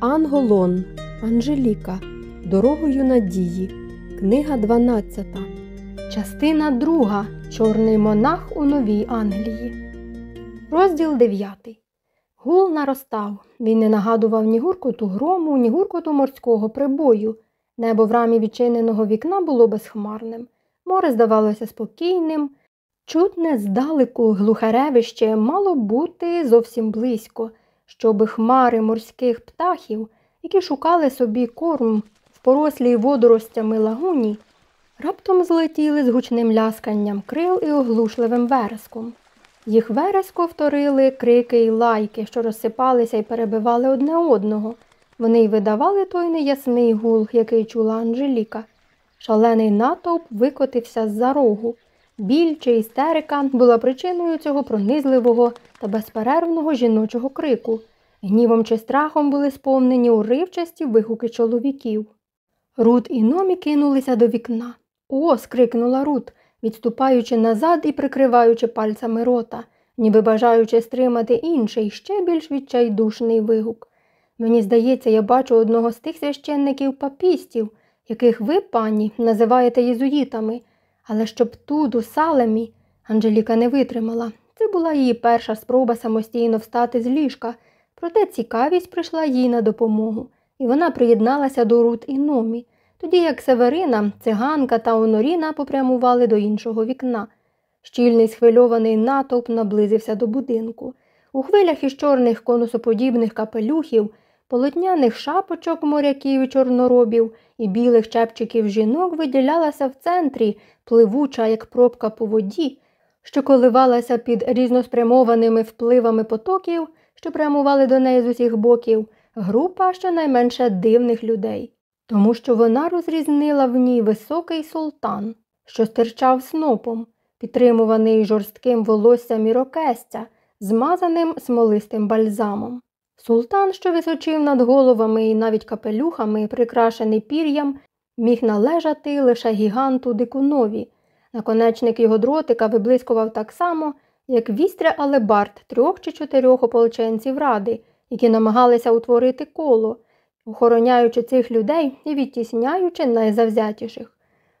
Анголон Анжеліка Дорогою надії. Книга 12. Частина 2. Чорний монах у Новій Англії. Розділ 9. Гул наростав. Він не нагадував ні гуркоту грому, ні гуркоту морського прибою. Небо в рамі відчиненого вікна було безхмарним. Море здавалося спокійним. Чутне здалеку глухаревище мало бути зовсім близько, щоби хмари морських птахів, які шукали собі корм в порослій водоростями лагуні, раптом злетіли з гучним лясканням крил і оглушливим вереском. Їх вереско вторили крики й лайки, що розсипалися і перебивали одне одного. Вони й видавали той неясний гул, який чула Анжеліка. Шалений натовп викотився з-за рогу. Біль чи істерика була причиною цього пронизливого та безперервного жіночого крику. Гнівом чи страхом були сповнені уривчасті вигуки чоловіків. Рут і номі кинулися до вікна. О, скрикнула Рут, відступаючи назад і прикриваючи пальцями рота, ніби бажаючи стримати інший, ще більш відчайдушний вигук. Мені здається, я бачу одного з тих священників папістів, яких ви, пані, називаєте єзуїтами, але щоб тут, у салемі, Анжеліка не витримала. Це була її перша спроба самостійно встати з ліжка, проте цікавість прийшла їй на допомогу, і вона приєдналася до Рут і Номі, тоді як Северина, циганка та Оноріна попрямували до іншого вікна. Щільний схвильований натовп наблизився до будинку. У хвилях із чорних конусоподібних капелюхів, полотняних шапочок моряків і чорноробів і білих чепчиків жінок виділялася в центрі, пливуча, як пробка по воді, що коливалася під різноспрямованими впливами потоків, що прямували до неї з усіх боків, група щонайменше дивних людей, тому що вона розрізнила в ній високий султан, що стирчав снопом, підтримуваний жорстким волоссям ірокестя, змазаним смолистим бальзамом. Султан, що височив над головами і навіть капелюхами, прикрашений пір'ям, міг належати лише гіганту дикунові. Наконечник його дротика виблискував так само, як вістря алебард трьох чи чотирьох ополченців ради, які намагалися утворити коло, охороняючи цих людей і відтісняючи найзавзятіших.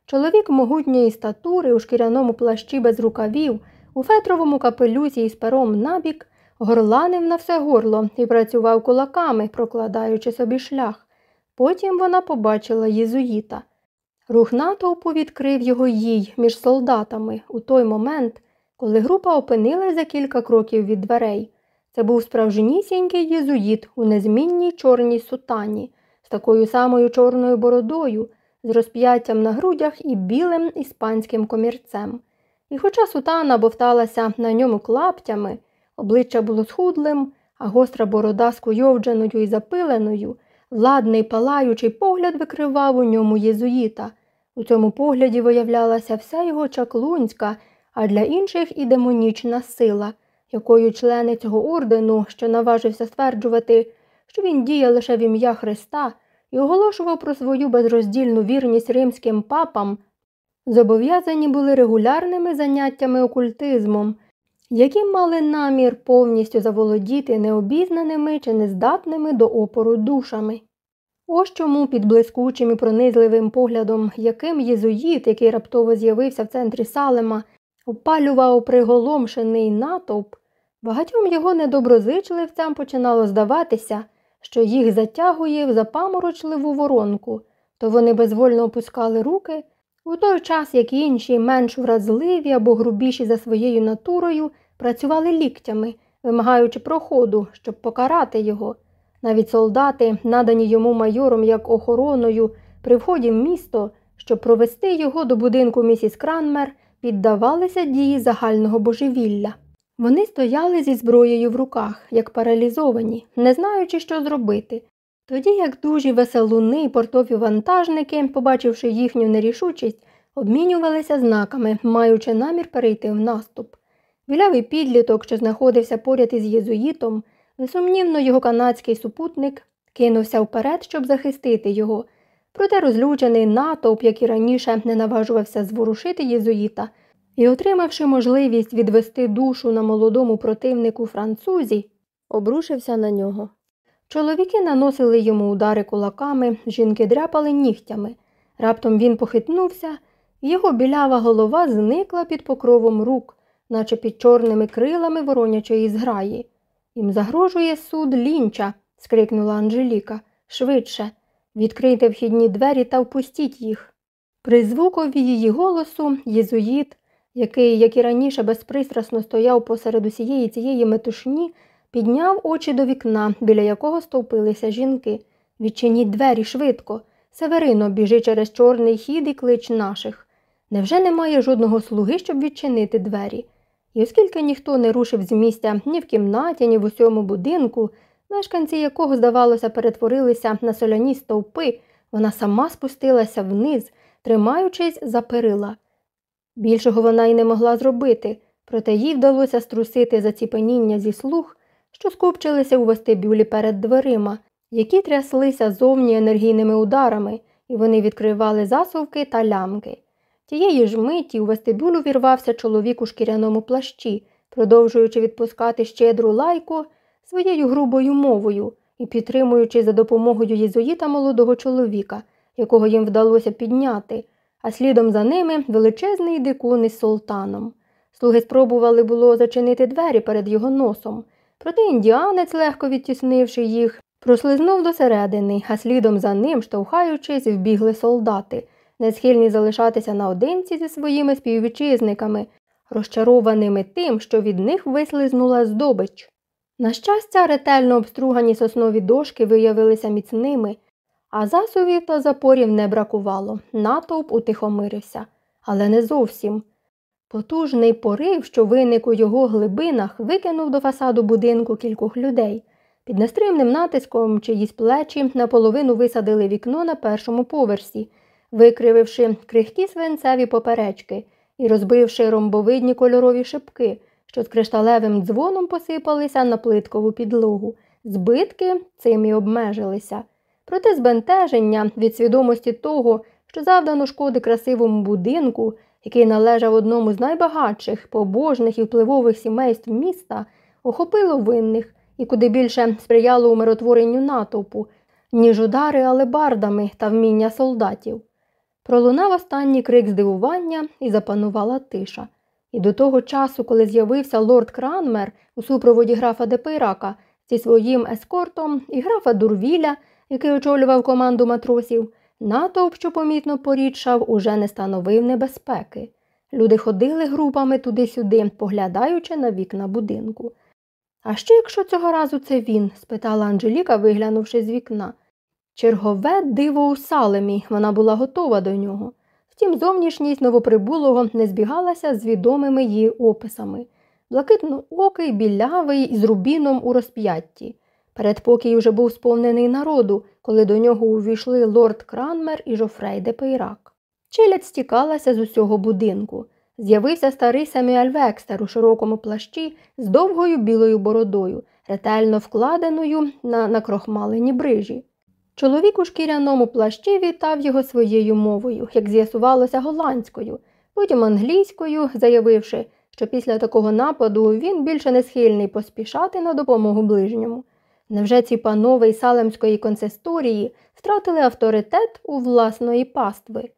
Чоловік могутньої статури у шкіряному плащі без рукавів, у фетровому капелюсі із пером набік, горланив на все горло і працював кулаками, прокладаючи собі шлях. Потім вона побачила єзуїта. Рух натовпу відкрив його їй між солдатами у той момент, коли група опинилась за кілька кроків від дверей. Це був справжнісінький єзуїт у незмінній чорній сутані, з такою самою чорною бородою, з розп'яттям на грудях і білим іспанським комірцем. І хоча сутана бовталася на ньому клаптями, обличчя було схудлим, а гостра борода скуйовдженою і запиленою, владний палаючий погляд викривав у ньому єзуїта. У цьому погляді виявлялася вся його чаклунська, а для інших і демонічна сила, якою члени цього ордену, що наважився стверджувати, що він діє лише в ім'я Христа і оголошував про свою безроздільну вірність римським папам, зобов'язані були регулярними заняттями окультизмом, які мали намір повністю заволодіти необізнаними чи нездатними до опору душами. Ось чому під блискучим і пронизливим поглядом, яким єзуїт, який раптово з'явився в центрі Салема, опалював приголомшений натовп, багатьом його недоброзичливцям починало здаватися, що їх затягує в запаморочливу воронку, то вони безвольно опускали руки, у той час як інші, менш вразливі або грубіші за своєю натурою, працювали ліктями, вимагаючи проходу, щоб покарати його. Навіть солдати, надані йому майором як охороною при вході в місто, щоб провести його до будинку місіс Кранмер, піддавалися дії загального божевілля. Вони стояли зі зброєю в руках, як паралізовані, не знаючи, що зробити. Тоді як дужі веселуни й портові вантажники, побачивши їхню нерішучість, обмінювалися знаками, маючи намір перейти в наступ. Вілявий підліток, що знаходився поряд із єзуїтом, Несумнівно, його канадський супутник кинувся вперед, щоб захистити його, проте розлючений натовп, як і раніше не наважувався зворушити єзуїта, і, отримавши можливість відвести душу на молодому противнику французі, обрушився на нього. Чоловіки наносили йому удари кулаками, жінки дряпали нігтями. Раптом він похитнувся, його білява голова зникла під покровом рук, наче під чорними крилами воронячої зграї. Їм загрожує суд лінча, скрикнула Анжеліка. Швидше. Відкрийте вхідні двері та впустіть їх. При звукові її голосу єзуїт, який, як і раніше, безпристрасно стояв посеред усієї цієї метушні, підняв очі до вікна, біля якого стовпилися жінки. Відчиніть двері швидко. Северино, біжи через чорний хід і клич наших. Невже немає жодного слуги, щоб відчинити двері? І оскільки ніхто не рушив з місця ні в кімнаті, ні в усьому будинку, мешканці якого, здавалося, перетворилися на соляні стовпи, вона сама спустилася вниз, тримаючись за перила. Більшого вона й не могла зробити, проте їй вдалося струсити заціпеніння зі слух, що скупчилися у вестибюлі перед дверима, які тряслися зовні енергійними ударами, і вони відкривали засувки та лямки. Тієї ж миті у вестибюлю вірвався чоловік у шкіряному плащі, продовжуючи відпускати щедру лайку своєю грубою мовою і підтримуючи за допомогою єзуїта молодого чоловіка, якого їм вдалося підняти, а слідом за ними величезний дикун із султаном. Слуги спробували було зачинити двері перед його носом, проте індіанець, легко відтіснивши їх, прослизнув досередини, а слідом за ним, штовхаючись, вбігли солдати, не схильні залишатися наодинці зі своїми співвітчизниками, розчарованими тим, що від них вислизнула здобич. На щастя, ретельно обстругані соснові дошки виявилися міцними, а засувів та запорів не бракувало, натовп утихомирився, але не зовсім. Потужний порив, що виник у його глибинах, викинув до фасаду будинку кількох людей. Під нестримним натиском чиїсь плечі наполовину висадили вікно на першому поверсі, викрививши крихкі свинцеві поперечки і розбивши ромбовидні кольорові шипки, що з кришталевим дзвоном посипалися на плиткову підлогу. Збитки цим і обмежилися. Проте збентеження від свідомості того, що завдано шкоди красивому будинку, який належав одному з найбагатших, побожних і впливових сімейств міста, охопило винних і куди більше сприяло умиротворенню натовпу, ніж удари алебардами та вміння солдатів. Пролунав останній крик здивування і запанувала тиша. І до того часу, коли з'явився лорд Кранмер у супроводі графа Депейрака зі своїм ескортом і графа Дурвіля, який очолював команду матросів, натовп, що помітно порідшав, уже не становив небезпеки. Люди ходили групами туди-сюди, поглядаючи на вікна будинку. А що, якщо цього разу це він? спитала Анжеліка, виглянувши з вікна. Чергове диво у салемі, вона була готова до нього. Втім, зовнішність новоприбулого не збігалася з відомими її описами. Блакитноокий, білявий із рубіном у розп'ятті. Передпокій уже був сповнений народу, коли до нього увійшли лорд Кранмер і Жофрей де Пейрак. Челядь стікалася з усього будинку. З'явився старий Самюель Векстер у широкому плащі з довгою білою бородою, ретельно вкладеною на накрохмалені брижі. Чоловік у шкіряному плащі вітав його своєю мовою, як з'ясувалося голландською, потім англійською, заявивши, що після такого нападу він більше не схильний поспішати на допомогу ближньому. Невже ці панове із Салемської консисторії втратили авторитет у власної пастви?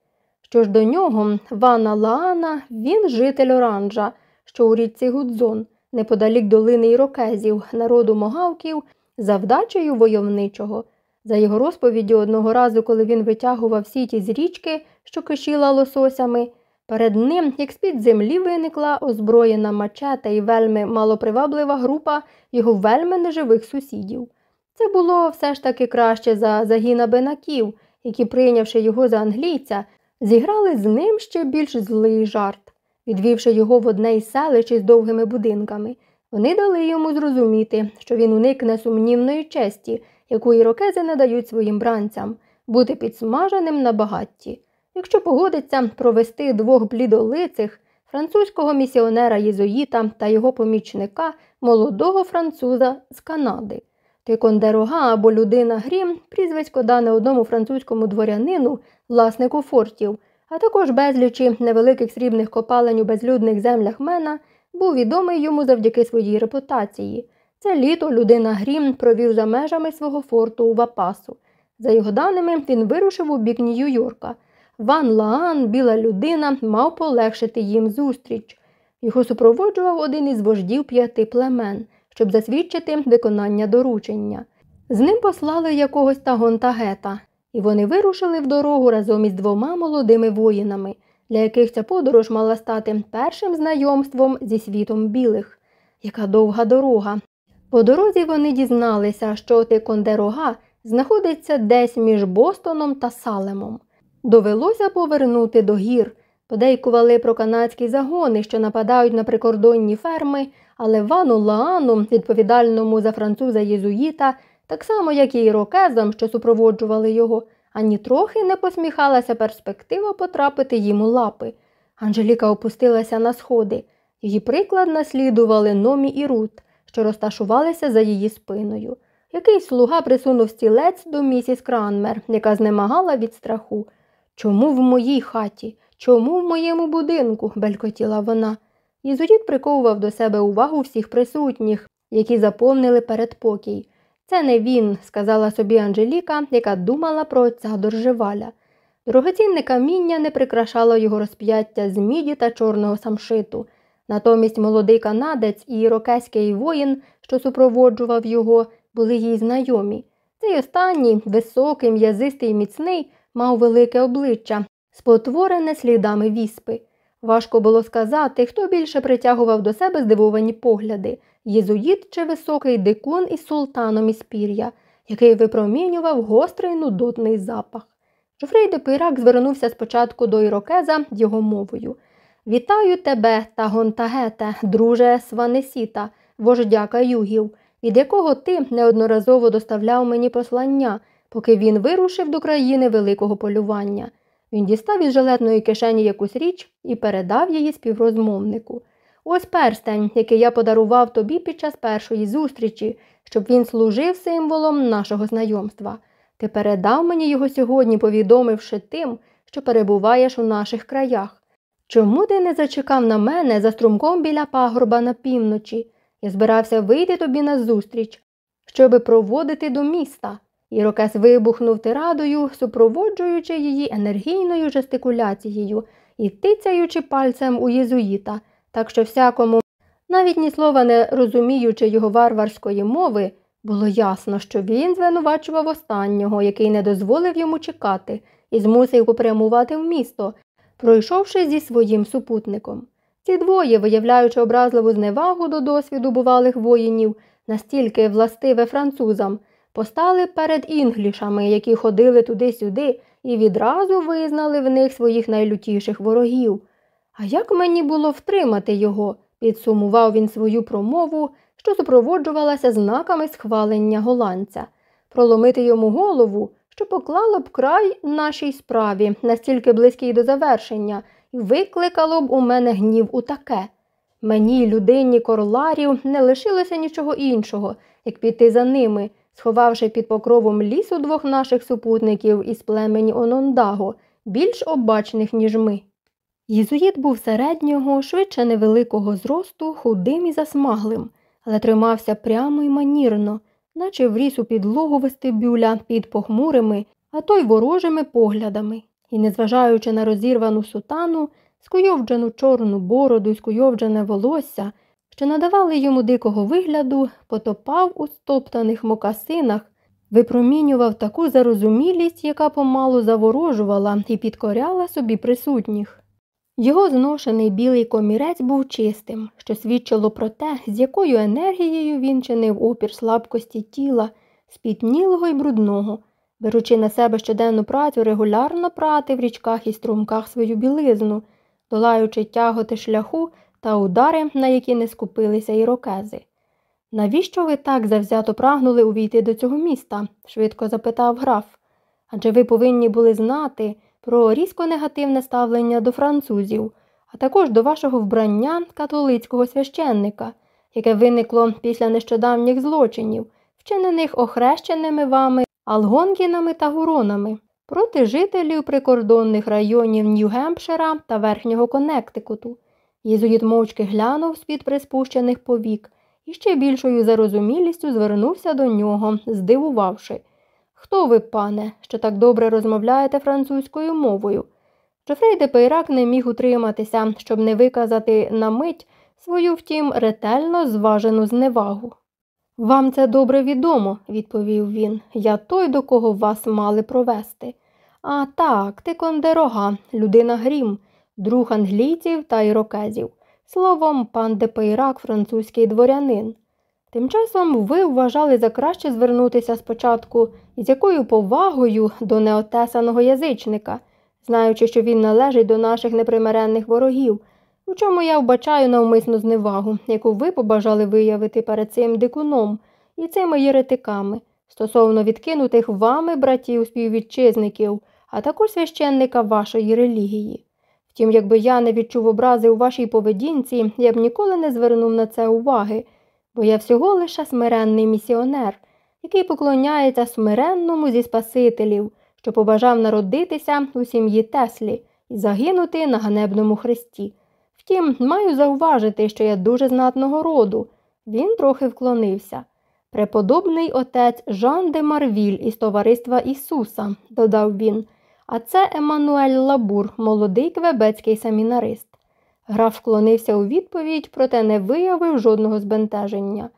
Що ж до нього, Вана Лаана, він житель Оранжа, що у річці Гудзон, неподалік долини Ірокезів, народу могавків, за вдачею войовничого. За його розповіддю, одного разу, коли він витягував сіті з річки, що кишіла лососями, перед ним, як з-під землі виникла озброєна мачета і вельми малоприваблива група його вельми неживих сусідів. Це було все ж таки краще за загіна бенаків, які, прийнявши його за англійця, зіграли з ним ще більш злий жарт. Відвівши його в одне із селищ із довгими будинками, вони дали йому зрозуміти, що він уникне сумнівної честі яку ірокези надають своїм бранцям, бути підсмаженим на багатті. Якщо погодиться провести двох блідолицих французького місіонера Єзоїта та його помічника, молодого француза з Канади. Тикондерога або людина Грім, прізвисько дане одному французькому дворянину, власнику фортів, а також безлічі невеликих срібних копалень у безлюдних землях Мена, був відомий йому завдяки своїй репутації. Це літо людина Грім провів за межами свого форту у Вапасу. За його даними, він вирушив у бік Нью-Йорка. Ван Лаан, біла людина, мав полегшити їм зустріч. Його супроводжував один із вождів п'яти племен, щоб засвідчити виконання доручення. З ним послали якогось тагонтагета, і вони вирушили в дорогу разом із двома молодими воїнами, для яких ця подорож мала стати першим знайомством зі світом білих. Яка довга дорога. По дорозі вони дізналися, що Тикондерога знаходиться десь між Бостоном та Салемом. Довелося повернути до гір. Подейкували про канадські загони, що нападають на прикордонні ферми, але Вану Лаану, відповідальному за француза Єзуїта, так само, як і ірокезам, що супроводжували його, ані трохи не посміхалася перспектива потрапити їм лапи. Анжеліка опустилася на сходи. Її приклад наслідували Номі і Рут, що розташувалися за її спиною. Якийсь слуга присунув стілець до місіс Кранмер, яка знемагала від страху. Чому в моїй хаті? Чому в моєму будинку? белькотіла вона. Єзуїт приковував до себе увагу всіх присутніх, які заповнили передпокій. Це не він, сказала собі Анжеліка, яка думала про отця Доржеваля. Дорогоцінне каміння не прикрашало його розп'яття з міді та чорного самшиту. Натомість молодий канадець і ірокеський воїн, що супроводжував його, були їй знайомі. Цей останній, високий, м'язистий і міцний, мав велике обличчя, спотворене слідами віспи. Важко було сказати, хто більше притягував до себе здивовані погляди єзуїт чи високий дикун із султаном із пір'я, який випромінював гострий нудотний запах. Жофрей де Пирак звернувся спочатку до ірокеза його мовою. Вітаю тебе, Тагонтагете, друже Сванесіта, вождяка югів, від якого ти неодноразово доставляв мені послання, поки він вирушив до країни великого полювання. Він дістав із жилетної кишені якусь річ і передав її співрозмовнику. Ось перстень, який я подарував тобі під час першої зустрічі, щоб він служив символом нашого знайомства. Ти передав мені його сьогодні, повідомивши тим, що перебуваєш у наших краях. Чому ти не зачекав на мене за струмком біля пагорба на півночі? Я збирався вийти тобі на зустріч, щоби проводити до міста. Ірокес вибухнув тирадою, супроводжуючи її енергійною жестикуляцією і тицяючи пальцем у єзуїта, так що всякому, навіть ні слова не розуміючи його варварської мови, було ясно, що він звинувачував останнього, який не дозволив йому чекати, і змусив попрямувати в місто, пройшовши зі своїм супутником. Ці двоє, виявляючи образливу зневагу до досвіду бувалих воїнів, настільки властиве французам, постали перед інглішами, які ходили туди-сюди, і відразу визнали в них своїх найлютіших ворогів. А як мені було втримати його? підсумував він свою промову, що супроводжувалася знаками схвалення голландця, проломити йому голову, що поклало б край нашій справі, настільки близький до завершення, і викликало б у мене гнів у таке. Мені, людині корларів, не лишилося нічого іншого, як піти за ними, сховавши під покровом лісу двох наших супутників із племені Онондаго, більш обачних, ніж ми. Єзуїт був середнього, швидше невеликого зросту, худим і засмаглим, але тримався прямо й манірно, наче вріс у підлогу вестибюля під похмурими, а то й ворожими поглядами, і, незважаючи на розірвану сутану, скуйовджену чорну бороду й скуйовджене волосся, що надавали йому дикого вигляду, потопав у стоптаних мокасинах, випромінював таку зарозумілість, яка помалу заворожувала і підкоряла собі присутніх. Його зношений білий комірець був чистим, що свідчило про те, з якою енергією він чинив опір слабкості тіла, спітнілого й брудного, беручи на себе щоденну працю, регулярно прати в річках і струмках свою білизну, долаючи тяготи шляху та удари, на які не скупилися ірокези. Навіщо ви так завзято прагнули увійти до цього міста? швидко запитав граф. Адже ви повинні були знати про різко негативне ставлення до французів, а також до вашого вбрання католицького священника, яке виникло після нещодавніх злочинів, вчинених охрещеними вами алгонкінами та гуронами проти жителів прикордонних районів Нью-Гемпшира та Верхнього Коннектикуту. Єзуїт мовчки глянув з-під приспущених повік і ще більшою зарозумілістю звернувся до нього, здивувавши Хто ви, пане, що так добре розмовляєте французькою мовою? Жофрей де Пейрак не міг утриматися, щоб не виказати на мить свою, втім, ретельно зважену зневагу. Вам це добре відомо, відповів він. Я той, до кого вас мали провести. А так, Тікондерога, людина грім, друг англійців та ірокезів. Словом, пан де Пейрак, французький дворянин. Тим часом ви вважали за краще звернутися спочатку із якою повагою до неотесаного язичника, знаючи, що він належить до наших непримиренних ворогів, у чому я вбачаю навмисну зневагу, яку ви побажали виявити перед цим дикуном і цими єретиками, стосовно відкинутих вами братів співвітчизників, а також священника вашої релігії. Втім, якби я не відчув образи у вашій поведінці, я б ніколи не звернув на це уваги, бо я всього лише смиренний місіонер, який поклоняється смиренному зі Спасителів, що побажав народитися у сім'ї Теслі і загинути на ганебному хресті. Втім, маю зауважити, що я дуже знатного роду. Він трохи вклонився. Преподобний отець Жан де Марвіль із Товариства Ісуса, додав він, а це Еммануель Лабур, молодий квебецький семінарист. Граф вклонився у відповідь, проте не виявив жодного збентеження.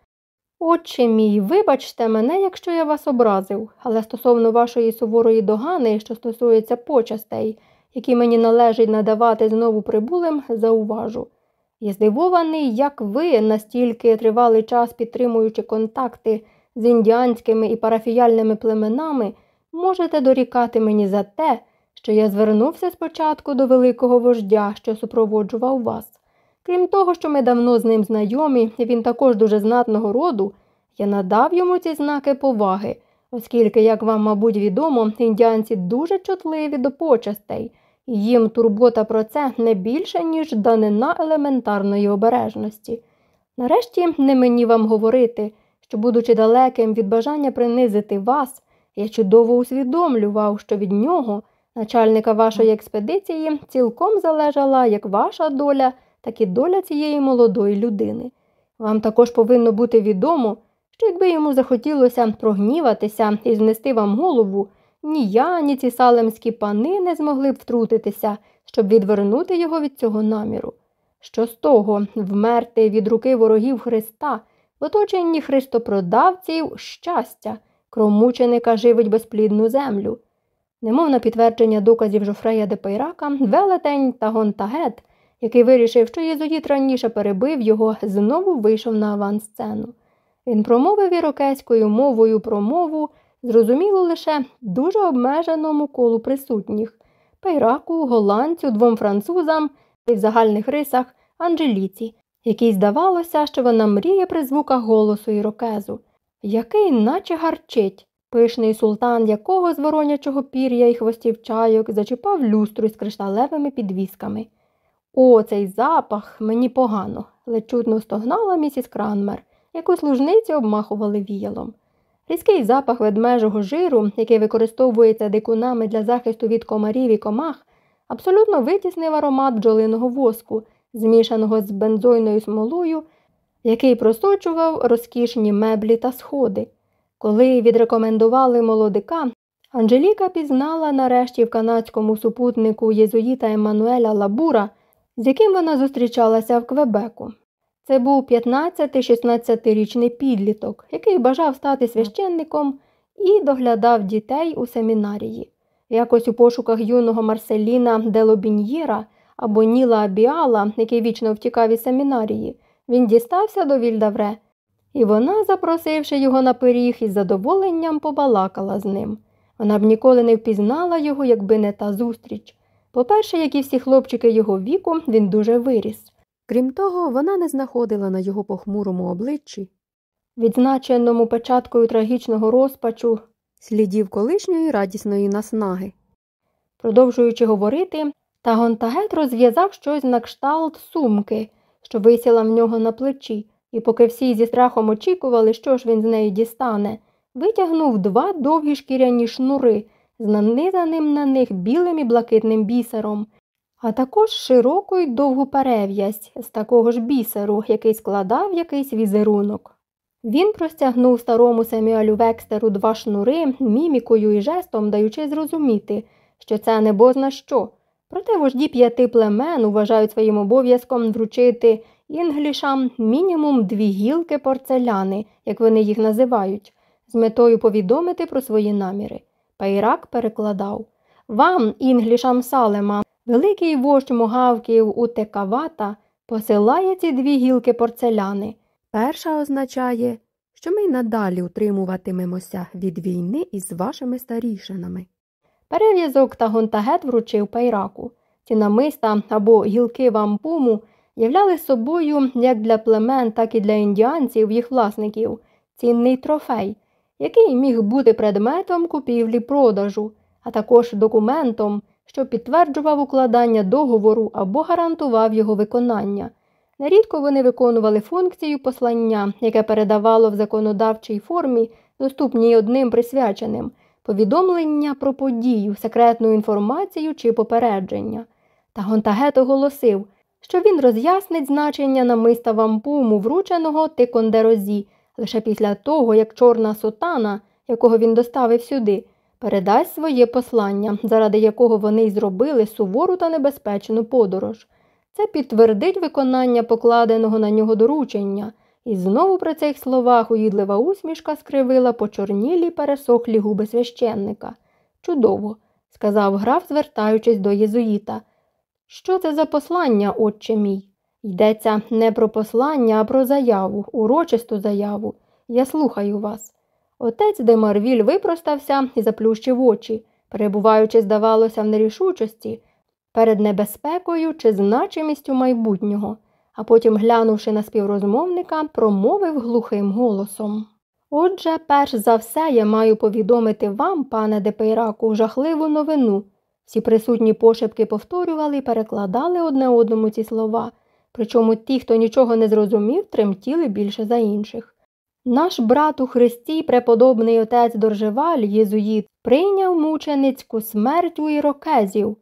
Отче мій, вибачте мене, якщо я вас образив, але стосовно вашої суворої догани, що стосується почастей, які мені належить надавати знову прибулим, зауважу. Я здивований, як ви, настільки тривалий час підтримуючи контакти з індіанськими і парафіяльними племенами, можете дорікати мені за те, що я звернувся спочатку до великого вождя, що супроводжував вас. Крім того, що ми давно з ним знайомі, і він також дуже знатного роду, я надав йому ці знаки поваги, оскільки, як вам, мабуть, відомо, індіанці дуже чутливі до почастей, і їм турбота про це не більше, ніж данина елементарної обережності. Нарешті не мені вам говорити, що, будучи далеким від бажання принизити вас, я чудово усвідомлював, що від нього, начальника вашої експедиції, цілком залежала як ваша доля так і доля цієї молодої людини. Вам також повинно бути відомо, що якби йому захотілося прогніватися і знести вам голову, ні я, ні ці салемські пани не змогли б втрутитися, щоб відвернути його від цього наміру. Що з того вмерти від руки ворогів Христа, в оточенні христопродавців щастя, кромученика живить безплідну землю. Немов на підтвердження доказів Жофрея де Пейрака, велетень та Гонтагет який вирішив, що єзуїт раніше перебив його, знову вийшов на авансцену. Він промовив ірокезькою мовою промову, зрозуміло лише дуже обмеженому колу присутніх пейраку, голландцю, двом французам і в загальних рисах Анжеліці, якій здавалося, що вона мріє при звуках голосу ірокезу, який наче гарчить. Пишний султан, якого з воронячого пір'я і хвостів чайок зачіпав люстру з кришталевими підвісками. О, цей запах мені погано, ледь чутно стогнала місіс Кранмер, яку служниці обмахували віялом. Різкий запах ведмежого жиру, який використовується дикунами для захисту від комарів і комах, абсолютно витіснив аромат бджолиного воску, змішаного з бензойною смолою, який просочував розкішні меблі та сходи. Коли відрекомендували молодика, Анжеліка пізнала нарешті в канадському супутнику єзуїта Еммануеля Лабура з яким вона зустрічалася в Квебеку. Це був 15-16-річний підліток, який бажав стати священником і доглядав дітей у семінарії. Якось у пошуках юного Марселіна Делобіньєра або Ніла Абіала, який вічно втікав із семінарії, він дістався до Вільдавре, і вона, запросивши його на пиріг, із задоволенням побалакала з ним. Вона б ніколи не впізнала його, якби не та зустріч. По-перше, як і всі хлопчики його віку, він дуже виріс. Крім того, вона не знаходила на його похмурому обличчі, відзначеному печаткою трагічного розпачу, слідів колишньої радісної наснаги. Продовжуючи говорити, Тагонтагет розв'язав щось на кшталт сумки, що висіла в нього на плечі, і поки всі зі страхом очікували, що ж він з неї дістане, витягнув два довгі шкіряні шнури з нанизаним на них білим і блакитним бісером, а також широку й довгу перев'язь з такого ж бісеру, який складав якийсь візерунок. Він простягнув старому Семюелю Векстеру два шнури, мімікою і жестом даючи зрозуміти, що це не бозна що. Проте вожді п'яти племен вважають своїм обов'язком вручити інглішам мінімум дві гілки порцеляни, як вони їх називають, з метою повідомити про свої наміри. Пайрак перекладав Вам, інглішам Салема, великий вождь могавків у Текавата посилає ці дві гілки порцеляни. Перша означає, що ми й надалі утримуватимемося від війни із вашими старішинами. Перев'язок та гонтагет вручив пайраку. Ці намиста або гілки вампуму являли собою як для племен, так і для індіанців їх власників цінний трофей, який міг бути предметом купівлі продажу, а також документом, що підтверджував укладання договору або гарантував його виконання. Нерідко вони виконували функцію послання, яке передавало в законодавчій формі, доступній одним присвяченим, повідомлення про подію, секретну інформацію чи попередження. Та Гонтагет оголосив, що він роз'яснить значення намиста вампуму, врученого Тикондерозі, лише після того, як чорна сотана, якого він доставив сюди, передасть своє послання, заради якого вони й зробили сувору та небезпечну подорож. Це підтвердить виконання покладеного на нього доручення, і знову при цих словах уїдлива усмішка скривила почорнілі пересохлі губи священника. Чудово, сказав граф, звертаючись до єзуїта. Що це за послання, отче мій? Йдеться не про послання, а про заяву, урочисту заяву. Я слухаю вас. Отець Демарвіль випростався і заплющив очі, перебуваючи, здавалося, в нерішучості перед небезпекою чи значимістю майбутнього, а потім, глянувши на співрозмовника, промовив глухим голосом. Отже, перш за все, я маю повідомити вам, пане Депейраку, жахливу новину. Всі присутні пошепки повторювали і перекладали одне одному ці слова, причому ті, хто нічого не зрозумів, тремтіли більше за інших. Наш брат у Христі, преподобний отець Доржеваль, єзуїт, прийняв мученицьку смерть у ірокезів.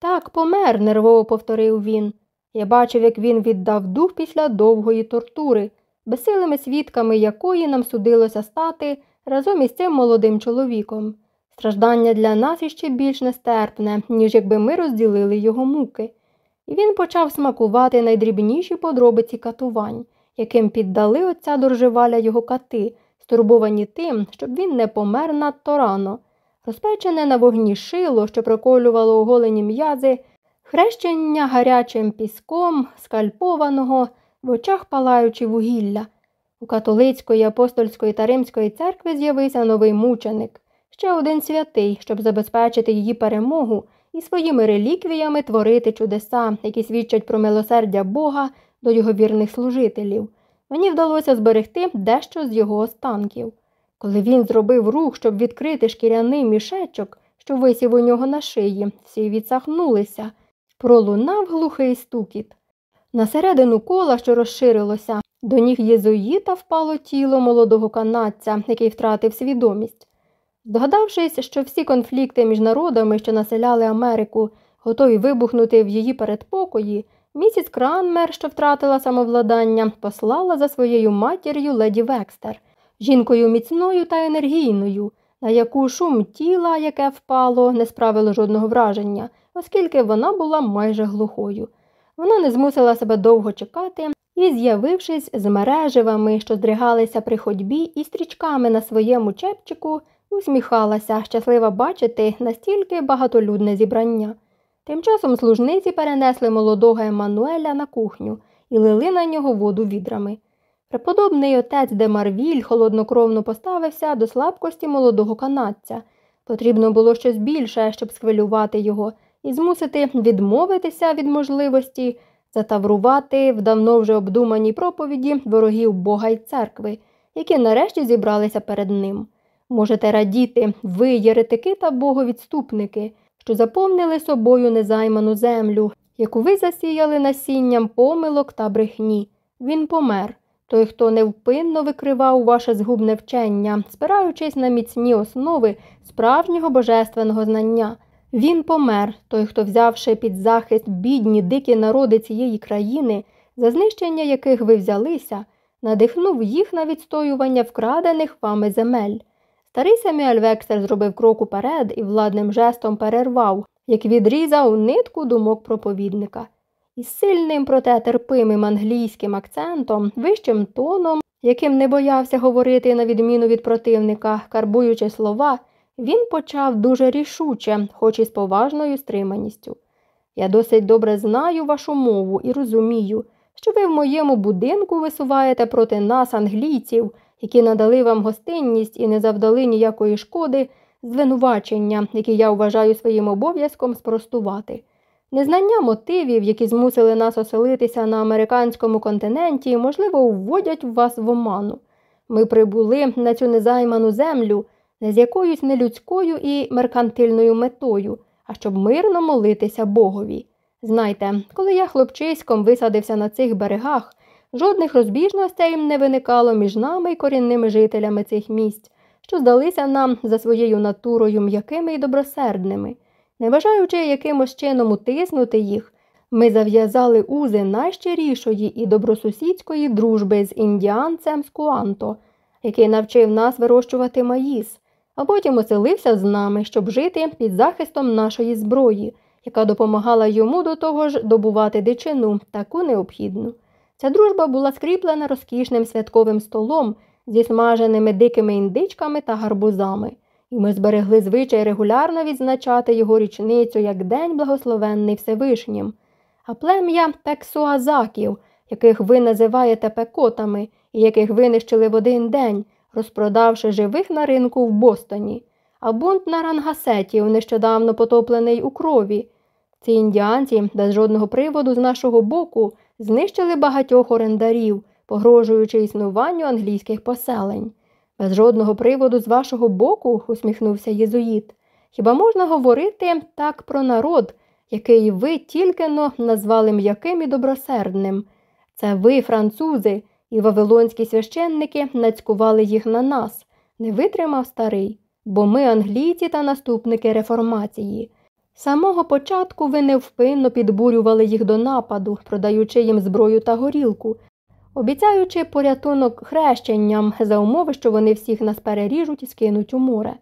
Так, помер, нервово повторив він. Я бачив, як він віддав дух після довгої тортури, безсилими свідками якої нам судилося стати разом із цим молодим чоловіком. Страждання для нас іще більш нестерпне, ніж якби ми розділили його муки. І він почав смакувати найдрібніші подробиці катувань, яким піддали отця доржеваля його кати, стурбовані тим, щоб він не помер надто рано. Розпечене на вогні шило, що проколювало оголені м'язи, хрещення гарячим піском, скальпованого, в очах палаючи вугілля. У католицької, апостольської та римської церкви з'явився новий мученик, ще один святий, щоб забезпечити її перемогу і своїми реліквіями творити чудеса, які свідчать про милосердя Бога до його вірних служителів. Мені вдалося зберегти дещо з його останків. Коли він зробив рух, щоб відкрити шкіряний мішечок, що висів у нього на шиї, всі відсахнулися, пролунав глухий стукіт. На середину кола, що розширилося, до ніг єзуїта впало тіло молодого канадця, який втратив свідомість. Здогадавшись, що всі конфлікти між народами, що населяли Америку, готові вибухнути в її передпокої, місіс Кранмер, що втратила самовладання, послала за своєю матір'ю леді Векстер жінкою міцною та енергійною, на яку шум тіла, яке впало, не справило жодного враження, оскільки вона була майже глухою. Вона не змусила себе довго чекати і, з'явившись з мереживами, що здригалися при ходьбі, і стрічками на своєму чепчику, усміхалася, щаслива бачити настільки багатолюдне зібрання. Тим часом служниці перенесли молодого Еммануеля на кухню і лили на нього воду відрами. Преподобний отець Демарвіль холоднокровно поставився до слабкості молодого канадця. Потрібно було щось більше, щоб схвилювати його, і змусити відмовитися від можливості затаврувати в давно вже обдуманій проповіді ворогів Бога й церкви, які нарешті зібралися перед ним. Можете радіти, ви, єретики та боговідступники, що заповнили собою незайману землю, яку ви засіяли насінням помилок та брехні. Він помер. Той, хто невпинно викривав ваше згубне вчення, спираючись на міцні основи справжнього божественного знання, Він помер, той, хто, взявши під захист бідні дикі народи цієї країни, за знищення яких ви взялися, надихнув їх на відстоювання вкрадених вами земель. Старий Семюель Векстер зробив крок уперед і владним жестом перервав, як відрізав нитку думок проповідника. Із сильним, проте терпимим англійським акцентом, вищим тоном, яким не боявся говорити на відміну від противника, карбуючи слова, він почав дуже рішуче, хоч і з поважною стриманістю. Я досить добре знаю вашу мову і розумію, що ви в моєму будинку висуваєте проти нас, англійців, які надали вам гостинність і не завдали ніякої шкоди, звинувачення, які я вважаю своїм обов'язком спростувати. Незнання мотивів, які змусили нас оселитися на американському континенті, можливо, вводять вас в оману. Ми прибули на цю незайману землю не з якоюсь нелюдською і меркантильною метою, а щоб мирно молитися Богові. Знайте, коли я хлопчиськом висадився на цих берегах, жодних розбіжностей не виникало між нами і корінними жителями цих місць, що здалися нам за своєю натурою м'якими і добросердними. Не бажаючи якимось чином утиснути їх, ми зав'язали узи найщирішої і добросусідської дружби з індіанцем Скуанто, який навчив нас вирощувати маїс, а потім оселився з нами, щоб жити під захистом нашої зброї, яка допомагала йому до того ж добувати дичину, таку необхідну. Ця дружба була скріплена розкішним святковим столом зі смаженими дикими індичками та гарбузами і ми зберегли звичай регулярно відзначати його річницю як День благословенний Всевишнім. А плем'я тексуазаків, яких ви називаєте пекотами і яких винищили в один день, розпродавши живих на ринку в Бостоні, а бунт на рангасетів, нещодавно потоплений у крові. Ці індіанці без жодного приводу з нашого боку знищили багатьох орендарів, погрожуючи існуванню англійських поселень. Без жодного приводу з вашого боку, усміхнувся Єзуїт. Хіба можна говорити так про народ, який ви тільки но назвали м'яким і добросердним? Це ви, французи, і вавилонські священники нацькували їх на нас, не витримав старий, бо ми англійці та наступники реформації. Самого початку ви невпинно підбурювали їх до нападу, продаючи їм зброю та горілку, обіцяючи порятунок хрещенням за умови, що вони всіх нас переріжуть і скинуть у море.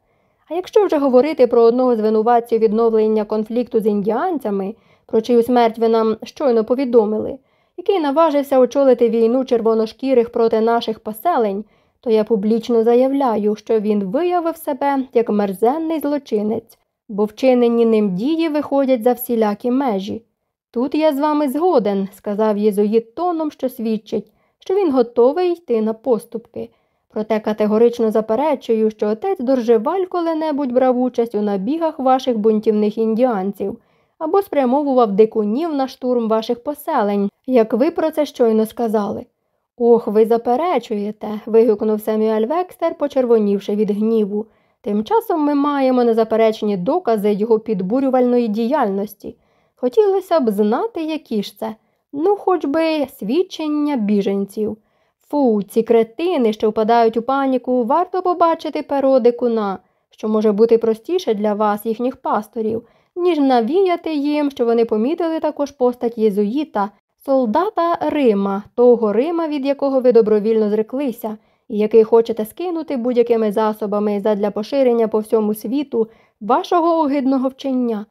А якщо вже говорити про одного з винуватців відновлення конфлікту з індіанцями, про чию смерть ви нам щойно повідомили, який наважився очолити війну червоношкірих проти наших поселень, то я публічно заявляю, що він виявив себе як мерзенний злочинець, бо вчинені ним дії виходять за всілякі межі. Тут я з вами згоден, сказав єзуїт тоном, що свідчить, що він готовий йти на поступки. Проте категорично заперечую, що отець Доржеваль коли-небудь брав участь у набігах ваших бунтівних індіанців або спрямовував дикунів на штурм ваших поселень, як ви про це щойно сказали. Ох, ви заперечуєте. вигукнув Семюель Векстер, почервонівши від гніву. Тим часом ми маємо незаперечні докази його підбурювальної діяльності. Хотілося б знати, які ж це. Ну, хоч би свідчення біженців. Фу, ці кретини, що впадають у паніку, варто побачити перо дикуна, що може бути простіше для вас, їхніх пасторів, ніж навіяти їм, що вони помітили також постать єзуїта, солдата Рима, того Рима, від якого ви добровільно зреклися, який хочете скинути будь-якими засобами задля поширення по всьому світу вашого огидного вчення.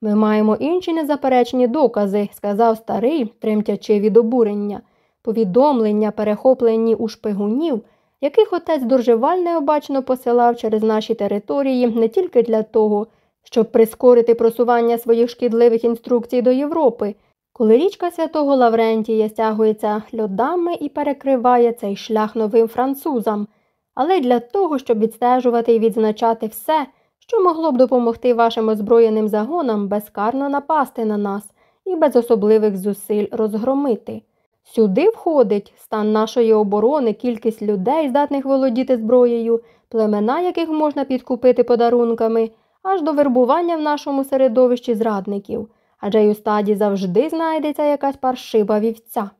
Ми маємо інші незаперечні докази, сказав старий, тремтячи від обурення, повідомлення, перехоплені у шпигунів, яких отець Доржеваль необачно посилав через наші території не тільки для того, щоб прискорити просування своїх шкідливих інструкцій до Європи, коли річка святого Лаврентія стягується льодами і перекриває цей шлях новим французам, але для того, щоб відстежувати і відзначати все що могло б допомогти вашим озброєним загонам безкарно напасти на нас і без особливих зусиль розгромити. Сюди входить стан нашої оборони, кількість людей, здатних володіти зброєю, племена, яких можна підкупити подарунками, аж до вербування в нашому середовищі зрадників, адже й у стаді завжди знайдеться якась паршива вівця.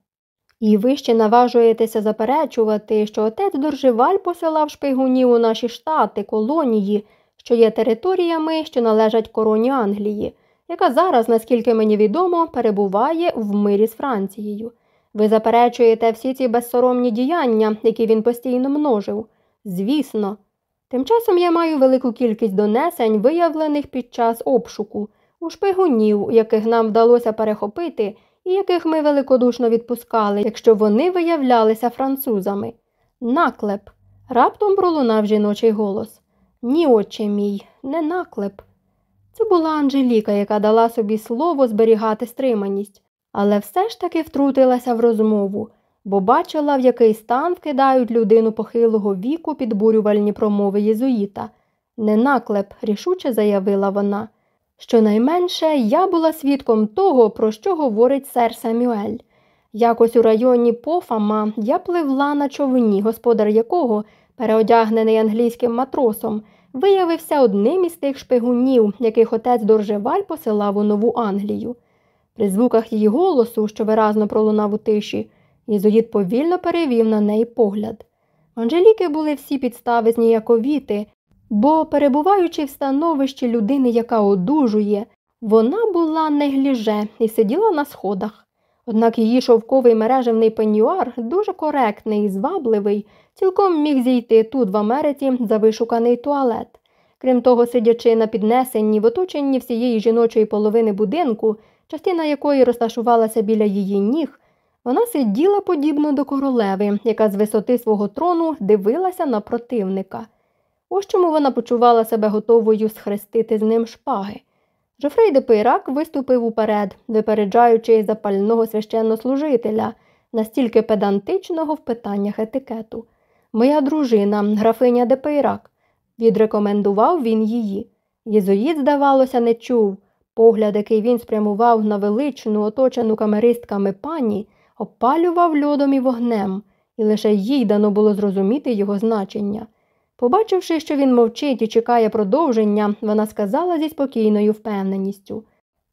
І ви ще наважуєтеся заперечувати, що отець Доржеваль посилав шпигунів у наші штати, колонії, що є територіями, що належать короні Англії, яка зараз, наскільки мені відомо, перебуває в мирі з Францією. Ви заперечуєте всі ці безсоромні діяння, які він постійно множив. Звісно. Тим часом я маю велику кількість донесень, виявлених під час обшуку, у шпигунів, яких нам вдалося перехопити, і яких ми великодушно відпускали, якщо вони виявлялися французами. Наклеп. Раптом пролунав жіночий голос. Ні, отче мій, не наклеп. Це була Анжеліка, яка дала собі слово зберігати стриманість, але все ж таки втрутилася в розмову, бо бачила, в який стан вкидають людину похилого віку підбурювальні промови єзуїта. Не наклеп, рішуче заявила вона. Щонайменше я була свідком того, про що говорить сер Самюель. Якось у районі Пофама я пливла на човні, господар якого, переодягнений англійським матросом, виявився одним із тих шпигунів, яких отець Доржеваль посилав у Нову Англію. При звуках її голосу, що виразно пролунав у тиші, Єзуїт повільно перевів на неї погляд. Анжеліки були всі підстави зніяковіти, бо, перебуваючи в становищі людини, яка одужує, вона була негліже і сиділа на сходах. Однак її шовковий мережевний пенюар, дуже коректний і звабливий, цілком міг зійти тут, в Америці, за вишуканий туалет. Крім того, сидячи на піднесенні в оточенні всієї жіночої половини будинку, частина якої розташувалася біля її ніг, вона сиділа подібно до королеви, яка з висоти свого трону дивилася на противника. Ось чому вона почувала себе готовою схрестити з ним шпаги. Жофрей де Пейрак виступив уперед, випереджаючи запального священнослужителя, настільки педантичного в питаннях етикету. Моя дружина, графиня де Пейрак, відрекомендував він її. Єзуїт, здавалося, не чув. Погляд, який він спрямував на величну, оточену камеристками пані, опалював льодом і вогнем, і лише їй дано було зрозуміти його значення. Побачивши, що він мовчить і чекає продовження, вона сказала зі спокійною впевненістю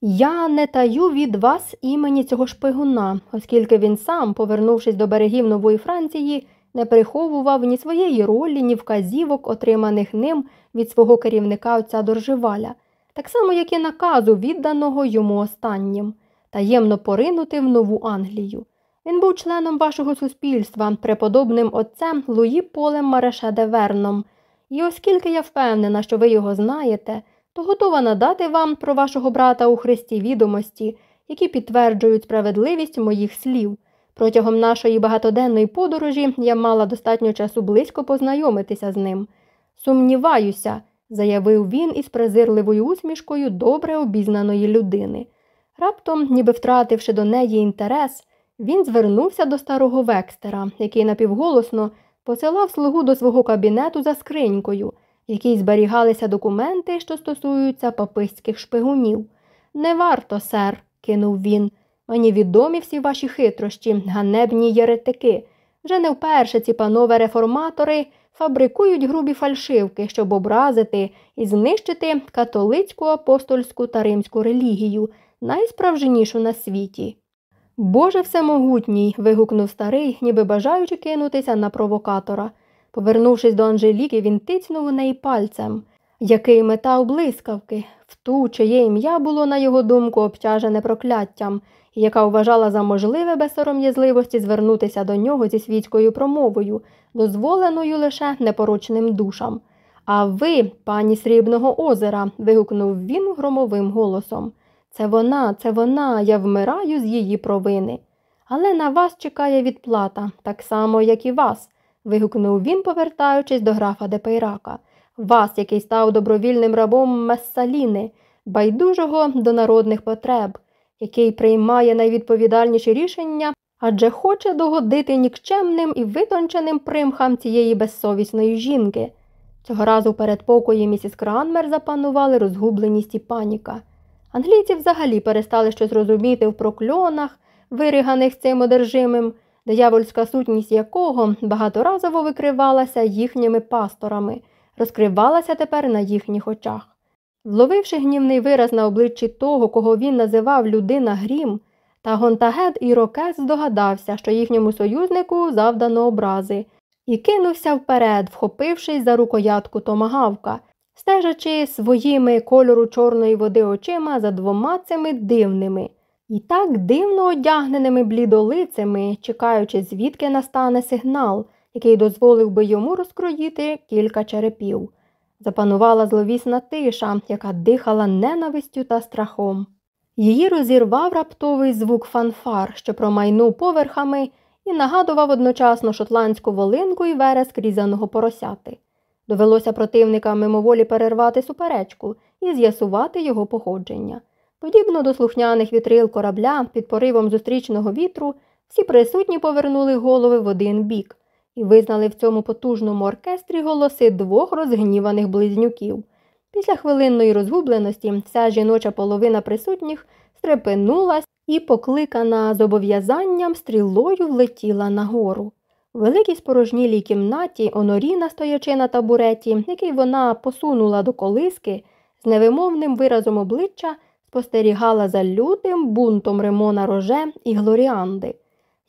Я не таю від вас імені цього шпигуна, оскільки він сам, повернувшись до берегів Нової Франції, не приховував ні своєї ролі, ні вказівок, отриманих ним від свого керівника отця Доржеваля, так само, як і наказу, відданого йому останнім, таємно поринути в Нову Англію. Він був членом вашого суспільства, преподобним отцем Луї Полем Мареше де Верном. І оскільки я впевнена, що ви його знаєте, то готова надати вам про вашого брата у Христі відомості, які підтверджують справедливість моїх слів. Протягом нашої багатоденної подорожі я мала достатньо часу близько познайомитися з ним. Сумніваюся, заявив він із презирливою усмішкою добре обізнаної людини. Раптом, ніби втративши до неї інтерес, він звернувся до старого векстера, який напівголосно посилав слугу до свого кабінету за скринькою, в якій зберігалися документи, що стосуються папистських шпигунів. Не варто, сер, кинув він. Мені відомі всі ваші хитрощі, ганебні єретики. Вже не вперше ці панове реформатори фабрикують грубі фальшивки, щоб образити і знищити католицьку апостольську та римську релігію, найсправжнішу на світі. Боже всемогутній. вигукнув старий, ніби бажаючи кинутися на провокатора. Повернувшись до Анжеліки, він тицнув у неї пальцем, який метав блискавки, в ту, чиє ім'я було, на його думку, обтяжене прокляттям, і яка вважала за можливе без сором'язливості звернутися до нього зі світською промовою, дозволеною лише непорочним душам. А ви, пані Срібного озера, вигукнув він громовим голосом. Це вона, це вона, я вмираю з її провини. Але на вас чекає відплата, так само, як і вас, вигукнув він, повертаючись до графа Депейрака. Вас, який став добровільним рабом Мессаліни, байдужого до народних потреб, який приймає найвідповідальніші рішення, адже хоче догодити нікчемним і витонченим примхам цієї безсовісної жінки. Цього разу перед покої місіс Кранмер запанували розгубленість і паніка. Англійці взагалі перестали щось розуміти в прокльонах, вириганих цим одержимим, диявольська сутність якого багаторазово викривалася їхніми пасторами, розкривалася тепер на їхніх очах. Вловивши гнівний вираз на обличчі того, кого він називав людина грім, та Гонтагет і Рокес здогадався, що їхньому союзнику завдано образи, і кинувся вперед, вхопившись за рукоятку томагавка, стежачи своїми кольору чорної води очима за двома цими дивними і так дивно одягненими блідолицями, чекаючи, звідки настане сигнал, який дозволив би йому розкроїти кілька черепів. Запанувала зловісна тиша, яка дихала ненавистю та страхом. Її розірвав раптовий звук фанфар, що промайнув поверхами і нагадував одночасно шотландську волинку і вереск різаного поросяти. Довелося противникам мимоволі перервати суперечку і з'ясувати його походження. Подібно до слухняних вітрил корабля під поривом зустрічного вітру, всі присутні повернули голови в один бік і визнали в цьому потужному оркестрі голоси двох розгніваних близнюків. Після хвилинної розгубленості вся жіноча половина присутніх стрепенулась і, покликана зобов'язанням, стрілою влетіла нагору. Великій спорожнілій кімнаті Оноріна, стоячи на табуреті, який вона посунула до колиски, з невимовним виразом обличчя спостерігала за лютим бунтом Ремона Роже і Глоріанди.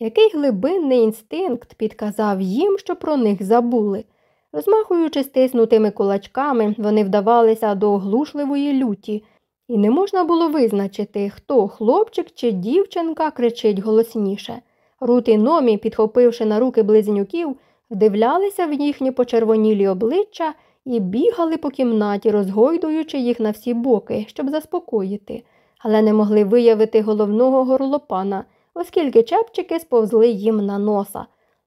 Який глибинний інстинкт підказав їм, що про них забули. Розмахуючи стиснутими кулачками, вони вдавалися до оглушливої люті, і не можна було визначити, хто хлопчик чи дівчинка кричить голосніше. Рут і номі, підхопивши на руки близнюків, вдивлялися в їхні почервонілі обличчя і бігали по кімнаті, розгойдуючи їх на всі боки, щоб заспокоїти, але не могли виявити головного горлопана, оскільки чепчики сповзли їм на носа.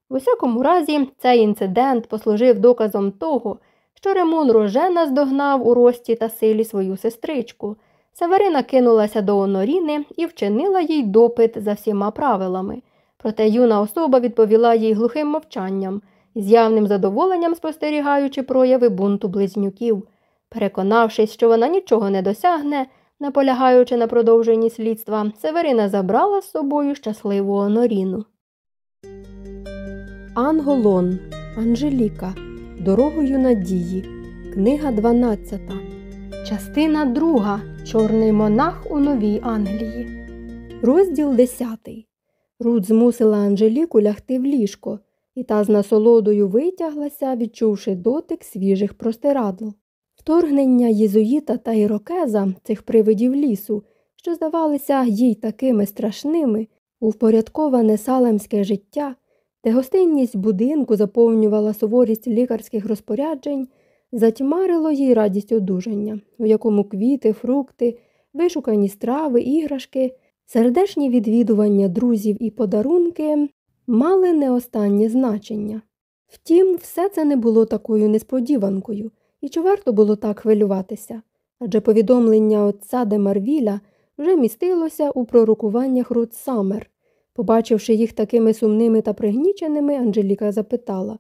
В усякому разі, цей інцидент послужив доказом того, що Ремон Роже наздогнав у рості та силі свою сестричку. Северина кинулася до Оноріни і вчинила їй допит за всіма правилами. Проте юна особа відповіла їй глухим мовчанням з явним задоволенням спостерігаючи прояви бунту близнюків. Переконавшись, що вона нічого не досягне, наполягаючи на продовженні слідства, Северина забрала з собою щасливу Оноріну. Анголон Анжеліка. Дорогою надії. Книга 12. Частина 2. Чорний монах у Новій Англії. Розділ 10. Рут змусила Анжеліку лягти в ліжко, і та з насолодою витяглася, відчувши дотик свіжих простирадл. Вторгнення єзуїта та ірокеза цих привидів лісу, що здавалися їй такими страшними, у впорядковане салемське життя, де гостинність будинку заповнювала суворість лікарських розпоряджень, затьмарило їй радість одужання, у якому квіти, фрукти, вишукані страви, іграшки, сердечні відвідування друзів і подарунки мали не останнє значення. Втім, все це не було такою несподіванкою, і чи варто було так хвилюватися? Адже повідомлення отця де Марвіля вже містилося у пророкуваннях Рут Саммер. Побачивши їх такими сумними та пригніченими, Анжеліка запитала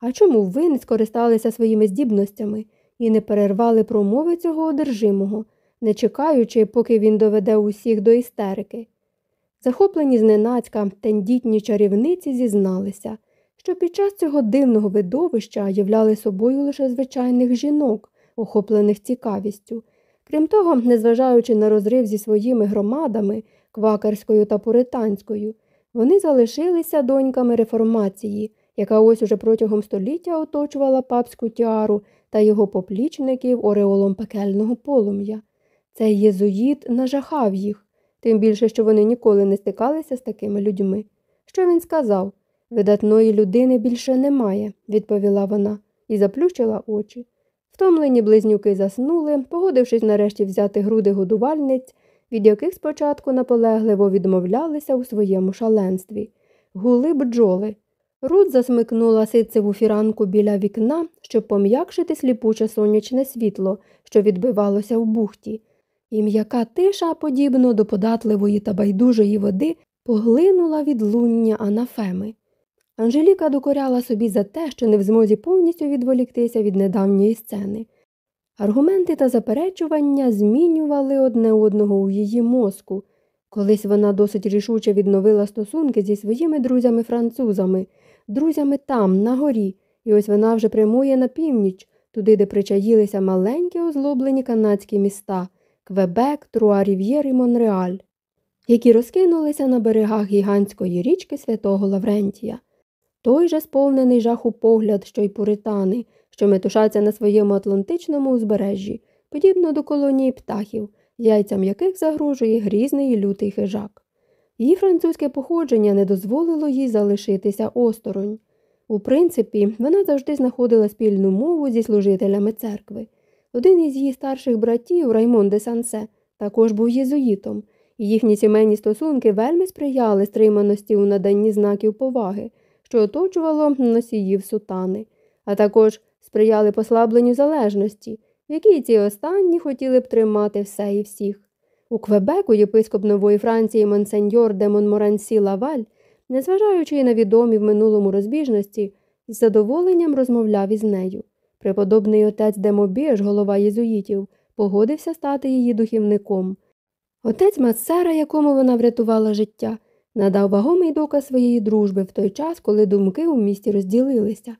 А чому ви не скористалися своїми здібностями і не перервали промови цього одержимого, не чекаючи, поки він доведе усіх до істерики? Захоплені зненацька тендітні чарівниці зізналися, що під час цього дивного видовища являли собою лише звичайних жінок, охоплених цікавістю. Крім того, незважаючи на розрив зі своїми громадами, квакерською та пуританською, вони залишилися доньками реформації, яка ось уже протягом століття оточувала папську тіару та його поплічників ореолом пекельного полум'я. Цей єзуїт нажахав їх тим більше, що вони ніколи не стикалися з такими людьми. Що він сказав? Видатної людини більше немає, відповіла вона і заплющила очі. Втомлені близнюки заснули, погодившись нарешті взяти груди годувальниць, від яких спочатку наполегливо відмовлялися у своєму шаленстві. Гули бджоли. Рут засмикнула ситцеву фіранку біля вікна, щоб пом'якшити сліпуче сонячне світло, що відбивалося в бухті і м'яка тиша, подібно до податливої та байдужої води, поглинула відлуння анафеми. Анжеліка докоряла собі за те, що не в змозі повністю відволіктися від недавньої сцени. Аргументи та заперечування змінювали одне одного у її мозку. Колись вона досить рішуче відновила стосунки зі своїми друзями-французами, друзями там, на горі, і ось вона вже прямує на північ, туди, де причаїлися маленькі озлоблені канадські міста. Квебек, Труа-Рів'єр і Монреаль, які розкинулися на берегах гігантської річки святого Лаврентія. Той же сповнений жаху погляд, що й пуритани, що метушаться на своєму атлантичному узбережжі, подібно до колонії птахів, яйцям яких загрожує грізний і лютий хижак. Її французьке походження не дозволило їй залишитися осторонь. У принципі, вона завжди знаходила спільну мову зі служителями церкви. Один із її старших братів, Раймон де Сансе, також був єзуїтом, і їхні сімейні стосунки вельми сприяли стриманості у наданні знаків поваги, що оточувало носіїв сутани, а також сприяли послабленню залежності, в якій ці останні хотіли б тримати все і всіх. У Квебеку єпископ Нової Франції Монсеньор де Монморансі Лаваль, незважаючи на відомі в минулому розбіжності, із задоволенням розмовляв із нею. Преподобний отець Демобіж, голова єзуїтів, погодився стати її духівником. Отець Мацера, якому вона врятувала життя, надав вагомий доказ своєї дружби в той час, коли думки у місті розділилися.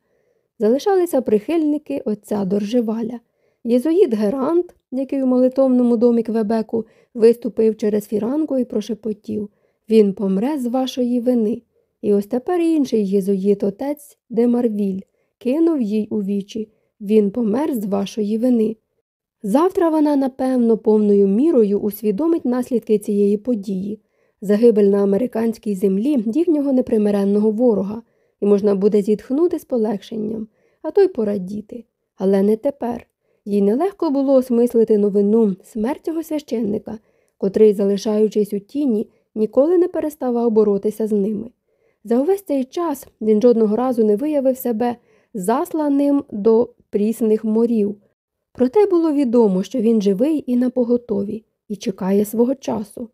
Залишалися прихильники отця Доржеваля. Єзуїт Герант, який у молитовному домі Квебеку виступив через фіранку і прошепотів Він помре з вашої вини. І ось тепер інший єзуїт отець Демарвіль кинув їй у вічі Він помер з вашої вини. Завтра вона, напевно, повною мірою усвідомить наслідки цієї події загибель на американській землі їхнього непримиренного ворога, і можна буде зітхнути з полегшенням, а то й порадіти. Але не тепер. Їй нелегко було осмислити новину смерть цього священника, котрий, залишаючись у тіні, ніколи не переставав боротися з ними. За увесь цей час він жодного разу не виявив себе засланим до прісних морів. Проте було відомо, що він живий і напоготові, і чекає свого часу.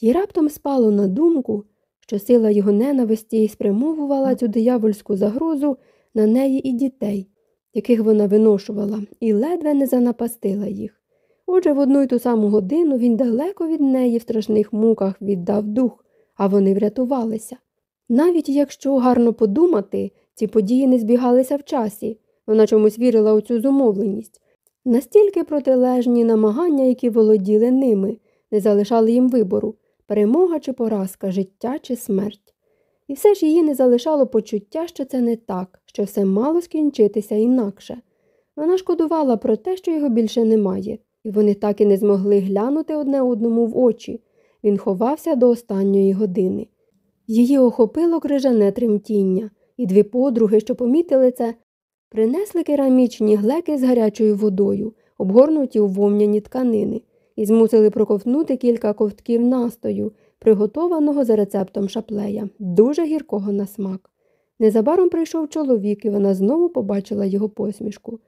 Їй раптом спало на думку, що сила його ненависті спрямовувала цю диявольську загрозу на неї і дітей, яких вона виношувала, і ледве не занапастила їх. Отже, в одну й ту саму годину він далеко від неї в страшних муках віддав дух, а вони врятувалися. Навіть якщо гарно подумати, ці події не збігалися в часі, вона чомусь вірила у цю зумовленість. Настільки протилежні намагання, які володіли ними, не залишали їм вибору перемога чи поразка, життя чи смерть. І все ж її не залишало почуття, що це не так, що все мало скінчитися інакше. Вона шкодувала про те, що його більше немає, і вони так і не змогли глянути одне одному в очі. Він ховався до останньої години. Її охопило крижане тремтіння, і дві подруги, що помітили це, принесли керамічні глеки з гарячою водою, обгорнуті у вовняні тканини і змусили проковтнути кілька ковтків настою, приготованого за рецептом шаплея, дуже гіркого на смак. Незабаром прийшов чоловік, і вона знову побачила його посмішку.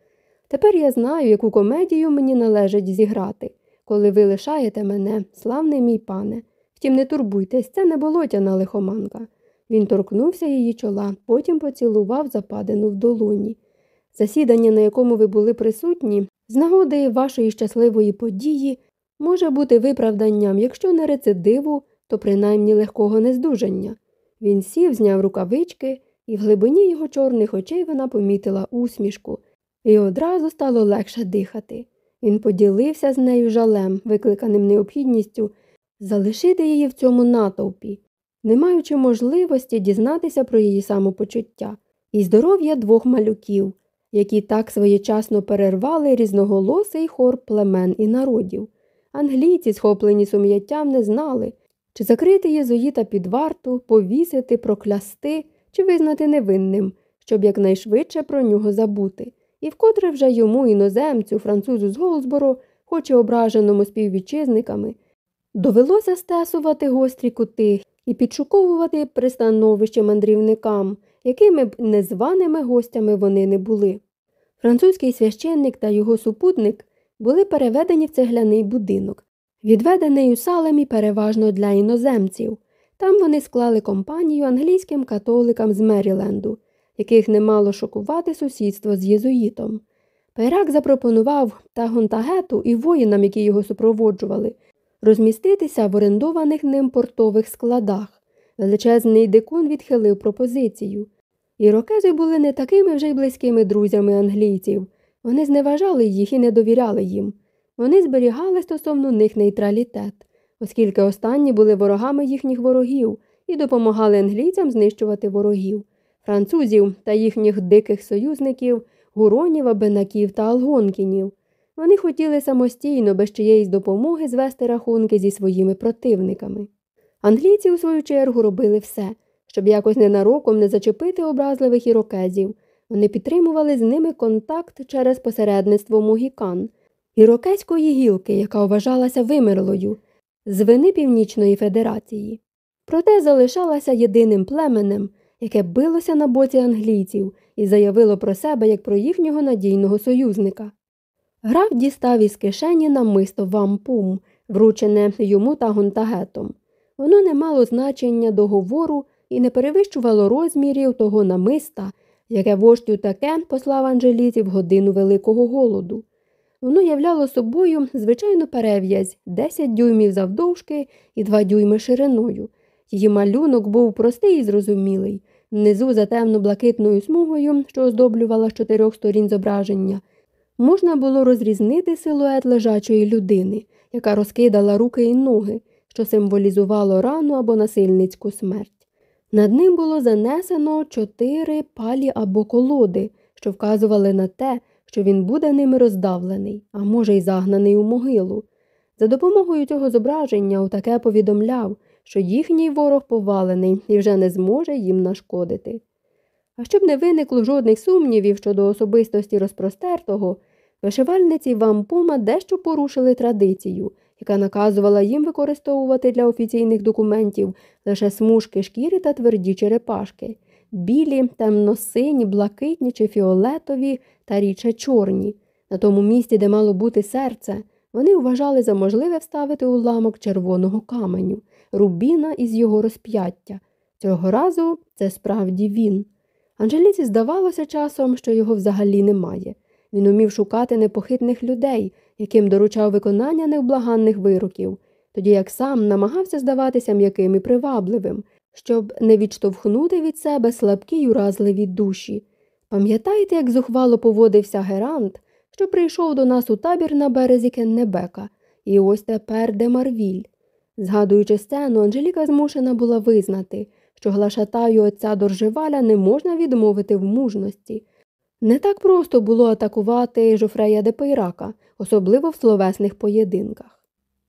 Тепер я знаю, яку комедію мені належить зіграти, коли ви лишаєте мене, славний мій пане. Втім, не турбуйтесь, це не болотяна лихоманка. Він торкнувся її чола, потім поцілував западину в долоні. Засідання, на якому ви були присутні, з нагоди вашої щасливої події, може бути виправданням, якщо не рецидиву, то принаймні легкого нездужання. Він сів, зняв рукавички, і в глибині його чорних очей вона помітила усмішку, і одразу стало легше дихати. Він поділився з нею жалем, викликаним необхідністю, залишити її в цьому натовпі, не маючи можливості дізнатися про її самопочуття і здоров'я двох малюків, які так своєчасно перервали різноголосий хор племен і народів. Англійці, схоплені сум'яттям, не знали, чи закрити єзуїта під варту, повісити, проклясти чи визнати невинним, щоб якнайшвидше про нього забути, і вкотре вже йому, іноземцю, французу з Голсборо, хоч і ображеному співвітчизниками, довелося стесувати гострі кути і підшуковувати пристановище мандрівникам, якими б незваними гостями вони не були. Французький священник та його супутник були переведені в цегляний будинок, відведений у салемі переважно для іноземців. Там вони склали компанію англійським католикам з Меріленду, яких не мало шокувати сусідство з єзуїтом. Пайрак запропонував Тагонтагету і воїнам, які його супроводжували, розміститися в орендованих ним портових складах. Величезний дикун відхилив пропозицію. Ірокези були не такими вже й близькими друзями англійців. Вони зневажали їх і не довіряли їм. Вони зберігали стосовно них нейтралітет, оскільки останні були ворогами їхніх ворогів і допомагали англійцям знищувати ворогів. Французів та їхніх диких союзників гуронів, абенаків та алгонкінів. Вони хотіли самостійно, без чиєїсь допомоги звести рахунки зі своїми противниками. Англійці, у свою чергу, робили все, щоб якось ненароком не зачепити образливих ірокезів. Вони підтримували з ними контакт через посередництво мугікан, ірокезької гілки, яка вважалася вимерлою, з вини Північної Федерації. Проте залишалася єдиним племенем, яке билося на боці англійців і заявило про себе як про їхнього надійного союзника. Граф дістав із кишені намисто вампум, вручене йому та гонтагетом. Воно не мало значення договору і не перевищувало розмірів того намиста, яке вождю таке послав Анжеліці в годину великого голоду. Воно являло собою звичайну перев'язь 10 дюймів завдовжки і 2 дюйми шириною. Її малюнок був простий і зрозумілий. Внизу за темно-блакитною смугою, що оздоблювала з чотирьох сторін зображення, можна було розрізнити силует лежачої людини, яка розкидала руки і ноги, що символізувало рану або насильницьку смерть. Над ним було занесено чотири палі або колоди, що вказували на те, що він буде ними роздавлений, а може й загнаний у могилу. За допомогою цього зображення отаке повідомляв, що їхній ворог повалений і вже не зможе їм нашкодити. А щоб не виникло жодних сумнівів щодо особистості розпростертого, вишивальниці вампума дещо порушили традицію, яка наказувала їм використовувати для офіційних документів лише смужки шкіри та тверді черепашки, білі, темно-сині, блакитні чи фіолетові та річе чорні. На тому місці, де мало бути серце, вони вважали за можливе вставити уламок червоного каменю, рубіна із його розп'яття. Цього разу це справді він. Анжеліці здавалося часом, що його взагалі немає. Він умів шукати непохитних людей, яким доручав виконання невблаганних вироків, тоді як сам намагався здаватися м'яким і привабливим, щоб не відштовхнути від себе слабкі й уразливі душі. Пам'ятаєте, як зухвало поводився Герант, що прийшов до нас у табір на березі Кеннебека, і ось тепер де Марвіль. Згадуючи сцену, Анжеліка змушена була визнати, що глашатаю отця Доржеваля не можна відмовити в мужності. Не так просто було атакувати Жофрея де Пейрака, особливо в словесних поєдинках.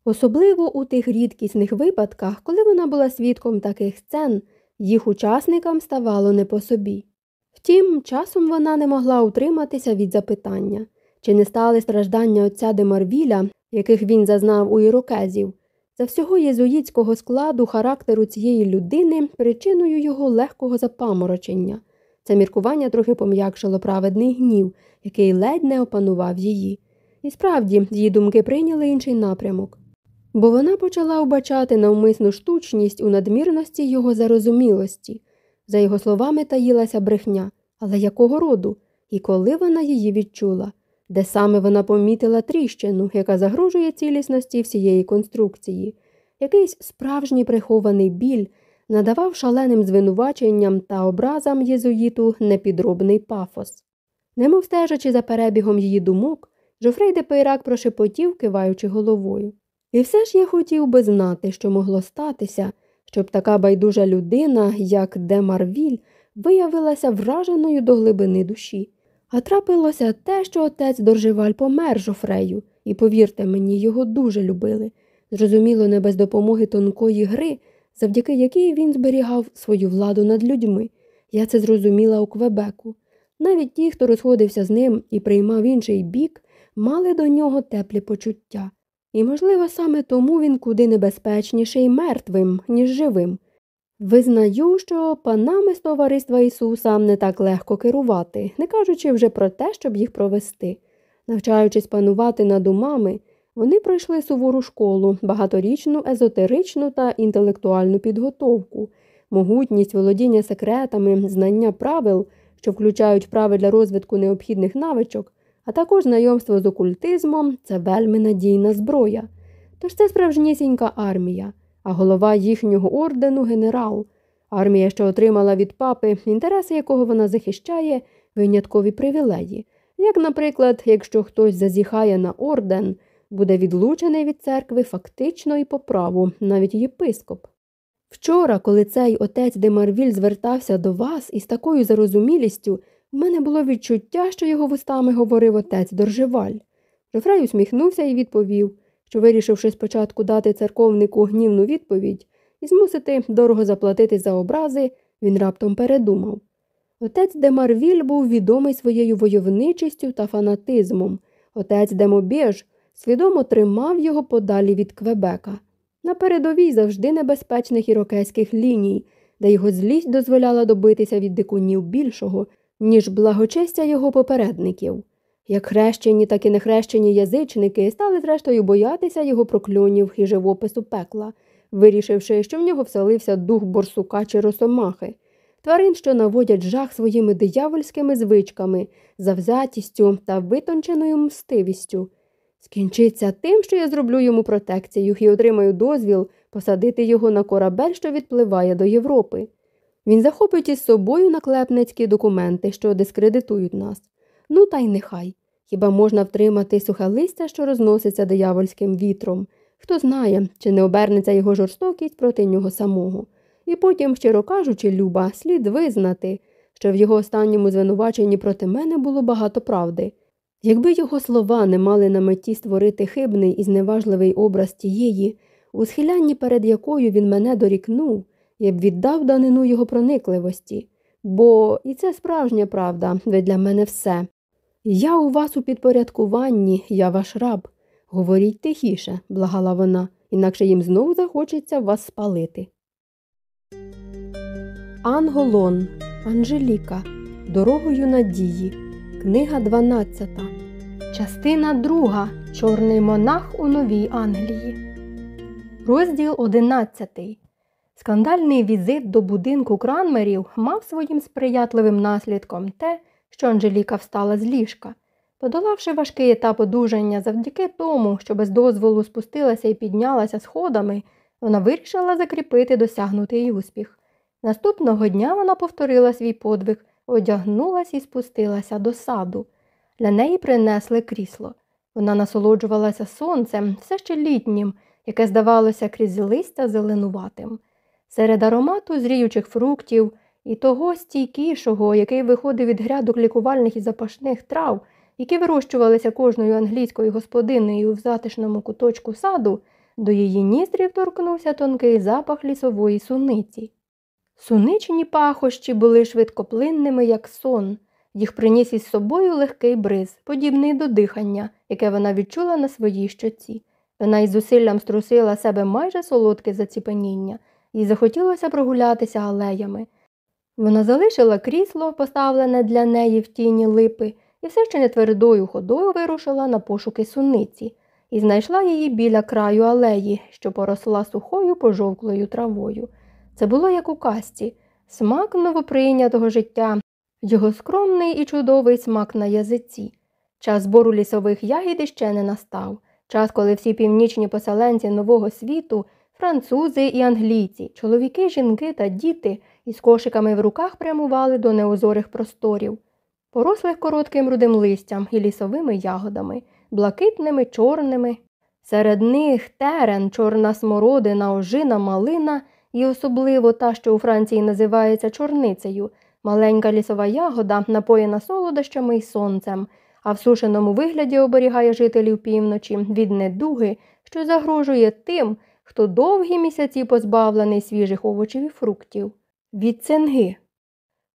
Особливо у тих рідкісних випадках, коли вона була свідком таких сцен, їх учасникам ставало не по собі. Втім, часом вона не могла утриматися від запитання, чи не стали страждання отця де Марвіля, яких він зазнав у ірокезів, за всього єзуїтського складу характеру цієї людини причиною його легкого запаморочення. Це міркування трохи пом'якшило праведний гнів, який ледь не опанував її. І справді, її думки прийняли інший напрямок. Бо вона почала вбачати навмисну штучність у надмірності його зарозумілості. За його словами таїлася брехня, але якого роду? І коли вона її відчула, де саме вона помітила тріщину, яка загрожує цілісності всієї конструкції, якийсь справжній прихований біль надавав шаленим звинуваченням та образам єзуїту непідробний пафос. Немов стежачи за перебігом її думок, Жофрей де Пейрак прошепотів, киваючи головою. І все ж я хотів би знати, що могло статися, щоб така байдужа людина, як Де Марвіль, виявилася враженою до глибини душі. А трапилося те, що отець Доржеваль помер Жофрею, і, повірте мені, його дуже любили. Зрозуміло, не без допомоги тонкої гри, завдяки якій він зберігав свою владу над людьми. Я це зрозуміла у Квебеку. Навіть ті, хто розходився з ним і приймав інший бік, мали до нього теплі почуття. І, можливо, саме тому він куди небезпечніший мертвим, ніж живим. Визнаю, що панами з товариства Ісуса не так легко керувати, не кажучи вже про те, щоб їх провести. Навчаючись панувати над умами, вони пройшли сувору школу, багаторічну, езотеричну та інтелектуальну підготовку, могутність володіння секретами, знання правил, що включають вправи розвитку необхідних навичок, а також знайомство з окультизмом це вельми надійна зброя. Тож це справжнісінька армія а голова їхнього ордену генерал. Армія, що отримала від папи, інтереси якого вона захищає, виняткові привілеї. Як, наприклад, якщо хтось зазіхає на орден, буде відлучений від церкви фактично і по праву, навіть єпископ. Вчора, коли цей отець де Марвіль звертався до вас із такою зарозумілістю, У мене було відчуття, що його вустами говорив отець Доржеваль. Жофрей усміхнувся і відповів, що, вирішивши спочатку дати церковнику гнівну відповідь і змусити дорого заплатити за образи, він раптом передумав. Отець де Марвіль був відомий своєю войовничістю та фанатизмом. Отець де Мобєж свідомо тримав його подалі від Квебека. На передовій завжди небезпечних ірокезьких ліній, де його злість дозволяла добитися від дикунів більшого, ніж благочестя його попередників. Як хрещені, так і нехрещені язичники стали зрештою боятися його прокльонів і живопису пекла, вирішивши, що в нього вселився дух борсука чи росомахи, тварин, що наводять жах своїми диявольськими звичками, завзятістю та витонченою мстивістю. Скінчиться тим, що я зроблю йому протекцію і отримаю дозвіл посадити його на корабель, що відпливає до Європи. Він захопить із собою наклепницькі документи, що дискредитують нас. Ну, та й нехай. Хіба можна втримати сухе листя, що розноситься диявольським вітром? Хто знає, чи не обернеться його жорстокість проти нього самого. І потім, щиро кажучи, Люба, слід визнати, що в його останньому звинуваченні проти мене було багато правди. Якби його слова не мали на меті створити хибний і зневажливий образ тієї, у схилянні перед якою він мене дорікнув, я б віддав данину його проникливості, бо і це справжня правда, ви для мене все. Я у вас у підпорядкуванні, я ваш раб. Говоріть тихіше, благала вона, інакше їм знову захочеться вас спалити. Анголон, Анжеліка, Дорогою надії, книга 12, частина 2. Чорний монах у Новій Англії. Розділ 11. Скандальний візит до будинку кранмерів мав своїм сприятливим наслідком те, що Анжеліка встала з ліжка. Подолавши важкий етап одужання завдяки тому, що без дозволу спустилася і піднялася сходами, вона вирішила закріпити досягнутий успіх. Наступного дня вона повторила свій подвиг, одягнулась і спустилася до саду. Для неї принесли крісло. Вона насолоджувалася сонцем, все ще літнім, яке здавалося крізь листя зеленуватим. Серед аромату зріючих фруктів і того стійкішого, який виходив від грядок лікувальних і запашних трав, які вирощувалися кожною англійською господинею в затишному куточку саду, до її ніздрів торкнувся тонкий запах лісової суниці. Суничні пахощі були швидкоплинними, як сон. Їх приніс із собою легкий бриз, подібний до дихання, яке вона відчула на своїй щоці. Вона із зусиллям струсила себе майже солодке заціпеніння, їй захотілося прогулятися алеями. Вона залишила крісло, поставлене для неї в тіні липи, і все ще нетвердою ходою вирушила на пошуки суниці і знайшла її біля краю алеї, що поросла сухою пожовклою травою. Це було як у касті, смак новоприйнятого життя, його скромний і чудовий смак на язиці. Час збору лісових ягід іще не настав, час, коли всі північні поселенці нового світу, французи і англійці, чоловіки, жінки та діти із кошиками в руках прямували до неозорих просторів, порослих коротким рудим листям і лісовими ягодами, блакитними, чорними. Серед них терен, чорна смородина, ожина, малина і особливо та, що у Франції називається чорницею, маленька лісова ягода, напоєна солодощами й сонцем, а в сушеному вигляді оберігає жителів півночі від недуги, що загрожує тим, хто довгі місяці позбавлений свіжих овочів і фруктів. Від цинги.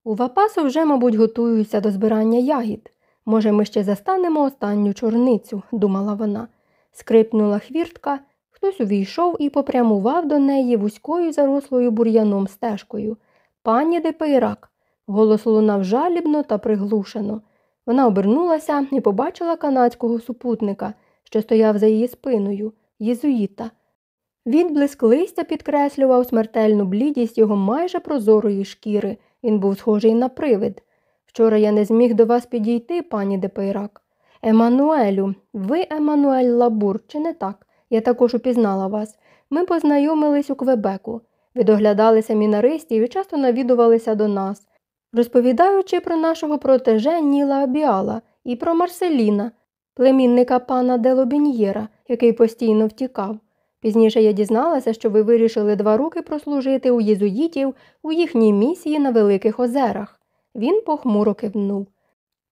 У Вапасу вже, мабуть, готуються до збирання ягід. Може, ми ще застанемо останню чорницю, думала вона. Скрипнула хвіртка, хтось увійшов і попрямував до неї вузькою зарослою бур'яном стежкою. Пані де Пейрак. Голос лунав жалібно та приглушено. Вона обернулася і побачила канадського супутника, що стояв за її спиною, єзуїта. Відблиск листя підкреслював смертельну блідість його майже прозорої шкіри. Він був схожий на привид. Вчора я не зміг до вас підійти, пані де Пейрак. Еммануелю, ви Еммануель Лабур, чи не так? Я також упізнала вас. Ми познайомились у Квебеку. Ви доглядали семінаристів і часто навідувалися до нас, розповідаючи про нашого протеже Ніла Абіала і про Марселіна, племінника пана Делобіньєра, який постійно втікав. Пізніше я дізналася, що ви вирішили два роки прослужити у єзуїтів у їхній місії на Великих Озерах. Він похмуро кивнув.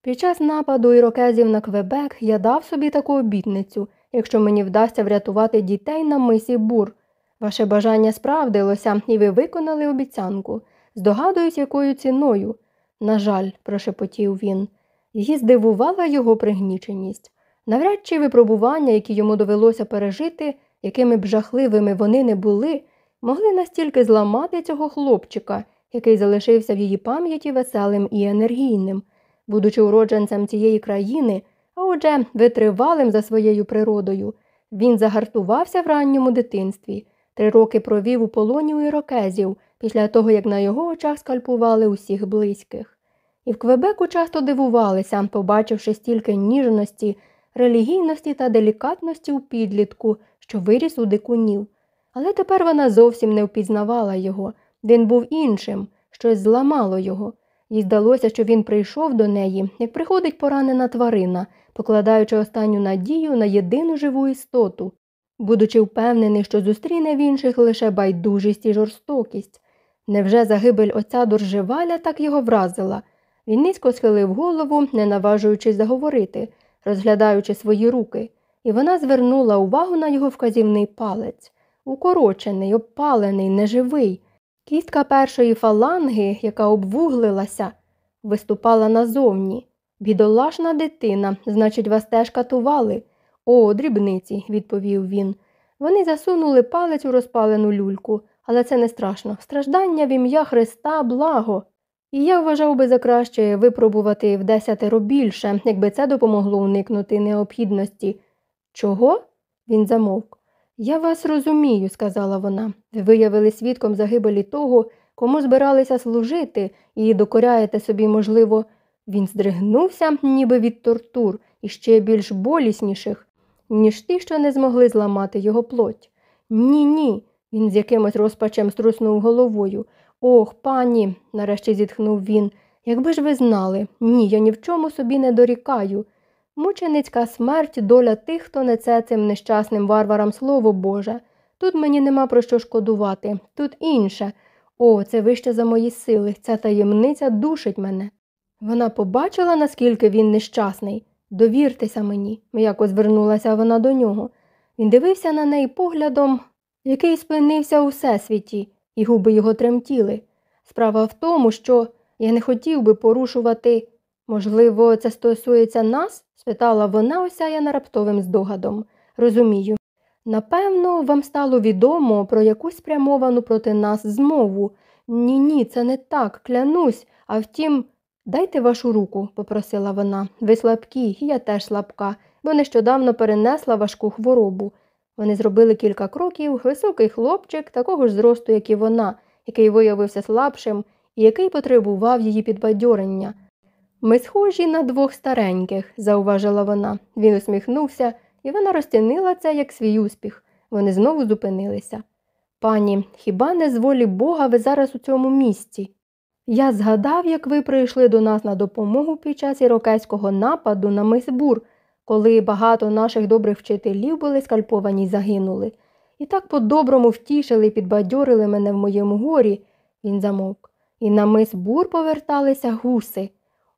Під час нападу ірокезів на Квебек я дав собі таку обітницю, якщо мені вдасться врятувати дітей на мисі бур. Ваше бажання справдилося, і ви виконали обіцянку. Здогадуюсь, якою ціною. На жаль, прошепотів він. Її здивувала його пригніченість. Навряд чи випробування, які йому довелося пережити, якими б жахливими вони не були, могли настільки зламати цього хлопчика, який залишився в її пам'яті веселим і енергійним, будучи уродженцем цієї країни, а отже, витривалим за своєю природою. Він загартувався в ранньому дитинстві, три роки провів у полоні у ірокезів, після того, як на його очах скальпували усіх близьких. І в Квебеку часто дивувалися, побачивши стільки ніжності, релігійності та делікатності у підлітку, що виріс у дикунів. Але тепер вона зовсім не впізнавала його. Він був іншим, щось зламало його. Їй здалося, що він прийшов до неї, як приходить поранена тварина, покладаючи останню надію на єдину живу істоту, будучи впевнений, що зустріне в інших лише байдужість і жорстокість. Невже загибель отця Доржеваля так його вразила? Він низько схилив голову, не наважуючись заговорити, розглядаючи свої руки, і вона звернула увагу на його вказівний палець укорочений, обпалений, неживий. Кістка першої фаланги, яка обвуглилася, виступала назовні. Бідолашна дитина, значить, вас теж катували. О, дрібниці, відповів він. Вони засунули палець у розпалену люльку, але це не страшно. Страждання в ім'я Христа благо. І я вважав би за краще випробувати в десятеро більше, якби це допомогло уникнути необхідності. Чого? Він замовк. Я вас розумію, сказала вона. Ви виявили свідком загибелі того, кому збиралися служити, і докоряєте собі, можливо, він здригнувся, ніби від тортур, і ще більш болісніших, ніж ті, що не змогли зламати його плоть. Ні, ні. Він з якимось розпачем струснув головою. Ох, пані, нарешті зітхнув він. Якби ж ви знали, ні, я ні в чому собі не дорікаю. Мученицька смерть доля тих, хто несе цим нещасним варварам слово Боже. Тут мені нема про що шкодувати, тут інше. О, це вище за мої сили, ця таємниця душить мене. Вона побачила, наскільки він нещасний. Довіртеся мені, м'яко звернулася вона до нього. Він дивився на неї поглядом, який спинився у всесвіті, і губи його тремтіли. Справа в тому, що я не хотів би порушувати. Можливо, це стосується нас? Спитала вона, осяяна раптовим здогадом. Розумію. Напевно, вам стало відомо про якусь спрямовану проти нас змову. Ні, ні, це не так, клянусь, а втім, дайте вашу руку, попросила вона. Ви слабкі, я теж слабка, бо нещодавно перенесла важку хворобу. Вони зробили кілька кроків, високий хлопчик, такого ж зросту, як і вона, який виявився слабшим і який потребував її підбадьорення. Ми схожі на двох стареньких, зауважила вона. Він усміхнувся, і вона розцінила це як свій успіх. Вони знову зупинилися. Пані, хіба не з волі Бога ви зараз у цьому місці? Я згадав, як ви прийшли до нас на допомогу під час ірокезького нападу на Мисбур, коли багато наших добрих вчителів були скальповані й загинули. І так по-доброму втішили і підбадьорили мене в моєму горі, він замовк. І на мис бур поверталися гуси.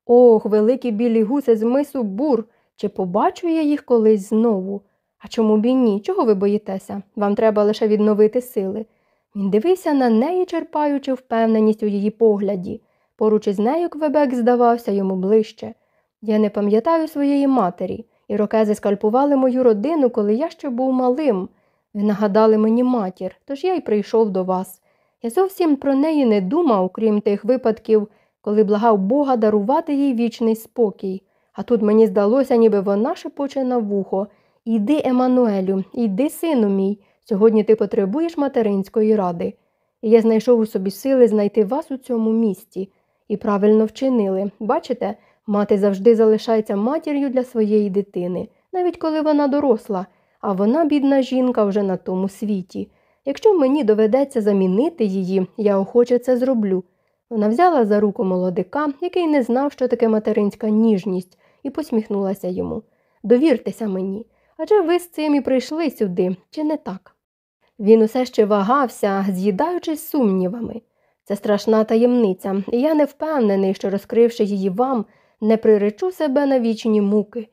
Ох, великі білі гуси з мису бур. Чи побачу я їх колись знову? А чому б і ні? Чого ви боїтеся? Вам треба лише відновити сили. Він дивився на неї, черпаючи впевненість у її погляді. Поруч із нею Квебек здавався йому ближче. Я не пам'ятаю своєї матері. Ірокези скальпували мою родину, коли я ще був малим. Ви нагадали мені матір, тож я й прийшов до вас. Я зовсім про неї не думав, крім тих випадків, коли благав Бога дарувати їй вічний спокій. А тут мені здалося, ніби вона шепоче на вухо Іди, Еммануелю, іди, сину мій, сьогодні ти потребуєш материнської ради. І я знайшов у собі сили знайти вас у цьому місті. І правильно вчинили. Бачите, мати завжди залишається матір'ю для своєї дитини, навіть коли вона доросла, а вона, бідна жінка, вже на тому світі. Якщо мені доведеться замінити її, я охоче це зроблю. Вона взяла за руку молодика, який не знав, що таке материнська ніжність, і посміхнулася йому. Довіртеся мені, адже ви з цим і прийшли сюди, чи не так? Він усе ще вагався, з'їдаючись сумнівами. Це страшна таємниця, і я не впевнений, що, розкривши її вам, не приречу себе на вічні муки.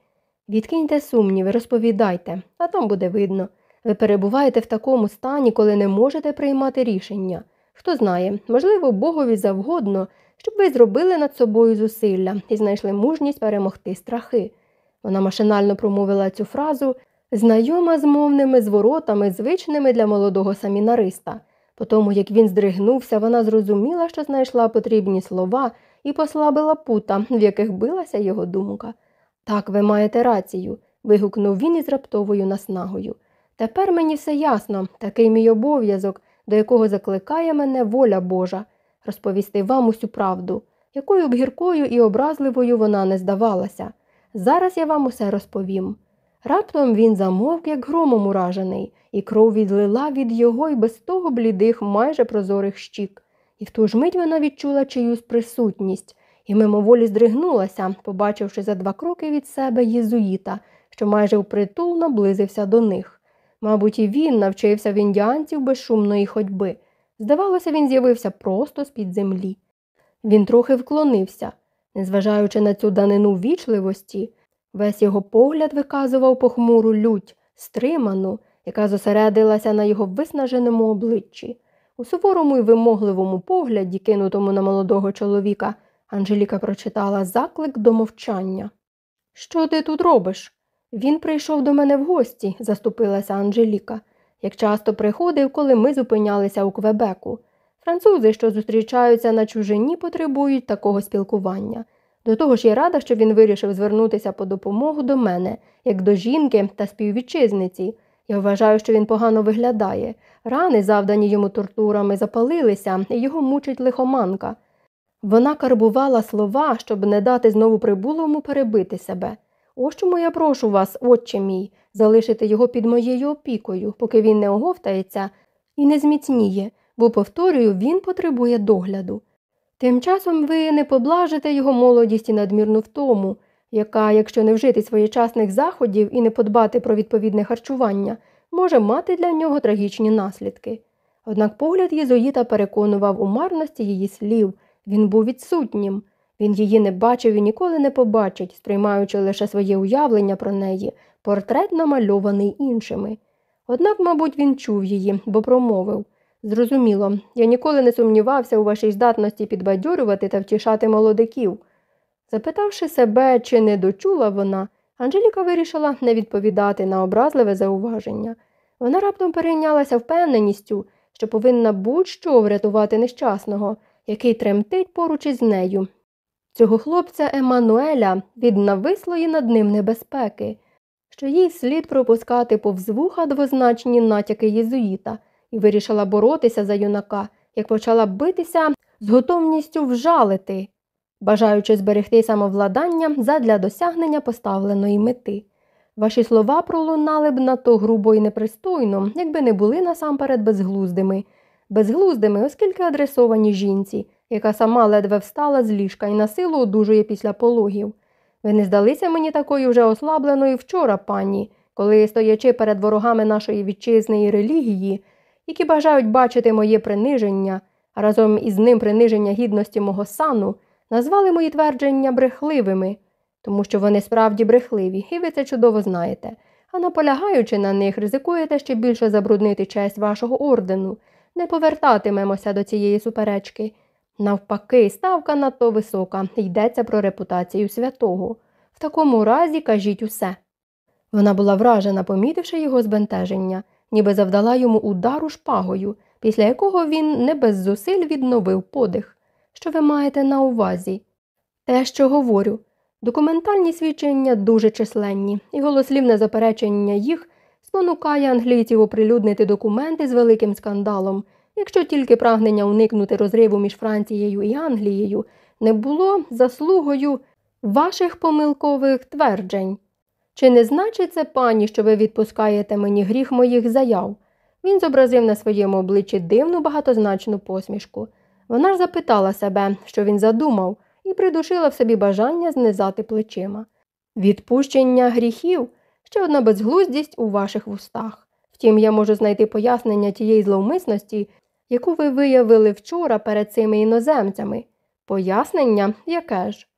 Відкиньте сумніви, розповідайте, а там буде видно. Ви перебуваєте в такому стані, коли не можете приймати рішення. Хто знає, можливо, Богові завгодно, щоб ви зробили над собою зусилля і знайшли мужність перемогти страхи. Вона машинально промовила цю фразу, знайома з мовними зворотами, звичними для молодого самінариста. По тому, як він здригнувся, вона зрозуміла, що знайшла потрібні слова і послабила пута, в яких билася його думка. Так, ви маєте рацію, вигукнув він із раптовою наснагою. Тепер мені все ясно, такий мій обов'язок, до якого закликає мене воля Божа, розповісти вам усю правду, якою б гіркою і образливою вона не здавалася. Зараз я вам усе розповім. Раптом він замовк, як громом уражений, і кров відлила від його і без того блідих, майже прозорих щік. І в ту ж мить вона відчула чиюсь присутність і мимоволі здригнулася, побачивши за два кроки від себе єзуїта, що майже впритул наблизився до них. Мабуть, і він навчився в індіанців безшумної ходьби. Здавалося, він з'явився просто з-під землі. Він трохи вклонився, незважаючи на цю данину вічливості, весь його погляд виказував похмуру лють, стриману, яка зосередилася на його виснаженому обличчі. У суворому і вимогливому погляді, кинутому на молодого чоловіка, Анжеліка прочитала заклик до мовчання. Що ти тут робиш? Він прийшов до мене в гості, заступилася Анжеліка, як часто приходив, коли ми зупинялися у Квебеку. Французи, що зустрічаються на чужині, потребують такого спілкування. До того ж я рада, що він вирішив звернутися по допомогу до мене, як до жінки та співвітчизниці. Я вважаю, що він погано виглядає. Рани, завдані йому тортурами, запалилися, і його мучить лихоманка. Вона карбувала слова, щоб не дати знову прибулому перебити себе. Ось чому я прошу вас, отче мій, залишити його під моєю опікою, поки він не оговтається і не зміцніє, бо, повторюю, він потребує догляду. Тим часом ви не поблажите його молодість і надмірну втому, яка, якщо не вжити своєчасних заходів і не подбати про відповідне харчування, може мати для нього трагічні наслідки. Однак погляд Єзуїта переконував у марності її слів. Він був відсутнім. Він її не бачив і ніколи не побачить, сприймаючи лише своє уявлення про неї, портрет намальований іншими. Однак, мабуть, він чув її, бо промовив Зрозуміло, я ніколи не сумнівався у вашій здатності підбадьорювати та втішати молодиків. Запитавши себе, чи не дочула вона, Анжеліка вирішила не відповідати на образливе зауваження. Вона раптом перейнялася впевненістю, що повинна будь-що врятувати нещасного який тремтить поруч із нею. Цього хлопця Еммануеля від навислої над ним небезпеки, що їй слід пропускати повз вуха двозначні натяки єзуїта, і вирішила боротися за юнака, як почала битися з готовністю вжалити, бажаючи зберегти самовладання задля досягнення поставленої мети. Ваші слова пролунали б надто грубо і непристойно, якби не були насамперед безглуздими безглуздими, оскільки адресовані жінці, яка сама ледве встала з ліжка і на силу одужує після пологів. Ви не здалися мені такою вже ослабленою вчора, пані, коли, стоячи перед ворогами нашої вітчизни і релігії, які бажають бачити моє приниження, а разом із ним приниження гідності мого сану, назвали мої твердження брехливими, тому що вони справді брехливі, і ви це чудово знаєте. А наполягаючи на них, ризикуєте ще більше забруднити честь вашого ордену, не повертатимемося до цієї суперечки. Навпаки, ставка надто висока, йдеться про репутацію святого. В такому разі кажіть усе. Вона була вражена, помітивши його збентеження, ніби завдала йому удару шпагою, після якого він не без зусиль відновив подих. Що ви маєте на увазі? Те, що говорю. Документальні свідчення дуже численні, і голослівне заперечення їх спонукає англійців оприлюднити документи з великим скандалом, якщо тільки прагнення уникнути розриву між Францією і Англією не було заслугою ваших помилкових тверджень. Чи не значить це, пані, що ви відпускаєте мені гріх моїх заяв? Він зобразив на своєму обличчі дивну багатозначну посмішку. Вона ж запитала себе, що він задумав, і придушила в собі бажання знизати плечима. Відпущення гріхів ще одна безглуздість у ваших вустах. Втім, я можу знайти пояснення тієї зловмисності, яку ви виявили вчора перед цими іноземцями. Пояснення яке ж?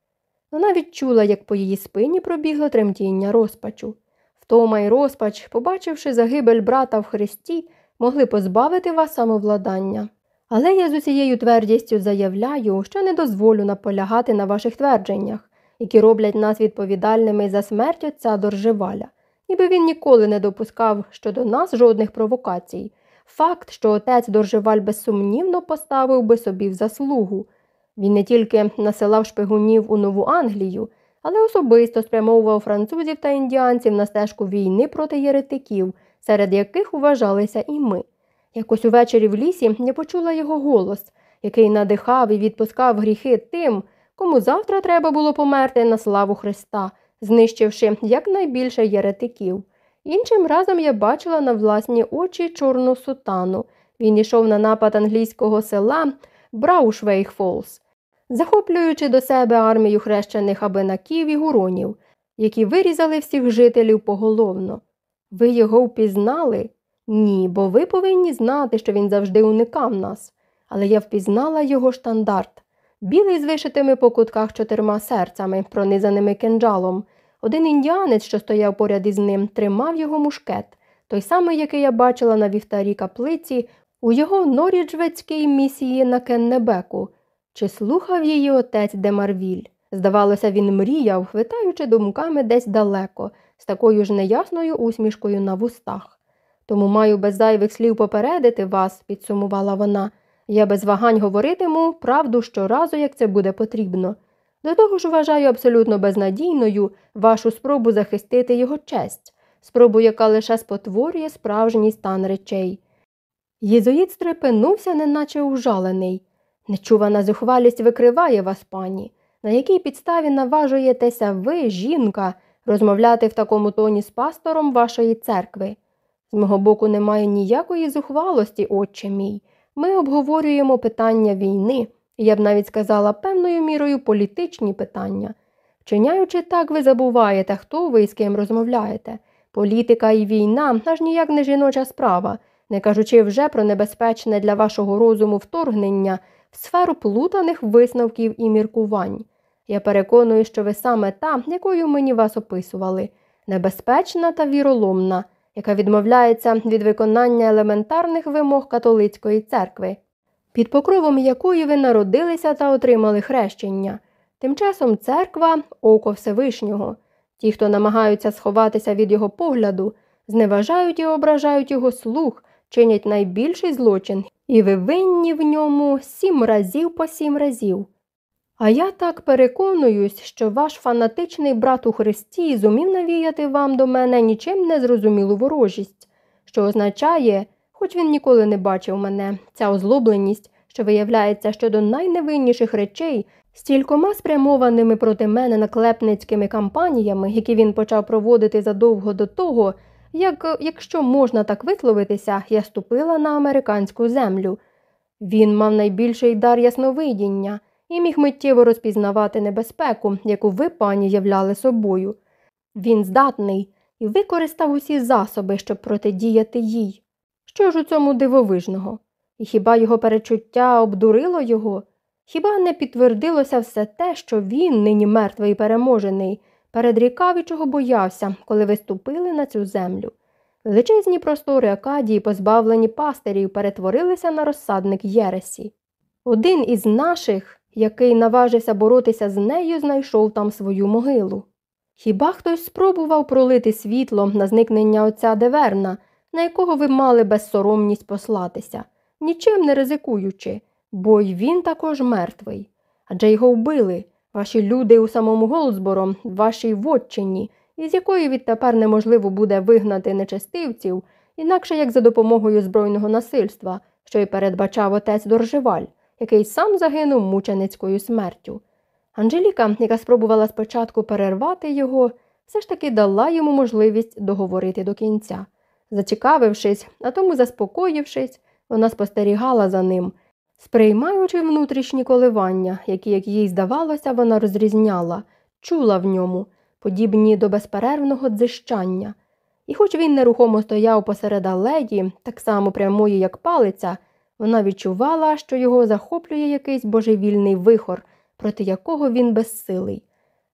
Вона відчула, як по її спині пробігло тремтіння розпачу. Втома й розпач, побачивши загибель брата в Христі, могли позбавити вас самовладання. Але я з усією твердістю заявляю, що не дозволю наполягати на ваших твердженнях, які роблять нас відповідальними за смерть отця Доржеваля, ніби він ніколи не допускав щодо нас жодних провокацій. Факт, що отець Доржеваль безсумнівно поставив би собі в заслугу. Він не тільки насилав шпигунів у Нову Англію, але особисто спрямовував французів та індіанців на стежку війни проти єретиків, серед яких вважалися і ми. Якось увечері в лісі я почула його голос, який надихав і відпускав гріхи тим, кому завтра треба було померти на славу Христа, знищивши якнайбільше єретиків. Іншим разом я бачила на власні очі чорну сутану. Він йшов на напад англійського села Браушвейхфолс, захоплюючи до себе армію хрещених абинаків і гуронів, які вирізали всіх жителів поголовно. Ви його впізнали? Ні, бо ви повинні знати, що він завжди уникав нас. Але я впізнала його штандарт білий з вишитими по кутках чотирма серцями, пронизаними кинджалом. Один індіанець, що стояв поряд із ним, тримав його мушкет, той самий, який я бачила на вівтарі каплиці у його норіджвецькій місії на Кеннебеку. Чи слухав її отець Демарвіль? Здавалося, він мріяв, витаючи думками десь далеко, з такою ж неясною усмішкою на вустах. Тому маю без зайвих слів попередити вас, підсумувала вона. Я без вагань говоритиму правду щоразу, як це буде потрібно. До того ж вважаю абсолютно безнадійною вашу спробу захистити його честь, спробу, яка лише спотворює справжній стан речей. Єзуїт стрепенувся, неначе ужалений. Нечувана зухвалість викриває вас, пані. На якій підставі наважуєтеся ви, жінка, розмовляти в такому тоні з пастором вашої церкви? З мого боку, немає ніякої зухвалості, отче мій. Ми обговорюємо питання війни, я б навіть сказала певною мірою політичні питання. Вчиняючи так, ви забуваєте, хто ви і з ким розмовляєте. Політика і війна аж ніяк не жіноча справа, не кажучи вже про небезпечне для вашого розуму вторгнення в сферу плутаних висновків і міркувань. Я переконую, що ви саме та, якою мені вас описували, небезпечна та віроломна, яка відмовляється від виконання елементарних вимог католицької церкви під покровом якої ви народилися та отримали хрещення. Тим часом церква око Всевишнього. Ті, хто намагаються сховатися від його погляду, зневажають і ображають його слух, чинять найбільший злочин, і ви винні в ньому сім разів по сім разів. А я так переконуюсь, що ваш фанатичний брат у Христі зумів навіяти вам до мене нічим не зрозумілу ворожість, що означає, хоч він ніколи не бачив мене, ця озлобленість, що виявляється щодо найневинніших речей, стількома спрямованими проти мене наклепницькими кампаніями, які він почав проводити задовго до того, як, якщо можна так висловитися, я ступила на американську землю. Він мав найбільший дар ясновидіння і міг миттєво розпізнавати небезпеку, яку ви, пані, являли собою. Він здатний і використав усі засоби, щоб протидіяти їй. Що ж у цьому дивовижного? І хіба його перечуття обдурило його? Хіба не підтвердилося все те, що він, нині мертвий і переможений, передрікав і чого боявся, коли ви ступили на цю землю? Величезні простори Акадії, позбавлені пастирів, перетворилися на розсадник Єресі. Один із наших, який наважився боротися з нею, знайшов там свою могилу. Хіба хтось спробував пролити світло на зникнення отця Деверна, на якого ви мали безсоромність послатися, нічим не ризикуючи, бо й він також мертвий. Адже його вбили, ваші люди у самому Голдсборо, вашій вотчині, із якої відтепер неможливо буде вигнати нечестивців, інакше як за допомогою збройного насильства, що й передбачав отець Доржеваль, який сам загинув мученицькою смертю. Анжеліка, яка спробувала спочатку перервати його, все ж таки дала йому можливість договорити до кінця. Зацікавившись, а тому заспокоївшись, вона спостерігала за ним, сприймаючи внутрішні коливання, які, як їй здавалося, вона розрізняла, чула в ньому, подібні до безперервного дзищання. І хоч він нерухомо стояв посеред алеї, так само прямої, як палиця, Вона відчувала, що його захоплює якийсь божевільний вихор, проти якого він безсилий.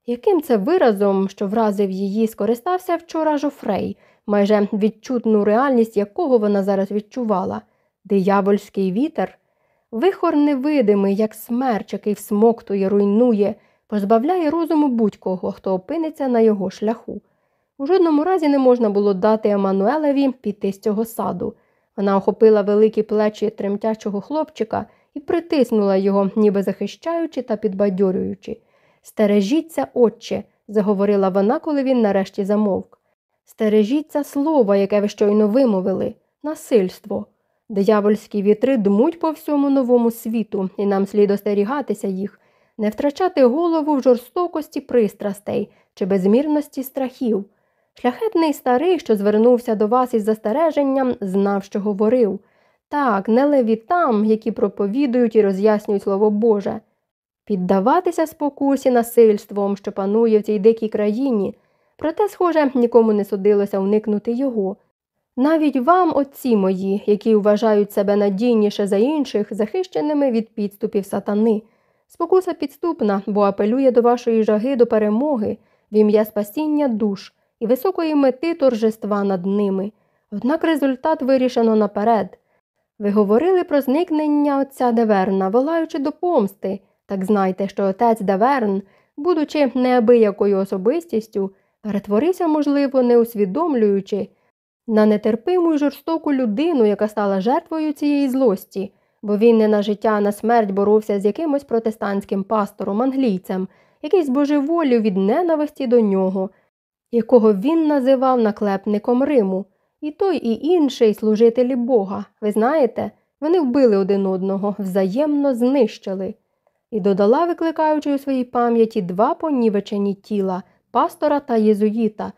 Яким це виразом, що вразив її, скористався вчора Жофрей, майже відчутну реальність якого вона зараз відчувала диявольський вітер, вихор невидимий, як смерч, який всмоктує, руйнує, позбавляє розуму будь-кого, хто опиниться на його шляху. У жодному разі не можна було дати Еммануелеві піти з цього саду. Вона охопила великі плечі тремтячого хлопчика і притиснула його, ніби захищаючи та підбадьорюючи. Стережіться, отче, заговорила вона, коли він нарешті замовк. Стережіться слова, яке ви щойно вимовили, насильство. Диявольські вітри дмуть по всьому новому світу, і нам слід остерігатися їх, не втрачати голову в жорстокості пристрастей чи безмірності страхів. Шляхетний старий, що звернувся до вас із застереженням, знав, що говорив. Так, не левітам, які проповідують і роз'яснюють Слово Боже. Піддаватися спокусі насильством, що панує в цій дикій країні, проте, схоже, нікому не судилося уникнути його. Навіть вам, отці мої, які вважають себе надійніше за інших, захищеними від підступів сатани. Спокуса підступна, бо апелює до вашої жаги до перемоги, в ім'я спасіння душ і високої мети торжества над ними. Однак результат вирішено наперед. Ви говорили про зникнення отця Деверна, волаючи до помсти, так знайте, що отець Деверн, будучи неабиякою особистістю, перетворився, можливо, не усвідомлюючи, на нетерпиму й жорстоку людину, яка стала жертвою цієї злості, бо він не на життя, а на смерть боровся з якимось протестантським пастором, англійцем, який збожеволів від ненависті до нього, якого він називав наклепником Риму. І той, і інший служителі Бога. Ви знаєте, вони вбили один одного, взаємно знищили. І додала, викликаючи у своїй пам'яті два понівечені тіла пастора та єзуїта,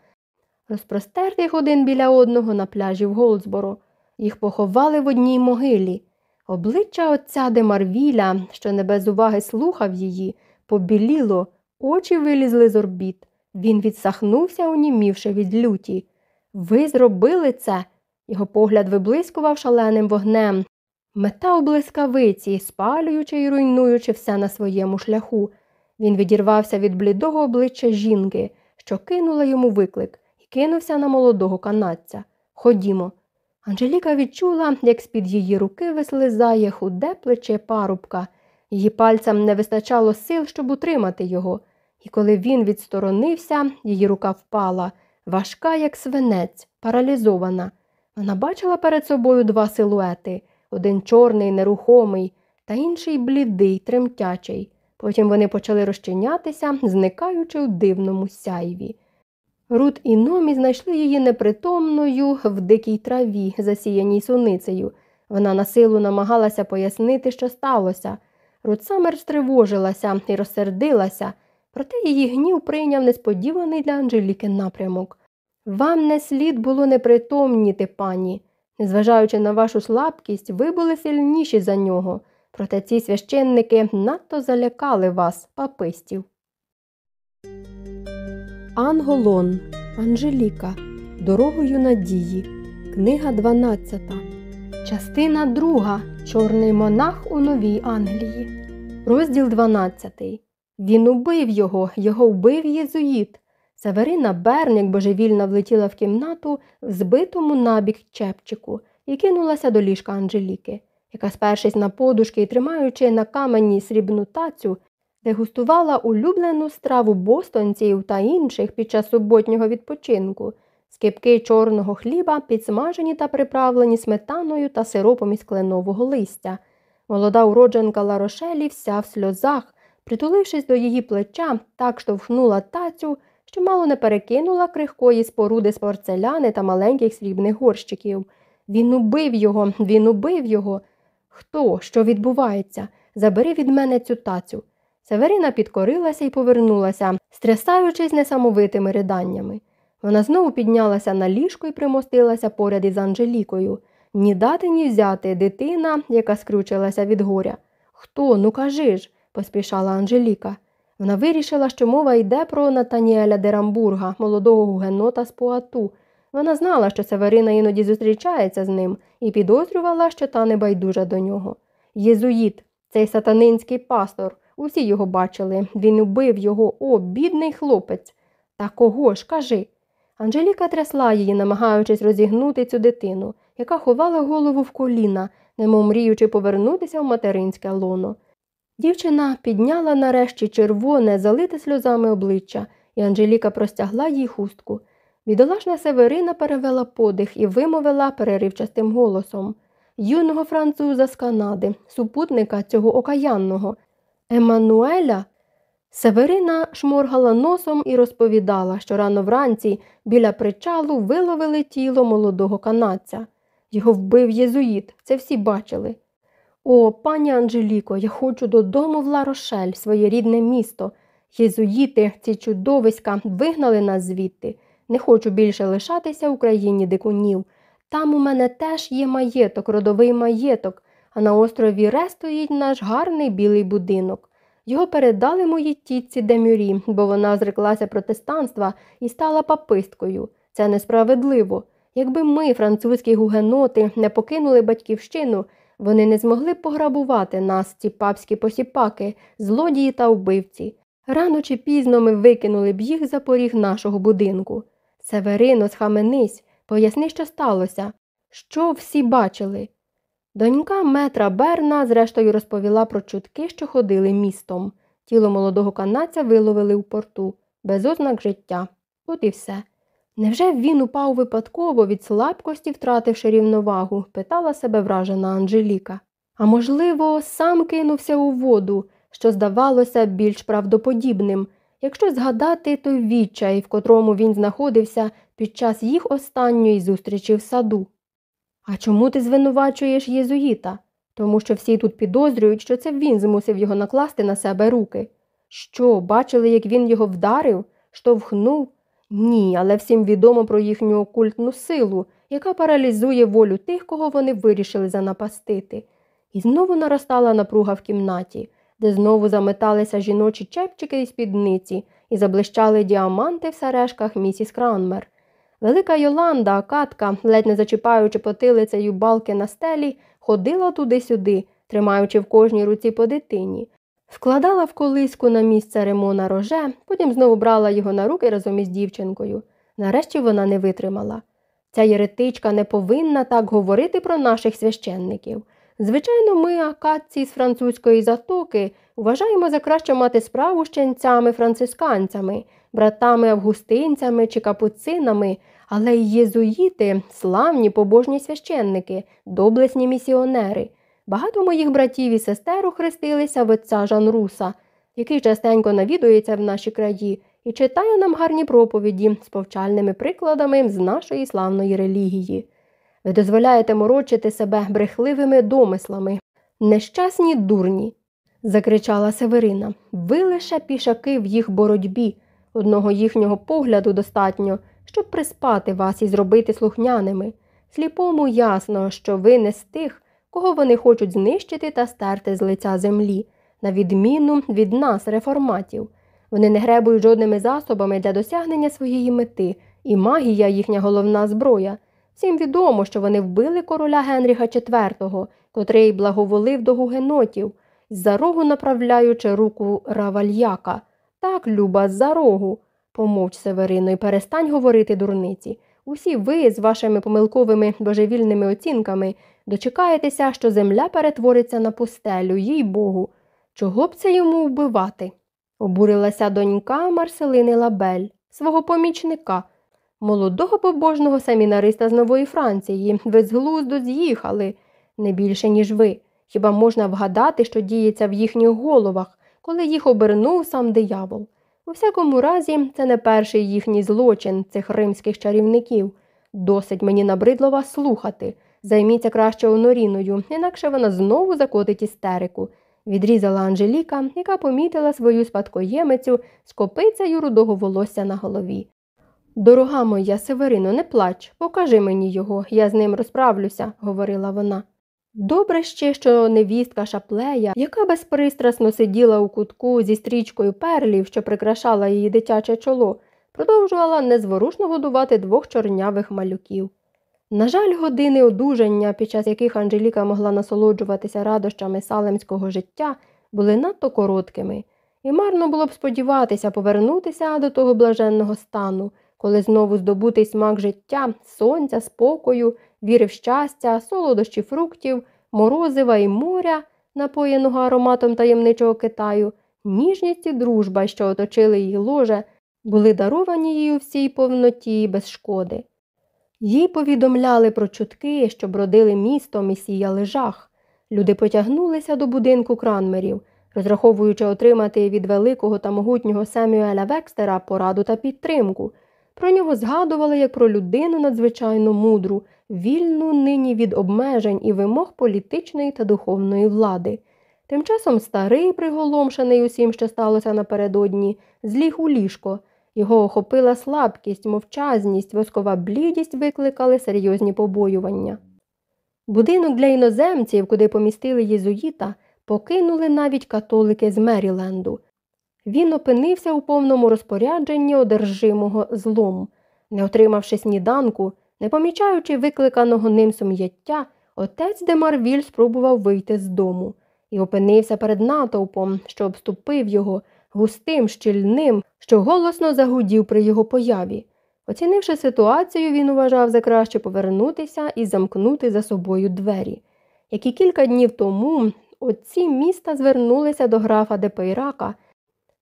розпростертих один біля одного на пляжі в Голдсборо. Їх поховали в одній могилі. Обличчя отця Демарвіля, що не без уваги слухав її, побіліло, очі вилізли з орбіт. Він відсахнувся, унімівши від люті. Ви зробили це. Його погляд виблискував шаленим вогнем. Мета у блискавиці, спалюючи і руйнуючи все на своєму шляху. Він відірвався від блідого обличчя жінки, що кинула йому виклик, і кинувся на молодого канадця. Ходімо. Анжеліка відчула, як з-під її руки вислизає худе плече парубка. Її пальцям не вистачало сил, щоб утримати його, і коли він відсторонився, її рука впала важка, як свинець, паралізована. Вона бачила перед собою два силуети один чорний, нерухомий, та інший блідий, тремтячий. Потім вони почали розчинятися, зникаючи у дивному сяйві. Рут і номі знайшли її непритомною в дикій траві, засіяній суницею. Вона на силу намагалася пояснити, що сталося. Рут Самер стривожилася і розсердилася. Проте її гнів прийняв несподіваний для Анжеліки напрямок. Вам не слід було непритомніти, пані. Незважаючи на вашу слабкість, ви були сильніші за нього, проте ці священники надто залякали вас, папистів. Анголон Анжеліка. Дорогою надії. Книга 12. Частина 2. Чорний монах у Новій Англії. Розділ 12. Він убив його, його вбив єзуїт. Северина Берн, як божевільна влетіла в кімнату збитому набік чепчику і кинулася до ліжка Анжеліки, яка, спершись на подушки і тримаючи на камені срібну тацю, дегустувала улюблену страву бостонців та інших під час суботнього відпочинку, скипки чорного хліба, підсмажені та приправлені сметаною та сиропом із кленового листя. Молода уродженка Ларошелі вся в сльозах притулившись до її плеча, так штовхнула тацю, що мало не перекинула крихкої споруди з порцеляни та маленьких срібних горщиків. Він убив його, він убив його. Хто? Що відбувається? Забери від мене цю тацю. Северина підкорилася і повернулася, стрясаючись несамовитими риданнями. Вона знову піднялася на ліжко і примостилася поряд із Анжелікою. Ні дати, ні взяти дитина, яка скрючилася від горя. Хто? Ну кажи ж поспішала Анжеліка. Вона вирішила, що мова йде про Натаніеля Дерамбурга, молодого гугенота з Пуату. Вона знала, що Северина іноді зустрічається з ним, і підозрювала, що та не байдужа до нього. Єзуїт, цей сатанинський пастор, усі його бачили. Він убив його, о, бідний хлопець. Та кого ж, кажи? Анжеліка трясла її, намагаючись розігнути цю дитину, яка ховала голову в коліна, немов мріючи повернутися в материнське лоно. Дівчина підняла нарешті червоне, залите сльозами обличчя, і Анжеліка простягла їй хустку. Бідолашна Северина перевела подих і вимовила переривчастим голосом юного француза з Канади, супутника цього окаянного. Еммануеля Северина шморгала носом і розповідала, що рано вранці біля причалу виловили тіло молодого канадця. Його вбив єзуїт, це всі бачили. О, пані Анжеліко, я хочу додому в Ларошель, своє рідне місто. Єзуїти, ці чудовиська, вигнали нас звідти. Не хочу більше лишатися в країні дикунів. Там у мене теж є маєток, родовий маєток, а на острові Ре стоїть наш гарний білий будинок. Його передали моїй тітці Демюрі, бо вона зреклася протестанства і стала паписткою. Це несправедливо. Якби ми, французькі гугеноти, не покинули батьківщину, вони не змогли пограбувати нас, ці папські посіпаки, злодії та вбивці. Рано чи пізно ми викинули б їх за поріг нашого будинку. Северино, схаменись, поясни, що сталося, що всі бачили. Донька метра Берна, зрештою, розповіла про чутки, що ходили містом. Тіло молодого канадця виловили у порту, без ознак життя. От і все. Невже він упав випадково від слабкості, втративши рівновагу? питала себе вражена Анжеліка. А можливо, сам кинувся у воду, що здавалося більш правдоподібним, якщо згадати той відчай, в котрому він знаходився під час їх останньої зустрічі в саду. А чому ти звинувачуєш єзуїта? Тому що всі тут підозрюють, що це він змусив його накласти на себе руки. Що, бачили, як він його вдарив, штовхнув? Ні, але всім відомо про їхню окультну силу, яка паралізує волю тих, кого вони вирішили занапастити. І знову наростала напруга в кімнаті, де знову заметалися жіночі чепчики і спідниці і заблищали діаманти в сережках місіс Кранмер. Велика Йоланда, катка, ледь не зачіпаючи потилицею балки на стелі, ходила туди-сюди, тримаючи в кожній руці по дитині. Вкладала в колиску на місце Ремона роже, потім знову брала його на руки разом із дівчинкою. Нарешті вона не витримала. Ця єретичка не повинна так говорити про наших священників. Звичайно, ми, акадці з французької затоки, вважаємо за краще мати справу з ченцями францисканцями, братами августинцями чи капуцинами, але й єзуїти славні побожні священники, доблесні місіонери. Багато моїх братів і сестер охрестилися в отця Жанруса, який частенько навідується в наші краї і читає нам гарні проповіді з повчальними прикладами з нашої славної релігії. Ви дозволяєте морочити себе брехливими домислами. Нещасні дурні, закричала Северина. Ви лише пішаки в їх боротьбі. Одного їхнього погляду достатньо, щоб приспати вас і зробити слухняними. Сліпому ясно, що ви не з тих, кого вони хочуть знищити та стерти з лиця землі, на відміну від нас, реформатів. Вони не гребують жодними засобами для досягнення своєї мети, і магія їхня головна зброя. Всім відомо, що вони вбили короля Генріха IV, котрий благоволив до гугенотів, за рогу направляючи руку равальяка. Так, Люба, за рогу. Помовч Северино, і перестань говорити дурниці. Усі ви з вашими помилковими божевільними оцінками дочекаєтеся, що земля перетвориться на пустелю, їй богу. Чого б це йому вбивати? Обурилася донька Марселини Лабель, свого помічника, молодого побожного семінариста з Нової Франції. Ви з глузду з'їхали не більше, ніж ви. Хіба можна вгадати, що діється в їхніх головах, коли їх обернув сам диявол? У всякому разі, це не перший їхній злочин цих римських чарівників. Досить мені набридло вас слухати. Займіться краще оноріною, інакше вона знову закотить істерику, відрізала Анжеліка, яка помітила свою спадкоємицю з копицею рудого волосся на голові. Дорога моя, Северино, не плач, покажи мені його, я з ним розправлюся, говорила вона. Добре ще, що невістка шаплея, яка безпристрасно сиділа у кутку зі стрічкою перлів, що прикрашала її дитяче чоло, продовжувала незворушно годувати двох чорнявих малюків. На жаль, години одужання, під час яких Анжеліка могла насолоджуватися радощами салемського життя, були надто короткими, і марно було б сподіватися повернутися до того блаженного стану, коли знову здобутий смак життя, сонця, спокою, віри в щастя, солодощі фруктів, морозива і моря, напоєного ароматом таємничого Китаю, ніжність і дружба, що оточили її ложе, були даровані їй у всій повноті без шкоди. Їй повідомляли про чутки, що бродили містом і сіяли жах. Люди потягнулися до будинку кранмерів, розраховуючи отримати від великого та могутнього Семюеля Векстера пораду та підтримку. Про нього згадували як про людину надзвичайно мудру, вільну нині від обмежень і вимог політичної та духовної влади. Тим часом старий, приголомшений усім, що сталося напередодні, зліг у ліжко. Його охопила слабкість, мовчазність, воскова блідість викликали серйозні побоювання. Будинок для іноземців, куди помістили єзуїта, покинули навіть католики з Меріленду. Він опинився у повному розпорядженні одержимого злом. Не отримавши сніданку, не помічаючи викликаного ним сум'яття, отець Демарвіль спробував вийти з дому і опинився перед натовпом, що обступив його густим, щільним, що голосно загудів при його появі. Оцінивши ситуацію, він вважав за краще повернутися і замкнути за собою двері. Як і кілька днів тому отці міста звернулися до графа Депейрака,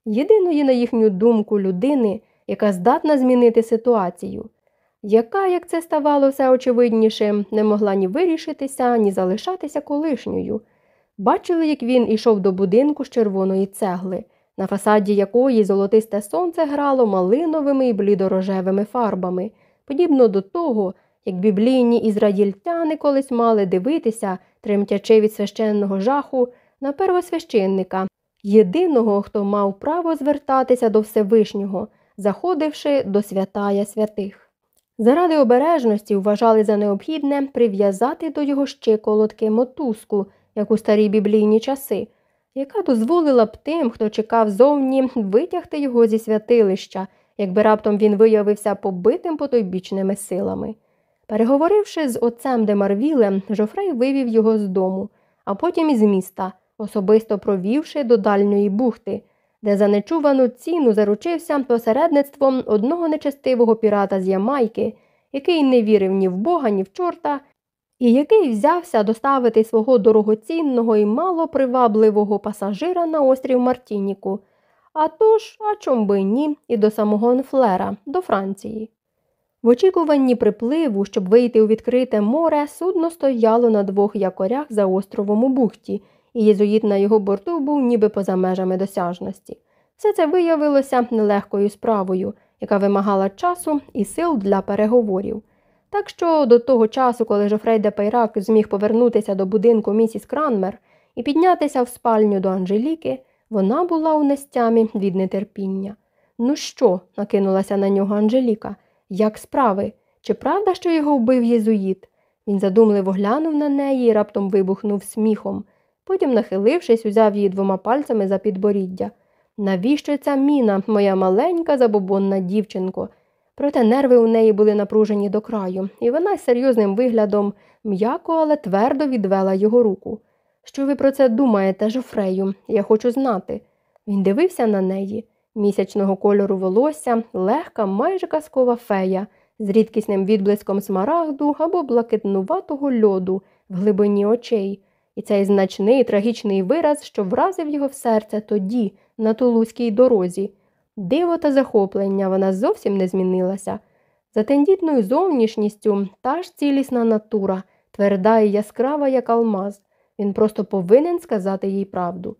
єдиної, на їхню думку, людини, яка здатна змінити ситуацію, яка, як це ставало все очевидніше, не могла ні вирішитися, ні залишатися колишньою. Бачили, як він ішов до будинку з червоної цегли на фасаді якої золотисте сонце грало малиновими і блідорожевими фарбами, подібно до того, як біблійні ізраїльтяни колись мали дивитися, тремтячи від священного жаху, на первосвященника, єдиного, хто мав право звертатися до Всевишнього, заходивши до святая святих. Заради обережності вважали за необхідне прив'язати до його щиколотки мотузку, як у старі біблійні часи яка дозволила б тим, хто чекав зовні, витягти його зі святилища, якби раптом він виявився побитим потойбічними силами. Переговоривши з отцем Демарвілем, Жофрей вивів його з дому, а потім із міста, особисто провівши до дальньої бухти, де за нечувану ціну заручився посередництвом одного нечестивого пірата з Ямайки, який не вірив ні в бога, ні в чорта і який взявся доставити свого дорогоцінного і малопривабливого пасажира на острів Мартініку. А тож, а чом би ні, і до самого Онфлера, до Франції. В очікуванні припливу, щоб вийти у відкрите море, судно стояло на двох якорях за островом у бухті, і єзуїт на його борту був ніби поза межами досяжності. Все це виявилося нелегкою справою, яка вимагала часу і сил для переговорів. Так що до того часу, коли Жофрей де Пейрак зміг повернутися до будинку місіс Кранмер і піднятися в спальню до Анжеліки, вона була у нестямі від нетерпіння. Ну що? накинулася на нього Анжеліка. Як справи? Чи правда, що його вбив єзуїт? Він задумливо глянув на неї і раптом вибухнув сміхом. Потім, нахилившись, узяв її двома пальцями за підборіддя. Навіщо ця міна, моя маленька забобонна дівчинко? Проте нерви у неї були напружені до краю, і вона з серйозним виглядом м'яко, але твердо відвела його руку. Що ви про це думаєте, Жофрею? Я хочу знати. Він дивився на неї. Місячного кольору волосся, легка, майже казкова фея, з рідкісним відблиском смарагду або блакитнуватого льоду в глибині очей, і цей значний трагічний вираз, що вразив його в серце тоді, на тулузькій дорозі. Диво та захоплення вона зовсім не змінилася. За тендітною зовнішністю та ж цілісна натура, тверда і яскрава, як алмаз. Він просто повинен сказати їй правду.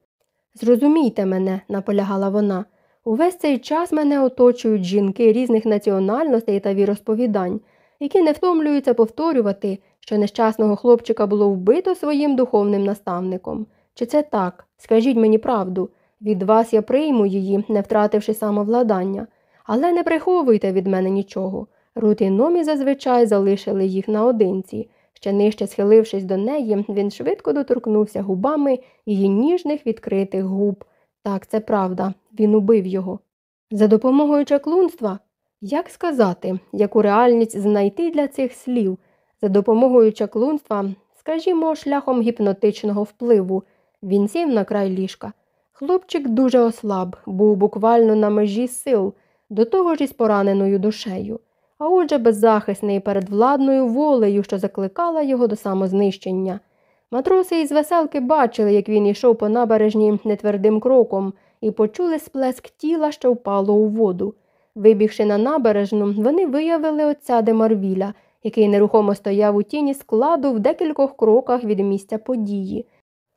Зрозумійте мене, наполягала вона. Увесь цей час мене оточують жінки різних національностей та віросповідань, які не втомлюються повторювати, що нещасного хлопчика було вбито своїм духовним наставником. Чи це так? Скажіть мені правду. Від вас я прийму її, не втративши самовладання, але не приховуйте від мене нічого. Рут номі зазвичай залишили їх наодинці. Ще нижче схилившись до неї, він швидко доторкнувся губами її ніжних відкритих губ. Так, це правда, він убив його. За допомогою чаклунства? Як сказати, яку реальність знайти для цих слів за допомогою чаклунства, скажімо, шляхом гіпнотичного впливу, він сів на край ліжка. Хлопчик дуже ослаб, був буквально на межі сил, до того ж із пораненою душею, а отже, беззахисний перед владною волею, що закликала його до самознищення. Матроси із веселки бачили, як він йшов по набережні нетвердим кроком, і почули сплеск тіла, що впало у воду. Вибігши на набережну, вони виявили отця Демарвіля, який нерухомо стояв у тіні складу в декількох кроках від місця події.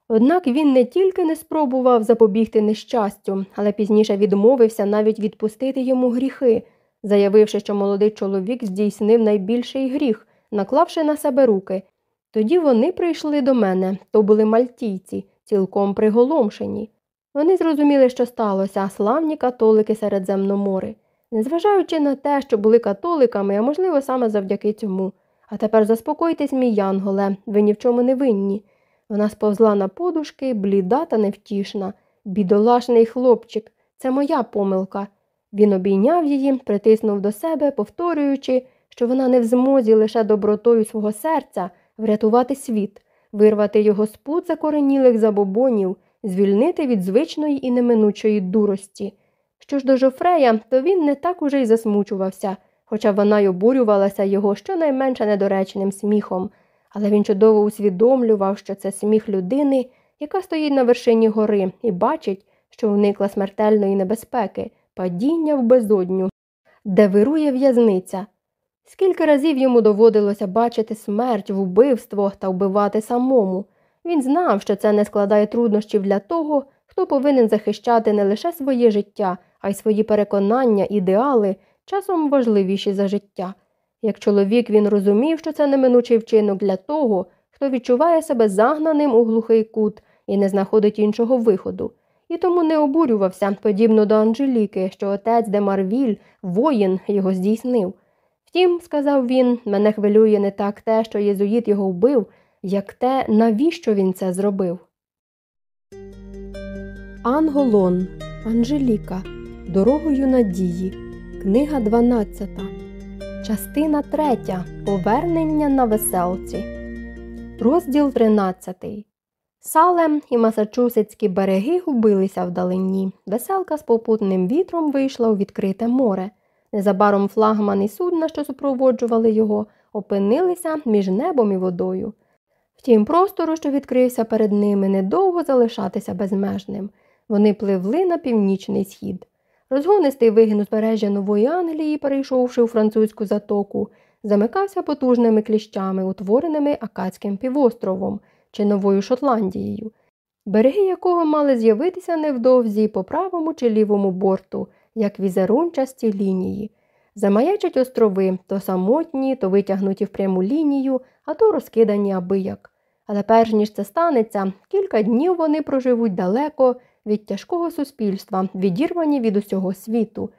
Однак він не тільки не спробував запобігти нещастю, але пізніше відмовився навіть відпустити йому гріхи, заявивши, що молодий чоловік здійснив найбільший гріх, наклавши на себе руки. Тоді вони прийшли до мене, то були мальтійці, цілком приголомшені. Вони зрозуміли, що сталося, славні католики Середземномори, незважаючи на те, що були католиками, а можливо, саме завдяки цьому. А тепер заспокойтесь, мій Янголе, ви ні в чому не винні. Вона сповзла на подушки, бліда та невтішна. Бідолашний хлопчик, це моя помилка. Він обійняв її, притиснув до себе, повторюючи, що вона не в змозі лише добротою свого серця врятувати світ, вирвати його з пут закоренілих забобонів, звільнити від звичної і неминучої дурості. Що ж до Жофрея, то він не так уже й засмучувався, хоча вона й обурювалася його щонайменше недоречним сміхом але він чудово усвідомлював, що це сміх людини, яка стоїть на вершині гори, і бачить, що уникла смертельної небезпеки, падіння в безодню, де вирує в'язниця. Скільки разів йому доводилося бачити смерть, вбивство та вбивати самому. Він знав, що це не складає труднощів для того, хто повинен захищати не лише своє життя, а й свої переконання, ідеали, часом важливіші за життя. Як чоловік він розумів, що це неминучий вчинок для того, хто відчуває себе загнаним у глухий кут і не знаходить іншого виходу, і тому не обурювався, подібно до Анжеліки, що отець де Марвіль, воїн, його здійснив. Втім, сказав він, мене хвилює не так те, що єзуїт його вбив, як те, навіщо він це зробив. Анголон Анжеліка Дорогою надії. Книга 12 Частина третя. Повернення на веселці. Розділ 13. Салем і Масачусетські береги губилися вдалині. Веселка з попутним вітром вийшла у відкрите море. Незабаром флагман і судна, що супроводжували його, опинилися між небом і водою. Втім, простору, що відкрився перед ними, недовго залишатися безмежним. Вони пливли на північний схід. Розгонистий вигін узбережжя Нової Англії, перейшовши у французьку затоку, замикався потужними кліщами, утвореними Акадським півостровом чи Новою Шотландією, береги якого мали з'явитися невдовзі по правому чи лівому борту, як візерунчасті лінії. Замаячать острови то самотні, то витягнуті в пряму лінію, а то розкидані абияк. Але перш ніж це станеться, кілька днів вони проживуть далеко від тяжкого суспільства, відірвані від усього світу.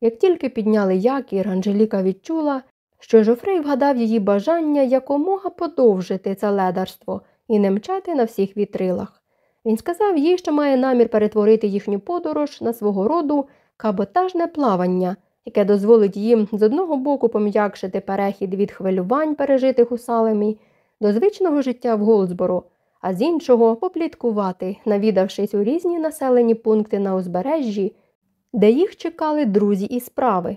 Як тільки підняли якір, Анжеліка відчула, що Жофрей вгадав її бажання якомога подовжити це ледарство і не мчати на всіх вітрилах. Він сказав їй, що має намір перетворити їхню подорож на свого роду каботажне плавання, яке дозволить їм з одного боку пом'якшити перехід від хвилювань, пережитих у Салемі, до звичного життя в Голдсборо, а з іншого попліткувати, навідавшись у різні населені пункти на узбережжі, де їх чекали друзі і справи.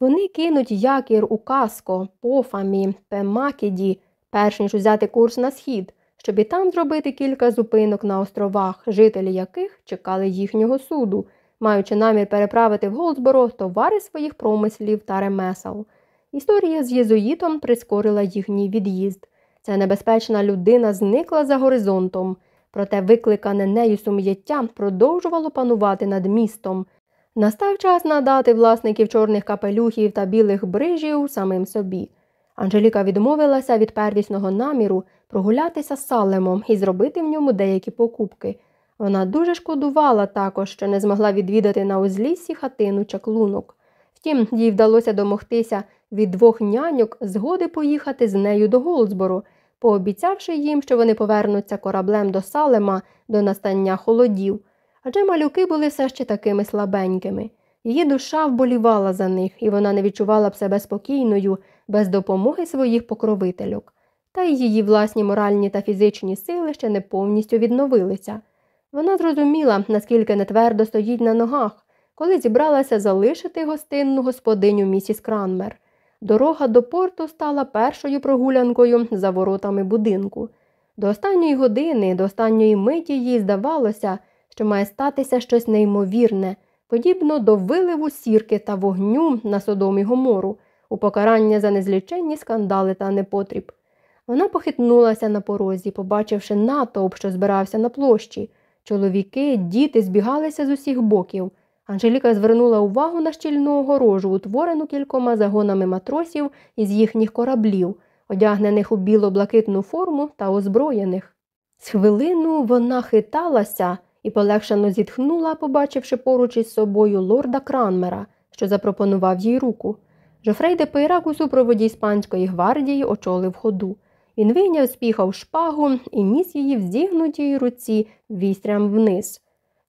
Вони кинуть якір у Каско, Пофамі, Пемакіді, перш ніж взяти курс на схід, щоб і там зробити кілька зупинок на островах, жителі яких чекали їхнього суду, маючи намір переправити в Голдсборо товари своїх промислів та ремесел. Історія з єзуїтом прискорила їхній від'їзд. Ця небезпечна людина зникла за горизонтом, проте викликане нею сум'яття продовжувало панувати над містом. Настав час надати власників чорних капелюхів та білих брижів самим собі. Анжеліка відмовилася від первісного наміру прогулятися з Салемом і зробити в ньому деякі покупки. Вона дуже шкодувала також, що не змогла відвідати на узліссі хатину чаклунок. Втім, їй вдалося домогтися від двох няньок згоди поїхати з нею до Голдсбору – пообіцявши їм, що вони повернуться кораблем до Салема до настання холодів, адже малюки були все ще такими слабенькими. Її душа вболівала за них, і вона не відчувала б себе спокійною без допомоги своїх покровительок. Та й її власні моральні та фізичні сили ще не повністю відновилися. Вона зрозуміла, наскільки нетвердо стоїть на ногах, коли зібралася залишити гостинну господиню місіс Кранмер. Дорога до порту стала першою прогулянкою за воротами будинку. До останньої години, до останньої миті їй здавалося, що має статися щось неймовірне, подібно до виливу сірки та вогню на Содомі Гомору, у покарання за незліченні скандали та непотріб. Вона похитнулася на порозі, побачивши натовп, що збирався на площі. Чоловіки, діти збігалися з усіх боків. Анжеліка звернула увагу на щільну огорожу, утворену кількома загонами матросів із їхніх кораблів, одягнених у біло-блакитну форму та озброєних. З хвилину вона хиталася і полегшено зітхнула, побачивши поруч із собою лорда Кранмера, що запропонував їй руку. Жофрей де Пейрак у супроводі іспанської гвардії очолив ходу. Він вийняв з піхав шпагу і ніс її в зігнутій руці вістрям вниз.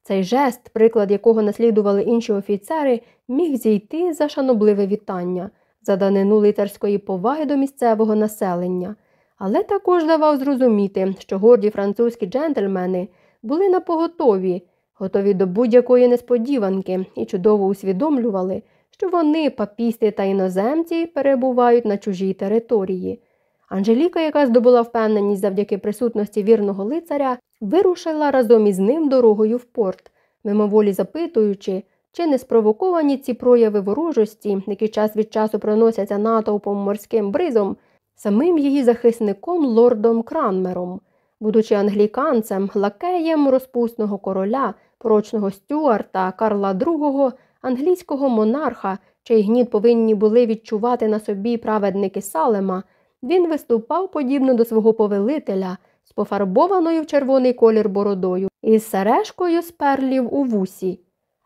Цей жест, приклад якого наслідували інші офіцери, міг зійти за шанобливе вітання, за данину лицарської поваги до місцевого населення, але також давав зрозуміти, що горді французькі джентльмени були напоготові, готові до будь-якої несподіванки і чудово усвідомлювали, що вони, папісти та іноземці, перебувають на чужій території. Анжеліка, яка здобула впевненість завдяки присутності вірного лицаря, вирушила разом із ним дорогою в порт, мимоволі запитуючи, чи не спровоковані ці прояви ворожості, які час від часу проносяться натовпом морським бризом, самим її захисником лордом Кранмером, будучи англіканцем, лакеєм розпусного короля, порочного Стюарта, Карла II, англійського монарха, чий гніт повинні були відчувати на собі праведники Салема. Він виступав подібно до свого повелителя з пофарбованою в червоний колір бородою і з сережкою з перлів у вусі.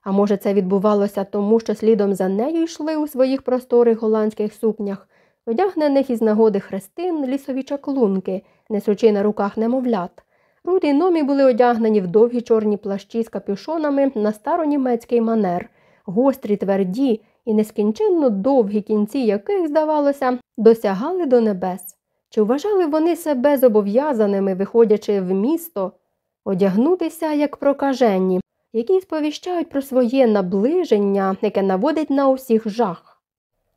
А може, це відбувалося тому, що слідом за нею йшли у своїх просторих голландських сукнях, одягнених із нагоди хрестин лісові чаклунки, несучи на руках немовлят. Руд і номі були одягнені в довгі чорні плащі з капюшонами на старонімецький манер, гострі, тверді і нескінченно довгі кінці яких, здавалося, досягали до небес. Чи вважали вони себе зобов'язаними, виходячи в місто, одягнутися як прокажені, які сповіщають про своє наближення, яке наводить на усіх жах?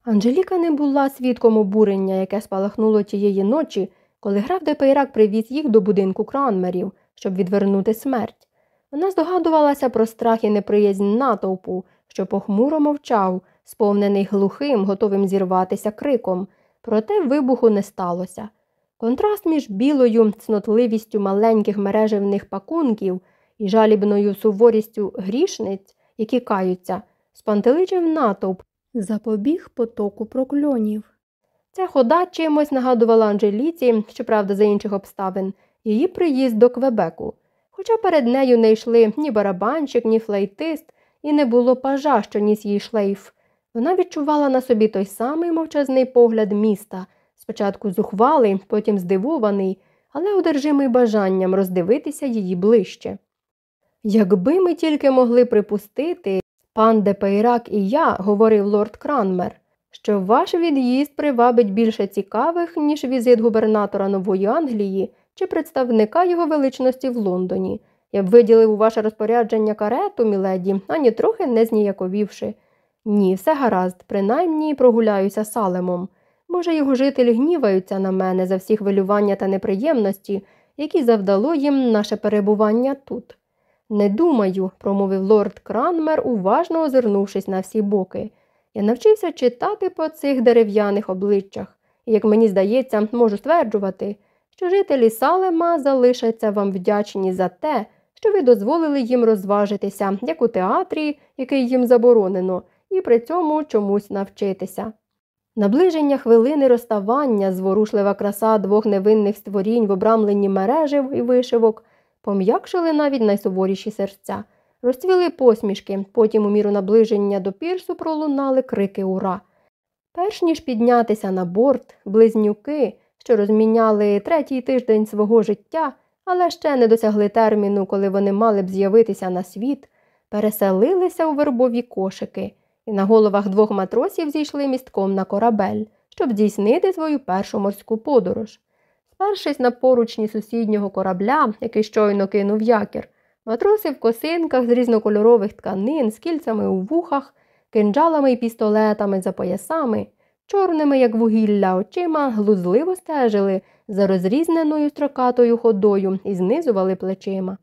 Анжеліка не була свідком обурення, яке спалахнуло тієї ночі, коли граф де Пейрак привіз їх до будинку кранмерів, щоб відвернути смерть. Вона здогадувалася про страх і неприязнь натовпу, що похмуро мовчав, сповнений глухим, готовим зірватися криком, проте вибуху не сталося. Контраст між білою цнотливістю маленьких мереживних пакунків і жалібною суворістю грішниць, які каються, спантеличив натовп, запобіг потоку прокльонів. Ця хода чимось нагадувала Анжеліці, щоправда, за інших обставин, її приїзд до Квебеку. Хоча перед нею не йшли ні барабанщик, ні флейтист, і не було пажа, що ніс їй шлейф. Вона відчувала на собі той самий мовчазний погляд міста, спочатку зухвалий, потім здивований, але одержимий бажанням роздивитися її ближче. Якби ми тільки могли припустити, пан де Пейрак і я, говорив лорд Кранмер, що ваш від'їзд привабить більше цікавих, ніж візит губернатора Нової Англії чи представника його величності в Лондоні. Я б виділив у ваше розпорядження карету, міледі, ані трохи не зніяковівши. Ні, все гаразд, принаймні прогуляюся Салемом. Може, його жителі гніваються на мене за всі хвилювання та неприємності, які завдало їм наше перебування тут. Не думаю, промовив лорд Кранмер, уважно озирнувшись на всі боки. Я навчився читати по цих дерев'яних обличчях, і, як мені здається, можу стверджувати, що жителі Салема залишаться вам вдячні за те, що ви дозволили їм розважитися, як у театрі, який їм заборонено, і при цьому чомусь навчитися. Наближення хвилини розставання, зворушлива краса двох невинних створінь в обрамленні мережів і вишивок, пом'якшили навіть найсуворіші серця, розцвіли посмішки, потім у міру наближення до пірсу пролунали крики ура. Перш ніж піднятися на борт, близнюки, що розміняли третій тиждень свого життя, але ще не досягли терміну, коли вони мали б з'явитися на світ, переселилися у вербові кошики і на головах двох матросів зійшли містком на корабель, щоб здійснити свою першу морську подорож. Спершись на поручні сусіднього корабля, який щойно кинув якір, матроси в косинках з різнокольорових тканин, з кільцями у вухах, кинджалами і пістолетами за поясами, чорними, як вугілля, очима, глузливо стежили за розрізненою строкатою ходою і знизували плечима.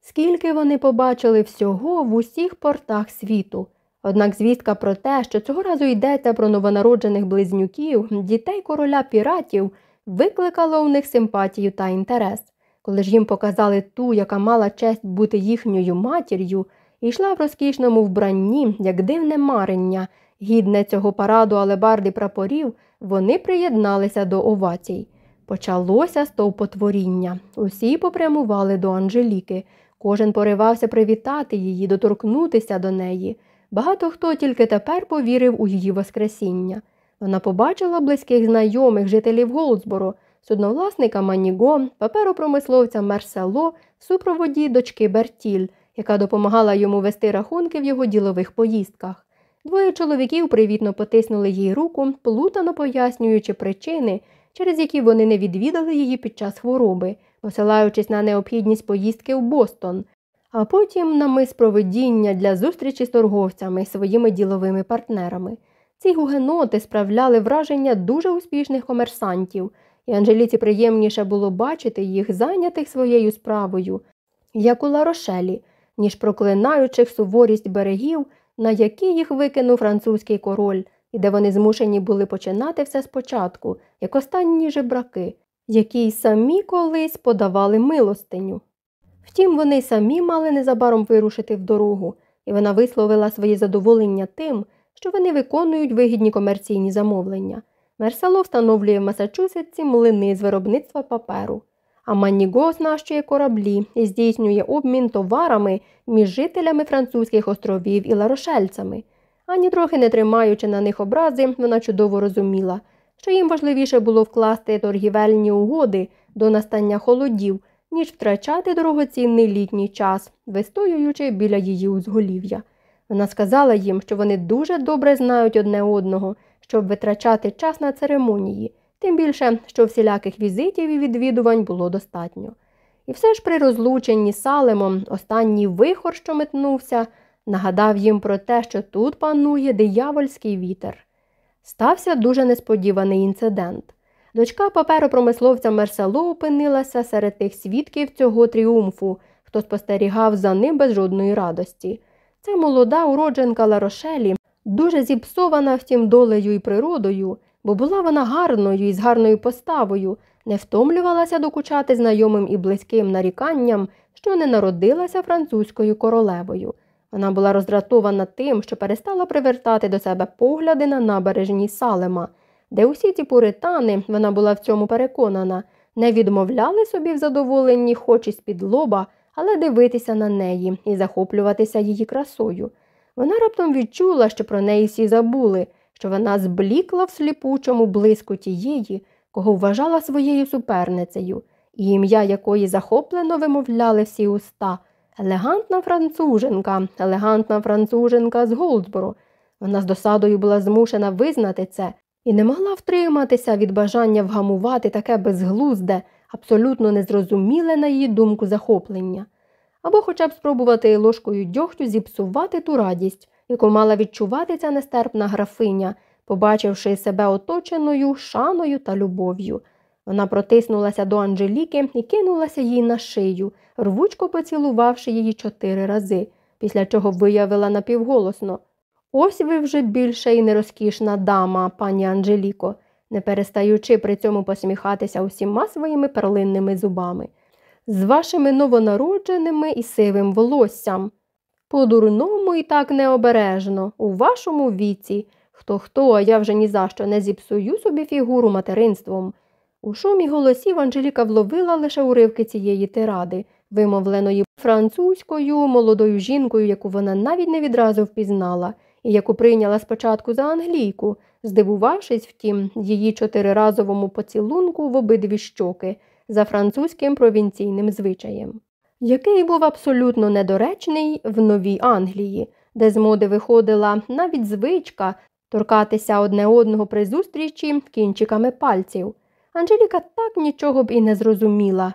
Скільки вони побачили всього в усіх портах світу. Однак звістка про те, що цього разу йдеться про новонароджених близнюків, дітей короля піратів, викликала у них симпатію та інтерес. Коли ж їм показали ту, яка мала честь бути їхньою матір'ю, йшла в розкішному вбранні, як дивне марення, гідне цього параду алебарди прапорів, вони приєдналися до овацій. Почалося стовпотворіння. Усі попрямували до Анжеліки. Кожен поривався привітати її, доторкнутися до неї. Багато хто тільки тепер повірив у її Воскресіння. Вона побачила близьких знайомих жителів Голдсборо, судновласника Маніго, паперопромисловця Мерсело в супроводі дочки Бертіль, яка допомагала йому вести рахунки в його ділових поїздках. Двоє чоловіків привітно потиснули їй руку, плутано пояснюючи причини, через які вони не відвідали її під час хвороби, посилаючись на необхідність поїздки в Бостон, а потім на мис проведіння для зустрічі з торговцями і своїми діловими партнерами. Ці гугеноти справляли враження дуже успішних комерсантів, і Анжеліці приємніше було бачити їх зайнятих своєю справою, як у Ларошелі, ніж проклинаючих суворість берегів, на які їх викинув французький король, і де вони змушені були починати все спочатку, як останні жебраки, які й самі колись подавали милостиню. Втім, вони самі мали незабаром вирушити в дорогу, і вона висловила своє задоволення тим, що вони виконують вигідні комерційні замовлення. Мерсало встановлює в Масачусетсі млини з виробництва паперу, а Маніго оснащує кораблі і здійснює обмін товарами між жителями французьких островів і ларошельцями. Ані трохи не тримаючи на них образи, вона чудово розуміла, що їм важливіше було вкласти торгівельні угоди до настання холодів, ніж втрачати дорогоцінний літній час, вистоюючи біля її узголів'я. Вона сказала їм, що вони дуже добре знають одне одного, щоб витрачати час на церемонії, тим більше, що всіляких візитів і відвідувань було достатньо. І все ж при розлученні Салемом останній вихор, що метнувся, нагадав їм про те, що тут панує диявольський вітер. Стався дуже несподіваний інцидент. Дочка паперопромисловця Мерсело опинилася серед тих свідків цього тріумфу, хто спостерігав за ним без жодної радості. Ця молода уродженка Ларошелі, дуже зіпсована втім долею і природою, бо була вона гарною і з гарною поставою, не втомлювалася докучати знайомим і близьким наріканням, що не народилася французькою королевою. Вона була роздратована тим, що перестала привертати до себе погляди на набережній Салема, де усі ці пуритани, вона була в цьому переконана, не відмовляли собі в задоволенні хоч і з-під але дивитися на неї і захоплюватися її красою. Вона раптом відчула, що про неї всі забули, що вона зблікла в сліпучому блиску тієї, кого вважала своєю суперницею, і ім'я якої захоплено вимовляли всі уста. Елегантна француженка, елегантна француженка з Голдсборо. Вона з досадою була змушена визнати це і не могла втриматися від бажання вгамувати таке безглузде, абсолютно незрозуміле, на її думку, захоплення, або хоча б спробувати ложкою дьогтю зіпсувати ту радість, яку мала відчувати ця нестерпна графиня, побачивши себе оточеною шаною та любов'ю. Вона протиснулася до Анжеліки і кинулася їй на шию, рвучко поцілувавши її чотири рази, після чого виявила напівголосно Ось ви вже більша і нерозкішна дама, пані Анжеліко, не перестаючи при цьому посміхатися усіма своїми перлинними зубами, з вашими новонародженими і сивим волоссям. По дурному і так необережно, у вашому віці. Хто хто, а я вже ні за що не зіпсую собі фігуру материнством. У шумі голосів Анжеліка вловила лише уривки цієї тиради, вимовленої французькою молодою жінкою, яку вона навіть не відразу впізнала, яку прийняла спочатку за англійку, здивувавшись, втім, її чотириразовому поцілунку в обидві щоки за французьким провінційним звичаєм, який був абсолютно недоречний в Новій Англії, де з моди виходила навіть звичка торкатися одне одного при зустрічі кінчиками пальців. Анжеліка так нічого б і не зрозуміла.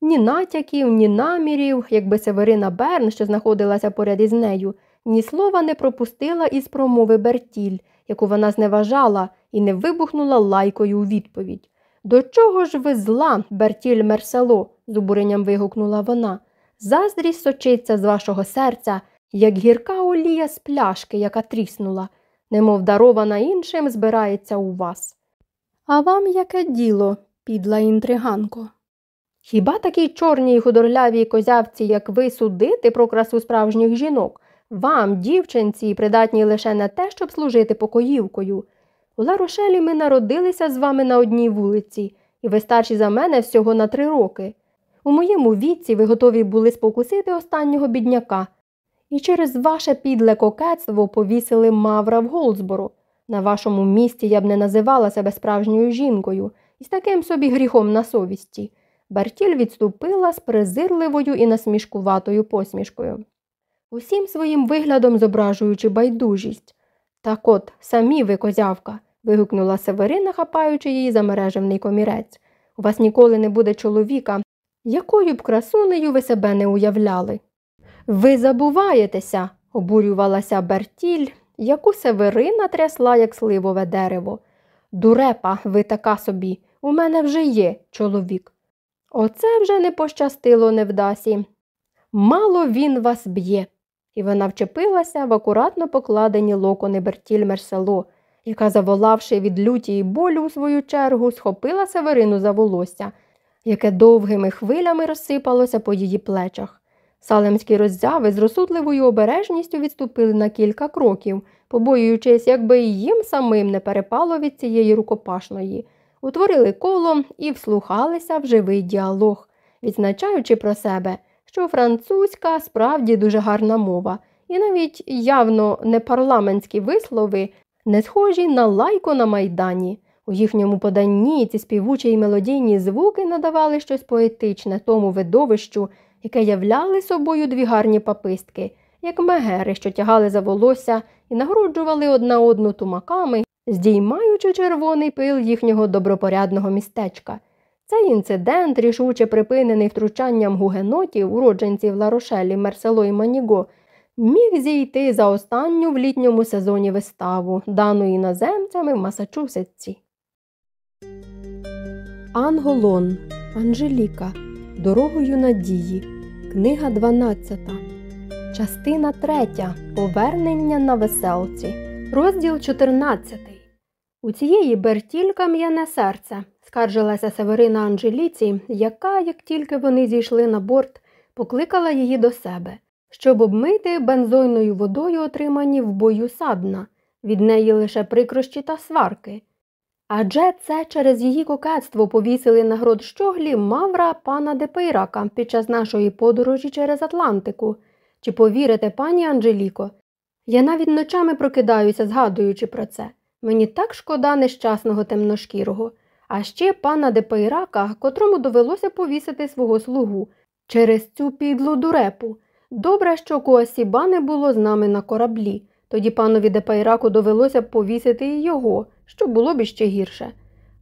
Ні натяків, ні намірів, якби Северина Берн, що знаходилася поряд із нею, ні слова не пропустила із промови Бертіль, яку вона зневажала і не вибухнула лайкою у відповідь. До чого ж ви зла, Бертіль Мерсело? з обуренням вигукнула вона. Заздрість сочиться з вашого серця, як гірка олія з пляшки, яка тріснула, немов дарована іншим, збирається у вас. А вам яке діло, підла інтриганко? Хіба такій чорній худорлявій козявці, як ви, судити про красу справжніх жінок? Вам, дівчинці, придатні лише на те, щоб служити покоївкою. У Ларошелі ми народилися з вами на одній вулиці, і ви старші за мене всього на три роки. У моєму віці ви готові були спокусити останнього бідняка, і через ваше підле кокетство повісили мавра в Голдсбору. На вашому місці я б не називала себе справжньою жінкою і з таким собі гріхом на совісті. Бартіль відступила з презирливою і насмішкуватою посмішкою, усім своїм виглядом зображуючи байдужість. Так от, самі ви, козявка, вигукнула Северина, хапаючи її за мережевний комірець. У вас ніколи не буде чоловіка, якою б красунею ви себе не уявляли. Ви забуваєтеся, обурювалася Бертіль, яку Северина трясла, як сливове дерево. Дурепа, ви така собі, у мене вже є чоловік. Оце вже не пощастило невдасі. Мало він вас б'є. І вона вчепилася в акуратно покладені локони Бертіль Мерсело, яка, заволавши від люті й болю у свою чергу, схопила Северину за волосся, яке довгими хвилями розсипалося по її плечах. Салемські роззяви з розсудливою обережністю відступили на кілька кроків, побоюючись, якби і їм самим не перепало від цієї рукопашної, утворили коло і вслухалися в живий діалог, відзначаючи про себе, що французька справді дуже гарна мова, і навіть явно непарламентські вислови не схожі на лайку на майдані. У їхньому поданні ці співучі й мелодійні звуки надавали щось поетичне тому видовищу, яке являли собою дві гарні папистки, як мегери, що тягали за волосся і нагороджували одна одну тумаками, здіймаючи червоний пил їхнього добропорядного містечка. Цей інцидент, рішуче припинений втручанням гугенотів, уродженців Ларошелі, Мерсело і Маніго, міг зійти за останню в літньому сезоні виставу, дану іноземцями в Масачусетсі. Анголон Анжеліка Дорогою надії. Книга 12. Частина 3. Повернення на веселці. Розділ 14. У цієї Бертіль кам'яне серце, скаржилася Северина Анжеліці, яка, як тільки вони зійшли на борт, покликала її до себе, щоб обмити бензойною водою, отримані в бою садна, від неї лише прикрощі та сварки. Адже це через її кокетство повісили на грот-щоглі мавра пана Депейрака під час нашої подорожі через Атлантику. Чи повірите, пані Анжеліко? Я навіть ночами прокидаюся, згадуючи про це. Мені так шкода нещасного темношкірого, а ще пана Депейрака, котрому довелося повісити свого слугу через цю підлу дурепу. Добре, що Куасіба не було з нами на кораблі. Тоді панові Депайраку довелося повісити і його, що було б іще гірше.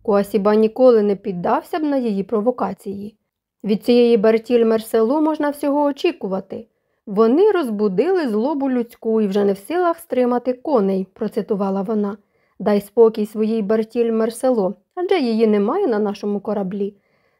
Куасіба ніколи не піддався б на її провокації. Від цієї Бертіль Мерселу можна всього очікувати. Вони розбудили злобу людську і вже не в силах стримати коней, процитувала вона. Дай спокій своїй Бертіль Мерсело, адже її немає на нашому кораблі.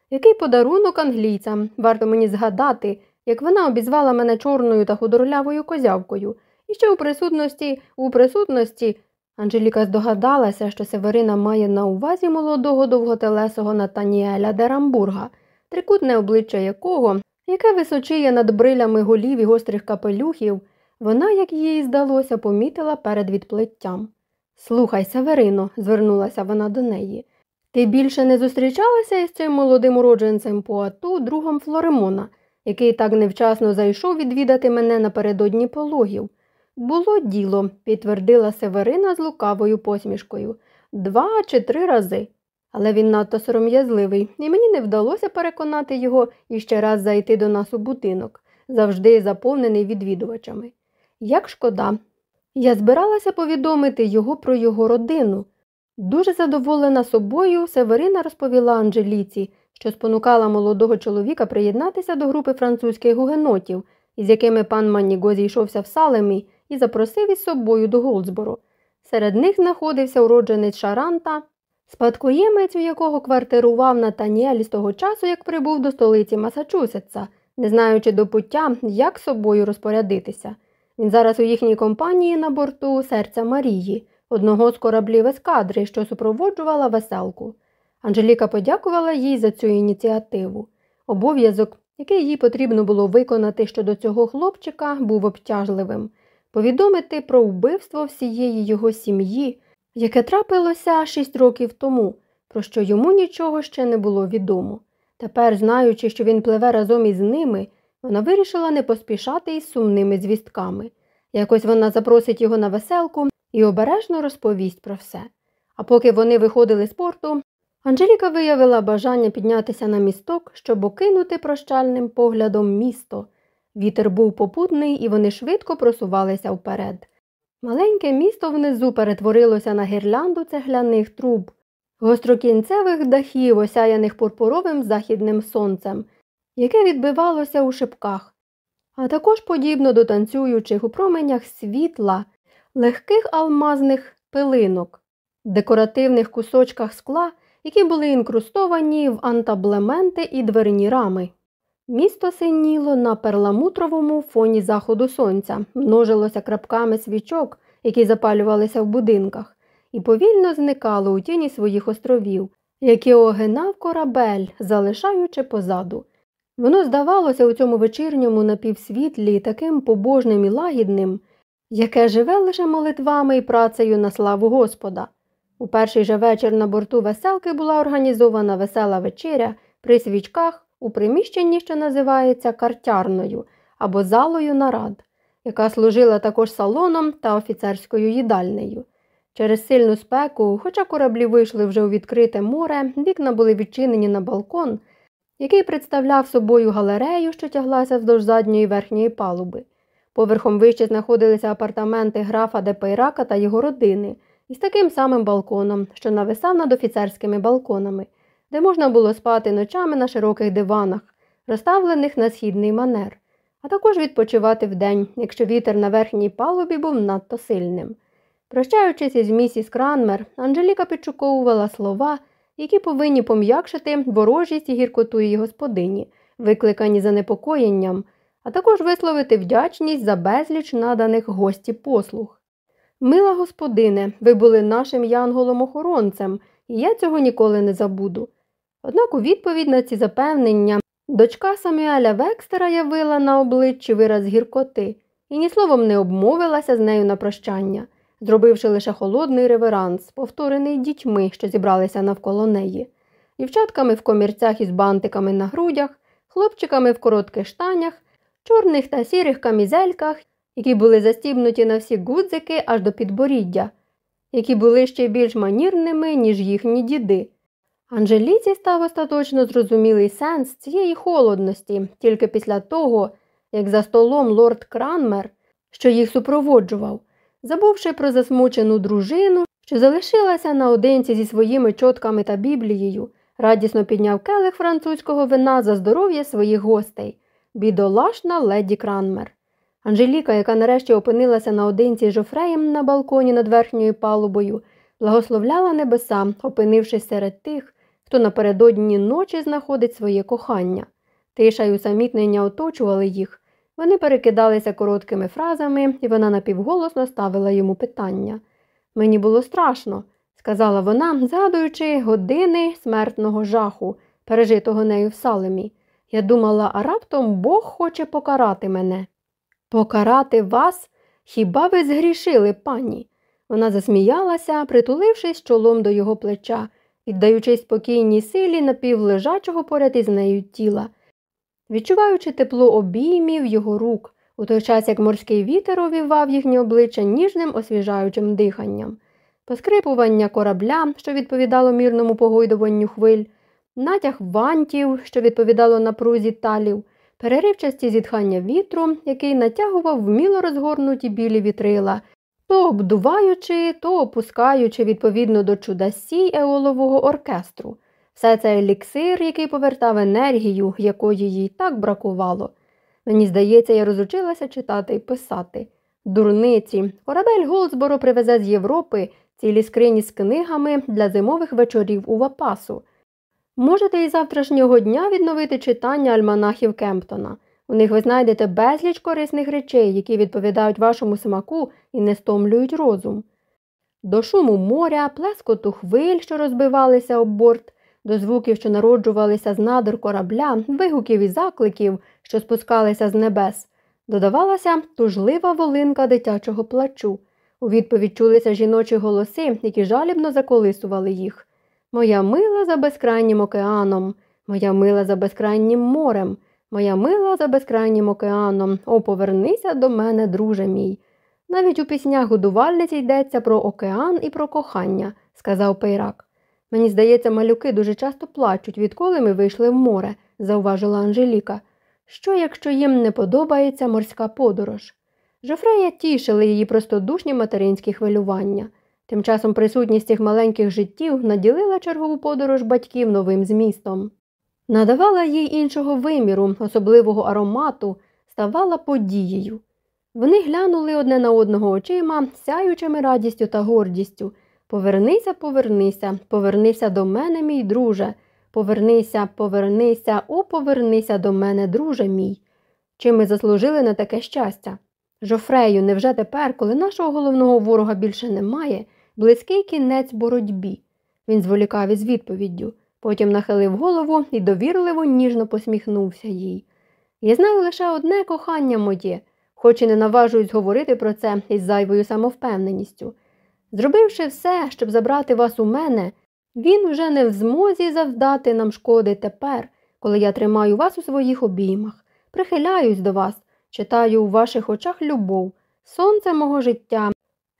Який подарунок англійцям, варто мені згадати, як вона обізвала мене чорною та худорлявою козявкою. І ще у присутності, у присутності. Анжеліка здогадалася, що Северина має на увазі молодого довготелесого Натаніеля Дерамбурга, трикутне обличчя якого, яке височіє над брилями голів і гострих капелюхів, вона, як їй здалося, помітила перед відплиттям. Слухай, Северино, звернулася вона до неї. Ти більше не зустрічалася із цим молодим уродженцем Пуату, другом Флоремона, який так невчасно зайшов відвідати мене напередодні пологів. Було діло, підтвердила Северина з лукавою посмішкою, два чи три рази. Але він надто сором'язливий, і мені не вдалося переконати його іще раз зайти до нас у будинок, завжди заповнений відвідувачами. Як шкода. Я збиралася повідомити його про його родину. Дуже задоволена собою, Северина розповіла Анжеліці, що спонукала молодого чоловіка приєднатися до групи французьких гугенотів, із якими пан Маніго зійшовся в Салемі і запросив із собою до Голдсбору. Серед них знаходився уродженець Шаранта, спадкоємець, у якого квартирував Натаніель з того часу, як прибув до столиці Масачусетса, не знаючи до пуття, як собою розпорядитися. Він зараз у їхній компанії на борту серця Марії, одного з кораблів ескадри, що супроводжувала веселку. Анжеліка подякувала їй за цю ініціативу. Обов'язок, який їй потрібно було виконати щодо цього хлопчика, був обтяжливим повідомити про вбивство всієї його сім'ї, яке трапилося шість років тому, про що йому нічого ще не було відомо. Тепер, знаючи, що він пливе разом із ними, вона вирішила не поспішати із сумними звістками. Якось вона запросить його на веселку і обережно розповість про все. А поки вони виходили з порту, Анжеліка виявила бажання піднятися на місток, щоб окинути прощальним поглядом місто. Вітер був попутний, і вони швидко просувалися вперед. Маленьке місто внизу перетворилося на гірлянду цегляних труб, гострокінцевих дахів, осяяних пурпуровим західним сонцем, яке відбивалося у шипках, а також подібно до танцюючих у променях світла, легких алмазних пилинок, декоративних кусочках скла, які були інкрустовані в антаблементи і дверні рами. Місто синіло на перламутровому фоні заходу сонця, множилося крапками свічок, які запалювалися в будинках, і повільно зникало у тіні своїх островів, які огинав корабель, залишаючи позаду. Воно здавалося у цьому вечірньому напівсвітлі таким побожним і лагідним, яке живе лише молитвами і працею на славу Господа. У перший же вечір на борту веселки була організована весела вечеря при свічках у приміщенні, що називається картярною або залою нарад, яка служила також салоном та офіцерською їдальнею. Через сильну спеку, хоча кораблі вийшли вже у відкрите море, вікна були відчинені на балкон, який представляв собою галерею, що тяглася вздовж задньої верхньої палуби. Поверхом вище знаходилися апартаменти графа Депейрака та його родини, із таким самим балконом, що нависав над офіцерськими балконами де можна було спати ночами на широких диванах, розставлених на східний манер, а також відпочивати вдень, якщо вітер на верхній палубі був надто сильним. Прощаючись із місіс Кранмер, Анжеліка підшуковувала слова, які повинні пом'якшити ворожість і гіркоту її господині, викликані занепокоєнням, а також висловити вдячність за безліч наданих гості послуг. Мила господине, ви були нашим янголом-охоронцем, і я цього ніколи не забуду. Однак у відповідь на ці запевнення дочка Самюеля Векстера явила на обличчі вираз гіркоти і ні словом не обмовилася з нею на прощання, зробивши лише холодний реверанс, повторений дітьми, що зібралися навколо неї, дівчатками в комірцях із бантиками на грудях, хлопчиками в коротких штанях, чорних та сірих камізельках, які були застібнуті на всі гудзики аж до підборіддя, які були ще більш манірними, ніж їхні діди. Анжеліці став остаточно зрозумілий сенс цієї холодності тільки після того, як за столом лорд Кранмер, що їх супроводжував, забувши про засмучену дружину, що залишилася наодинці зі своїми чотками та біблією, радісно підняв келих французького вина за здоров'я своїх гостей, бідолашна леді Кранмер. Анжеліка, яка нарешті опинилася наодинці з Жофреєм на балконі над верхньою палубою, благословляла небеса, опинившись серед тих, хто напередодні ночі знаходить своє кохання. Тиша й усамітнення оточували їх. Вони перекидалися короткими фразами, і вона напівголосно ставила йому питання. Мені було страшно, сказала вона, згадуючи години смертного жаху, пережитого нею в салемі. Я думала, а раптом Бог хоче покарати мене. Покарати вас? Хіба ви згрішили, пані? Вона засміялася, притулившись чолом до його плеча віддаючись спокійній силі напівлежачого поряд із нею тіла, відчуваючи тепло обіймів його рук, у той час як морський вітер овівав їхнє обличчя ніжним освіжаючим диханням, поскрипування корабля, що відповідало мірному погойдуванню хвиль, натяг вантів, що відповідало напрузі талів, переривчасті зітхання вітру, який натягував вміло розгорнуті білі вітрила, то обдуваючи, то опускаючи відповідно до чудасій еолового оркестру. Все це еліксир, який повертав енергію, якої їй так бракувало. Мені здається, я розучилася читати і писати. Дурниці, корабель Голдсборо привезе з Європи цілі скрині з книгами для зимових вечорів у Вапасу. Можете і завтрашнього дня відновити читання альманахів Кемптона. У них ви знайдете безліч корисних речей, які відповідають вашому смаку і не стомлюють розум. До шуму моря, плескоту хвиль, що розбивалися об борт, до звуків, що народжувалися з надр корабля, вигуків і закликів, що спускалися з небес, додавалася тужлива волинка дитячого плачу. У відповідь чулися жіночі голоси, які жалібно заколисували їх. Моя мила за безкрайнім океаном, моя мила за безкрайнім морем, моя мила за безкрайнім океаном, о, повернися до мене, друже мій. Навіть у піснях годувальниці йдеться про океан і про кохання, сказав Пейрак. Мені здається, малюки дуже часто плачуть, відколи ми вийшли в море, зауважила Анжеліка. Що, якщо їм не подобається морська подорож? Жофрея тішили її простодушні материнські хвилювання. Тим часом присутність цих маленьких життів наділила чергову подорож батьків новим змістом, надавала їй іншого виміру, особливого аромату, ставала подією. Вони глянули одне на одного очима, сяючими радістю та гордістю. Повернися, повернися, повернися до мене, мій друже. Повернися, повернися, о, повернися до мене, друже мій. Чим ми заслужили на таке щастя? Жофрею, невже тепер, коли нашого головного ворога більше немає, близький кінець боротьбі? Він зволікав із відповіддю, потім нахилив голову і довірливо ніжно посміхнувся їй. Я знаю лише одне кохання моє, хоч і не наважуюсь говорити про це із зайвою самовпевненістю. Зробивши все, щоб забрати вас у мене, він вже не в змозі завдати нам шкоди тепер, коли я тримаю вас у своїх обіймах, прихиляюсь до вас, читаю у ваших очах любов, сонце мого життя,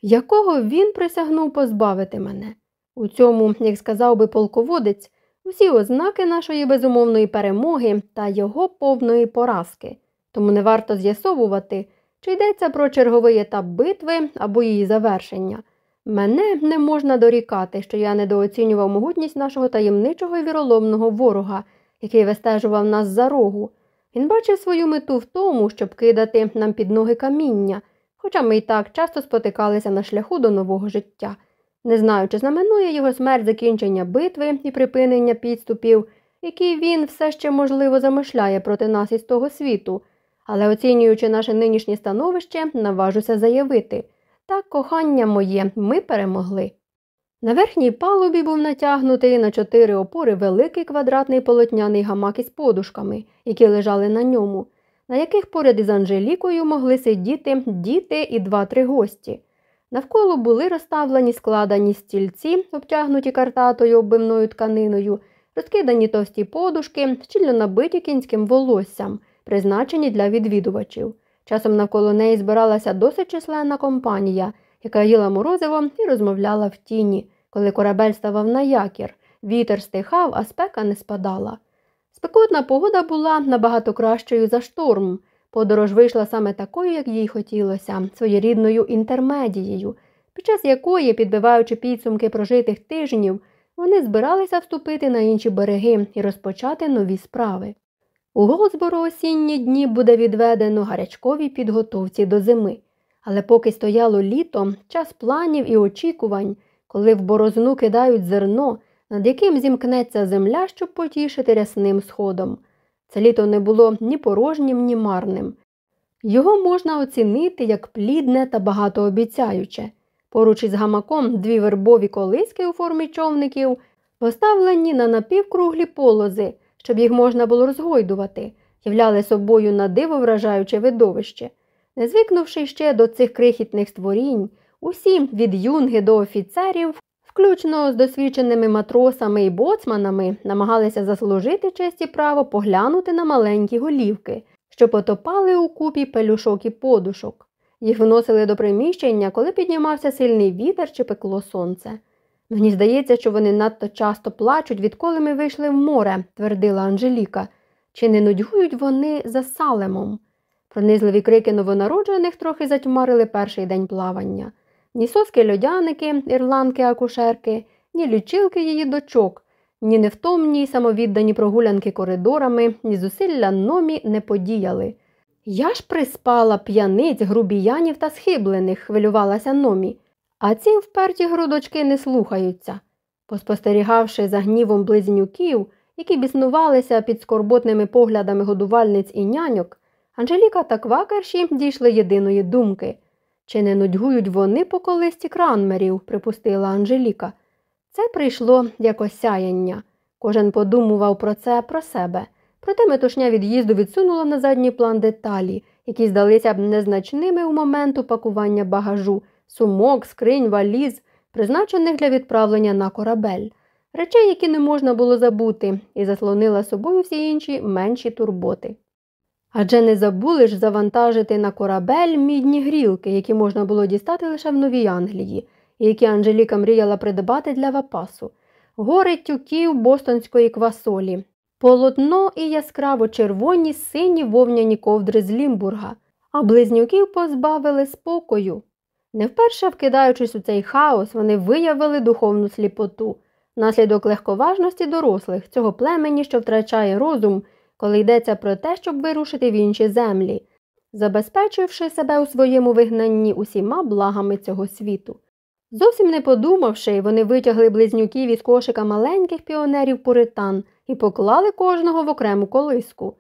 якого він присягнув позбавити мене. У цьому, як сказав би полководець, усі ознаки нашої безумовної перемоги та його повної поразки, тому не варто з'ясовувати, чи йдеться про черговий етап битви або її завершення. Мене не можна дорікати, що я недооцінював могутність нашого таємничого і віроломного ворога, який вистежував нас за рогу. Він бачив свою мету в тому, щоб кидати нам під ноги каміння, хоча ми й так часто спотикалися на шляху до нового життя. Не знаю, чи знаменує його смерть закінчення битви і припинення підступів, які він все ще, можливо, замишляє проти нас із того світу, але оцінюючи наше нинішнє становище, наважуся заявити. Так, кохання моє, ми перемогли. На верхній палубі був натягнутий на чотири опори великий квадратний полотняний гамак із подушками, які лежали на ньому, на яких поряд із Анжелікою могли сидіти діти і два-три гості. Навколо були розставлені складені стільці, обтягнуті картатою оббивною тканиною, розкидані товсті подушки, щільно набиті кінським волоссям, призначені для відвідувачів. Часом навколо неї збиралася досить численна компанія, яка їла морозиво і розмовляла в тіні, коли корабель ставав на якір. Вітер стихав, а спека не спадала. Спекотна погода була набагато кращою за шторм. Подорож вийшла саме такою, як їй хотілося, своєрідною інтермедією, під час якої, підбиваючи підсумки прожитих тижнів, вони збиралися вступити на інші береги і розпочати нові справи. У Голсборо осінні дні буде відведено гарячковій підготовці до зими, але поки стояло літо, час планів і очікувань, коли в борозну кидають зерно, над яким зімкнеться земля, щоб потішити рясним сходом. Це літо не було ні порожнім, ні марним. Його можна оцінити як плідне та багатообіцяюче. Поруч із гамаком дві вербові колиски у формі човників, поставлені на напівкруглі полози щоб їх можна було розгойдувати, являли собою на диво вражаюче видовище. Не звикнувши ще до цих крихітних створінь, усі від юнги до офіцерів, включно з досвідченими матросами і боцманами, намагалися заслужити честь і право поглянути на маленькі голівки, що потопали у купі пелюшок і подушок. Їх вносили до приміщення, коли піднімався сильний вітер чи пекло сонце. Мені здається, що вони надто часто плачуть, відколи ми вийшли в море, твердила Анжеліка. Чи не нудьгують вони за салемом? Пронизливі крики новонароджених трохи затьмарили перший день плавання. Ні соски льодяники, ірландки акушерки, ні лічилки її дочок, ні невтомні й самовіддані прогулянки коридорами, ні зусилля номі не подіяли. Я ж приспала п'яниць, грубіянів та схиблених, хвилювалася номі, а ці вперті грудочки не слухаються. Поспостерігавши за гнівом близнюків, які біснувалися під скорботними поглядами годувальниць і няньок, Анжеліка та квакерші дійшли єдиної думки. Чи не нудьгують вони по колисті кранмерів, припустила Анжеліка. Це прийшло як осяяння. Кожен подумував про це про себе. Проте метушня від'їзду відсунула на задній план деталі, які здалися б незначними у момент упакування багажу, сумок, скринь, валіз, призначених для відправлення на корабель, речей, які не можна було забути, і заслонила собою всі інші менші турботи. Адже не забули ж завантажити на корабель мідні грілки, які можна було дістати лише в Новій Англії, і які Анжеліка мріяла придбати для вапасу, гори тюків бостонської квасолі, полотно і яскраво червоні сині вовняні ковдри з Лімбурга, а близнюків позбавили спокою. Не вперше вкидаючись у цей хаос, вони виявили духовну сліпоту, наслідок легковажності дорослих, цього племені, що втрачає розум, коли йдеться про те, щоб вирушити в інші землі, забезпечивши себе у своєму вигнанні усіма благами цього світу. Зовсім не подумавши, вони витягли близнюків із кошика маленьких піонерів пуритан і поклали кожного в окрему колиску.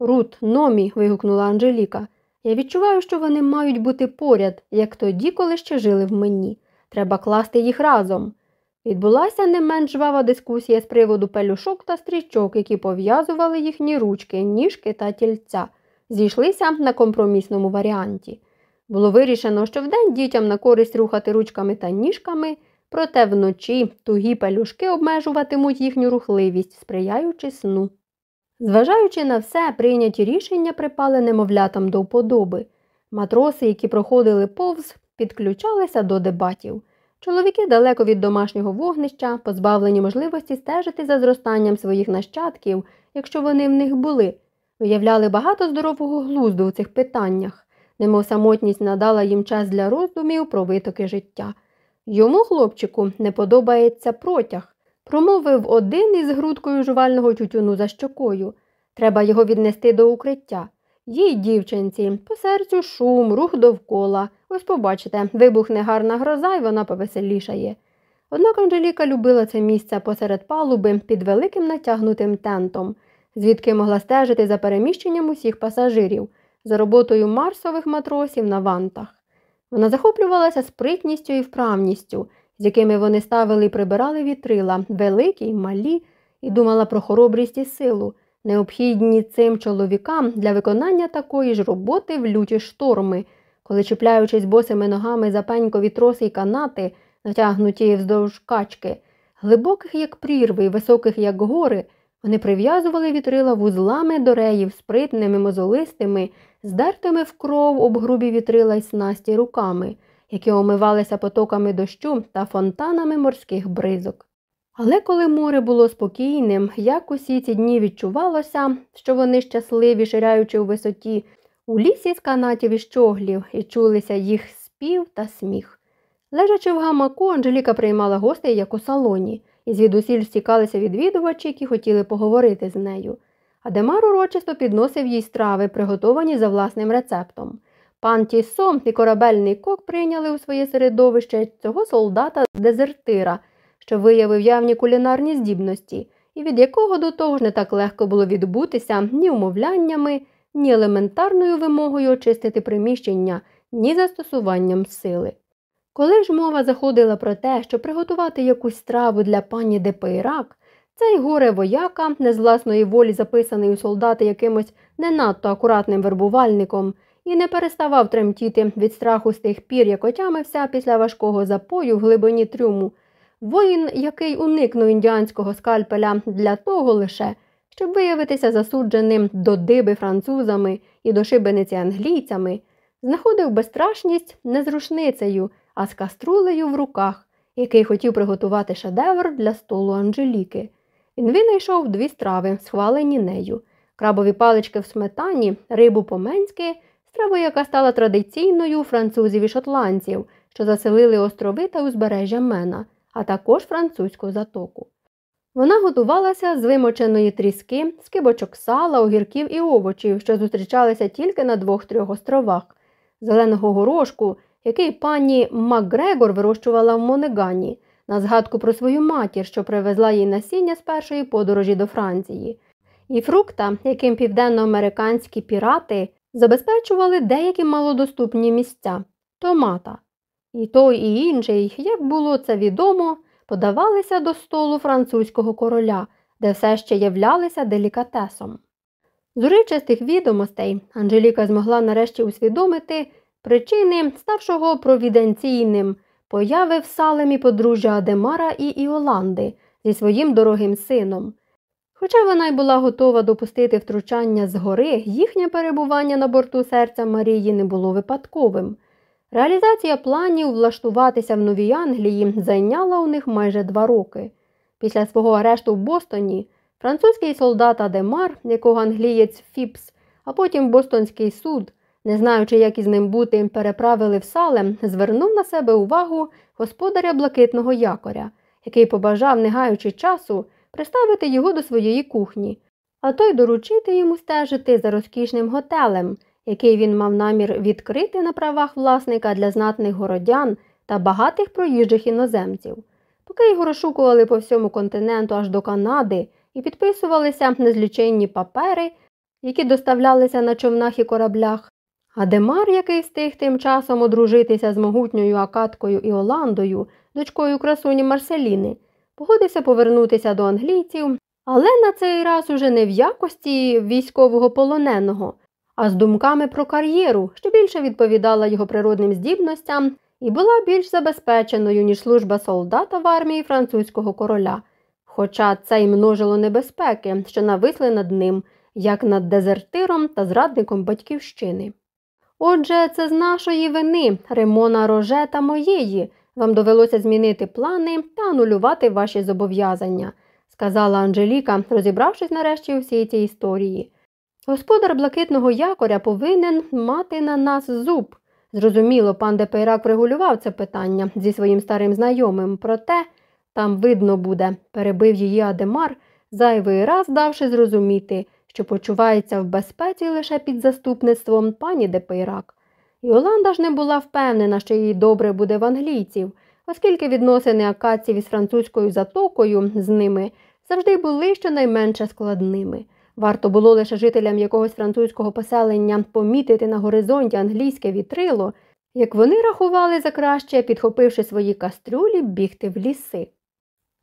Рут, номі. вигукнула Анжеліка. Я відчуваю, що вони мають бути поряд, як тоді, коли ще жили в мені. Треба класти їх разом. Відбулася не менш жвава дискусія з приводу пелюшок та стрічок, які пов'язували їхні ручки, ніжки та тільця, зійшлися на компромісному варіанті. Було вирішено, що вдень дітям на користь рухати ручками та ніжками, проте вночі тугі пелюшки обмежуватимуть їхню рухливість, сприяючи сну. Зважаючи на все, прийняті рішення припали немовлятам до вподоби. Матроси, які проходили повз, підключалися до дебатів. Чоловіки далеко від домашнього вогнища, позбавлені можливості стежити за зростанням своїх нащадків, якщо вони в них були, виявляли багато здорового глузду у цих питаннях, немов самотність надала їм час для роздумів про витоки життя. Йому, хлопчику, не подобається протяг, промовив один із грудкою жувального тютюну за щокою. Треба його віднести до укриття. Їй, дівчинці, по серцю шум, рух довкола. Ось побачите, вибухне гарна гроза і вона повеселішає. Однак Анжеліка любила це місце посеред палуби під великим натягнутим тентом, звідки могла стежити за переміщенням усіх пасажирів, за роботою марсових матросів на вантах. Вона захоплювалася спритністю і вправністю, з якими вони ставили і прибирали вітрила, великі й малі, і думала про хоробрість і силу необхідні цим чоловікам для виконання такої ж роботи в люті шторми, коли, чіпляючись босими ногами за пенькові троси й канати, натягнуті вздовж качки, глибоких, як прірви, високих, як гори, вони прив'язували вітрила вузлами до реїв спритними, мозолистими, здертими в кров об грубі вітрила й снасті руками, які омивалися потоками дощу та фонтанами морських бризок. Але коли море було спокійним, як усі ці дні відчувалося, що вони щасливі, ширяючи у висоті, у лісі з канатів і щоглів, і чулися їх спів та сміх. Лежачи в гамаку, Анжеліка приймала гостей, як у салоні, і звідусіль стікалися відвідувачі, які хотіли поговорити з нею. Адемар урочисто підносив їй страви, приготовані за власним рецептом. Пан Тіссо і корабельний кок прийняли у своє середовище цього солдата-дезертира що виявив явні кулінарні здібності, і від якого до того ж не так легко було відбутися ні умовляннями, ні елементарною вимогою очистити приміщення, ні застосуванням сили. Коли ж мова заходила про те, щоб приготувати якусь страву для пані Депейрак, цей горе вояка, не з власної волі записаний у солдати якимось не надто акуратним вербувальником, і не переставав тремтіти від страху з тих пір, як отямився після важкого запою в глибині трюму, Воїн, який уникнув індіанського скальпеля для того лише, щоб виявитися засудженим до диби французами і до шибениці англійцями, знаходив безстрашність не з рушницею, а з каструлею в руках, який хотів приготувати шедевр для столу Анжеліки. Він винайшов дві страви, схвалені нею крабові палички в сметані, рибу по-менськи, страву, яка стала традиційною французів і шотландців, що заселили острови та узбережжя Мена, а також французьку затоку. Вона готувалася з вимоченої тріски, скибочок сала, огірків і овочів, що зустрічалися тільки на двох-трьох островах, зеленого горошку, який пані Макгрегор вирощувала в Монегані, на згадку про свою матір, що привезла їй насіння з першої подорожі до Франції, і фрукта, яким південноамериканські пірати забезпечували деякі малодоступні місця томата. І той, і інший, як було це відомо, подавалися до столу французького короля, де все ще являлися делікатесом. З уричистих відомостей Анжеліка змогла нарешті усвідомити причини, ставшого провіденційним появи в салемі подружжя Адемара і Іоланди зі своїм дорогим сином. Хоча вона й була готова допустити втручання згори, їхнє перебування на борту серця Марії не було випадковим. Реалізація планів влаштуватися в Новій Англії зайняла у них майже два роки. Після свого арешту в Бостоні французький солдат Адемар, якого англієць Фіпс, а потім Бостонський суд, не знаючи, як із ним бути, переправили в Салем, звернув на себе увагу господаря Блакитного якоря, який побажав, не гаючи часу, приставити його до своєї кухні, а той доручити йому стежити за розкішним готелем який він мав намір відкрити на правах власника для знатних городян та багатих проїжджих іноземців. Поки його розшукували по всьому континенту аж до Канади і підписувалися незліченні папери, які доставлялися на човнах і кораблях. А Демар, який встиг тим часом одружитися з могутньою Акаткою Оландою, дочкою красуні Марселіни, погодився повернутися до англійців, але на цей раз уже не в якості військового полоненого, а з думками про кар'єру, що більше відповідала його природним здібностям і була більш забезпеченою, ніж служба солдата в армії французького короля. Хоча це й множило небезпеки, що нависли над ним, як над дезертиром та зрадником батьківщини. Отже, це з нашої вини, Реймона Роже та моєї, вам довелося змінити плани та анулювати ваші зобов'язання, сказала Анжеліка, розібравшись нарешті у всій цій історії. Господар Блакитного якоря повинен мати на нас зуб. Зрозуміло, пан Депейрак врегулював це питання зі своїм старим знайомим, проте там видно буде, перебив її Адемар, зайвий раз давши зрозуміти, що почувається в безпеці лише під заступництвом пані Депейрак. Йоланда ж не була впевнена, що їй добре буде в англійців, оскільки відносини акадців із Французькою затокою з ними завжди були щонайменше складними. Варто було лише жителям якогось французького поселення помітити на горизонті англійське вітрило, як вони рахували за краще, підхопивши свої кастрюлі, бігти в ліси.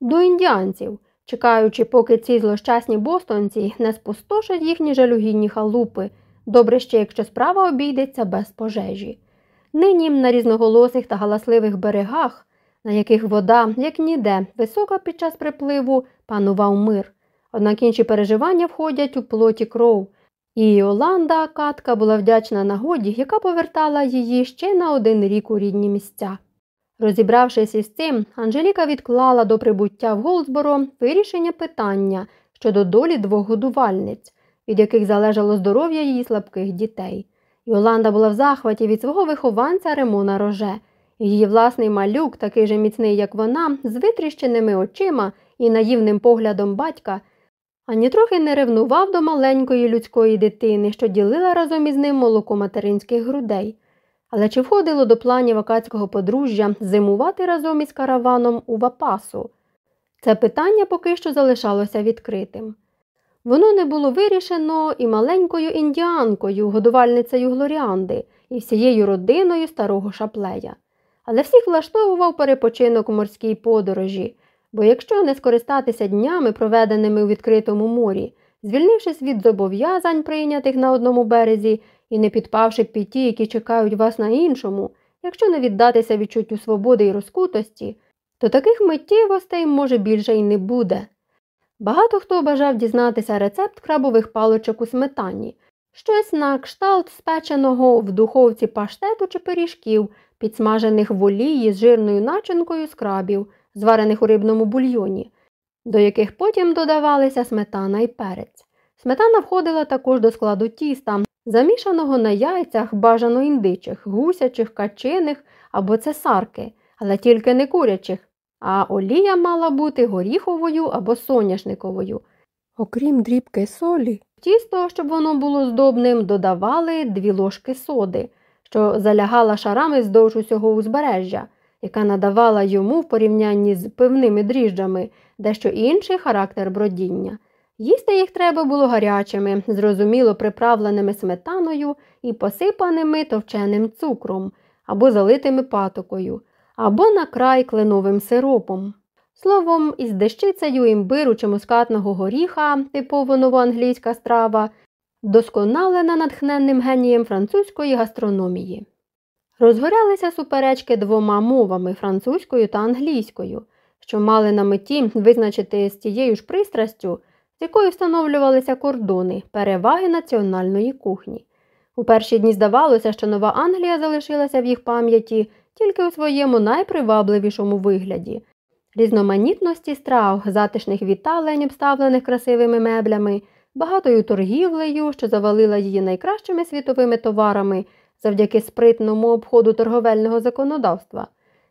До індіанців, чекаючи, поки ці злощасні бостонці не спустошать їхні жалюгідні халупи, добре ще, якщо справа обійдеться без пожежі. Нині на різноголосих та галасливих берегах, на яких вода, як ніде, висока під час припливу, панував мир. Однак інші переживання входять у плоті кров, і Йоланда Катка була вдячна нагоді, яка повертала її ще на один рік у рідні місця. Розібравшись із цим, Анжеліка відклала до прибуття в Голдсборо вирішення питання щодо долі двох годувальниць, від яких залежало здоров'я її слабких дітей. Йоланда була в захваті від свого вихованця Ремона Роже. Її власний малюк, такий же міцний, як вона, з витріщеними очима і наївним поглядом батька ані трохи не ревнував до маленької людської дитини, що ділила разом із ним молоко материнських грудей. Але чи входило до планів акацького подружжя зимувати разом із караваном у Вапасу? Це питання поки що залишалося відкритим. Воно не було вирішено і маленькою індіанкою, годувальницею Глоріанди, і всією родиною старого шаплея. Але всіх влаштовував перепочинок у морській подорожі, Бо якщо не скористатися днями, проведеними у відкритому морі, звільнившись від зобов'язань, прийнятих на одному березі, і не підпавши під ті, які чекають вас на іншому, якщо не віддатися відчуттю свободи і розкутості, то таких миттєвостей, може, більше й не буде. Багато хто бажав дізнатися рецепт крабових палочок у сметані, щось на кшталт спеченого в духовці паштету чи пиріжків, підсмажених в олії з жирною начинкою з крабів зварених у рибному бульйоні, до яких потім додавалися сметана і перець. Сметана входила також до складу тіста, замішаного на яйцях бажано індичих, гусячих, качиних або цесарки, але тільки не курячих, а олія мала бути горіховою або соняшниковою. Окрім дрібки солі, тісто, щоб воно було здобним, додавали дві ложки соди, що залягала шарами вздовж усього узбережжя, яка надавала йому в порівнянні з пивними дріжджами дещо інший характер бродіння. Їсти їх треба було гарячими, зрозуміло приправленими сметаною і посипаними товченим цукром, або залитими патокою, або на край кленовим сиропом. Словом, із дещицею імбиру чи мускатного горіха, типово новоанглійська страва, досконалена натхненним генієм французької гастрономії. Розгорялися суперечки двома мовами французькою та англійською, що мали на меті визначити з тією ж пристрастю, з якою встановлювалися кордони, переваги національної кухні. У перші дні здавалося, що Нова Англія залишилася в їх пам'яті тільки у своєму найпривабливішому вигляді різноманітності страв, затишних віталень, обставлених красивими меблями, багатою торгівлею, що завалила її найкращими світовими товарами завдяки спритному обходу торговельного законодавства.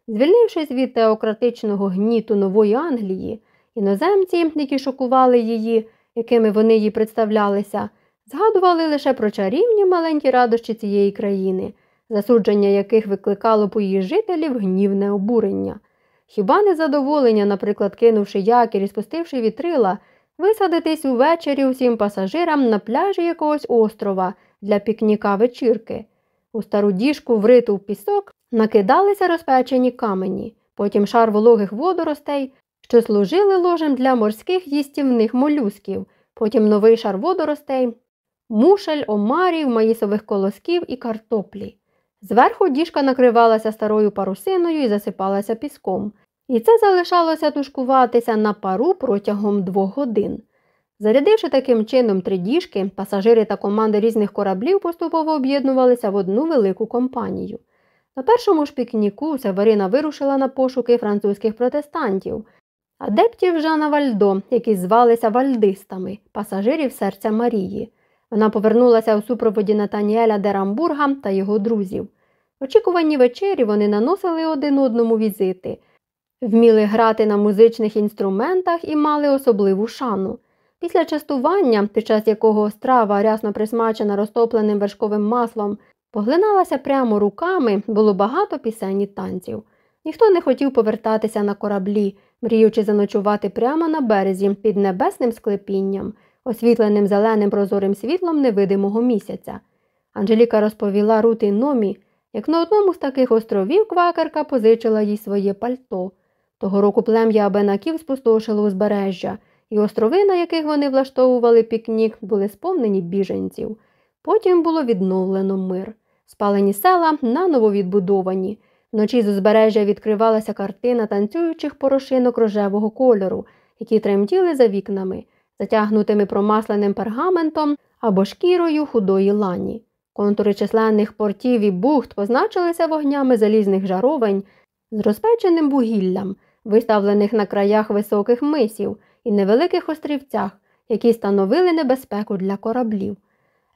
Звільнившись від теократичного гніту нової Англії, іноземці, які шокували її, якими вони їй представлялися, згадували лише про чарівні маленькі радощі цієї країни, засудження яких викликало по її жителів гнівне обурення. Хіба не задоволення, наприклад, кинувши якір і спустивши вітрила, висадитись увечері усім пасажирам на пляжі якогось острова для пікніка вечірки. У стару діжку, вриту в пісок, накидалися розпечені камені, потім шар вологих водоростей, що служили ложем для морських їстівних молюсків, потім новий шар водоростей, мушель, омарів, маїсових колосків і картоплі. Зверху діжка накривалася старою парусиною і засипалася піском, і це залишалося тушкуватися на пару протягом двох годин. Зарядивши таким чином три діжки, пасажири та команди різних кораблів поступово об'єднувалися в одну велику компанію. На першому ж пікніку Северина вирушила на пошуки французьких протестантів, адептів Жана Вальдо, які звалися вальдистами, пасажирів серця Марії. Вона повернулася у супроводі Натаніеля Дерамбурга та його друзів. Очікувані вечері вони наносили один одному візити, вміли грати на музичних інструментах і мали особливу шану. Після частування, під час якого страва, рясно присмачена розтопленим вершковим маслом, поглиналася прямо руками, було багато пісень і танців. Ніхто не хотів повертатися на кораблі, мріючи заночувати прямо на березі під небесним склепінням, освітленим зеленим прозорим світлом невидимого місяця. Анжеліка розповіла Рути Номі, як на одному з таких островів квакерка позичила їй своє пальто. Того року плем'я абенаків спустошило узбережжя, і острови, на яких вони влаштовували пікнік, були сповнені біженців. Потім було відновлено мир. Спалені села наново відбудовані. Вночі з узбережжя відкривалася картина танцюючих порошинок рожевого кольору, які тремтіли за вікнами, затягнутими промасленим пергаментом або шкірою худої лані. Контури численних портів і бухт позначилися вогнями залізних жаровень з розпеченим вугіллям, виставлених на краях високих мисів і невеликих острівцях, які становили небезпеку для кораблів.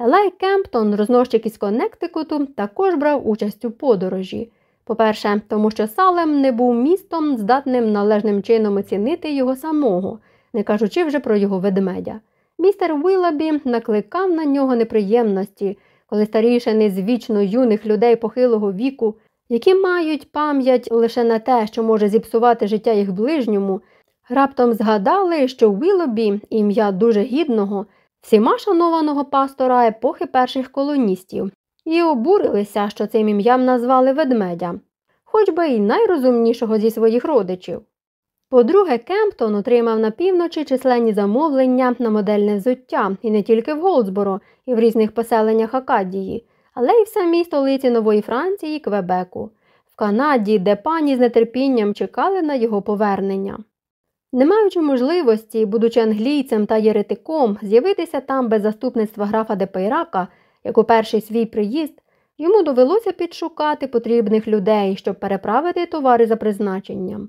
Елай Кемптон, рознощик із Коннектикуту, також брав участь у подорожі. По-перше, тому що Салем не був містом, здатним належним чином оцінити його самого, не кажучи вже про його ведмедя. Містер Уилабі накликав на нього неприємності, коли старішини з вічно юних людей похилого віку, які мають пам'ять лише на те, що може зіпсувати життя їх ближньому, раптом згадали, що Уилобі, ім'я дуже гідного, всіма шанованого пастора епохи перших колоністів, і обурилися, що цим ім'ям назвали ведмедя, хоч би й найрозумнішого зі своїх родичів. По-друге, Кемптон отримав на півночі численні замовлення на модельне взуття і не тільки в Голдсборо і в різних поселеннях Акадії, але й в самій столиці Нової Франції Квебеку, в Канаді, де пані з нетерпінням чекали на його повернення. Не маючи можливості, будучи англійцем та єретиком, з'явитися там без заступництва графа Депейрака, як у перший свій приїзд, йому довелося підшукати потрібних людей, щоб переправити товари за призначенням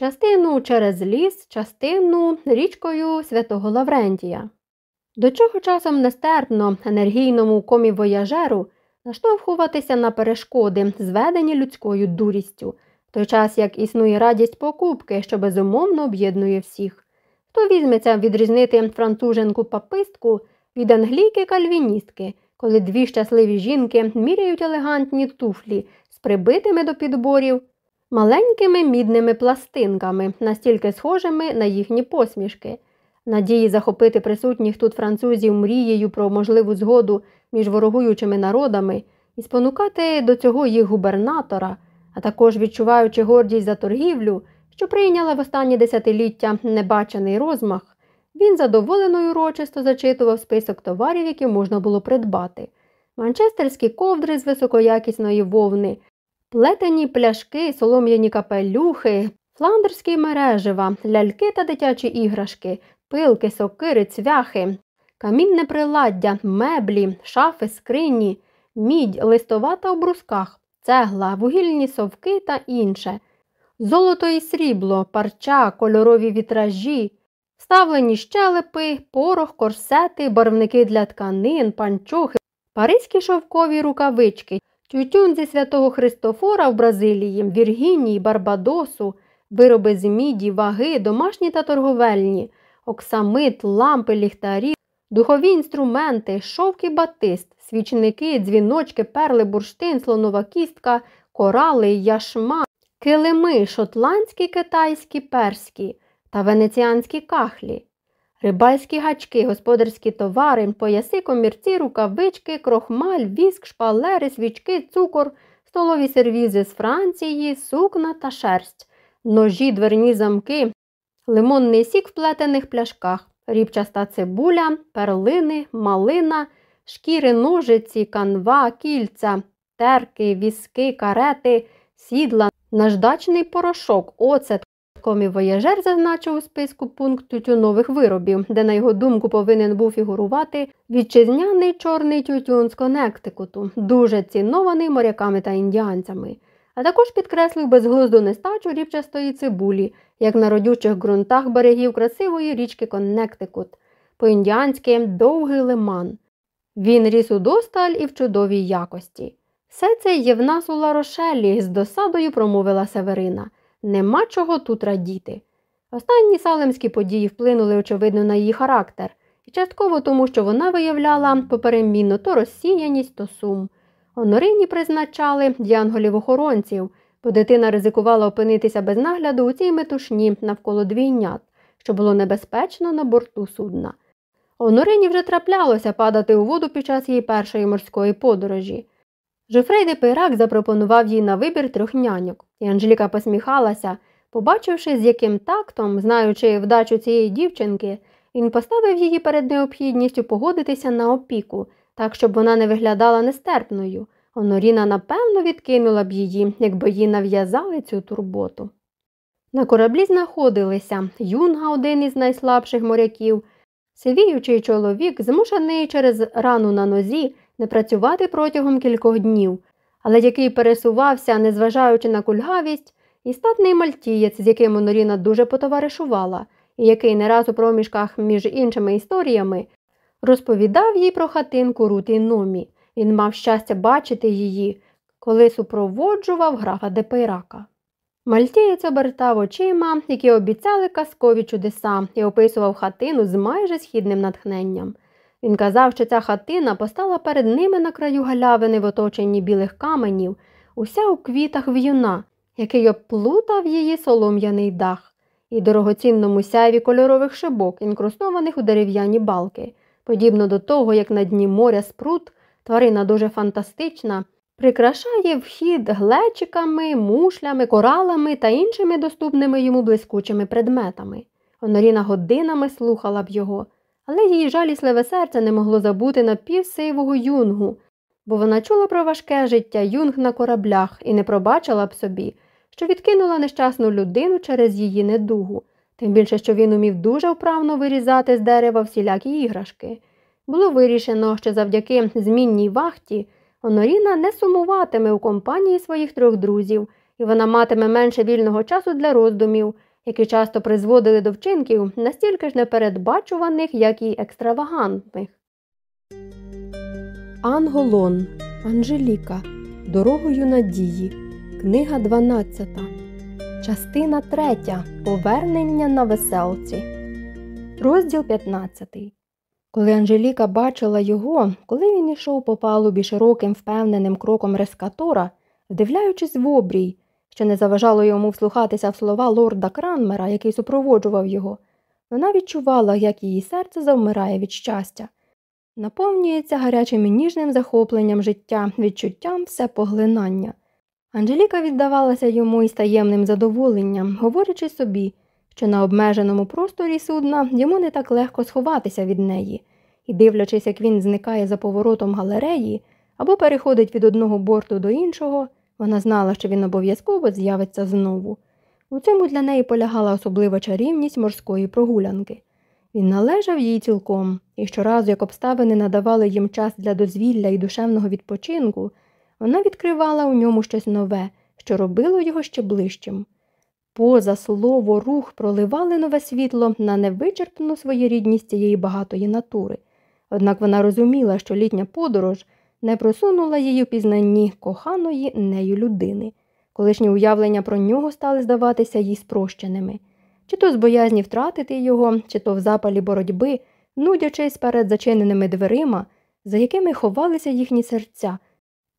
частину через ліс, частину річкою святого Лаврентія. До чого часом нестерпно енергійному комі-вояжеру наштовхуватися на перешкоди, зведені людською дурістю, в той час як існує радість покупки, що безумовно об'єднує всіх. Хто візьметься відрізнити француженку папистку від англійки кальвіністки, коли дві щасливі жінки міряють елегантні туфлі з прибитими до підборів маленькими мідними пластинками, настільки схожими на їхні посмішки. Надії захопити присутніх тут французів мрією про можливу згоду між ворогуючими народами і спонукати до цього їх губернатора, а також відчуваючи гордість за торгівлю, що прийняла в останні десятиліття небачений розмах, він задоволено й урочисто зачитував список товарів, які можна було придбати. Манчестерські ковдри з високоякісної вовни, плетені пляшки, солом'яні капелюхи, фландерські мережива, ляльки та дитячі іграшки, пилки, сокири, цвяхи, камінне приладдя, меблі, шафи, скрині, мідь, листова та в брусках, цегла, вугільні совки та інше, золото і срібло, парча, кольорові вітражі, вставлені щелепи, порох, корсети, барвники для тканин, панчохи, паризькі шовкові рукавички, тютюн зі святого Христофора в Бразилії, Віргінії, Барбадосу, вироби з міді, ваги, домашні та торговельні оксамит, лампи, ліхтарі, духові інструменти, шовки батист, свічники, дзвіночки, перли, бурштин, слонова кістка, корали, яшма, килими, шотландські, китайські, перські та венеціанські кахлі. Рибальські гачки, господарські товари, пояси, комірці, рукавички, крохмаль, віск, шпалери, свічки, цукор, столові сервізи з Франції, сукна та шерсть, ножі, дверні замки, лимонний сік в плетених пляшках, рібчаста цибуля, перлини, малина, шкіри ножиці, канва, кільця, терки, віски, карети, сідла, наждачний порошок, оцет. Комі-вояжер зазначив у списку пункт тютюнових виробів, де, на його думку, повинен був фігурувати вітчизняний чорний тютюн з Коннектикуту, дуже цінований моряками та індіанцями а також підкреслив безглузду нестачу рівчастої цибулі, як на родючих ґрунтах берегів красивої річки Коннектикут, по-індіанськи довгий лиман. Він ріс удосталь і в чудовій якості. Все це є в нас у Ларошелі, з досадою промовила Северина. Нема чого тут радіти. Останні салемські події вплинули, очевидно, на її характер, і частково тому, що вона виявляла поперемінно то розсіяність, то сум. Онорині призначали янголів-охоронців, бо дитина ризикувала опинитися без нагляду у цій метушні навколо двійнят, що було небезпечно на борту судна. Онорині вже траплялося падати у воду під час її першої морської подорожі. Жофрей де Пейрак запропонував їй на вибір трьох няньок, і Анжеліка посміхалася, побачивши, з яким тактом, знаючи вдачу цієї дівчинки, він поставив її перед необхідністю погодитися на опіку так, щоб вона не виглядала нестерпною. Оноріна, напевно, відкинула б її, якби їй нав'язали цю турботу. На кораблі знаходилися юнга, один із найслабших моряків, сивіючий чоловік, змушений через рану на нозі не працювати протягом кількох днів, але який пересувався, незважаючи на кульгавість, і статний мальтієць, з яким Оноріна дуже потоваришувала, і який не раз у проміжках між іншими історіями Розповідав їй про хатинку Руті Номі. Він мав щастя бачити її, коли супроводжував графа Депейрака. Мальтієць обертав очима, які обіцяли казкові чудеса, і описував хатину з майже східним натхненням. Він казав, що ця хатина постала перед ними на краю галявини в оточенні білих каменів, уся у квітах в'юна, який оплутав її солом'яний дах, і дорогоцінному сяйві кольорових шибок, інкрустованих у дерев'яні балки. Подібно до того, як на дні моря спрут, тварина дуже фантастична, прикрашає вхід глечиками, мушлями, коралами та іншими доступними йому блискучими предметами. Оноріна годинами слухала б його, але її жалісливе серце не могло забути напівсивого юнгу, бо вона чула про важке життя юнг на кораблях і не пробачила б собі, що відкинула нещасну людину через її недугу тим більше, що він умів дуже вправно вирізати з дерева всілякі іграшки. Було вирішено, що завдяки змінній вахті Оноріна не сумуватиме у компанії своїх трьох друзів, і вона матиме менше вільного часу для роздумів які часто призводили до вчинків настільки ж непередбачуваних, як і екстравагантних. Анголон Анжеліка Дорогою надії. Книга 12. Частина 3. Повернення на веселці. Розділ 15. Коли Анжеліка бачила його, коли він ішов по палубі широким впевненим кроком рескатора, вдивляючись в обрій, що не заважало йому вслухатися в слова лорда Кранмера, який супроводжував його, вона відчувала, як її серце завмирає від щастя, наповнюється гарячим і ніжним захопленням життя, відчуттям всепоглинання. Анжеліка віддавалася йому із таємним задоволенням, говорячи собі, що на обмеженому просторі судна йому не так легко сховатися від неї, і, дивлячись, як він зникає за поворотом галереї або переходить від одного борту до іншого, вона знала, що він обов'язково з'явиться знову. У цьому для неї полягала особлива чарівність морської прогулянки. Він належав їй цілком, і щоразу, як обставини надавали їм час для дозвілля і душевного відпочинку, вона відкривала у ньому щось нове, що робило його ще ближчим. Поза слово, рух проливали нове світло на невичерпну своєрідність цієї багатої натури. Однак вона розуміла, що літня подорож не просунула її в пізнанні коханої нею людини. Колишні уявлення про нього стали здаватися їй спрощеними, чи то з боязні втратити його, чи то в запалі боротьби, нудячись перед зачиненими дверима, за якими ховалися їхні серця.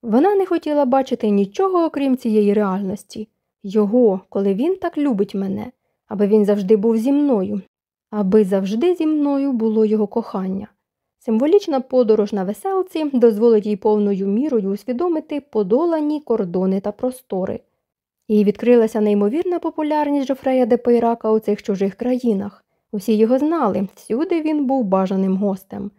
Вона не хотіла бачити нічого, окрім цієї реальності його, коли він так любить мене, аби він завжди був зі мною, аби завжди зі мною було його кохання. Символічна подорож на веселці дозволить їй повною мірою усвідомити подолані кордони та простори. Їй відкрилася неймовірна популярність Жофрея де Пейрака у цих чужих країнах. Усі його знали, всюди він був бажаним гостем.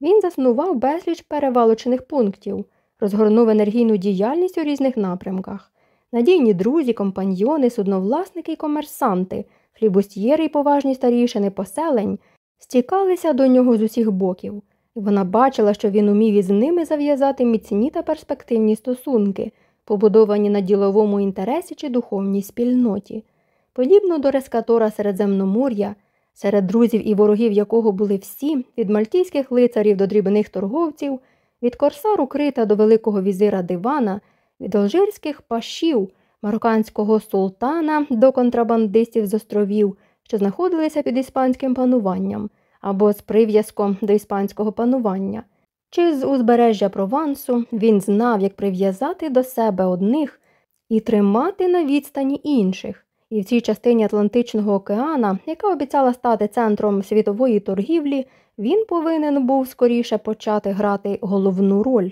Він заснував безліч перевалочених пунктів, розгорнув енергійну діяльність у різних напрямках. Надійні друзі, компаньйони, судновласники й комерсанти, флібустьєри й поважні старішини поселень стікалися до нього з усіх боків, і вона бачила, що він умів із ними зав'язати міцні та перспективні стосунки, побудовані на діловому інтересі чи духовній спільноті. Подібно до рескатора Середземномор'я, серед друзів і ворогів якого були всі, від мальтійських лицарів до дрібних торговців, від корсару крита до великого візира дивана, від алжирських пашів, марокканського султана до контрабандистів з островів що знаходилися під іспанським пануванням або з прив'язком до іспанського панування, чи з узбережжя Провансу він знав, як прив'язати до себе одних і тримати на відстані інших. І в цій частині Атлантичного океана, яка обіцяла стати центром світової торгівлі, він повинен був скоріше почати грати головну роль.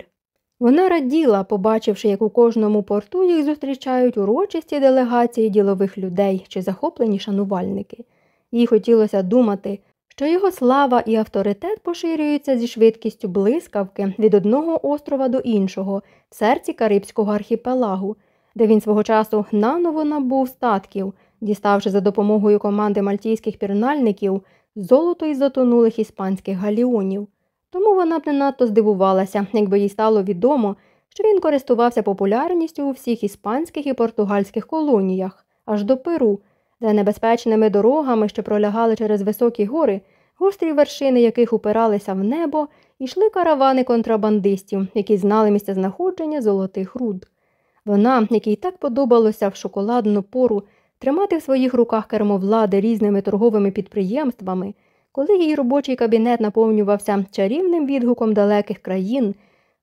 Вона раділа, побачивши, як у кожному порту їх зустрічають урочисті делегації ділових людей чи захоплені шанувальники. Їй хотілося думати, що його слава і авторитет поширюються зі швидкістю блискавки від одного острова до іншого, в серці Карибського архіпелагу, де він свого часу наново набув статків, діставши за допомогою команди мальтійських пірнальників золото із затонулих іспанських галіонів. Тому вона б не надто здивувалася, якби їй стало відомо, що він користувався популярністю у всіх іспанських і португальських колоніях, аж до Перу, де небезпечними дорогами, що пролягали через високі гори, гострі вершини яких упиралися в небо, йшли каравани контрабандистів, які знали місце знаходження золотих руд. Вона, якій так подобалося в шоколадну пору тримати в своїх руках кермовлади різними торговими підприємствами. Коли її робочий кабінет наповнювався чарівним відгуком далеких країн,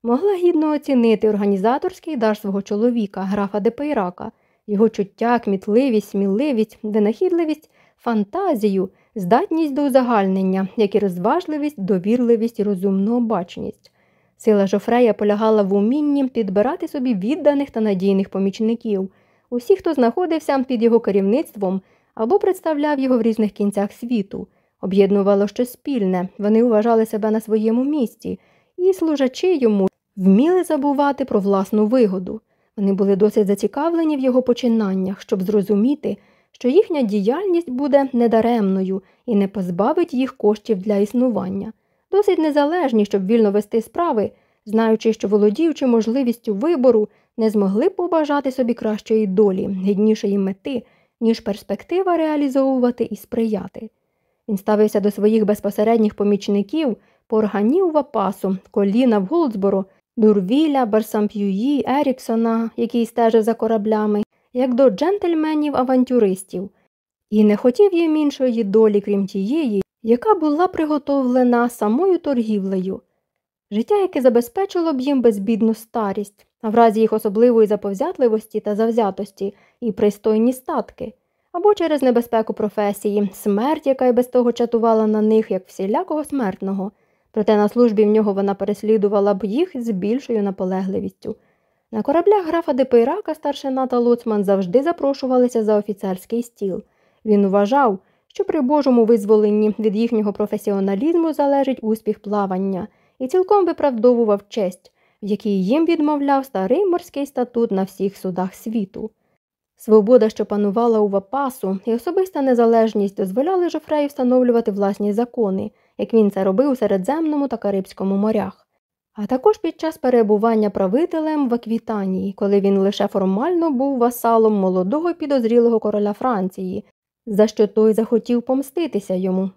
могла гідно оцінити організаторський дар свого чоловіка, графа Депейрака, його чуття, кмітливість, сміливість, винахідливість, фантазію, здатність до узагальнення, як і розважливість, довірливість і розумну обачність. Сила Жофрея полягала в умінні підбирати собі відданих та надійних помічників, усіх, хто знаходився під його керівництвом або представляв його в різних кінцях світу об'єднувало щось спільне, вони вважали себе на своєму місці і, служачи йому, вміли забувати про власну вигоду. Вони були досить зацікавлені в його починаннях, щоб зрозуміти, що їхня діяльність буде недаремною і не позбавить їх коштів для існування, досить незалежні, щоб вільно вести справи, знаючи, що володіючи можливістю вибору, не змогли побажати собі кращої долі, гіднішої мети, ніж перспектива реалізовувати і сприяти. Він ставився до своїх безпосередніх помічників, порганів Вапасу, коліна в Голдсборо, Дурвіля, Барсамп'юї, Еріксона, який стежив за кораблями, як до джентльменів-авантюристів, і не хотів їм іншої долі, крім тієї, яка була приготовлена самою торгівлею. Життя, яке забезпечило б їм безбідну старість, а в разі їх особливої заповзятливості та завзятості і пристойні статки, або через небезпеку професії, смерть, яка й без того чатувала на них, як всілякого смертного, проте на службі в нього вона переслідувала б їх з більшою наполегливістю. На кораблях графа Депейрака старшина та лоцман завжди запрошувалися за офіцерський стіл. Він вважав, що при Божому визволенні від їхнього професіоналізму залежить успіх плавання і цілком виправдовував честь, в якій їм відмовляв старий морський статут на всіх судах світу. Свобода, що панувала у Вапасу, і особиста незалежність дозволяли Жофрею встановлювати власні закони, як він це робив у Середземному та Карибському морях, а також під час перебування правителем в Аквітанії, коли він лише формально був васалом молодого підозрілого короля Франції, за що той захотів помститися йому.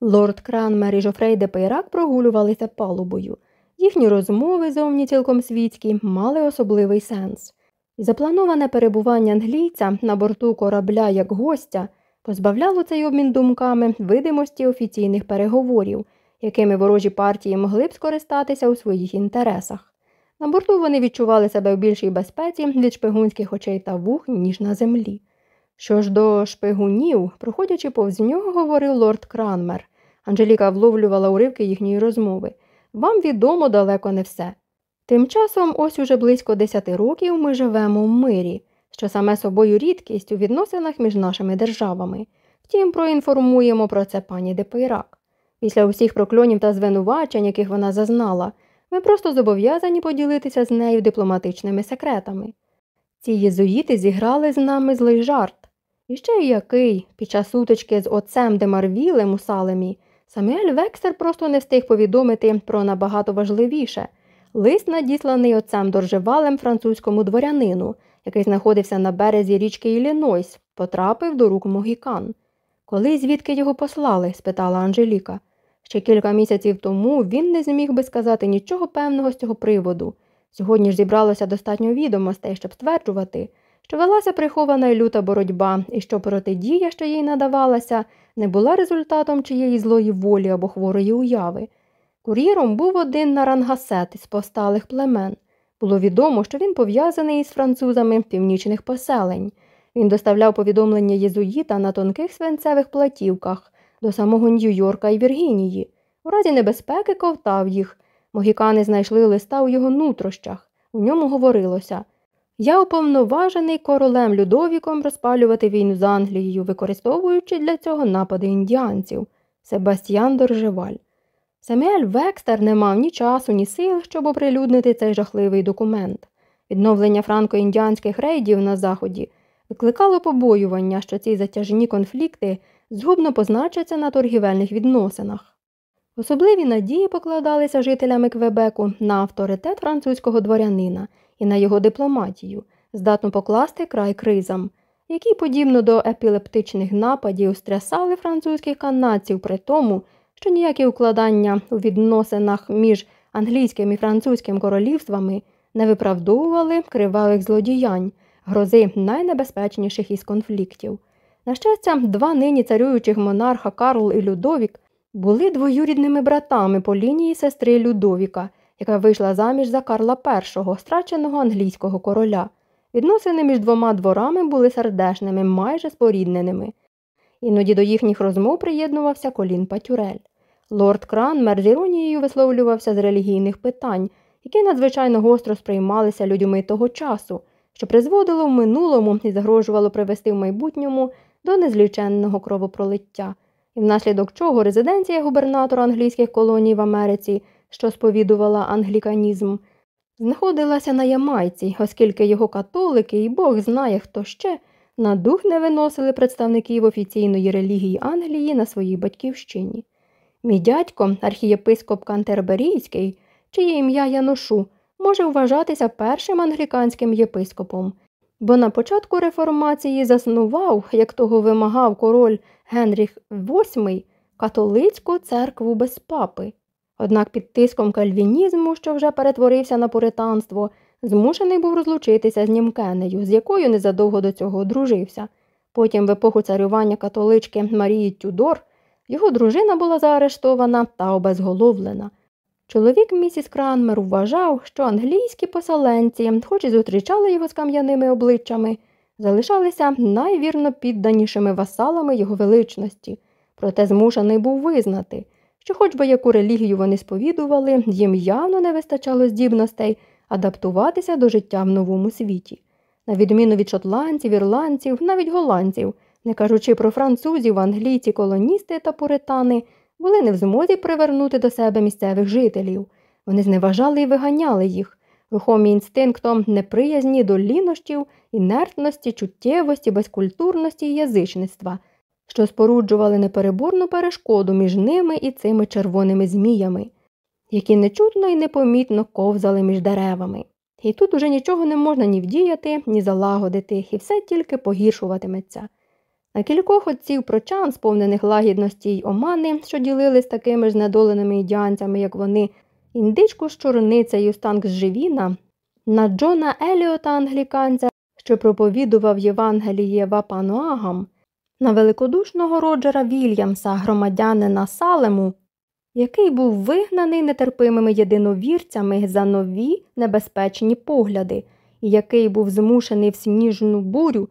Лорд Кранмер і Жофрей де Пейрак прогулювалися палубою. Їхні розмови, зовні цілком світські, мали особливий сенс. Заплановане перебування англійця на борту корабля як гостя позбавляло цей обмін думками видимості офіційних переговорів, якими ворожі партії могли б скористатися у своїх інтересах. На борту вони відчували себе в більшій безпеці від шпигунських очей та вух, ніж на землі. Що ж до шпигунів, проходячи повз нього, говорив лорд Кранмер. Анжеліка вловлювала уривки їхньої розмови. Вам відомо далеко не все. Тим часом, ось уже близько десяти років ми живемо в мирі, що саме собою рідкість у відносинах між нашими державами. Втім, проінформуємо про це пані Депейрак. Після усіх прокльонів та звинувачень, яких вона зазнала, ми просто зобов'язані поділитися з нею дипломатичними секретами. Ці єзуїти зіграли з нами злий жарт. І ще й який, під час сутички з отцем Демарвілем у Салемі, Самуель Векстер просто не встиг повідомити про набагато важливіше лист, надісланий отцем Доржевалем французькому дворянину, який знаходився на березі річки Іллінойс, потрапив до рук Могікан. Коли звідки його послали? спитала Анжеліка. Ще кілька місяців тому він не зміг би сказати нічого певного з цього приводу. Сьогодні ж зібралося достатньо відомостей, щоб стверджувати, що велася прихована і люта боротьба, і що протидія, що їй надавалася, не була результатом чиєї злої волі або хворої уяви. Кур'єром був один нарангасет із повсталих племен. Було відомо, що він пов'язаний із французами північних поселень. Він доставляв повідомлення єзуїта на тонких свинцевих платівках до самого Нью-Йорка і Віргінії. У разі небезпеки ковтав їх. Могікани знайшли листа у його нутрощах. У ньому говорилося Я уповноважений королем Людовіком розпалювати війну з Англією, використовуючи для цього напади індіанців. Себастьян Доржеваль. Саміель Векстер не мав ні часу, ні сил, щоб оприлюднити цей жахливий документ. Відновлення франко-індіанських рейдів на Заході викликало побоювання, що ці затяжні конфлікти згубно позначаться на торгівельних відносинах. Особливі надії покладалися жителями Квебеку на авторитет французького дворянина і на його дипломатію, здатну покласти край кризам, які, подібно до епілептичних нападів, стрясали французьких канадців при тому, що ніякі укладання у відносинах між англійським і французьким королівствами не виправдовували кривавих злодіянь, грози найнебезпечніших із конфліктів. На щастя, два нині царюючих монарха Карл і Людовік були двоюрідними братами по лінії сестри Людовіка, яка вийшла заміж за Карла І, страченого англійського короля. Відносини між двома дворами були сердешними, майже спорідненими. Іноді до їхніх розмов приєднувався колін Патюрель. Лорд Кранмер з іронією висловлювався з релігійних питань, які надзвичайно гостро сприймалися людьми того часу, що призводило в минулому і загрожувало привести в майбутньому до незліченного кровопролиття, і внаслідок чого резиденція губернатора англійських колоній в Америці, що сповідувала англіканізм, знаходилася на Ямайці, оскільки його католики і Бог знає, хто ще на дух не виносили представників офіційної релігії Англії на своїй батьківщині. Мій дядько, архієпископ Кантерберійський, чиє ім'я я ношу, може вважатися першим англіканським єпископом. бо на початку реформації заснував, як того вимагав король Генріх VIII, католицьку церкву без папи. Однак під тиском кальвінізму, що вже перетворився на пуританство, змушений був розлучитися з Німкенею, з якою незадовго до цього одружився. Потім, в епоху царювання католички Марії Тюдор, його дружина була заарештована та обезголовлена. Чоловік місіс Кранмер вважав, що англійські поселенці, хоч і зустрічали його з кам'яними обличчями, залишалися найвірно підданішими васалами його величності, проте змушений був визнати, що, хоч би яку релігію вони сповідували, їм явно не вистачало здібностей адаптуватися до життя в новому світі. На відміну від шотландців, ірландців, навіть голландців, не кажучи про французів, англійці, колоністи та пуритани, були не в змозі привернути до себе місцевих жителів. Вони зневажали і виганяли їх, рухомі інстинктом неприязні до лінощів, інертності, чуттєвості, безкультурності і язичництва, що споруджували непереборну перешкоду між ними і цими червоними зміями, які нечутно і непомітно ковзали між деревами. І тут уже нічого не можна ні вдіяти, ні залагодити, і все тільки погіршуватиметься. На кількох отців прочан, сповнених лагідності й омани, що ділили з такими ж знедоленими ідіанцями, як вони, індичку з чорницею станк Живіна, на Джона Еліота англіканця, що проповідував Євангеліє Вапануагам, на великодушного Роджера Вільямса, громадянина Салему, який був вигнаний нетерпимими єдиновірцями за нові небезпечні погляди, і який був змушений в сніжну бурю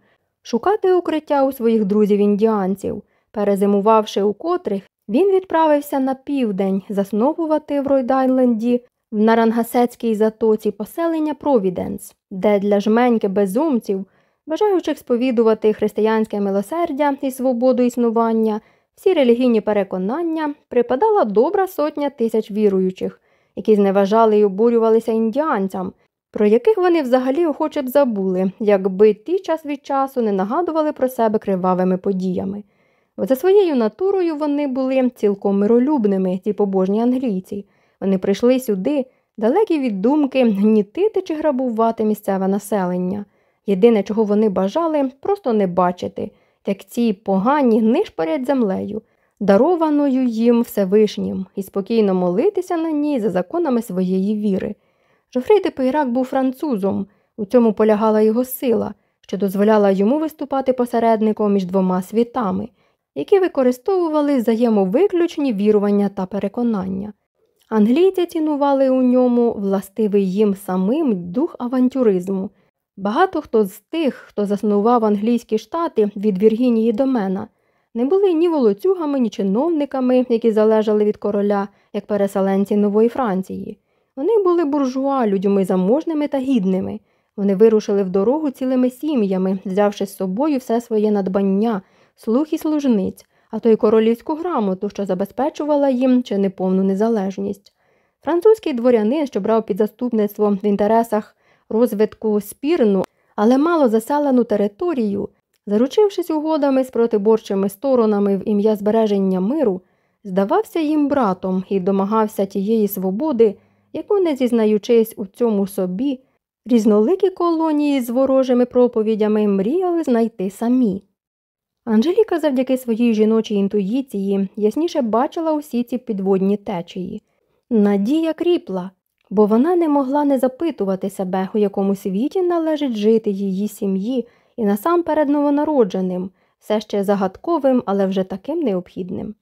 шукати укриття у своїх друзів-індіанців. Перезимувавши у котрих, він відправився на південь засновувати в Ройдайленді в Нарангасецькій затоці поселення Провіденс, де для жменьки безумців, бажаючих сповідувати християнське милосердя і свободу існування, всі релігійні переконання припадала добра сотня тисяч віруючих, які зневажали й обурювалися індіанцям, про яких вони взагалі охоче б забули, якби ті час від часу не нагадували про себе кривавими подіями. Бо за своєю натурою вони були цілком миролюбними, ці побожні англійці. Вони прийшли сюди, далекі від думки гнітити чи грабувати місцеве населення. Єдине, чого вони бажали, просто не бачити, як ці погані нишпорять землею, дарованою їм Всевишнім, і спокійно молитися на ній за законами своєї віри. Жофрей де Пейрак був французом, у цьому полягала його сила, що дозволяла йому виступати посередником між двома світами, які використовували взаємовиключні вірування та переконання. Англійці цінували у ньому властивий їм самим дух авантюризму. Багато хто з тих, хто заснував англійські штати від Віргінії до Мена, не були ні волоцюгами, ні чиновниками, які залежали від короля, як переселенці Нової Франції. Вони були буржуа, людьми заможними та гідними. Вони вирушили в дорогу цілими сім'ями, взявши з собою все своє надбання, слух і служниць, а то й королівську грамоту, що забезпечувала їм чи неповну незалежність. Французький дворянин, що брав під заступництво в інтересах розвитку спірну, але мало заселену територію, заручившись угодами з протиборчими сторонами в ім'я збереження миру, здавався їм братом і домагався тієї свободи яку, не зізнаючись у цьому собі, різноликі колонії з ворожими проповідями мріяли знайти самі. Анжеліка завдяки своїй жіночій інтуїції ясніше бачила усі ці підводні течії. Надія кріпла, бо вона не могла не запитувати себе, у якому світі належить жити її сім'ї і насамперед новонародженим, все ще загадковим, але вже таким необхідним.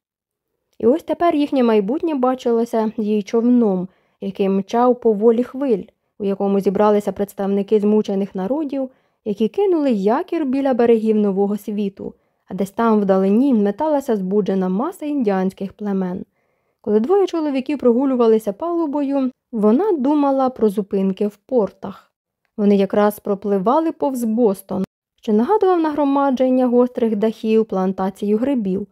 І ось тепер їхнє майбутнє бачилося їй човном, який мчав по волі хвиль, у якому зібралися представники змучених народів, які кинули якір біля берегів нового світу, а десь там вдалині металася збуджена маса індіанських племен. Коли двоє чоловіків прогулювалися палубою, вона думала про зупинки в портах. Вони якраз пропливали повз Бостон, що нагадував нагромадження гострих дахів плантацію грибів.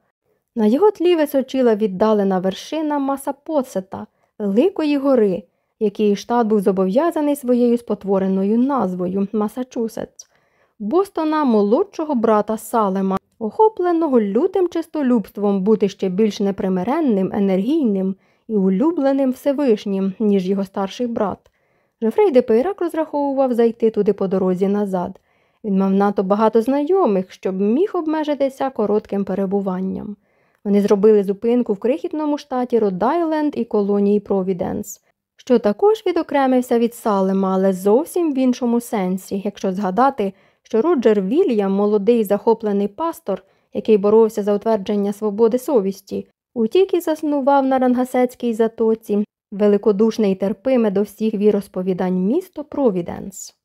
На його тлі височила віддалена вершина Масапосета, Великої гори, який штат був зобов'язаний своєю спотвореною назвою Масачусетс, Бостона молодшого брата Салема, охопленого лютим чистолюбством бути ще більш непримиренним, енергійним і улюбленим Всевишнім, ніж його старший брат. Жефрей де Пейрак розраховував зайти туди по дорозі назад. Він мав надто багато знайомих, щоб міг обмежитися коротким перебуванням. Вони зробили зупинку в крихітному штаті Родайленд і колонії Провіденс, що також відокремився від Салема, але зовсім в іншому сенсі, якщо згадати, що Роджер Вільям, молодий захоплений пастор, який боровся за утвердження свободи совісті, утік і заснував на Рангасецькій затоці великодушне і терпиме до всіх віросповідань місто Провіденс.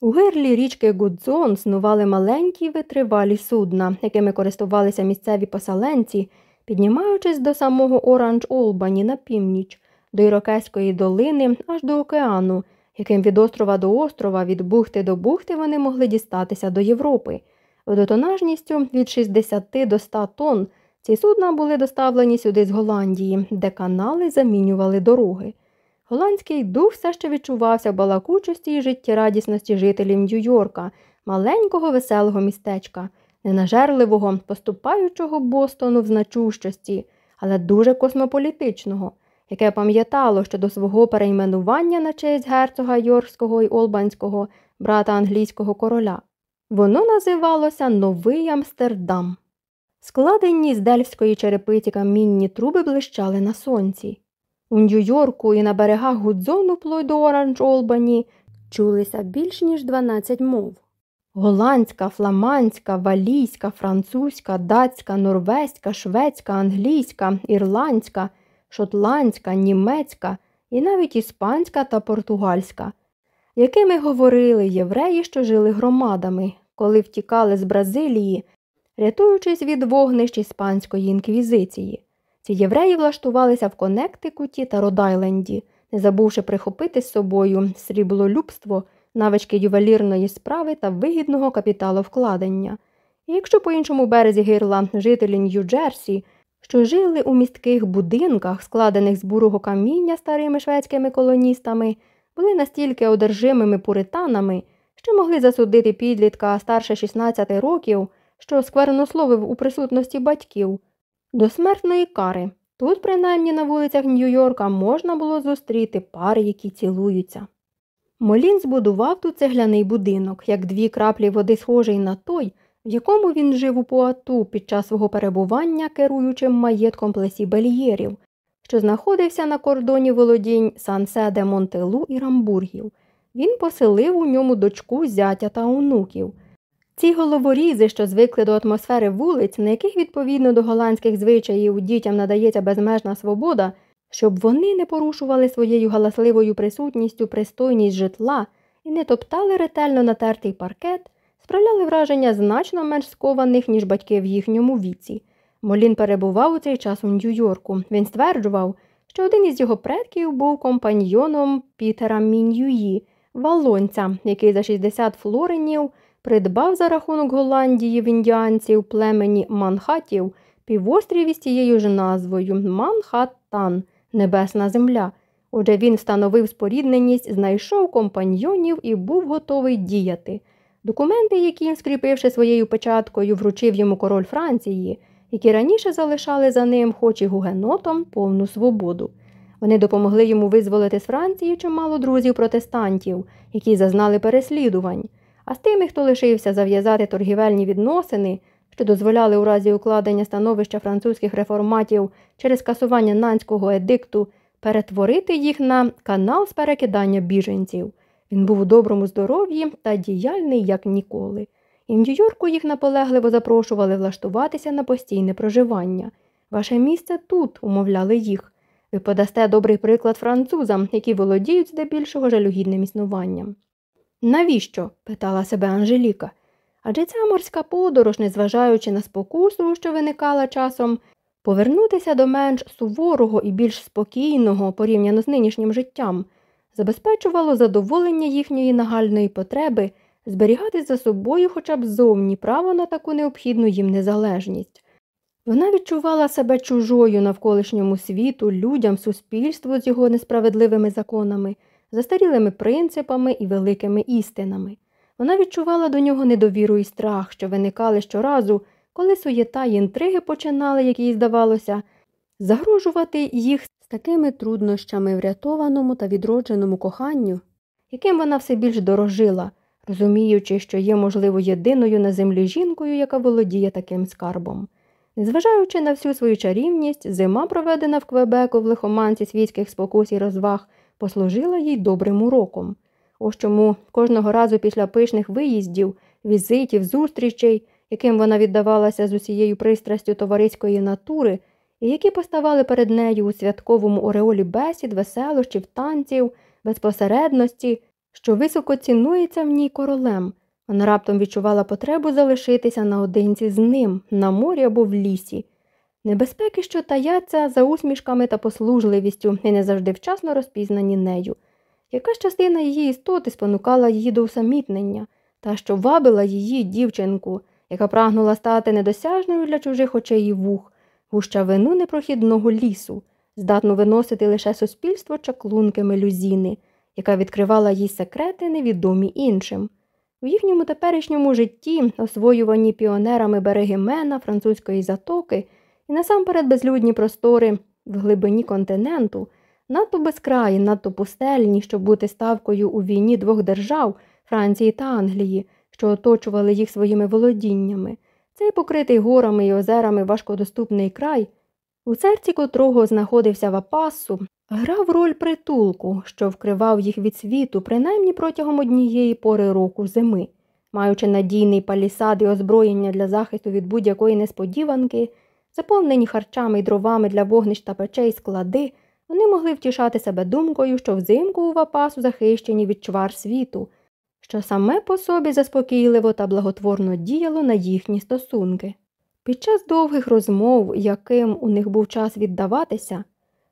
У гирлі річки Гудзон снували маленькі витривалі судна, якими користувалися місцеві поселенці, піднімаючись до самого Оранж Олбані на північ, до Ірокезької долини аж до океану, яким від острова до острова, від бухти до бухти вони могли дістатися до Європи. Водотонажністю від 60 до 100 тонн ці судна були доставлені сюди з Голландії, де канали замінювали дороги. Голландський дух все ще відчувався в балакучості і життєрадісності жителів Нью-Йорка, маленького веселого містечка, ненажерливого, поступаючого Бостону в значущості, але дуже космополітичного, яке пам'ятало, що до свого перейменування на честь герцога Йоркського і Олбанського, брата англійського короля. Воно називалося Новий Амстердам. Складені з дельфської черепиці камінні труби блищали на сонці. У Нью-Йорку і на берегах Гудзону вплоть до Оранж Олбані чулися більш ніж 12 мов. Голландська, фламандська, валійська, французька, датська, норвезька, шведська, англійська, ірландська, шотландська, німецька і навіть іспанська та португальська, якими говорили євреї, що жили громадами, коли втікали з Бразилії, рятуючись від вогнищ іспанської інквізиції. Ці євреї влаштувалися в Коннектикуті та Родайленді, не забувши прихопити з собою сріблолюбство, навички ювелірної справи та вигідного капіталовкладення. І якщо по іншому березі гирла жителі Нью-Джерсі, що жили у містких будинках, складених з бурого каміння старими шведськими колоністами, були настільки одержимими пуританами, що могли засудити підлітка старше 16 років, що сквернословив у присутності батьків. До смертної кари. Тут, принаймні на вулицях Нью-Йорка, можна було зустріти пари, які цілуються. Молін збудував тут цегляний будинок, як дві краплі води, схожий на той, в якому він жив у Пуату під час свого перебування керуючим маєтком плесі бельєрів, що знаходився на кордоні володінь Сансе Монтелу і Рамбургів. Він поселив у ньому дочку зятя та онуків. Ці головорізи, що звикли до атмосфери вулиць, на яких відповідно до голландських звичаїв дітям надається безмежна свобода, щоб вони не порушували своєю галасливою присутністю пристойність житла і не топтали ретельно натертий паркет, справляли враження значно менш скованих, ніж батьки в їхньому віці. Молін перебував у цей час у Нью-Йорку. Він стверджував, що один із його предків був компаньйоном Пітера Мін'юї, валонця, який за 60 флоренів придбав за рахунок Голландії в індіанців племені Манхатів півострів із тією ж назвою Манхаттан, Небесна Земля. Отже, він встановив спорідненість, знайшов компаньйонів і був готовий діяти. Документи, які, скріпивши своєю печаткою, вручив йому король Франції, які раніше залишали за ним, хоч і гугенотом, повну свободу. Вони допомогли йому визволити з Франції чимало друзів протестантів, які зазнали переслідувань а з тими, хто лишився зав'язати торгівельні відносини, що дозволяли у разі укладення становища французьких реформатів через касування нанського едикту перетворити їх на канал з перекидання біженців. Він був у доброму здоров'ї та діяльний як ніколи. І в Нью-Йорку їх наполегливо запрошували влаштуватися на постійне проживання. Ваше місце тут, умовляли їх. Ви подасте добрий приклад французам, які володіють здебільшого жалюгідним існуванням. Навіщо? питала себе Анжеліка. Адже ця морська подорож, незважаючи на спокусу, що виникала часом, повернутися до менш суворого і більш спокійного порівняно з нинішнім життям, забезпечувало задоволення їхньої нагальної потреби зберігати за собою хоча б зовні право на таку необхідну їм незалежність. Вона відчувала себе чужою навколишньому світу, людям, суспільству з його несправедливими законами застарілими принципами і великими істинами. Вона відчувала до нього недовіру і страх, що виникали щоразу, коли суєта й інтриги починали, як їй здавалося, загрожувати їх з такими труднощами врятованому та відродженому коханню, яким вона все більш дорожила, розуміючи, що є, можливо, єдиною на землі жінкою, яка володіє таким скарбом. Незважаючи на всю свою чарівність, зима, проведена в Квебеку в лихоманці світських спокус і розваг, послужила їй добрим уроком. Ось чому кожного разу після пишних виїздів, візитів, зустрічей, яким вона віддавалася з усією пристрастю товариської натури, і які поставали перед нею у святковому ореолі бесід, веселощів, танців, безпосередності, що високо цінується в ній королем. Вона раптом відчувала потребу залишитися наодинці з ним, на морі або в лісі. Небезпеки, що таяться за усмішками та послужливістю і не завжди вчасно розпізнані нею. Якась частина її істоти спонукала її до усамітнення, та що вабила її дівчинку, яка прагнула стати недосяжною для чужих очей і вух, гущавину непрохідного лісу, здатну виносити лише суспільство чаклунки мелюзіни, яка відкривала їй секрети, невідомі іншим. У їхньому теперішньому житті, освоювані піонерами береги Мена, французької затоки і насамперед безлюдні простори в глибині континенту, надто безкраї, надто пустельні, щоб бути ставкою у війні двох держав Франції та Англії, що оточували їх своїми володіннями, цей покритий горами і озерами важкодоступний край, у серці котрого знаходився Вапасу, грав роль притулку, що вкривав їх від світу, принаймні протягом однієї пори року зими. Маючи надійний палісад і озброєння для захисту від будь-якої несподіванки, заповнені харчами й дровами для вогнищ та печей склади, вони могли втішати себе думкою, що взимку у Вапасу захищені від чвар світу, що саме по собі заспокійливо та благотворно діяло на їхні стосунки. Під час довгих розмов, яким у них був час віддаватися,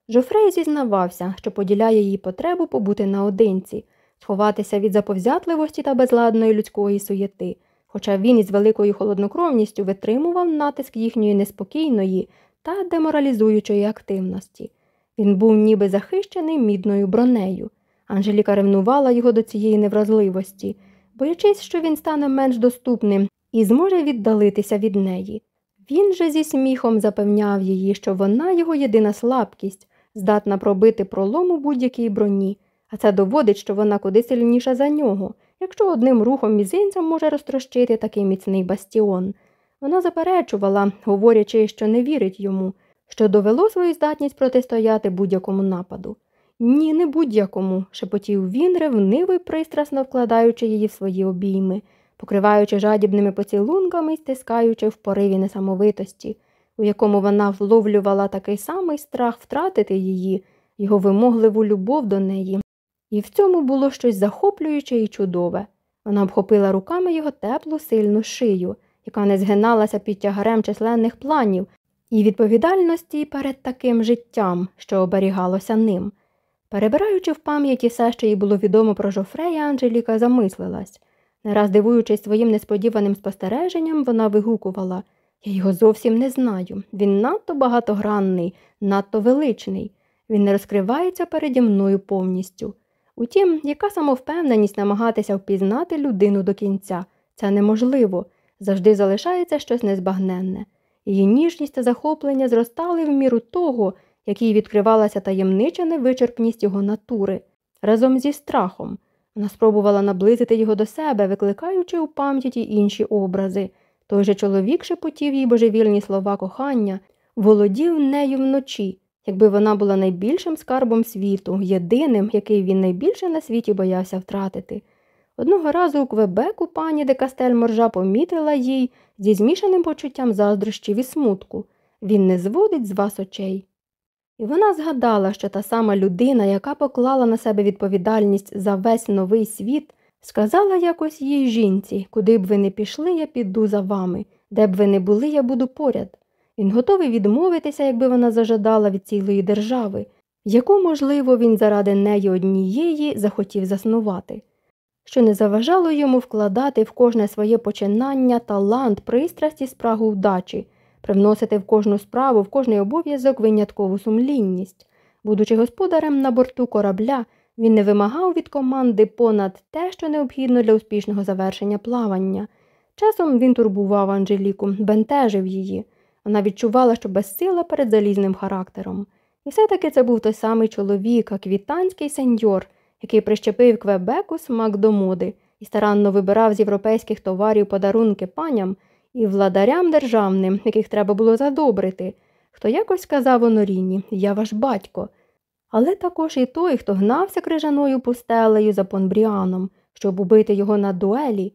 Жофрей зізнавався, що поділяє її потребу побути наодинці, сховатися від заповзятливості та безладної людської суєти, хоча він із великою холоднокровністю витримував натиск їхньої неспокійної та деморалізуючої активності. Він був ніби захищений мідною бронею. Анжеліка ревнувала його до цієї невразливості, боячись, що він стане менш доступним і зможе віддалитися від неї. Він же зі сміхом запевняв її, що вона його єдина слабкість, здатна пробити пролом у будь-якій броні, а це доводить, що вона куди сильніша за нього, якщо одним рухом мізинцем може розтрощити такий міцний бастіон. Вона заперечувала, говорячи, що не вірить йому, що довело свою здатність протистояти будь-якому нападу. Ні, не будь-якому, шепотів він, ревниво й пристрасно вкладаючи її в свої обійми, покриваючи жадібними поцілунками й стискаючи в пориві несамовитості, у якому вона вловлювала такий самий страх втратити її, його вимогливу любов до неї. І в цьому було щось захоплююче і чудове. Вона обхопила руками його теплу, сильну шию, яка не згиналася під тягарем численних планів і відповідальності перед таким життям, що оберігалося ним. Перебираючи в пам'яті все, що їй було відомо про Жофрея, Анжеліка замислилась. Не раз дивуючись своїм несподіваним спостереженням, вона вигукувала Я його зовсім не знаю. Він надто багатогранний, надто величний. Він не розкривається переді мною повністю. Утім, яка самовпевненість намагатися впізнати людину до кінця? Це неможливо, завжди залишається щось незбагненне. Її ніжність та захоплення зростали в міру того, якій відкривалася таємнича невичерпність його натури, разом зі страхом. Вона спробувала наблизити його до себе, викликаючи у пам'яті інші образи. Той же чоловік шепотів їй божевільні слова кохання, володів нею вночі, якби вона була найбільшим скарбом світу, єдиним, який він найбільше на світі боявся втратити. Одного разу у Квебеку пані де Кастель Моржа помітила їй зі змішаним почуттям заздрощів і смутку він не зводить з вас очей. І вона згадала, що та сама людина, яка поклала на себе відповідальність за весь новий світ, сказала якось їй жінці, куди б ви не пішли, я піду за вами, де б ви не були, я буду поряд. Він готовий відмовитися, якби вона зажадала від цілої держави, яку, можливо, він заради неї однієї захотів заснувати, що не заважало йому вкладати в кожне своє починання талант, пристрасті, спрагу вдачі привносити в кожну справу, в кожний обов'язок виняткову сумлінність. Будучи господарем на борту корабля, він не вимагав від команди понад те, що необхідно для успішного завершення плавання. Часом він турбував Анжеліку, бентежив її. Вона відчувала, що безсила перед залізним характером. І все-таки це був той самий чоловік, аквітанський сеньор, який прищепив Квебеку смак до моди і старанно вибирав з європейських товарів подарунки паням і владарям державним, яких треба було задобрити, хто якось сказав Оноріні Я ваш батько. Але також і той, хто гнався крижаною пустелею за Понбріаном, щоб убити його на дуелі,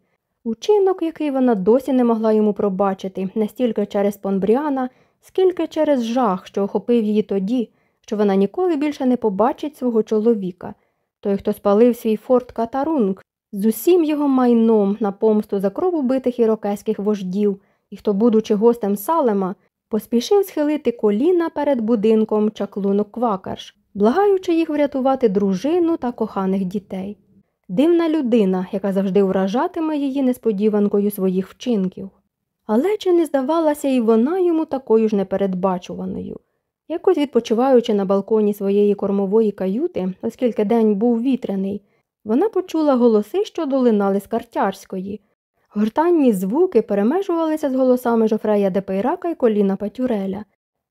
учинок, який вона досі не могла йому пробачити, не стільки через Понбріана, скільки через жах, що охопив її тоді, що вона ніколи більше не побачить свого чоловіка, той, хто спалив свій форт Катарунг з усім його майном на помсту за кров убитих ірокезьких вождів, і хто, будучи гостем Салема, поспішив схилити коліна перед будинком чаклунок Квакарш, благаючи їх врятувати дружину та коханих дітей. Дивна людина, яка завжди вражатиме її несподіванкою своїх вчинків. Але чи не здавалася і вона йому такою ж непередбачуваною? Якось відпочиваючи на балконі своєї кормової каюти, оскільки день був вітряний, вона почула голоси, що долинали з картярської. Гортанні звуки перемежувалися з голосами Жофрея Депейрака і коліна Патюреля,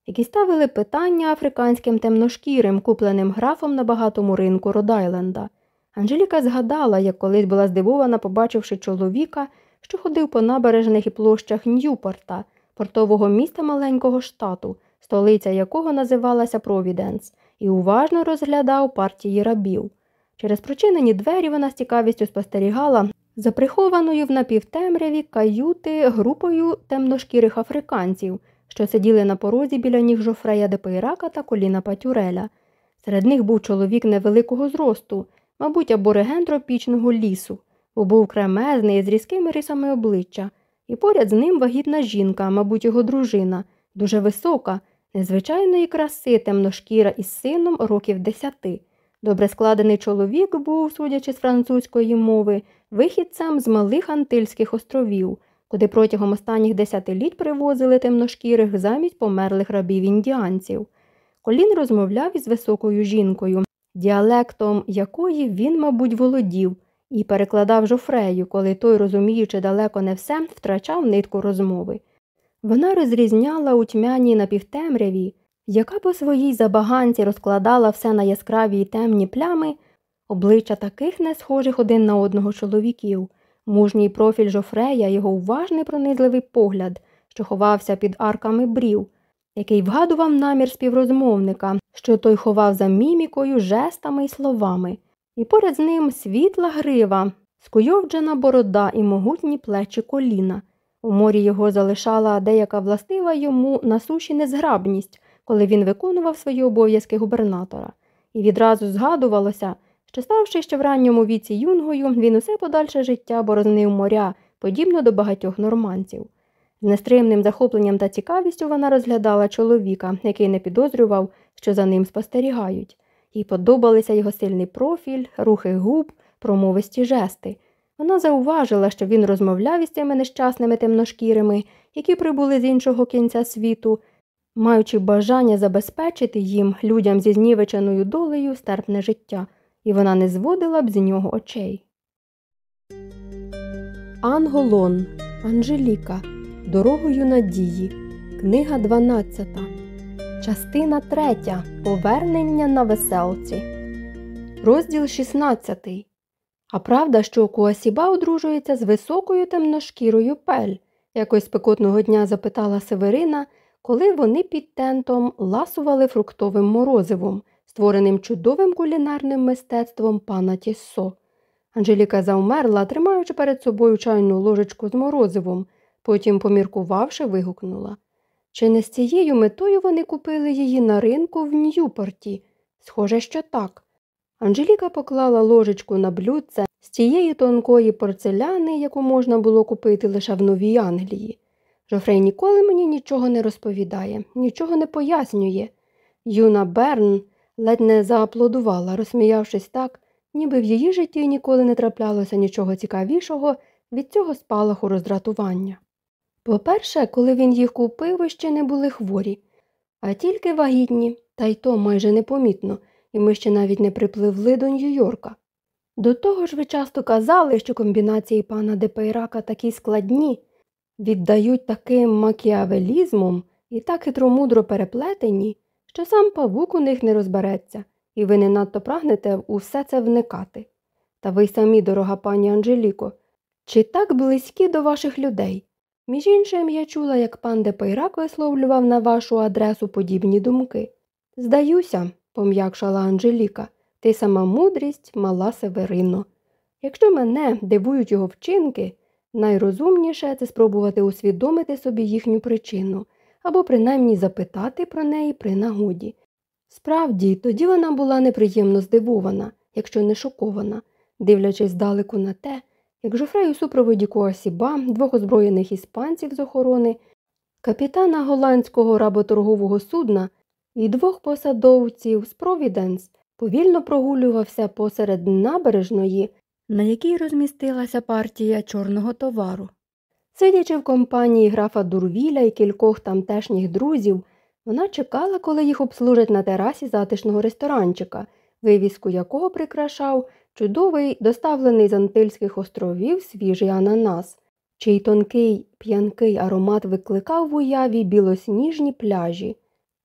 які ставили питання африканським темношкірим, купленим графом на багатому ринку Родайленда. Анжеліка згадала, як колись була здивована, побачивши чоловіка, що ходив по набережних і площах Ньюпорта, портового міста маленького штату, столиця якого називалася Провіденс, і уважно розглядав партії рабів. Через прочинені двері вона з цікавістю спостерігала за прихованою в напівтемряві каюти групою темношкірих африканців, що сиділи на порозі біля ніг жофрея Депейрака та коліна Патюреля. Серед них був чоловік невеликого зросту, мабуть, абориген тропічного лісу, бо був кремезний з різкими рисами обличчя, і поряд з ним вагітна жінка, мабуть, його дружина, дуже висока, незвичайної краси, темношкіра із сином років десяти. Добре складений чоловік був, судячи з французької мови, вихідцем з малих Антильських островів, куди протягом останніх десятиліть привозили темношкірих замість померлих рабів індіанців. Колін розмовляв із високою жінкою, діалектом якої він, мабуть, володів, і перекладав жофрею, коли той, розуміючи далеко не все, втрачав нитку розмови. Вона розрізняла у тьмяній напівтемряві яка по своїй забаганці розкладала все на яскраві й темні плями, обличчя таких не схожих один на одного чоловіків, мужній профіль жофрея, його уважний пронизливий погляд, що ховався під арками брів, який вгадував намір співрозмовника, що той ховав за мімікою, жестами й словами, і поряд з ним світла грива, скуйовджена борода і могутні плечі коліна. У морі його залишала деяка властива йому на суші незграбність, коли він виконував свої обов'язки губернатора, і відразу згадувалося, що, ставши ще в ранньому віці юнгою, він усе подальше життя борознив моря, подібно до багатьох норманців. З нестримним захопленням та цікавістю вона розглядала чоловіка, який не підозрював, що за ним спостерігають. Їй подобалися його сильний профіль, рухи губ, промовисті жести. Вона зауважила, що він розмовляв із цими нещасними темношкірими, які прибули з іншого кінця світу, маючи бажання забезпечити їм, людям зі знівеченою долею, стерпне життя, і вона не зводила б з нього очей. Анголон Анжеліка Дорогою надії. Книга 12. Частина 3. Повернення на веселці. Розділ 16. А правда, що Куасіба одружується з високою темношкірою пель? Якось спекотного дня запитала Северина, коли вони під тентом ласували фруктовим морозивом, створеним чудовим кулінарним мистецтвом пана Тіссо. Анжеліка завмерла, тримаючи перед собою чайну ложечку з морозивом, потім, поміркувавши, вигукнула Чи не з цією метою вони купили її на ринку в Ньюпорті? Схоже, що так. Анжеліка поклала ложечку на блюдце з тієї тонкої порцеляни, яку можна було купити лише в Новій Англії. Жофрей ніколи мені нічого не розповідає, нічого не пояснює. Юна Берн ледь не зааплодувала, розсміявшись так, ніби в її житті ніколи не траплялося нічого цікавішого від цього спалаху роздратування. По-перше, коли він їх купив, ще не були хворі, а тільки вагітні, та й то майже непомітно, і ми ще навіть не припливли до Нью-Йорка. До того ж ви часто казали, що комбінації пана Депейрака такі складні, віддають таким макіавелізмом і так хитромудро переплетені, що сам павук у них не розбереться, і ви не надто прагнете у все це вникати. Та ви самі, дорога пані Анжеліко, чи так близькі до ваших людей? Між іншим, я чула, як пан Депейрак висловлював на вашу адресу подібні думки. Здаюся, пом'якшала Анжеліка, ти сама мудрість, мала Северино. Якщо мене дивують його вчинки, найрозумніше це спробувати усвідомити собі їхню причину або принаймні запитати про неї при нагоді. Справді, тоді вона була неприємно здивована, якщо не шокована, дивлячись здалеку на те, як у супроводі Куасіба, двох озброєних іспанців з охорони, капітана голландського работоргового судна і двох посадовців з Провіденс повільно прогулювався посеред набережної, на якій розмістилася партія чорного товару. Сидячи в компанії графа Дурвіля і кількох тамтешніх друзів, вона чекала, коли їх обслужать на терасі затишного ресторанчика, вивіску якого прикрашав чудовий, доставлений з Антильських островів свіжий ананас, чий тонкий п'янкий аромат викликав в уяві білосніжні пляжі,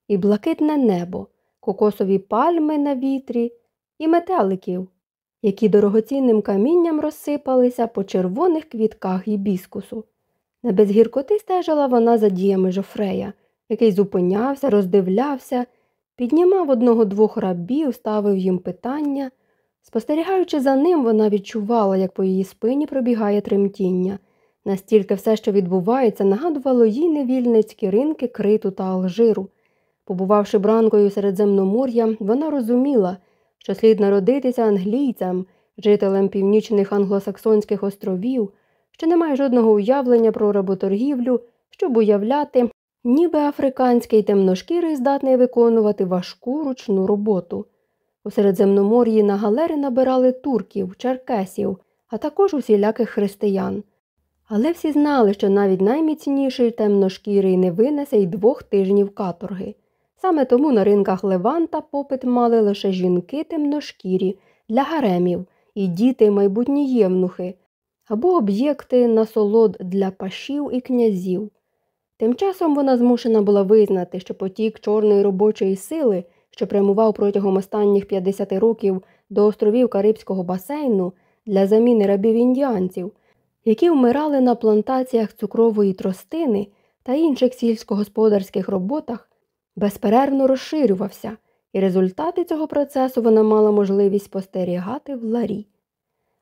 і блакитне небо, кокосові пальми на вітрі і метеликів, які дорогоцінним камінням розсипалися по червоних квітках гібіскусу. Не без гіркоти стежила вона за діями Жофрея, який зупинявся, роздивлявся, піднімав одного двох рабів, ставив їм питання. Спостерігаючи за ним, вона відчувала, як по її спині пробігає тремтіння. Настільки все, що відбувається, нагадувало їй невільницькі ринки криту та Алжиру. Побувавши бранкою Середземномор'я, вона розуміла, що слід народитися англійцям, жителем північних англосаксонських островів, що не має жодного уявлення про работоргівлю, щоб уявляти, ніби африканський темношкірий здатний виконувати важку ручну роботу. У Середземномор'ї на галери набирали турків, черкесів, а також усіляких християн. Але всі знали, що навіть найміцніший темношкірий не винесе й двох тижнів каторги. Саме тому на ринках Леванта попит мали лише жінки темношкірі для гаремів і діти майбутні євнухи, або об'єкти насолод для пашів і князів. Тим часом вона змушена була визнати, що потік чорної робочої сили, що прямував протягом останніх 50 років до островів Карибського басейну для заміни рабів індіанців, які вмирали на плантаціях цукрової тростини та інших сільськогосподарських роботах, безперервно розширювався, і результати цього процесу вона мала можливість спостерігати в ларі.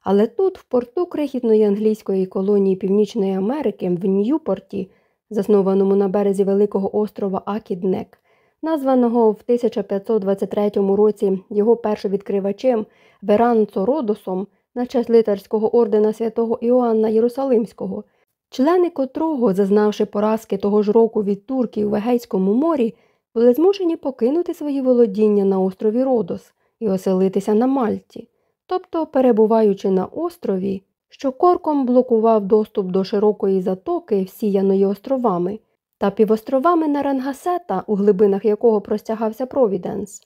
Але тут, в порту крихітної англійської колонії Північної Америки, в Ньюпорті, заснованому на березі великого острова Акіднек, названого в 1523 році його першовідкривачем Веранцо Родосом на честь литарського ордена святого Іоанна Єрусалимського, члени котрого, зазнавши поразки того ж року від турків в Егейському морі, були змушені покинути свої володіння на острові Родос і оселитися на Мальті, тобто, перебуваючи на острові, що корком блокував доступ до широкої затоки, всіяної островами, та півостровами Нарангасета, у глибинах якого простягався Провіденс.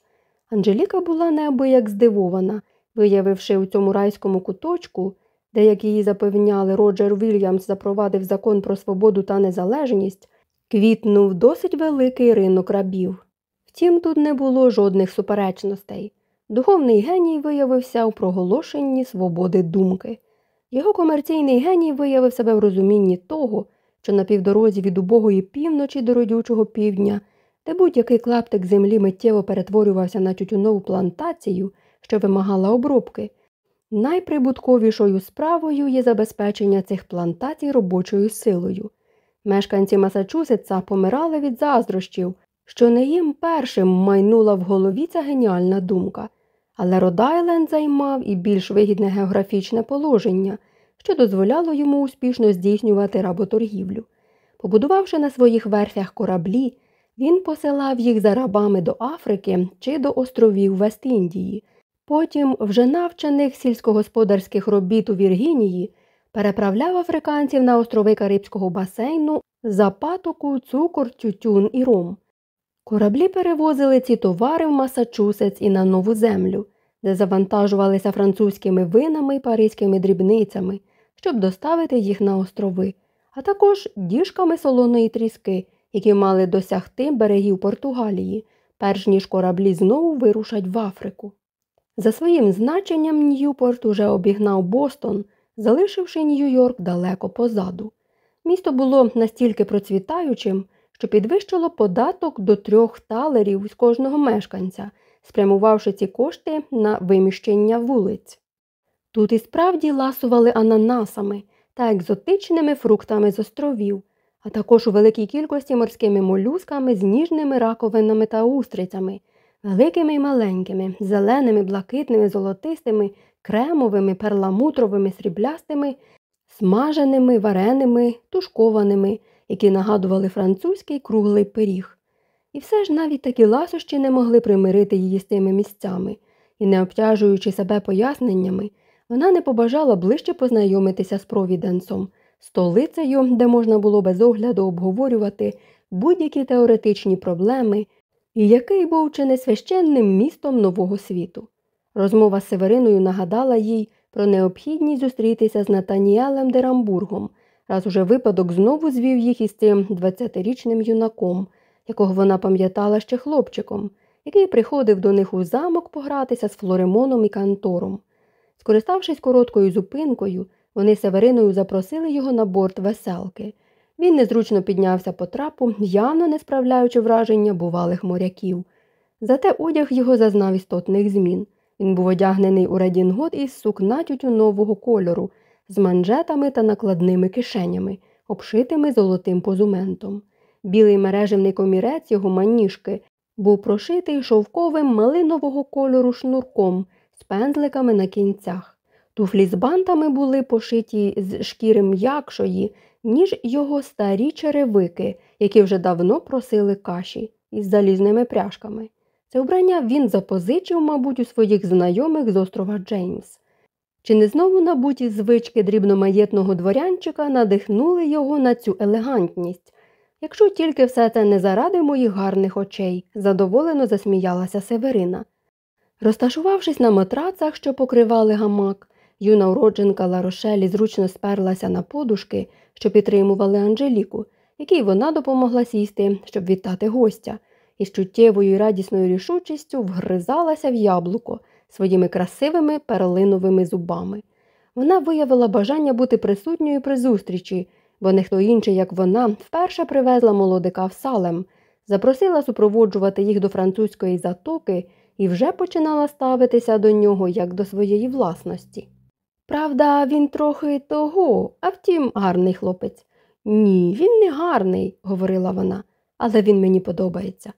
Анжеліка була неабияк здивована, виявивши у цьому райському куточку, де, як її запевняли, Роджер Вільямс запровадив закон про свободу та незалежність, квітнув досить великий ринок рабів. Втім, тут не було жодних суперечностей. Духовний геній виявився у проголошенні свободи думки. Його комерційний геній виявив себе в розумінні того, що на півдорозі від убогої півночі до родючого півдня, де будь-який клаптик землі миттєво перетворювався на тютюнову плантацію, що вимагала обробки, найприбутковішою справою є забезпечення цих плантацій робочою силою. Мешканці Масачусетса помирали від заздрощів, що не їм першим майнула в голові ця геніальна думка, але Родайленд займав і більш вигідне географічне положення, що дозволяло йому успішно здійснювати работоргівлю. Побудувавши на своїх верфях кораблі, він посилав їх за рабами до Африки чи до островів Вест-Індії. Потім, вже навчених сільськогосподарських робіт у Віргінії, переправляв африканців на острови Карибського басейну за патоку, цукор, тютюн і ром. Кораблі перевозили ці товари в Масачусетс і на нову землю, де завантажувалися французькими винами і паризькими дрібницями, щоб доставити їх на острови, а також діжками солоної тріски, які мали досягти берегів Португалії, перш ніж кораблі знову вирушать в Африку. За своїм значенням Ньюпорт уже обігнав Бостон, залишивши Нью-Йорк далеко позаду. Місто було настільки процвітаючим, що підвищило податок до трьох талерів з кожного мешканця, спрямувавши ці кошти на виміщення вулиць. Тут і справді ласували ананасами та екзотичними фруктами з островів, а також у великій кількості морськими молюсками з ніжними раковинами та устрицями, великими й маленькими, зеленими, блакитними, золотистими, кремовими, перламутровими, сріблястими, смаженими, вареними, тушкованими, які нагадували французький круглий пиріг. І все ж навіть такі ласощі не могли примирити її з тими місцями, і, не обтяжуючи себе поясненнями, вона не побажала ближче познайомитися з Провіденсом, столицею, де можна було без огляду обговорювати будь-які теоретичні проблеми, і який був чи не священним містом нового світу. Розмова з Севериною нагадала їй про необхідність зустрітися з Натаніелем Дерамбургом, раз уже випадок знову звів їх із цим 20-річним юнаком, якого вона пам'ятала ще хлопчиком, який приходив до них у замок погратися з Флоремоном і Кантором. Скориставшись короткою зупинкою, вони Севериною запросили його на борт веселки. Він незручно піднявся по трапу, явно не справляючи враження бувалих моряків. Зате одяг його зазнав істотних змін. Він був одягнений у редінгот із сукна тютюнового кольору, з манжетами та накладними кишенями, обшитими золотим позументом. Білий мережевний комірець його маніжки був прошитий шовковим малинового кольору шнурком пензликами на кінцях. Туфлі з бантами були пошиті з шкіри м'якшої, ніж його старі черевики, які вже давно просили каші із залізними пряжками. Це вбрання він запозичив, мабуть, у своїх знайомих з острова Джеймс. Чи не знову набуті звички дрібномаєтного дворянчика надихнули його на цю елегантність? Якщо тільки все це не заради моїх гарних очей, задоволено засміялася Северина. Розташувавшись на матрацах, що покривали гамак, юна уродженка Ларошелі зручно сперлася на подушки, що підтримували Анжеліку, якій вона допомогла сісти, щоб вітати гостя і з чуттєвою і радісною рішучістю вгризалася в яблуко своїми красивими перлиновими зубами. Вона виявила бажання бути присутньою при зустрічі, бо не хто інший, як вона, вперше привезла молодика в салем, запросила супроводжувати їх до французької затоки і вже починала ставитися до нього як до своєї власності. Правда, він трохи того, а втім, гарний хлопець. Ні, він не гарний, говорила вона, але він мені подобається.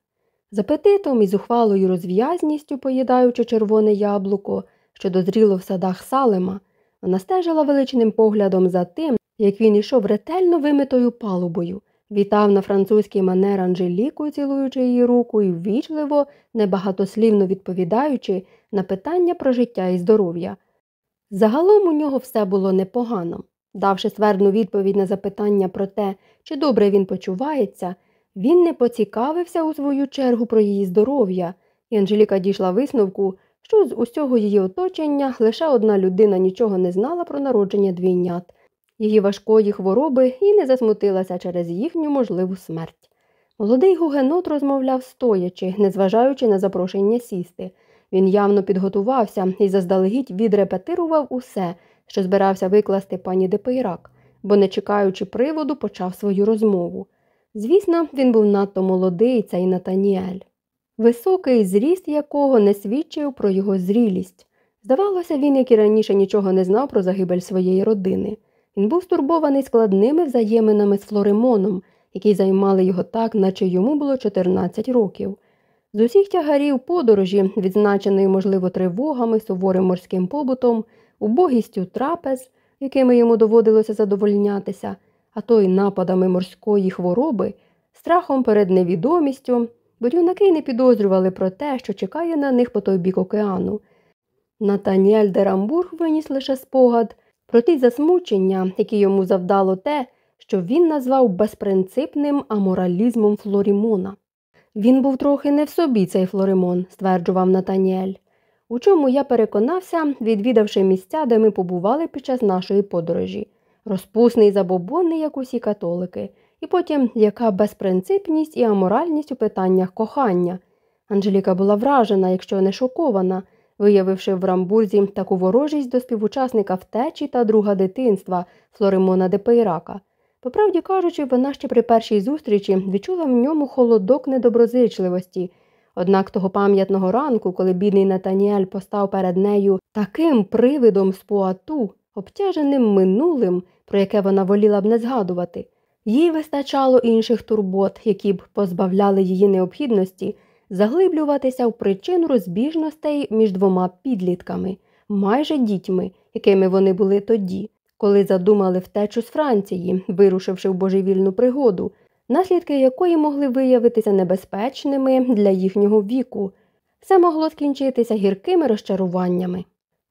З апетитом і зухвалою розв'язністю, поїдаючи червоне яблуко, що дозріло в садах салема, вона стежила величним поглядом за тим, як він ішов ретельно вимитою палубою, вітав на французький манер Анжеліку, цілуючи її руку, і ввічливо, небагатослівно відповідаючи на питання про життя і здоров'я. Загалом у нього все було непогано. Давши ствердну відповідь на запитання про те, чи добре він почувається, він не поцікавився у свою чергу про її здоров'я, і Анжеліка дійшла висновку, що з усього її оточення лише одна людина нічого не знала про народження двійнят, її важкої хвороби і не засмутилася через їхню можливу смерть. Молодий гугенот розмовляв стоячи, незважаючи на запрошення сісти. Він явно підготувався і заздалегідь відрепетирував усе, що збирався викласти пані Депейрак, бо, не чекаючи приводу, почав свою розмову. Звісно, він був надто молодий, цей Натаніель, високий зріст якого не свідчив про його зрілість. Здавалося, він, як і раніше, нічого не знав про загибель своєї родини. Він був стурбований складними взаєминами з Флоремоном, які займали його так, наче йому було 14 років. З усіх тягарів подорожі, відзначеної, можливо, тривогами, суворим морським побутом, убогістю трапез, якими йому доводилося задовольнятися, а то й нападами морської хвороби, страхом перед невідомістю, бо юнаки не підозрювали про те, що чекає на них по той бік океану. Натаніель Дерамбург виніс лише спогад про ті засмучення, які йому завдало те, що він назвав безпринципним аморалізмом Флорімона. Він був трохи не в собі, цей Флоримон, стверджував Натаніель. У чому я переконався, відвідавши місця, де ми побували під час нашої подорожі розпусний забобонний, як усі католики, і потім яка безпринципність і аморальність у питаннях кохання. Анжеліка була вражена, якщо не шокована, виявивши в Рамбурзі таку ворожість до співучасника втечі та друга дитинства Флоримона де Пейрака. По правді кажучи, вона ще при першій зустрічі відчула в ньому холодок недоброзичливості. Однак того пам'ятного ранку, коли бідний Натаніель постав перед нею таким привидом з Пуату, обтяженим минулим, про яке вона воліла б не згадувати, їй вистачало інших турбот, які б позбавляли її необхідності заглиблюватися в причину розбіжностей між двома підлітками, майже дітьми, якими вони були тоді, коли задумали втечу з Франції, вирушивши в божевільну пригоду, наслідки якої могли виявитися небезпечними для їхнього віку. Все могло скінчитися гіркими розчаруваннями.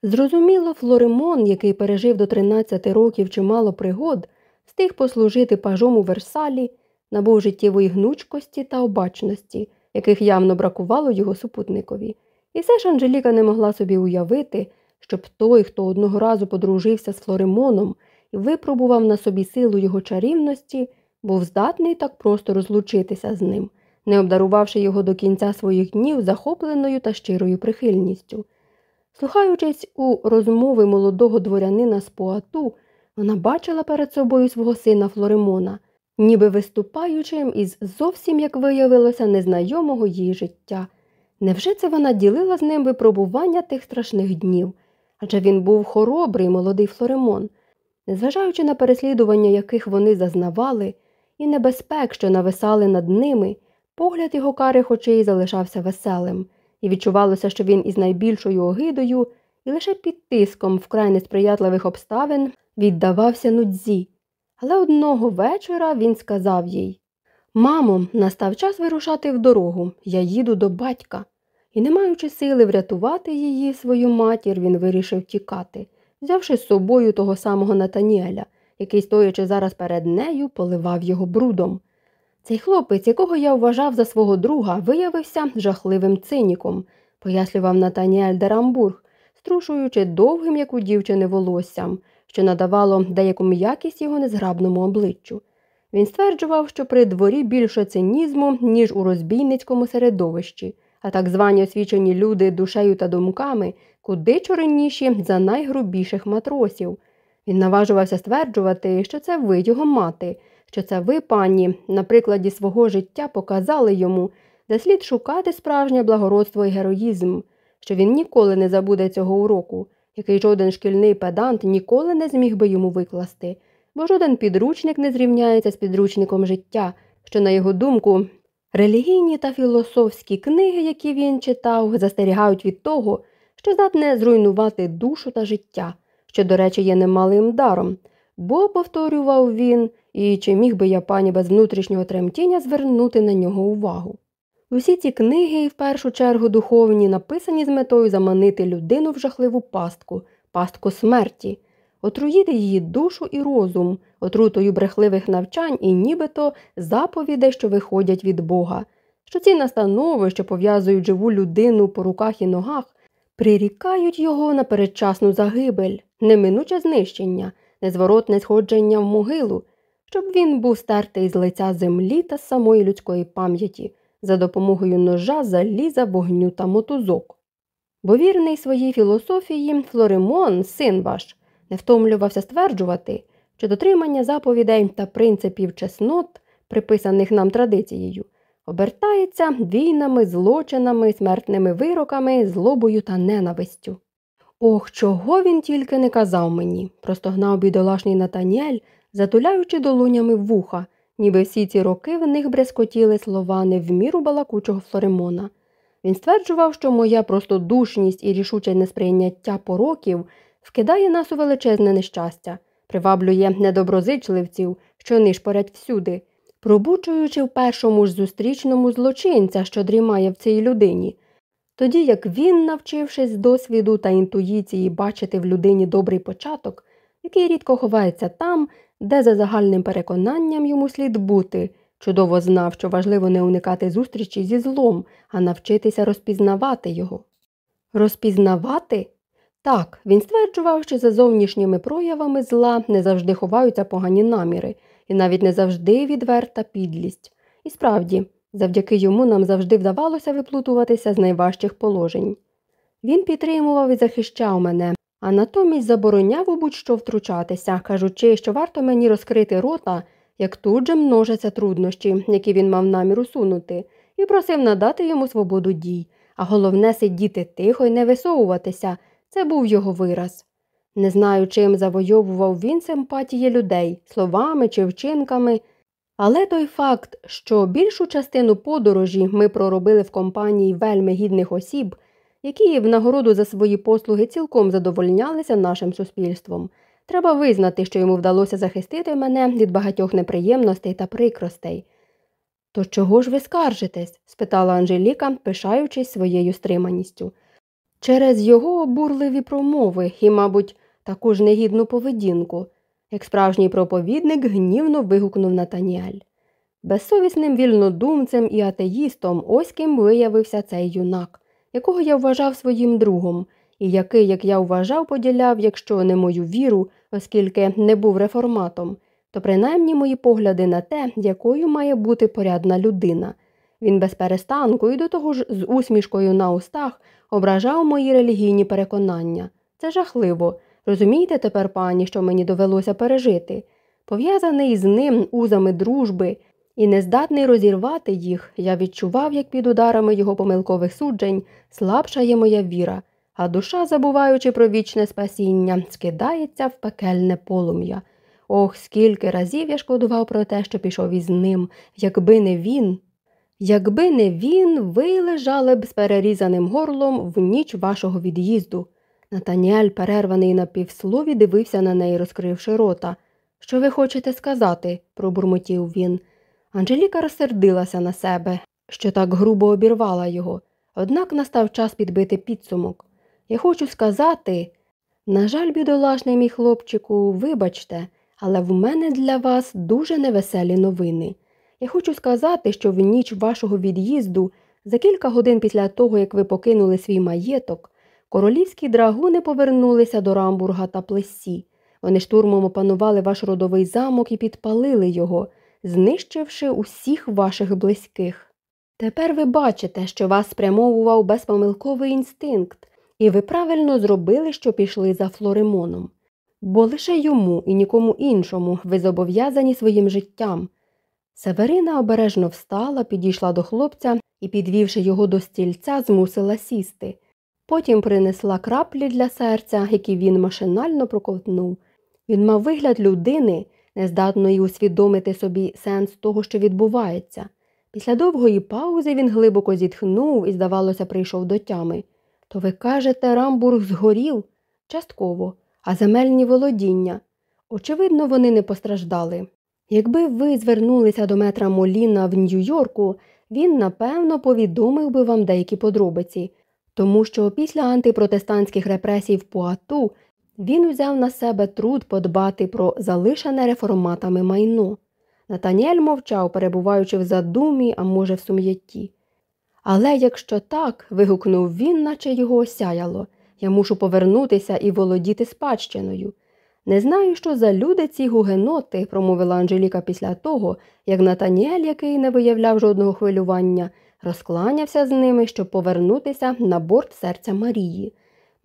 Зрозуміло, Флоримон, який пережив до 13 років чимало пригод, встиг послужити пажом у Версалі, набув життєвої гнучкості та обачності, яких явно бракувало його супутникові. І все ж Анжеліка не могла собі уявити, щоб той, хто одного разу подружився з Флоримоном і випробував на собі силу його чарівності, був здатний так просто розлучитися з ним, не обдарувавши його до кінця своїх днів захопленою та щирою прихильністю. Слухаючись у розмови молодого дворянина з Поату, вона бачила перед собою свого сина Флоримона, ніби виступаючим із зовсім, як виявилося, незнайомого їй життя. Невже це вона ділила з ним випробування тих страшних днів? Адже він був хоробрий молодий Флоремон, незважаючи на переслідування, яких вони зазнавали, і небезпек, що нависали над ними, погляд його карих очей залишався веселим, і відчувалося, що він із найбільшою огидою і лише під тиском вкрай несприятливих обставин віддавався нудзі. Але одного вечора він сказав їй Мамо, настав час вирушати в дорогу, я їду до батька. І, не маючи сили врятувати її, свою матір, він вирішив тікати, взявши з собою того самого Натаніеля, який, стоячи зараз перед нею, поливав його брудом. Цей хлопець, якого я вважав за свого друга, виявився жахливим циніком, пояснював Натаніель Дерамбург, струшуючи довгим, як у дівчини, волоссям, що надавало деяку м'якість його незграбному обличчю. Він стверджував, що при дворі більше цинізму, ніж у розбійницькому середовищі, а так звані освічені люди душею та думками куди чорніші за найгрубіших матросів. Він наважувався стверджувати, що це ви його мати, що це ви, пані, на прикладі свого життя показали йому, де слід шукати справжнє благородство і героїзм, що він ніколи не забуде цього уроку, який жоден шкільний педант ніколи не зміг би йому викласти, бо жоден підручник не зрівняється з підручником життя, що, на його думку, релігійні та філософські книги, які він читав, застерігають від того, що здатне зруйнувати душу та життя, що, до речі, є немалим даром. Бо, повторював він, і чи міг би я пані без внутрішнього тремтіння звернути на нього увагу. Усі ці книги, і в першу чергу духовні, написані з метою заманити людину в жахливу пастку, пастку смерті, отруїти її душу і розум, отрутою брехливих навчань і нібито заповідей, що виходять від Бога, що ці настанови, що пов'язують живу людину по руках і ногах, прирікають його на передчасну загибель, неминуче знищення, незворотне сходження в могилу, щоб він був стертий з лиця землі та самої людської пам'яті за допомогою ножа, заліза, вогню та мотузок. Бо вірний своїй філософії Флоримон, син ваш, не втомлювався стверджувати, що дотримання заповідей та принципів чеснот, приписаних нам традицією, обертається війнами, злочинами, смертними вироками, злобою та ненавистю. Ох, чого він тільки не казав мені, простогнав бідолашний Натаніель, затуляючи долонями вуха, ніби всі ці роки в них брескотіли слова не в міру балакучого Флоремона. Він стверджував, що моя простодушність і рішуче несприйняття пороків вкидає нас у величезне нещастя, приваблює недоброзичливців, що нишпорять всюди, пробучуючи в першому ж зустрічному злочинця, що дрімає в цій людині. Тоді як він, навчившись досвіду та інтуїції бачити в людині добрий початок, який рідко ховається там, де за загальним переконанням йому слід бути, чудово знав, що важливо не уникати зустрічі зі злом, а навчитися розпізнавати його. Розпізнавати? Так, він стверджував, що за зовнішніми проявами зла не завжди ховаються погані наміри, і навіть не завжди відверта підлість. І справді, завдяки йому нам завжди вдавалося виплутуватися з найважчих положень. Він підтримував і захищав мене, а натомість забороняв у будь-що втручатися, кажучи, що варто мені розкрити рота, як тут же множаться труднощі, які він мав намір усунути, і просив надати йому свободу дій, а головне сидіти тихо і не висовуватися це був його вираз. Не знаю, чим завойовував він симпатії людей, словами чи вчинками, але той факт, що більшу частину подорожі ми проробили в компанії вельми гідних осіб, які в нагороду за свої послуги цілком задовольнялися нашим суспільством, треба визнати, що йому вдалося захистити мене від багатьох неприємностей та прикростей. То чого ж ви скаржитесь? спитала Анжеліка, пишаючись своєю стриманістю. Через його обурливі промови і, мабуть, таку ж негідну поведінку, як справжній проповідник гнівно вигукнув Натаніель. Безсовісним вільнодумцем і атеїстом ось ким виявився цей юнак, якого я вважав своїм другом, і який, як я вважав, поділяв, якщо не мою віру, оскільки не був реформатом, то принаймні мої погляди на те, якою має бути порядна людина. Він без перестанку і до того ж з усмішкою на устах ображав мої релігійні переконання. Це жахливо. Розумієте тепер, пані, що мені довелося пережити? Пов'язаний з ним узами дружби і нездатний розірвати їх, я відчував, як під ударами його помилкових суджень слабшає моя віра, а душа, забуваючи про вічне спасіння, скидається в пекельне полум'я. Ох, скільки разів я шкодував про те, що пішов із ним, якби не він. Якби не він, ви лежали б з перерізаним горлом в ніч вашого від'їзду. Натаніель, перерваний на півслові, дивився на неї, розкривши рота. Що ви хочете сказати? пробурмотів він. Анжеліка розсердилася на себе, що так грубо обірвала його, однак настав час підбити підсумок. Я хочу сказати, на жаль, бідолашний мій хлопчику, вибачте, але в мене для вас дуже невеселі новини. Я хочу сказати, що в ніч вашого від'їзду, за кілька годин після того, як ви покинули свій маєток, королівські драгуни повернулися до Рамбурга та Плесі. Вони штурмом опанували ваш родовий замок і підпалили його, знищивши усіх ваших близьких. Тепер ви бачите, що вас спрямовував безпомилковий інстинкт, і ви правильно зробили, що пішли за Флоремоном. Бо лише йому і нікому іншому ви зобов'язані своїм життям. Северина обережно встала, підійшла до хлопця і, підвівши його до стільця, змусила сісти. Потім принесла краплі для серця, які він машинально проковтнув. Він мав вигляд людини, нездатної усвідомити собі сенс того, що відбувається. Після довгої паузи він глибоко зітхнув і, здавалося, прийшов до тями. То ви кажете, Рамбург згорів? Частково, а земельні володіння. Очевидно, вони не постраждали. Якби ви звернулися до метра Моліна в Нью-Йорку, він, напевно, повідомив би вам деякі подробиці, тому що після антипротестантських репресій в Пуату він взяв на себе труд подбати про залишене реформатами майно. Натаніель мовчав, перебуваючи в задумі, а може, в сум'ятті. Але якщо так, вигукнув він, наче його осяяло, я мушу повернутися і володіти спадщиною. Не знаю, що за люди ці гугеноти, промовила Анжеліка після того, як Натаніель, який не виявляв жодного хвилювання, розкланявся з ними, щоб повернутися на борт серця Марії.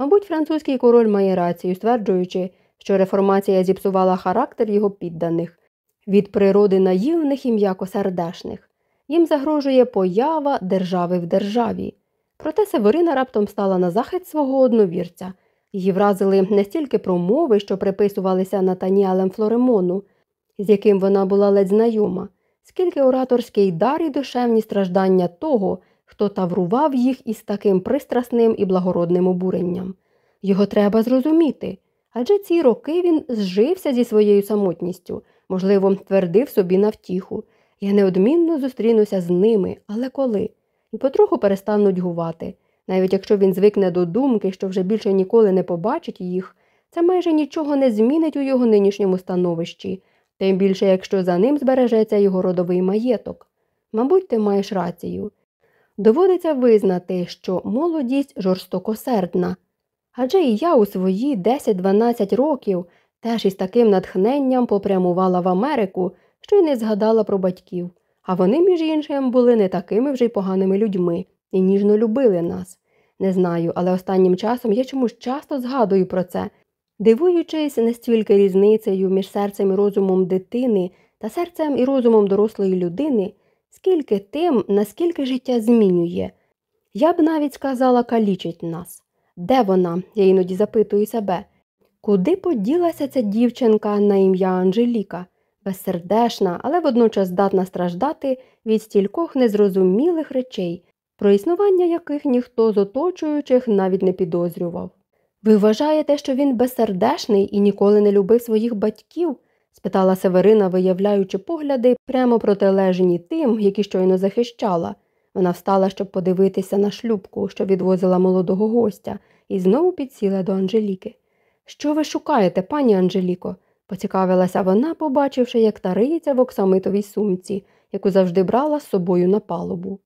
Мабуть, французький король має рацію, стверджуючи, що реформація зіпсувала характер його підданих від природи наївних і м'якосердешних. Їм загрожує поява держави в державі. Проте Северина раптом стала на захист свого одновірця. Її вразили не стільки промови, що приписувалися Натаніалем Флоремону, з яким вона була ледь знайома, скільки ораторський дар і душевні страждання того, хто таврував їх із таким пристрасним і благородним обуренням. Його треба зрозуміти. Адже ці роки він зжився зі своєю самотністю, можливо, твердив собі на втіху. Я неодмінно зустрінуся з ними, але коли? І потроху перестануть гувати. Навіть якщо він звикне до думки, що вже більше ніколи не побачить їх, це майже нічого не змінить у його нинішньому становищі, тим більше, якщо за ним збережеться його родовий маєток. Мабуть, ти маєш рацію. Доводиться визнати, що молодість жорстокосердна. Адже і я у свої 10-12 років теж із таким натхненням попрямувала в Америку, що й не згадала про батьків, а вони, між іншим, були не такими вже й поганими людьми і ніжно любили нас. Не знаю, але останнім часом я чомусь часто згадую про це, дивуючись не стільки різницею між серцем і розумом дитини та серцем і розумом дорослої людини, скільки тим, наскільки життя змінює. Я б навіть сказала, калічить нас. Де вона? Я іноді запитую себе. Куди поділася ця дівчинка на ім'я Анжеліка, безсердешна, але водночас здатна страждати від стількох незрозумілих речей, про існування яких ніхто з оточуючих навіть не підозрював. Ви вважаєте, що він безсердешний і ніколи не любив своїх батьків? Спитала Северина, виявляючи погляди прямо протилежні тим, які щойно захищала. Вона встала, щоб подивитися на шлюбку, що відвозила молодого гостя, і знову підсіла до Анжеліки. Що ви шукаєте, пані Анжеліко? поцікавилася вона, побачивши, як та риється в оксамитовій сумці, яку завжди брала з собою на палубу.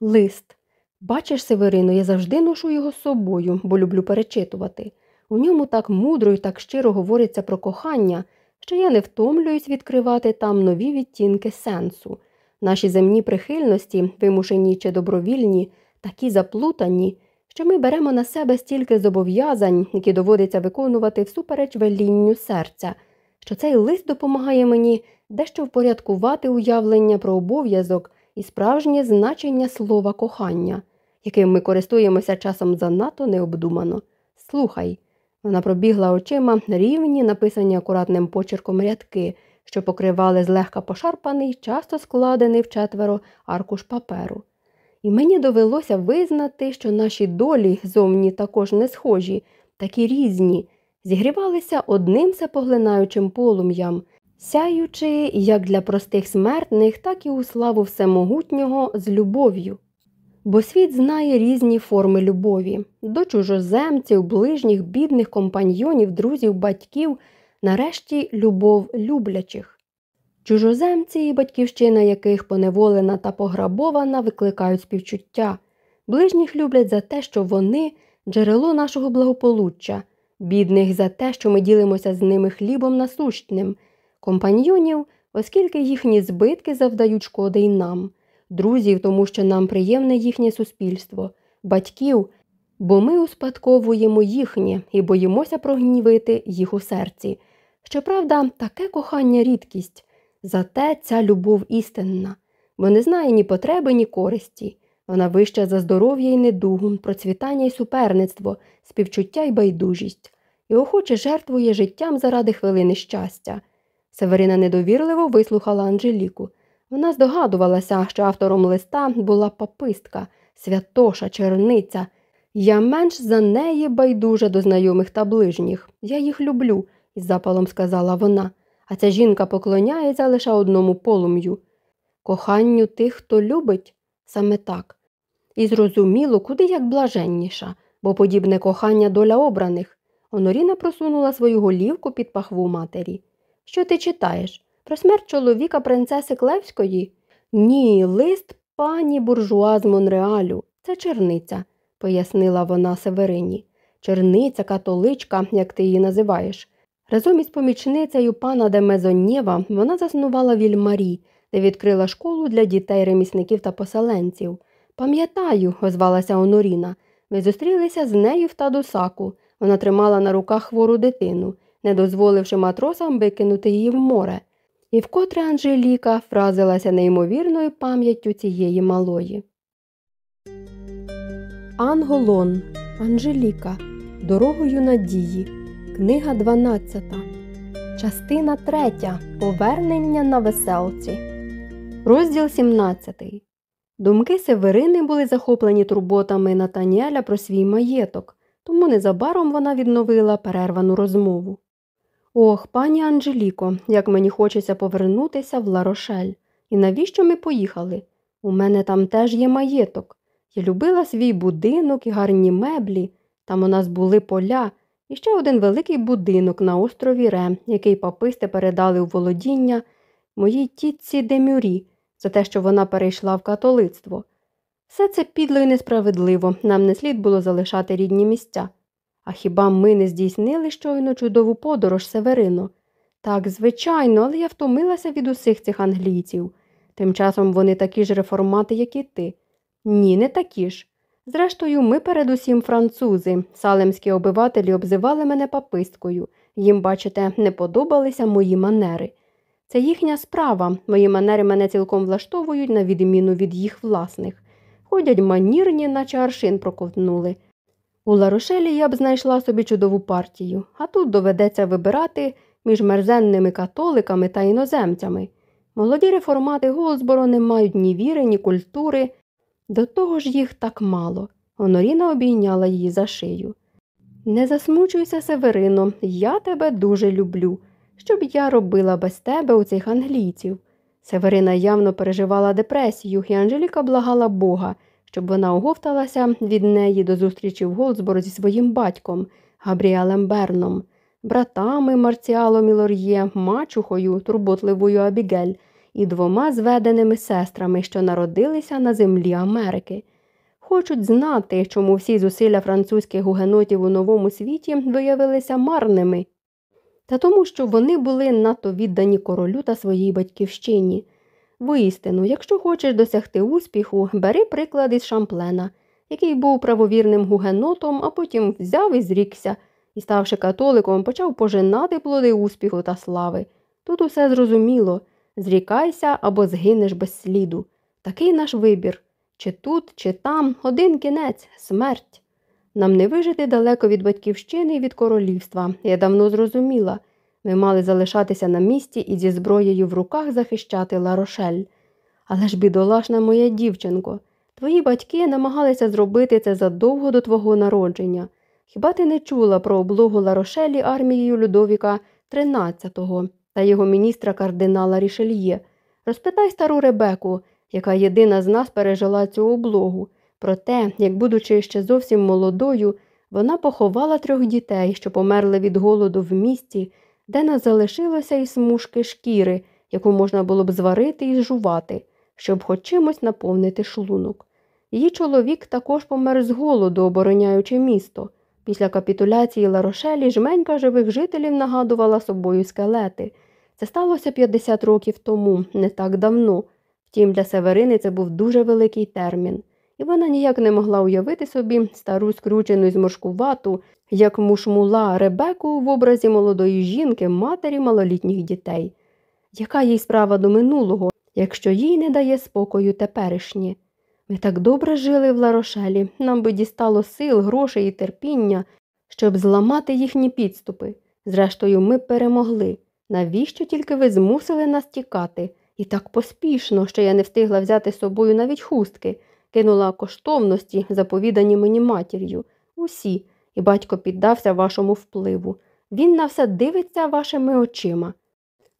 Лист. Бачиш, Северино, я завжди ношу його з собою, бо люблю перечитувати. У ньому так мудро і так щиро говориться про кохання, що я не втомлююсь відкривати там нові відтінки сенсу. Наші земні прихильності, вимушені чи добровільні, такі заплутані, що ми беремо на себе стільки зобов'язань, які доводиться виконувати всупереч велінню серця, що цей лист допомагає мені дещо впорядкувати уявлення про обов'язок і справжнє значення слова кохання, яким ми користуємося часом занадто необдумано. Слухай. Вона пробігла очима рівні, написані акуратним почерком рядки, що покривали злегка пошарпаний, часто складений в четверо аркуш паперу. І мені довелося визнати, що наші долі зовні також не схожі, такі різні, зігрівалися одним всепоглинаючим полум'ям, сяючи як для простих смертних, так і у славу всемогутнього з любов'ю. Бо світ знає різні форми любові до чужоземців, ближніх, бідних компаньйонів, друзів, батьків, нарешті любов люблячих. Чужоземці, і батьківщина яких поневолена та пограбована, викликають співчуття. Ближніх люблять за те, що вони джерело нашого благополуччя, бідних за те, що ми ділимося з ними хлібом насущним, компаньйонів, оскільки їхні збитки завдають шкоди й нам, друзів, тому що нам приємне їхнє суспільство, батьків, бо ми успадковуємо їхнє і боїмося прогнівити їх у серці. Щоправда, таке кохання рідкість. Зате ця любов істинна, бо не знає ні потреби, ні користі. Вона вища за здоров'я і недугу, процвітання і суперництво, співчуття й байдужість, і охоче жертвує життям заради хвилини щастя. Северина недовірливо вислухала Анжеліку. Вона здогадувалася, що автором листа була папистка, святоша, черниця. Я менш за неї байдужа до знайомих та ближніх. Я їх люблю, із запалом сказала вона а ця жінка поклоняється лише одному полум'ю коханню тих, хто любить, саме так. І зрозуміло, куди як блаженніша, бо подібне кохання доля обраних. Оноріна просунула свою голівку під пахву матері. Що ти читаєш? Про смерть чоловіка принцеси Клевської? Ні, лист пані буржуа з Монреалю. Це черниця, пояснила вона Северині. Черниця, католичка, як ти її називаєш. Разом із помічницею пана де Мезонєва вона заснувала Вільмарі, де відкрила школу для дітей, ремісників та поселенців. Пам'ятаю, озвалася Оноріна. Ми зустрілися з нею в Тадусаку. Вона тримала на руках хвору дитину, не дозволивши матросам викинути її в море. І вкотре Анжеліка вразилася неймовірною пам'яттю цієї малої. Анголон Анжеліка. Дорогою надії. Книга 12. Частина 3. Повернення на веселці. Розділ 17. Думки Северини були захоплені турботами Натаніеля про свій маєток, тому незабаром вона відновила перервану розмову. Ох, пані Анжеліко, як мені хочеться повернутися в Ларошель. І навіщо ми поїхали? У мене там теж є маєток. Я любила свій будинок і гарні меблі. Там у нас були поля. І ще один великий будинок на острові Ре, який паписти передали у володіння моїй тітці Демюрі за те, що вона перейшла в католицтво. Все це підло і несправедливо, нам не слід було залишати рідні місця. А хіба ми не здійснили щойно чудову подорож Северино? Так, звичайно, але я втомилася від усіх цих англійців. Тим часом вони такі ж реформати, як і ти. Ні, не такі ж. Зрештою, ми передусім французи. Салемські обивателі обзивали мене паписткою. Їм, бачите, не подобалися мої манери. Це їхня справа. Мої манери мене цілком влаштовують, на відміну від їх власних. Ходять манірні, наче аршин проковтнули. У Ларошелі я б знайшла собі чудову партію, а тут доведеться вибирати між мерзенними католиками та іноземцями. Молоді реформати Голсборо не мають ні віри, ні культури. До того ж їх так мало. Оноріна обійняла її за шию. Не засмучуйся, Северино, я тебе дуже люблю. Що б я робила без тебе у цих англійців? Северина явно переживала депресію, і Анжеліка благала Бога, щоб вона оговталася від неї до зустрічі в Голдсборо зі своїм батьком Габріелем Берном, братами Марціалом і Лор'є, мачухою, турботливою Абігель і двома зведеними сестрами, що народилися на землі Америки. Хочуть знати, чому всі зусилля французьких гугенотів у новому світі виявилися марними, та тому, що вони були надто віддані королю та своїй батьківщині. Воістину, якщо хочеш досягти успіху, бери приклад із Шамплена, який був правовірним гугенотом, а потім взяв і зрікся, і, ставши католиком, почав пожинати плоди успіху та слави. Тут усе зрозуміло зрікайся або згинеш без сліду. Такий наш вибір чи тут, чи там, один кінець, смерть. Нам не вижити далеко від батьківщини і від королівства. Я давно зрозуміла. Ми мали залишатися на місці і зі зброєю в руках захищати Ларошель. Але ж, бідолашна моя дівчинко, твої батьки намагалися зробити це задовго до твого народження. Хіба ти не чула про облогу Ларошелі армією Людовіка XIII та його міністра кардинала Рішельє? Розпитай стару Ребеку, яка єдина з нас пережила цю облогу, про те, як, будучи ще зовсім молодою, вона поховала трьох дітей, що померли від голоду в місті, де не залишилося і смужки шкіри, яку можна було б зварити і жувати, щоб хоч чимось наповнити шлунок. Її чоловік також помер з голоду, обороняючи місто. Після капітуляції Ларошелі жменька живих жителів нагадувала собою скелети. Це сталося 50 років тому, не так давно. Втім, для Северини це був дуже великий термін, і вона ніяк не могла уявити собі стару скручену і зморшкувату, як мушмула Ребеку в образі молодої жінки, матері малолітніх дітей. Яка їй справа до минулого, якщо їй не дає спокою теперішнє? Ми так добре жили в Ларошелі, нам би дістало сил, грошей і терпіння, щоб зламати їхні підступи. Зрештою, ми перемогли. Навіщо тільки ви змусили нас тікати? І так поспішно, що я не встигла взяти з собою навіть хустки, кинула коштовності, заповідані мені матір'ю. Усі, і батько піддався вашому впливу. Він на все дивиться вашими очима.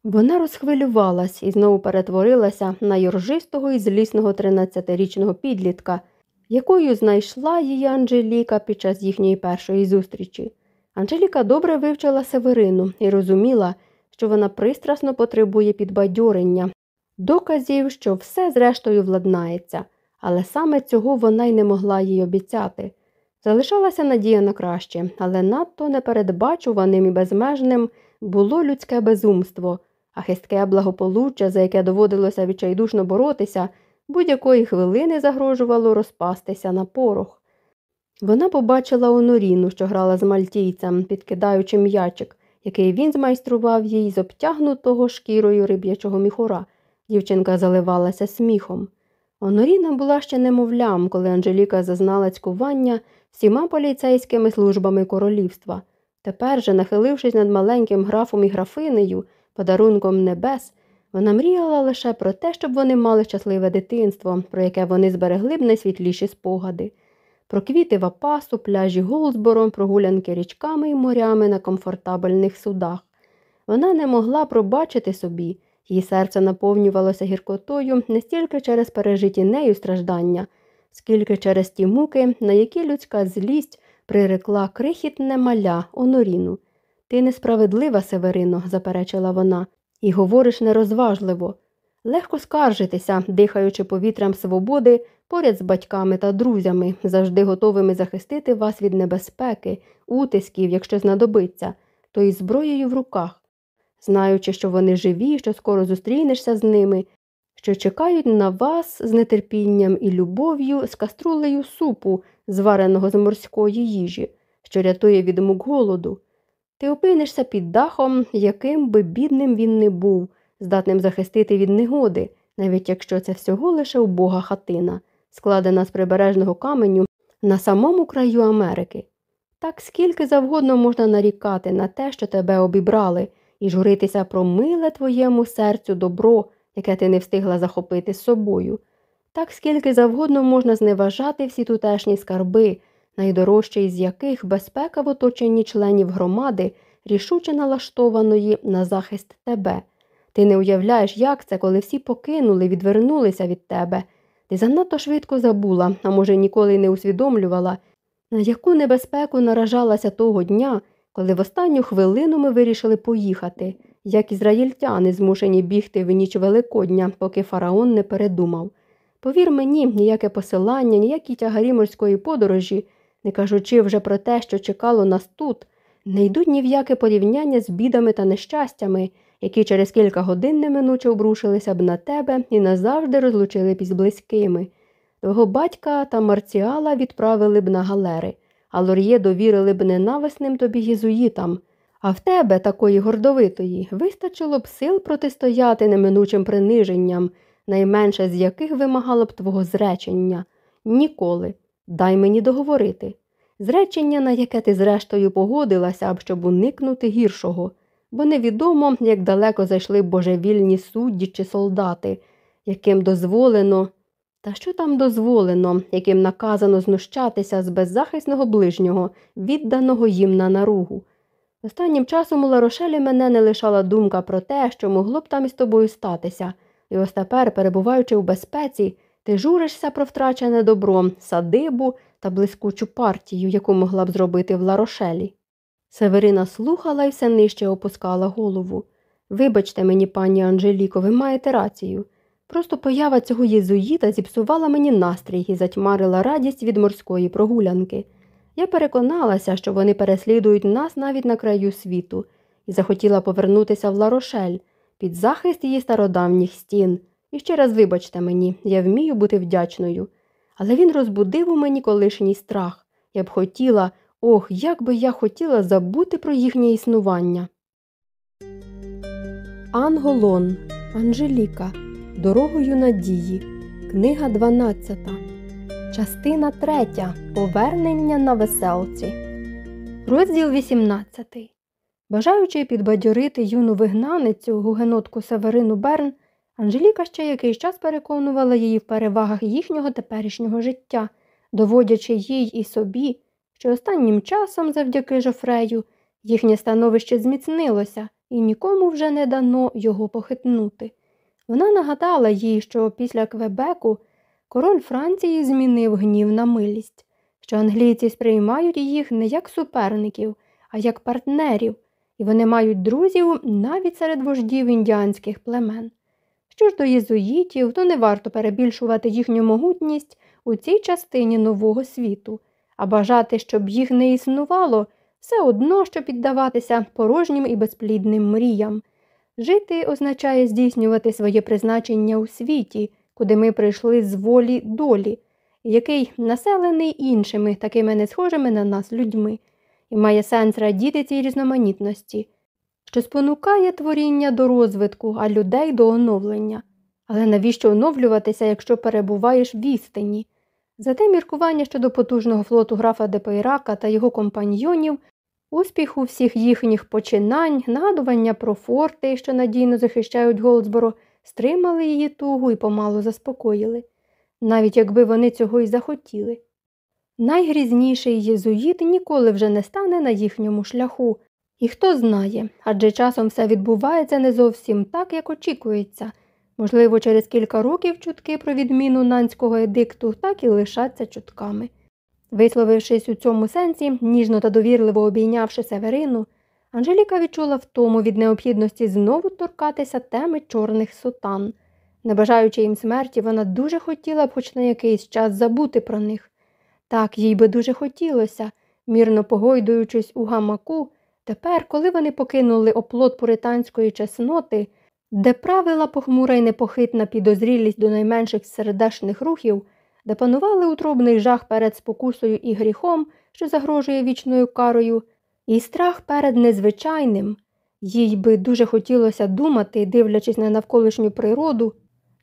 Вона розхвилювалась і знову перетворилася на юржистого і злісного 13-річного підлітка, якою знайшла її Анжеліка під час їхньої першої зустрічі. Анжеліка добре вивчила Северину і розуміла, що вона пристрасно потребує підбадьорення, доказів, що все зрештою владнається, але саме цього вона й не могла їй обіцяти. Залишалася надія на краще, але надто непередбачуваним і безмежним було людське безумство, а хистке благополуччя, за яке доводилося відчайдушно боротися, будь-якої хвилини загрожувало розпастися на порох. Вона побачила оноріну, що грала з мальтійцем, підкидаючи м'ячик, який він змайстрував їй з обтягнутого шкірою риб'ячого міхура. Дівчинка заливалася сміхом. Оноріна була ще немовлям, коли Анжеліка зазнала цькування всіма поліцейськими службами королівства. Тепер же, нахилившись над маленьким графом і графинею, подарунком небес, вона мріяла лише про те, щоб вони мали щасливе дитинство, про яке вони зберегли б найсвітліші спогади, про квіти вапасу, пляжі Голдсборо, прогулянки річками і морями на комфортабельних судах. Вона не могла пробачити собі, її серце наповнювалося гіркотою не стільки через пережиті нею страждання, скільки через ті муки, на які людська злість прирекла крихітне маля оноріну. Ти несправедлива, Северино, заперечила вона, і говориш нерозважливо. Легко скаржитися, дихаючи повітрям свободи поряд з батьками та друзями, завжди готовими захистити вас від небезпеки, утисків, якщо знадобиться, то із зброєю в руках. Знаючи, що вони живі, що скоро зустрінешся з ними, що чекають на вас з нетерпінням і любов'ю з каструлею супу, звареного з морської їжі, що рятує від мук голоду. Ти опинишся під дахом, яким би бідним він не був, здатним захистити від негоди, навіть якщо це всього лише убога хатина, складена з прибережного каменю на самому краю Америки. Так скільки завгодно можна нарікати на те, що тебе обібрали, і журитися про миле твоєму серцю добро, яке ти не встигла захопити з собою. Так скільки завгодно можна зневажати всі тутешні скарби, найдорожчий з яких безпека в оточенні членів громади, рішуче налаштованої на захист тебе. Ти не уявляєш, як це, коли всі покинули, відвернулися від тебе. Ти занадто швидко забула, а може, ніколи не усвідомлювала, на яку небезпеку наражалася того дня, коли в останню хвилину ми вирішили поїхати, як ізраїльтяни змушені бігти в ніч Великодня, поки фараон не передумав. Повір мені, ніяке посилання, ніякі тягарі морської подорожі, не кажучи вже про те, що чекало нас тут, не йдуть ні в яке порівняння з бідами та нещастями, які через кілька годин неминуче обрушилися б на тебе і назавжди розлучили б із близькими. Твого батька та марціала відправили б на галери, а лор'є довірили б ненависним тобі єзуїтам. А в тебе, такої гордовитої, вистачило б сил протистояти неминучим приниженням, найменше з яких вимагало б твого зречення. Ніколи. Дай мені договорити. Зречення, на яке ти зрештою погодилася, б, щоб уникнути гіршого, бо невідомо, як далеко зайшли божевільні судді чи солдати, яким дозволено. Та що там дозволено, яким наказано знущатися з беззахисного ближнього, відданого їм на наругу? Останнім часом у Ларошелі мене не лишала думка про те, що могло б там із тобою статися, і ось тепер, перебуваючи в безпеці, ти журишся про втрачене добро, садибу та блискучу партію, яку могла б зробити в Ларошелі. Северина слухала і все нижче опускала голову. Вибачте мені, пані Анжеліко, ви маєте рацію. Просто поява цього єзуїта зіпсувала мені настрій і затьмарила радість від морської прогулянки. Я переконалася, що вони переслідують нас навіть на краю світу, і захотіла повернутися в Ларошель під захист її стародавніх стін. І ще раз вибачте мені, я вмію бути вдячною. Але він розбудив у мені колишній страх. Я б хотіла, ох, як би я хотіла забути про їхнє існування. Анголон Анжеліка Дорогою надії. Книга 12. Частина 3. Повернення на веселці. Розділ 18. Бажаючи підбадьорити юну вигнаницю гугенотку Северину Берн, Анжеліка ще якийсь час переконувала її в перевагах їхнього теперішнього життя, доводячи їй і собі, що останнім часом, завдяки Жофрею, їхнє становище зміцнилося і нікому вже не дано його похитнути. Вона нагадала їй, що після Квебеку король Франції змінив гнів на милість, що англійці сприймають їх не як суперників, а як партнерів, і вони мають друзів навіть серед вождів індіанських племен. Що ж до єзуїтів, то не варто перебільшувати їхню могутність у цій частині нового світу, а бажати, щоб їх не існувало, все одно, що піддаватися порожнім і безплідним мріям. Жити означає здійснювати своє призначення у світі, куди ми прийшли з волі долі, який населений іншими, такими не схожими на нас людьми, і має сенс радіти цій різноманітності, що спонукає творіння до розвитку, а людей до оновлення. Але навіщо оновлюватися, якщо перебуваєш в істині? Зате міркування щодо потужного флоту графа Депейрака та його компаньйонів Успіху всіх їхніх починань, нагадування про форти, що надійно захищають Голдсборо, стримали її тугу і помалу заспокоїли, навіть якби вони цього й захотіли. Найгрізніший єзуїт ніколи вже не стане на їхньому шляху, і хто знає, адже часом все відбувається не зовсім так, як очікується. Можливо, через кілька років чутки про відміну нанського едикту так і лишаться чутками. Висловившись у цьому сенсі, ніжно та довірливо обійнявши Северину, Анжеліка відчула втому від необхідності знову торкатися теми чорних сутан. Не бажаючи їм смерті, вона дуже хотіла б хоч на якийсь час забути про них. Так, їй би дуже хотілося, мірно погойдуючись у гамаку, тепер, коли вони покинули оплот пуританської чесноти, де правила похмура й непохитна підозрілість до найменших сердечних рухів, де панували утробний жах перед спокусою і гріхом, що загрожує вічною карою, і страх перед незвичайним, їй би дуже хотілося думати, дивлячись на навколишню природу,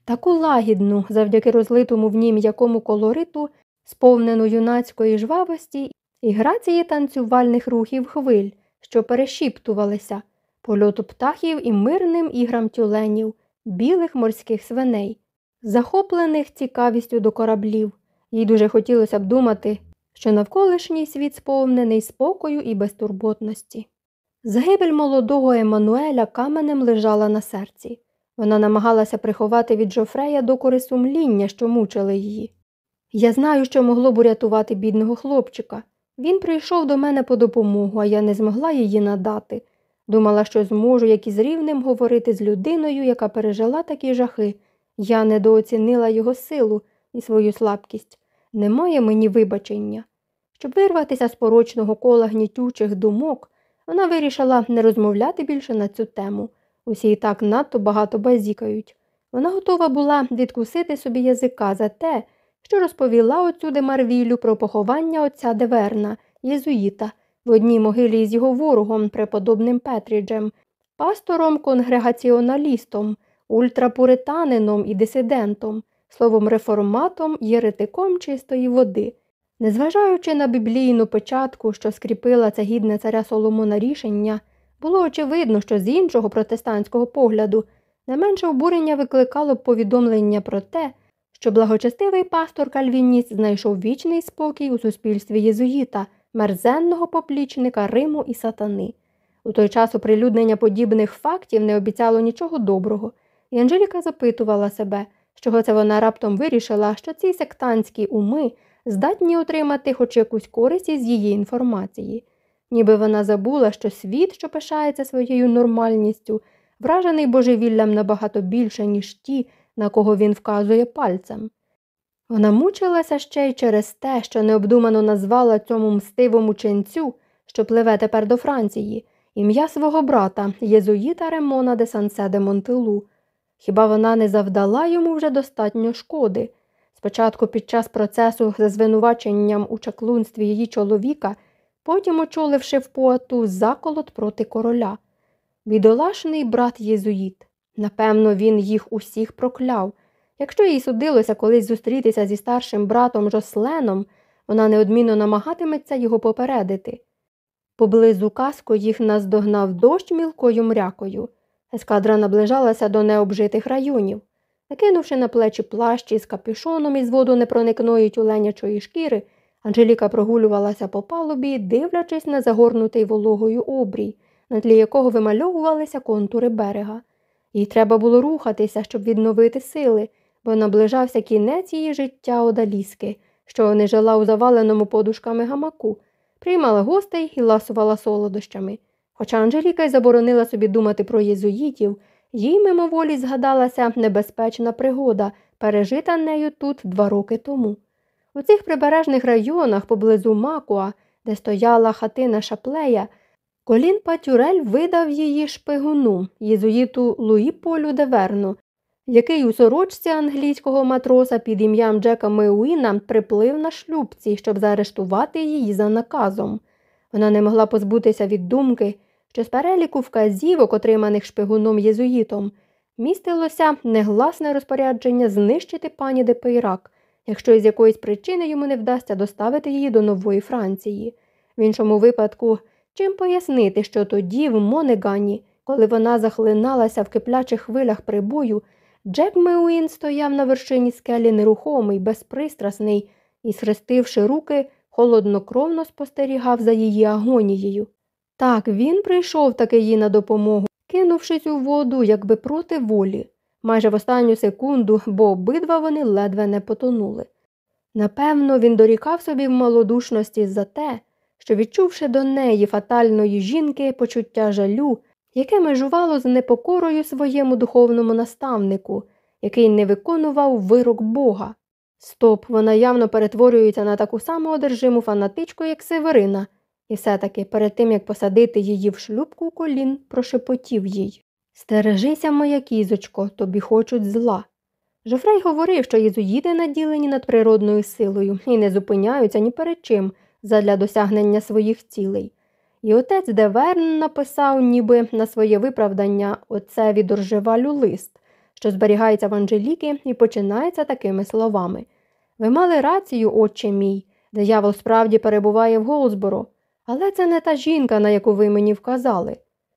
таку лагідну, завдяки розлитому в ній м'якому колориту, сповнену юнацької жвавості і грації танцювальних рухів хвиль, що перешіптувалися, польоту птахів і мирним іграм тюленів, білих морських свиней, захоплених цікавістю до кораблів. Їй дуже хотілося б думати, що навколишній світ сповнений спокою і безтурботності. Загибель молодого Еммануеля каменем лежала на серці. Вона намагалася приховати від Жофрея докори сумління, що мучили її. Я знаю, що могло б урятувати бідного хлопчика. Він прийшов до мене по допомогу, а я не змогла її надати. Думала, що зможу, як із рівнем, говорити з людиною, яка пережила такі жахи. Я недооцінила його силу і свою слабкість. Немає мені вибачення. Щоб вирватися з порочного кола гнітючих думок, вона вирішила не розмовляти більше на цю тему. Усі і так надто багато базікають. Вона готова була відкусити собі язика за те, що розповіла отсюди Марвілю про поховання отця Деверна, єзуїта, в одній могилі з його ворогом, преподобним Петріджем, пастором конгрегаціоналістом, ультрапуританином і дисидентом, словом реформатом, єретиком чистої води. Незважаючи на біблійну печатку, що скріпила це гідне царя Соломона рішення, було очевидно, що з іншого протестантського погляду не менше обурення викликало повідомлення про те, що благочестивий пастор Кальвініст знайшов вічний спокій у суспільстві єзуїта, мерзенного поплічника Риму і сатани. У той час оприлюднення подібних фактів не обіцяло нічого доброго, і Анжеліка запитувала себе, чого це вона раптом вирішила, що ці сектантські уми здатні отримати хоч якусь користь із її інформації. Ніби вона забула, що світ, що пишається своєю нормальністю, вражений божевіллям набагато більше, ніж ті, на кого він вказує пальцем. Вона мучилася ще й через те, що необдумано назвала цьому мстивому ченцю, що пливе тепер до Франції, ім'я свого брата, єзуїта Ремона де Сансе де Монтелу. Хіба вона не завдала йому вже достатньо шкоди? Спочатку під час процесу за звинуваченням у чаклунстві її чоловіка, потім очоливши в Пуату заколот проти короля. Бідолашний брат Єзуїт. Напевно, він їх усіх прокляв. Якщо їй судилося колись зустрітися зі старшим братом Жосленом, вона неодмінно намагатиметься його попередити. Поблизу каску їх наздогнав дощ мілкою мрякою. Ескадра наближалася до необжитих районів. Накинувши на плечі плащі з капюшоном із водонепроникної тюленячої шкіри, Анжеліка прогулювалася по палубі, дивлячись на загорнутий вологою обрій, на тлі якого вимальовувалися контури берега. Їй треба було рухатися, щоб відновити сили, бо наближався кінець її життя одаліски, що не жила у заваленому подушками гамаку, приймала гостей і ласувала солодощами. Хоча Анжеліка й заборонила собі думати про єзуїтів, їй мимоволі згадалася небезпечна пригода, пережита нею тут два роки тому. У цих прибережних районах поблизу Макуа, де стояла хатина Шаплея, Колін Патюрель видав її шпигуну, єзуїту Луї Полю де Верну, який у сорочці англійського матроса під ім'ям Джека Меуіна приплив на шлюпці, щоб заарештувати її за наказом. Вона не могла позбутися від думки, що з переліку вказівок, отриманих шпигуном єзуїтом, містилося негласне розпорядження знищити пані де Пейрак, якщо з якоїсь причини йому не вдасться доставити її до нової Франції. В іншому випадку, чим пояснити, що тоді, в Монегані, коли вона захлиналася в киплячих хвилях прибою, Джек Меуін стояв на вершині скелі нерухомий, безпристрасний і, схрестивши руки, холоднокровно спостерігав за її агонією. Так, він прийшов таки їй на допомогу, кинувшись у воду, якби проти волі, майже в останню секунду, бо обидва вони ледве не потонули. Напевно, він дорікав собі в малодушності за те, що, відчувши до неї фатальної жінки почуття жалю, яке межувало з непокорою своєму духовному наставнику, який не виконував вирок Бога. Стоп, вона явно перетворюється на таку саму одержиму фанатичку, як Северина, і все таки перед тим як посадити її в шлюбку колін, прошепотів їй Стережися, моя кізочко, тобі хочуть зла. Жофрей говорив, що єзуїти наділені надприродною силою і не зупиняються ні перед чим задля досягнення своїх цілей. І отець Деверн написав, ніби на своє виправдання отцеві доржевалю лист, що зберігається в Анжеліки і починається такими словами Ви мали рацію, отче мій, диявол справді перебуває в Голсборо, але це не та жінка, на яку ви мені вказали.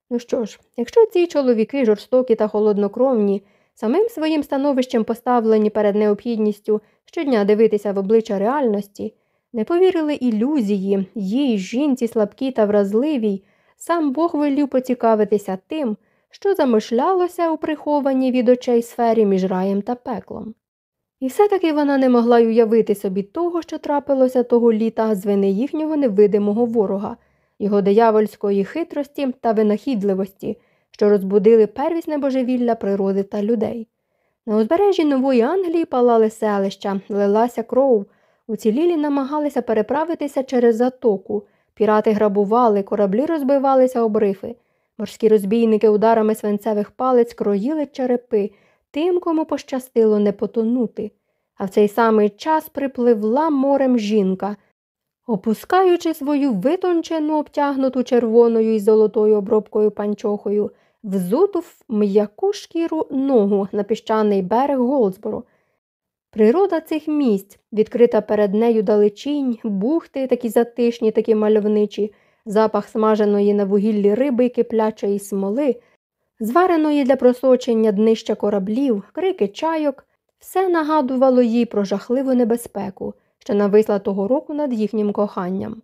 Ну що ж, якщо ці чоловіки жорстокі та холоднокровні, самим своїм становищем поставлені перед необхідністю щодня дивитися в обличчя реальності, не повірили ілюзії, їй, жінці слабкій та вразливій, сам Бог велів поцікавитися тим, що замишлялося у прихованій від очей сфері між раєм та пеклом. І все-таки вона не могла й уявити собі того, що трапилося того літа з вини їхнього невидимого ворога, його диявольської хитрості та винахідливості, що розбудили первісне божевілля природи та людей. На узбережжі Нової Англії палали селища, лилася кров. Уцілілі намагалися переправитися через затоку, пірати грабували, кораблі розбивалися об рифи. Морські розбійники ударами свинцевих палець кроїли черепи тим, кому пощастило не потонути. А в цей самий час припливла морем жінка, опускаючи свою витончену, обтягнуту червоною і золотою обробкою панчохою, взуту в м'яку шкіру ногу на піщаний берег Голдсбору. Природа цих місць, відкрита перед нею далечінь, бухти, такі затишні, такі мальовничі, запах смаженої на вугіллі риби й киплячої смоли, звареної для просочення днища кораблів, крики чайок, все нагадувало їй про жахливу небезпеку, що нависла того року над їхнім коханням.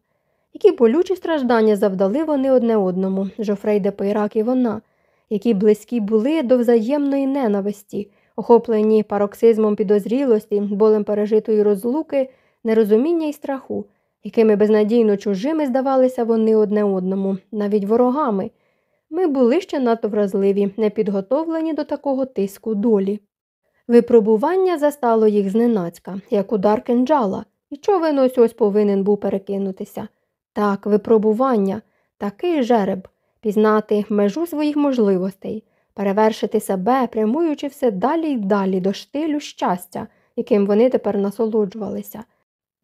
Які болючі страждання завдали вони одне одному, Жофрей де Пейрак і вона, які близькі були до взаємної ненависті охоплені пароксизмом підозрілості, болем пережитої розлуки, нерозуміння і страху, якими безнадійно чужими здавалися вони одне одному, навіть ворогами. Ми були ще надто вразливі, не підготовлені до такого тиску долі. Випробування застало їх зненацька, як удар кинджала, і човен ось ось повинен був перекинутися. Так, випробування, такий жереб, пізнати межу своїх можливостей, перевершити себе, прямуючи все далі й далі до штилю щастя, яким вони тепер насолоджувалися.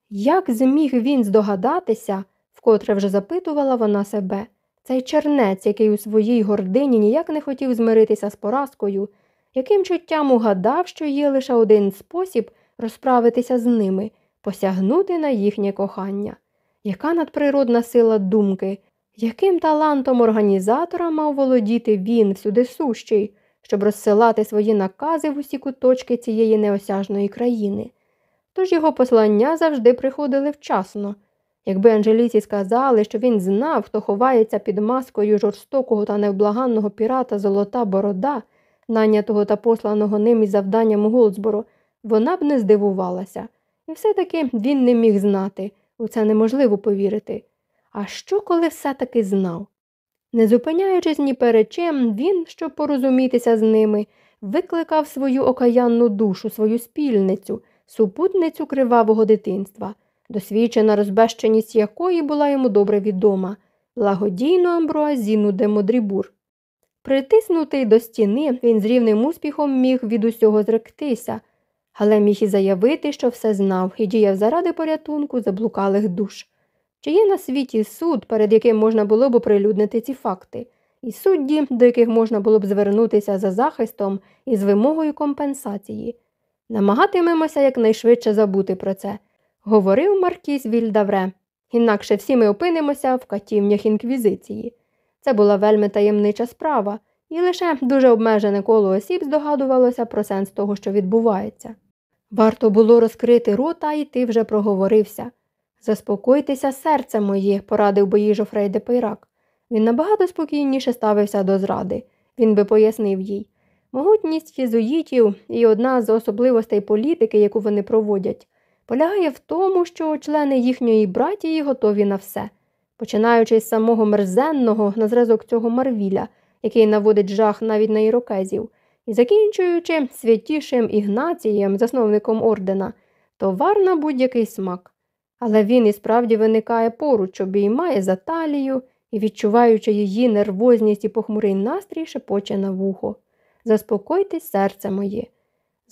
Як зміг він здогадатися, вкотре вже запитувала вона себе, цей чернець, який у своїй гордині ніяк не хотів змиритися з поразкою, яким чуттям угадав, що є лише один спосіб розправитися з ними, посягнути на їхнє кохання. Яка надприродна сила думки, яким талантом організатора мав володіти він всюди сущий, щоб розсилати свої накази в усі куточки цієї неосяжної країни? Тож його послання завжди приходили вчасно. Якби Анжеліці сказали, що він знав, хто ховається під маскою жорстокого та невблаганного пірата Золота Борода, нанятого та посланого ним із завданням Голдсборо, вона б не здивувалася. І все-таки він не міг знати, у це неможливо повірити. А що, коли все-таки знав? Не зупиняючись ні перед чим, він, щоб порозумітися з ними, викликав свою окаянну душу, свою спільницю, супутницю кривавого дитинства, досвідчена розбещеність якої була йому добре відома, благодійну амбруазіну де Модрібур. Притиснутий до стіни, він з рівним успіхом міг від усього зректися, але міг і заявити, що все знав і діяв заради порятунку заблукалих душ. Чи є на світі суд, перед яким можна було б оприлюднити ці факти, і судді, до яких можна було б звернутися за захистом і з вимогою компенсації? Намагатимемося якнайшвидше забути про це, говорив Маркіз Вільдавре. Інакше всі ми опинимося в катівнях інквізиції. Це була вельми таємнича справа, і лише дуже обмежене коло осіб здогадувалося про сенс того, що відбувається. Варто було розкрити рота, і ти вже проговорився. Заспокойтеся, серце моє, порадив бої Жофрей де Пейрак. Він набагато спокійніше ставився до зради. Він би пояснив їй. Могутність єзуїтів і одна з особливостей політики, яку вони проводять, полягає в тому, що члени їхньої братії готові на все, починаючи з самого мерзенного на зразок цього Марвіля, який наводить жах навіть на ірокезів, і закінчуючи святішим Ігнацієм, засновником ордена, товар на будь-який смак але він і справді виникає поруч, обіймає за талію і, відчуваючи її нервозність і похмурий настрій, шепоче на вухо. Заспокойтесь, серце моє.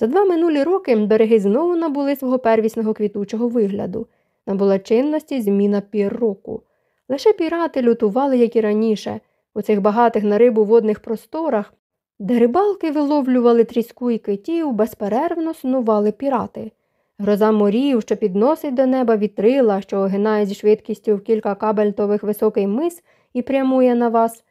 За два минулі роки береги знову набули свого первісного квітучого вигляду. Набула чинності зміна пір року. Лише пірати лютували, як і раніше, у цих багатих на рибу водних просторах, де рибалки виловлювали тріску і китів, безперервно снували пірати. Гроза морів, що підносить до неба вітрила, що огинає зі швидкістю в кілька кабельтових високий мис і прямує на вас,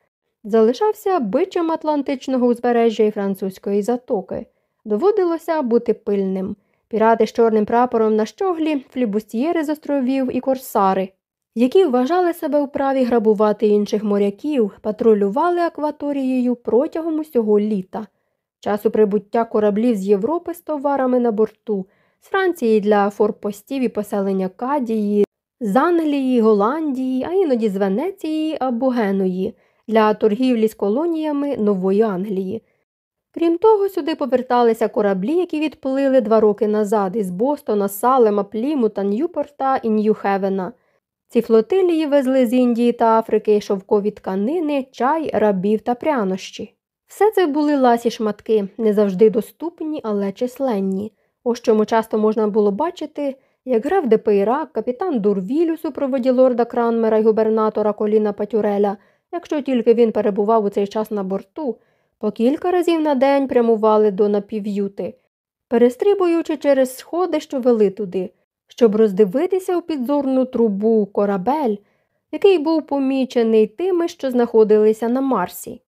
залишався бичем Атлантичного узбережжя і французької затоки. Доводилося бути пильним. Пірати з чорним прапором на щоглі, флібустьєри з островів і корсари, які вважали себе вправі грабувати інших моряків, патрулювали акваторією протягом усього літа. Часу прибуття кораблів з Європи з товарами на борту, з Франції для форпостів і поселення Кадії, з Англії, Голландії, а іноді з Венеції або Геної для торгівлі з колоніями Нової Англії. Крім того, сюди поверталися кораблі, які відплили два роки назад із Бостона, Салема, Плімута, Ньюпорта і Ньюхевена. Ці флотилії везли з Індії та Африки шовкові тканини, чай, рабів та прянощі. Все це були ласі шматки, не завжди доступні, але численні. Ось чому часто можна було бачити, як грав Депейрак, капітан Дурвіль у супроводі лорда Кранмера і губернатора Коліна Патюреля, якщо тільки він перебував у цей час на борту, по кілька разів на день прямували до напів'юти, перестрибуючи через сходи, що вели туди, щоб роздивитися у підзорну трубу корабель, який був помічений тими, що знаходилися на Марсі.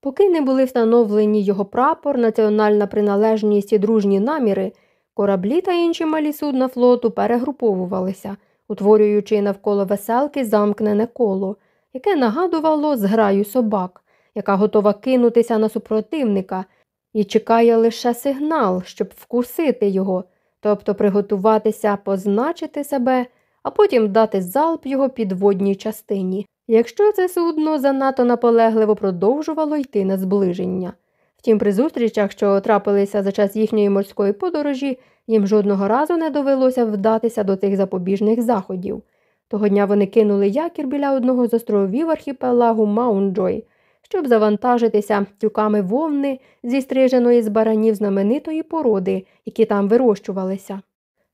Поки не були встановлені його прапор, національна приналежність і дружні наміри, кораблі та інші малі судна флоту перегруповувалися, утворюючи навколо веселки замкнене коло, яке нагадувало зграю собак, яка готова кинутися на супротивника і чекає лише сигнал, щоб вкусити його, тобто приготуватися позначити себе, а потім дати залп його підводній частині якщо це судно занадто наполегливо продовжувало йти на зближення. Втім, при зустрічах, що трапилися за час їхньої морської подорожі, їм жодного разу не довелося вдатися до тих запобіжних заходів. Того дня вони кинули якір біля одного з островів архіпелагу Маунджой, щоб завантажитися тюками вовни зі стриженої з баранів знаменитої породи, які там вирощувалися.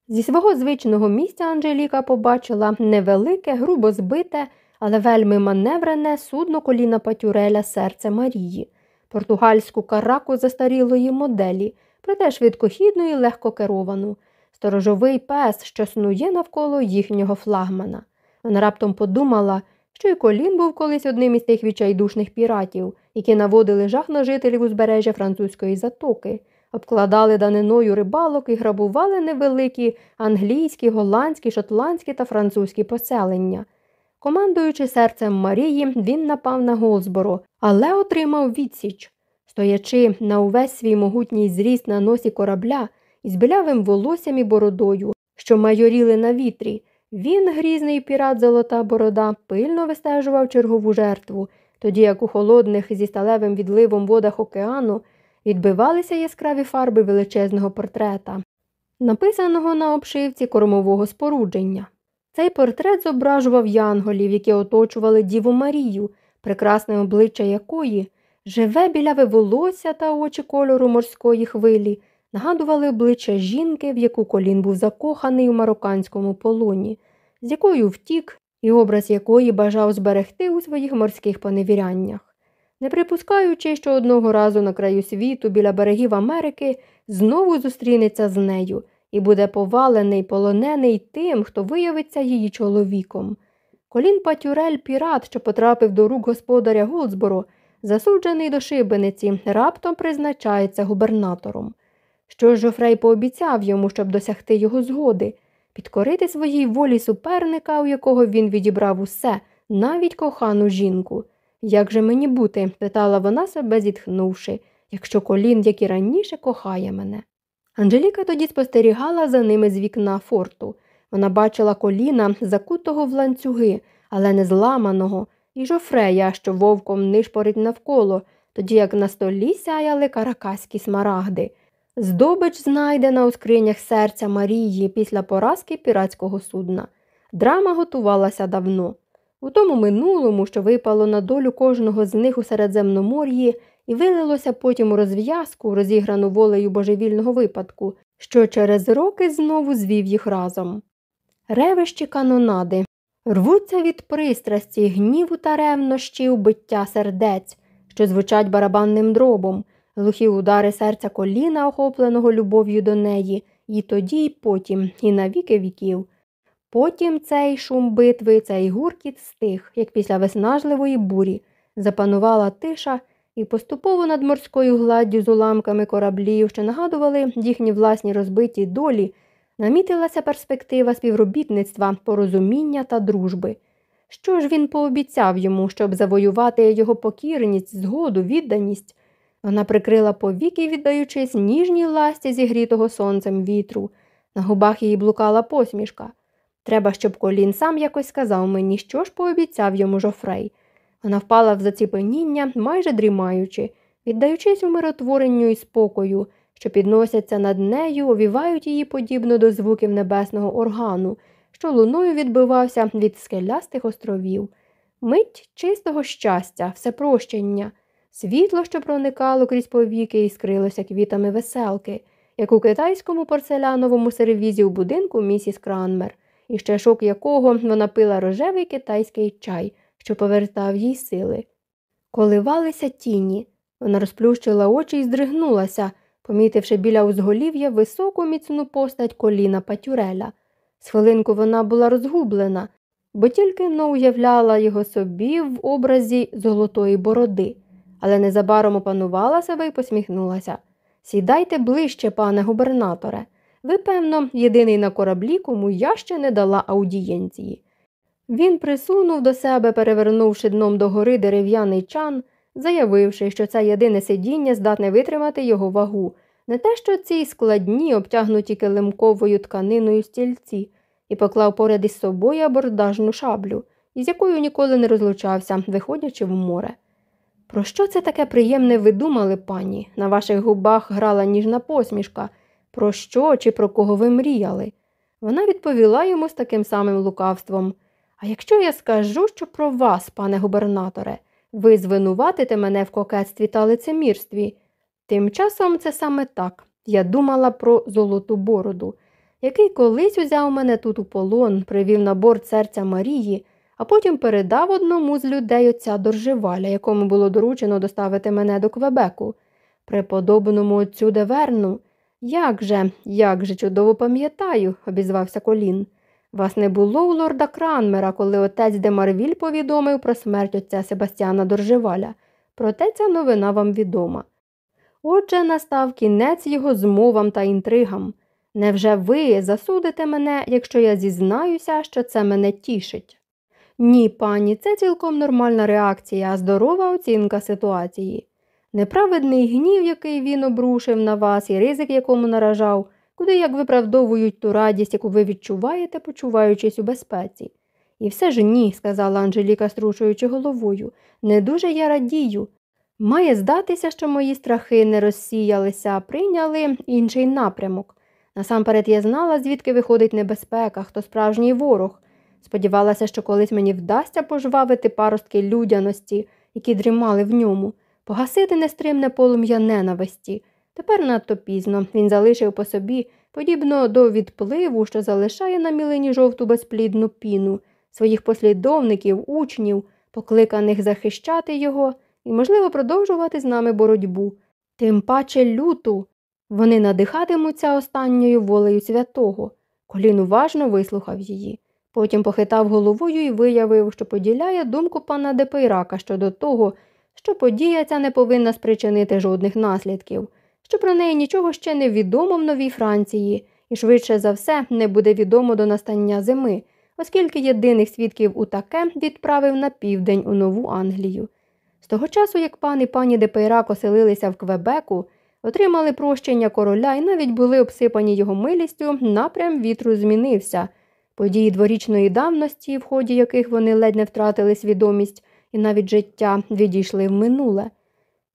Зі свого звичного місця Анжеліка побачила невелике, грубо збите, але вельми маневрене судно коліна Патюреля серце Марії, португальську караку застарілої моделі, проте швидкохідну і легко керовану, сторожовий пес, що снує навколо їхнього флагмана. Вона раптом подумала, що й колін був колись одним із тих відчайдушних піратів, які наводили жах на жителів узбережжя французької затоки, обкладали даниною рибалок і грабували невеликі англійські, голландські, шотландські та французькі поселення. Командуючи серцем Марії, він напав на Голзборо, але отримав відсіч. Стоячи на увесь свій могутній зріст на носі корабля із білявим волоссям і бородою, що майоріли на вітрі, він, грізний пірат Золота Борода, пильно вистежував чергову жертву, тоді як у холодних зі сталевим відливом водах океану відбивалися яскраві фарби величезного портрета, написаного на обшивці кормового спорудження. Цей портрет зображував янголів, які оточували Діву Марію, прекрасне обличчя якої, живе біляве волосся та очі кольору морської хвилі, нагадували обличчя жінки, в яку колін був закоханий у марокканському полоні, з якою втік і образ якої бажав зберегти у своїх морських поневіряннях. Не припускаючи, що одного разу на краю світу біля берегів Америки знову зустрінеться з нею і буде повалений, полонений тим, хто виявиться її чоловіком. Колін Патюрель, пірат, що потрапив до рук господаря Голдсборо, засуджений до шибениці, раптом призначається губернатором. Що Жофрей пообіцяв йому, щоб досягти його згоди, підкорити своїй волі суперника, у якого він відібрав усе, навіть кохану жінку. Як же мені бути? питала вона себе, зітхнувши, якщо колін, як і раніше, кохає мене. Анжеліка тоді спостерігала за ними з вікна форту. Вона бачила коліна, закутого в ланцюги, але не зламаного, і жофрея, що вовком нишпорить навколо, тоді як на столі сяяли каракаські смарагди. Здобич знайдена у скринях серця Марії після поразки піратського судна. Драма готувалася давно. у тому минулому, що випало на долю кожного з них у Середземномор'ї, і вилилося потім у розв'язку, розіграну волею божевільного випадку, що через роки знову звів їх разом. Ревищі канонади рвуться від пристрасті, гніву та ревнощів биття сердець, що звучать барабанним дробом, глухі удари серця коліна, охопленого любов'ю до неї, і тоді, і потім, і на віки віків. Потім цей шум битви, цей гуркіт стих, як після виснажливої бурі, запанувала тиша, і поступово над морською гладдю з уламками кораблів, що нагадували їхні власні розбиті долі, намітилася перспектива співробітництва, порозуміння та дружби. Що ж він пообіцяв йому, щоб завоювати його покірність, згоду, відданість? Вона прикрила повіки, віддаючись ніжній ласті зігрітого сонцем вітру. На губах її блукала посмішка. Треба, щоб колін сам якось сказав мені, що ж пообіцяв йому жофрей. Вона впала в заціпеніння, майже дрімаючи, віддаючись умиротворенню і спокою, що підносяться над нею, овівають її подібно до звуків небесного органу, що луною відбивався від скелястих островів. Мить чистого щастя, всепрощення, світло, що проникало крізь повіки і скрилося квітами веселки, як у китайському порцеляновому сервізі у будинку місіс Кранмер, і ще шок якого вона пила рожевий китайський чай, що повертав їй сили. Коливалися тіні. Вона розплющила очі і здригнулася, помітивши біля узголів'я високу міцну постать коліна Патюреля. З хвилинку вона була розгублена, бо тільки но уявляла його собі в образі золотої бороди, але незабаром опанувала себе і посміхнулася. Сідайте ближче, пане губернаторе. Ви, певно, єдиний на кораблі, кому я ще не дала аудієнції. Він присунув до себе, перевернувши дном догори дерев'яний чан, заявивши, що це єдине сидіння здатне витримати його вагу, не те, що ці складні, обтягнуті килимковою тканиною стільці, і поклав поряд із собою абордажну шаблю, із якою ніколи не розлучався, виходячи в море. Про що це таке приємне ви думали, пані? На ваших губах грала ніжна посмішка. Про що чи про кого ви мріяли? Вона відповіла йому з таким самим лукавством. А якщо я скажу, що про вас, пане губернаторе, ви звинуватите мене в кокетстві та лицемірстві. Тим часом це саме так. Я думала про золоту бороду, який колись узяв мене тут у полон, привів на борт серця Марії, а потім передав одному з людей отця Доржеваля, якому було доручено доставити мене до Квебеку. Преподобному отцю Деверну. Як же, як же чудово пам'ятаю, обізвався колін. Вас не було у лорда Кранмера, коли отець Демарвіль повідомив про смерть отця Себастьяна Доржеваля. Проте ця новина вам відома. Отже, настав кінець його змовам та інтригам. Невже ви засудите мене, якщо я зізнаюся, що це мене тішить? Ні, пані, це цілком нормальна реакція, а здорова оцінка ситуації. Неправедний гнів, який він обрушив на вас, і ризик, якому наражав, куди як виправдовують ту радість, яку ви відчуваєте, почуваючись у безпеці. І все ж ні, сказала Анжеліка, струшуючи головою, не дуже я радію. Має здатися, що мої страхи не розсіялися, а прийняли інший напрямок. Насамперед я знала, звідки виходить небезпека, хто справжній ворог. Сподівалася, що колись мені вдасться пожвавити паростки людяності, які дрімали в ньому, погасити нестримне полум'я ненависті. Тепер надто пізно він залишив по собі, подібно до відпливу, що залишає на мілині жовту безплідну піну, своїх послідовників, учнів, покликаних захищати його і, можливо, продовжувати з нами боротьбу. Тим паче люту. Вони надихатимуться останньою волею святого. Колін уважно вислухав її. Потім похитав головою і виявив, що поділяє думку пана Депейрака щодо того, що подія ця не повинна спричинити жодних наслідків що про неї нічого ще не відомо в Новій Франції, і швидше за все не буде відомо до настання зими, оскільки єдиних свідків у таке відправив на південь у Нову Англію. З того часу, як пан і пані Депейрак оселилися в Квебеку, отримали прощення короля і навіть були обсипані його милістю, напрям вітру змінився. Події дворічної давності, в ході яких вони ледь не втратили свідомість і навіть життя, відійшли в минуле.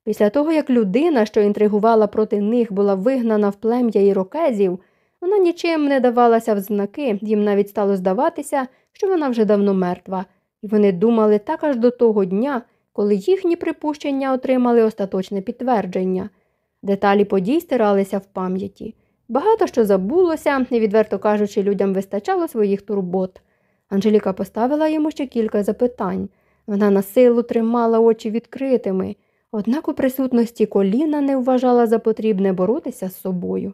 Після того, як людина, що інтригувала проти них, була вигнана в плем'я ірокезів, вона нічим не давалася в знаки, їм навіть стало здаватися, що вона вже давно мертва. і вони думали так аж до того дня, коли їхні припущення отримали остаточне підтвердження. Деталі подій стиралися в пам'яті. Багато що забулося, і, відверто кажучи, людям вистачало своїх турбот. Анжеліка поставила йому ще кілька запитань. Вона на силу тримала очі відкритими, однак у присутності коліна не вважала за потрібне боротися з собою.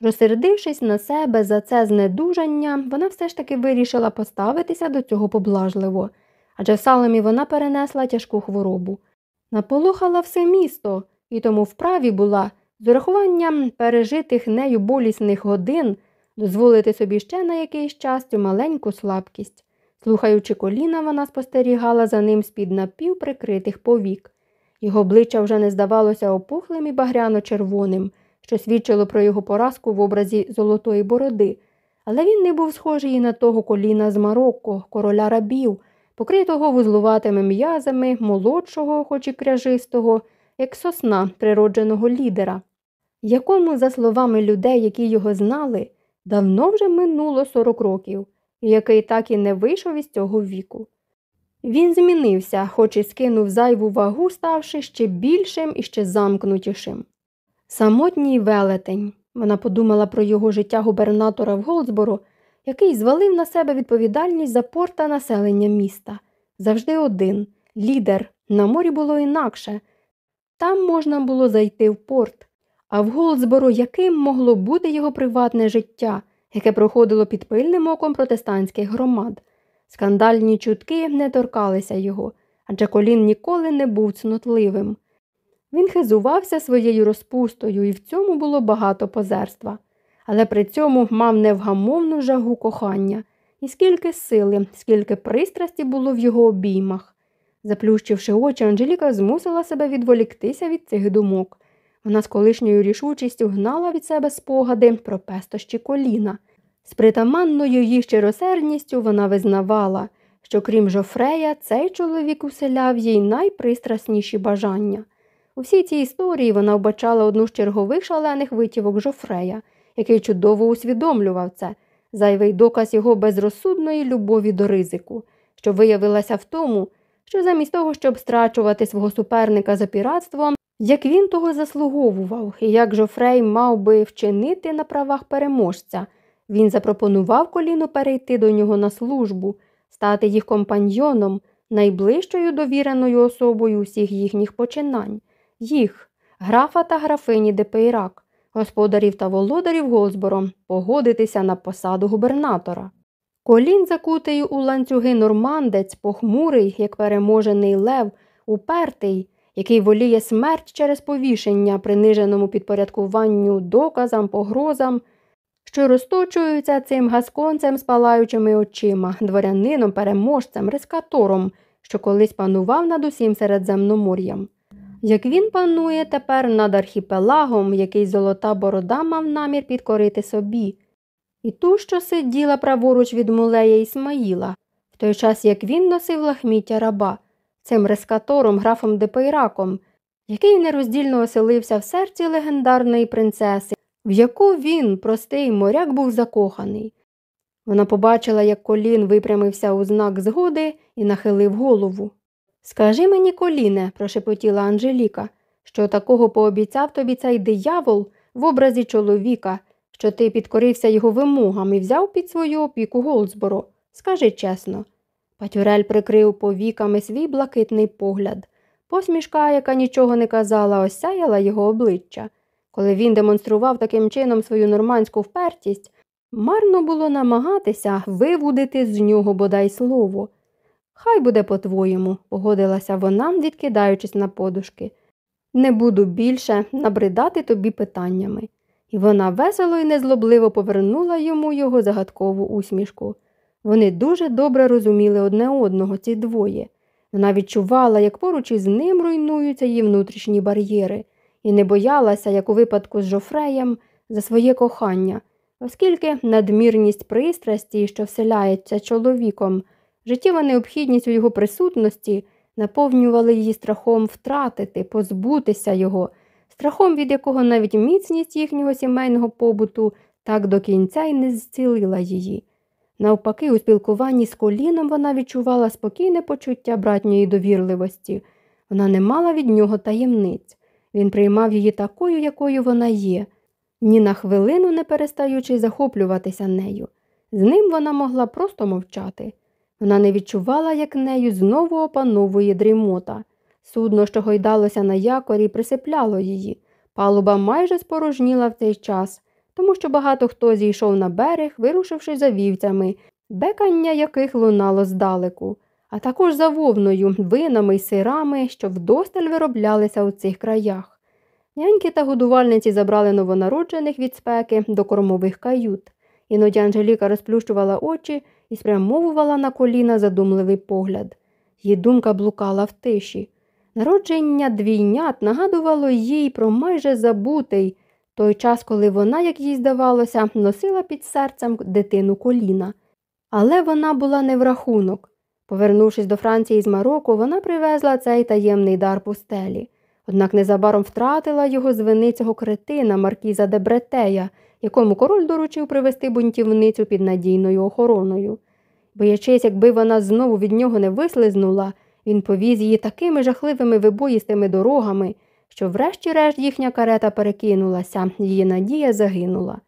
Розсердившись на себе за це знедужання, вона все ж таки вирішила поставитися до цього поблажливо, адже в салемі вона перенесла тяжку хворобу. Наполохала все місто і тому вправі була з урахуванням пережитих нею болісних годин дозволити собі ще на якийсь час цю маленьку слабкість. Слухаючи коліна, вона спостерігала за ним з-під напівприкритих повік. Його обличчя вже не здавалося опухлим і багряно-червоним, що свідчило про його поразку в образі золотої бороди, але він не був схожий і на того коліна з Марокко, короля рабів, покритого вузлуватими м'язами, молодшого, хоч і кряжистого, як сосна природженого лідера, якому, за словами людей, які його знали, давно вже минуло 40 років, який так і не вийшов із цього віку. Він змінився, хоч і скинув зайву вагу, ставши ще більшим і ще замкнутішим. Самотній велетень. Вона подумала про його життя губернатора в Голдсборо, який звалив на себе відповідальність за порт та населення міста. Завжди один, лідер. На морі було інакше. Там можна було зайти в порт. А в Голдсборо яким могло бути його приватне життя, яке проходило під пильним оком протестантських громад. Скандальні чутки не торкалися його, адже колін ніколи не був цнотливим. Він хизувався своєю розпустою, і в цьому було багато позерства, але при цьому мав невгамовну жагу кохання, і скільки сили, скільки пристрасті було в його обіймах. Заплющивши очі, Анжеліка змусила себе відволіктися від цих думок. Вона з колишньою рішучістю гнала від себе спогади про пестощі коліна. З притаманною їй щиросердністю вона визнавала, що крім Жофрея, цей чоловік уселяв їй найпристрасніші бажання. У всій цій історії вона вбачала одну з чергових шалених витівок Жофрея, який чудово усвідомлював це, зайвий доказ його безрозсудної любові до ризику, що виявилася в тому, що замість того, щоб страчувати свого суперника за піратством, як він того заслуговував і як Жофрей мав би вчинити на правах переможця, він запропонував коліну перейти до нього на службу, стати їх компаньйоном, найближчою довіреною особою усіх їхніх починань їх, графа та графині Депейрак, господарів та володарів Голдсборо, погодитися на посаду губернатора. Колін, закутий у ланцюги нормандець, похмурий, як переможений лев, упертий, який воліє смерть через повішення, приниженому підпорядкуванню доказам, погрозам, що розточуються цим гасконцем з палаючими очима, дворянином, переможцем, рескатором, що колись панував над усім Середземномор'ям. Як він панує тепер над архіпелагом, який золота борода мав намір підкорити собі, і ту, що сиділа праворуч від мулея Ісмаїла, в той час як він носив лахміття раба, цим рескатором, графом Депейраком, який нероздільно оселився в серці легендарної принцеси, в яку він, простий моряк, був закоханий. Вона побачила, як колін випрямився у знак згоди і нахилив голову. Скажи мені, коліне, прошепотіла Анжеліка, що такого пообіцяв тобі цей диявол в образі чоловіка, що ти підкорився його вимогам і взяв під свою опіку Голдсборо. Скажи чесно. Патюрель прикрив повіками свій блакитний погляд. Посмішка, яка нічого не казала, осяяла його обличчя. Коли він демонстрував таким чином свою нормандську впертість, марно було намагатися вивудити з нього бодай слово. Хай буде по-твоєму, погодилася вона, відкидаючись на подушки. Не буду більше набридати тобі питаннями. І вона весело і незлобливо повернула йому його загадкову усмішку. Вони дуже добре розуміли одне одного, ці двоє. Вона відчувала, як поруч із ним руйнуються її внутрішні бар'єри, і не боялася, як у випадку з Жофреєм, за своє кохання, оскільки надмірність пристрасті, що вселяється чоловіком, Життєва необхідність у його присутності наповнювали її страхом втратити, позбутися його, страхом, від якого навіть міцність їхнього сімейного побуту так до кінця й не зцілила її. Навпаки, у спілкуванні з коліном вона відчувала спокійне почуття братньої довірливості. Вона не мала від нього таємниць. Він приймав її такою, якою вона є, ні на хвилину не перестаючи захоплюватися нею. З ним вона могла просто мовчати. Вона не відчувала, як нею знову опановує дрімота. Судно, що гойдалося на якорі, присипляло її. Палуба майже спорожніла в цей час, тому що багато хто зійшов на берег, вирушивши за вівцями, бекання яких лунало здалеку, а також за вовною, винами й сирами, що вдосталь вироблялися у цих краях. Няньки та годувальниці забрали новонароджених від спеки до кормових кают. Іноді Анжеліка розплющувала очі і спрямовувала на коліна задумливий погляд. Її думка блукала в тиші. Народження двійнят нагадувало їй про майже забутий той час, коли вона, як їй здавалося, носила під серцем дитину коліна. Але вона була не в рахунок. Повернувшись до Франції з Марокко, вона привезла цей таємний дар пустелі. Однак незабаром втратила його з вини цього кретина Маркіза де Бретея, якому король доручив привести бунтівницю під надійною охороною. Боячись, якби вона знову від нього не вислизнула, він повіз її такими жахливими вибоїстими дорогами, що врешті-решт їхня карета перекинулася, її надія загинула.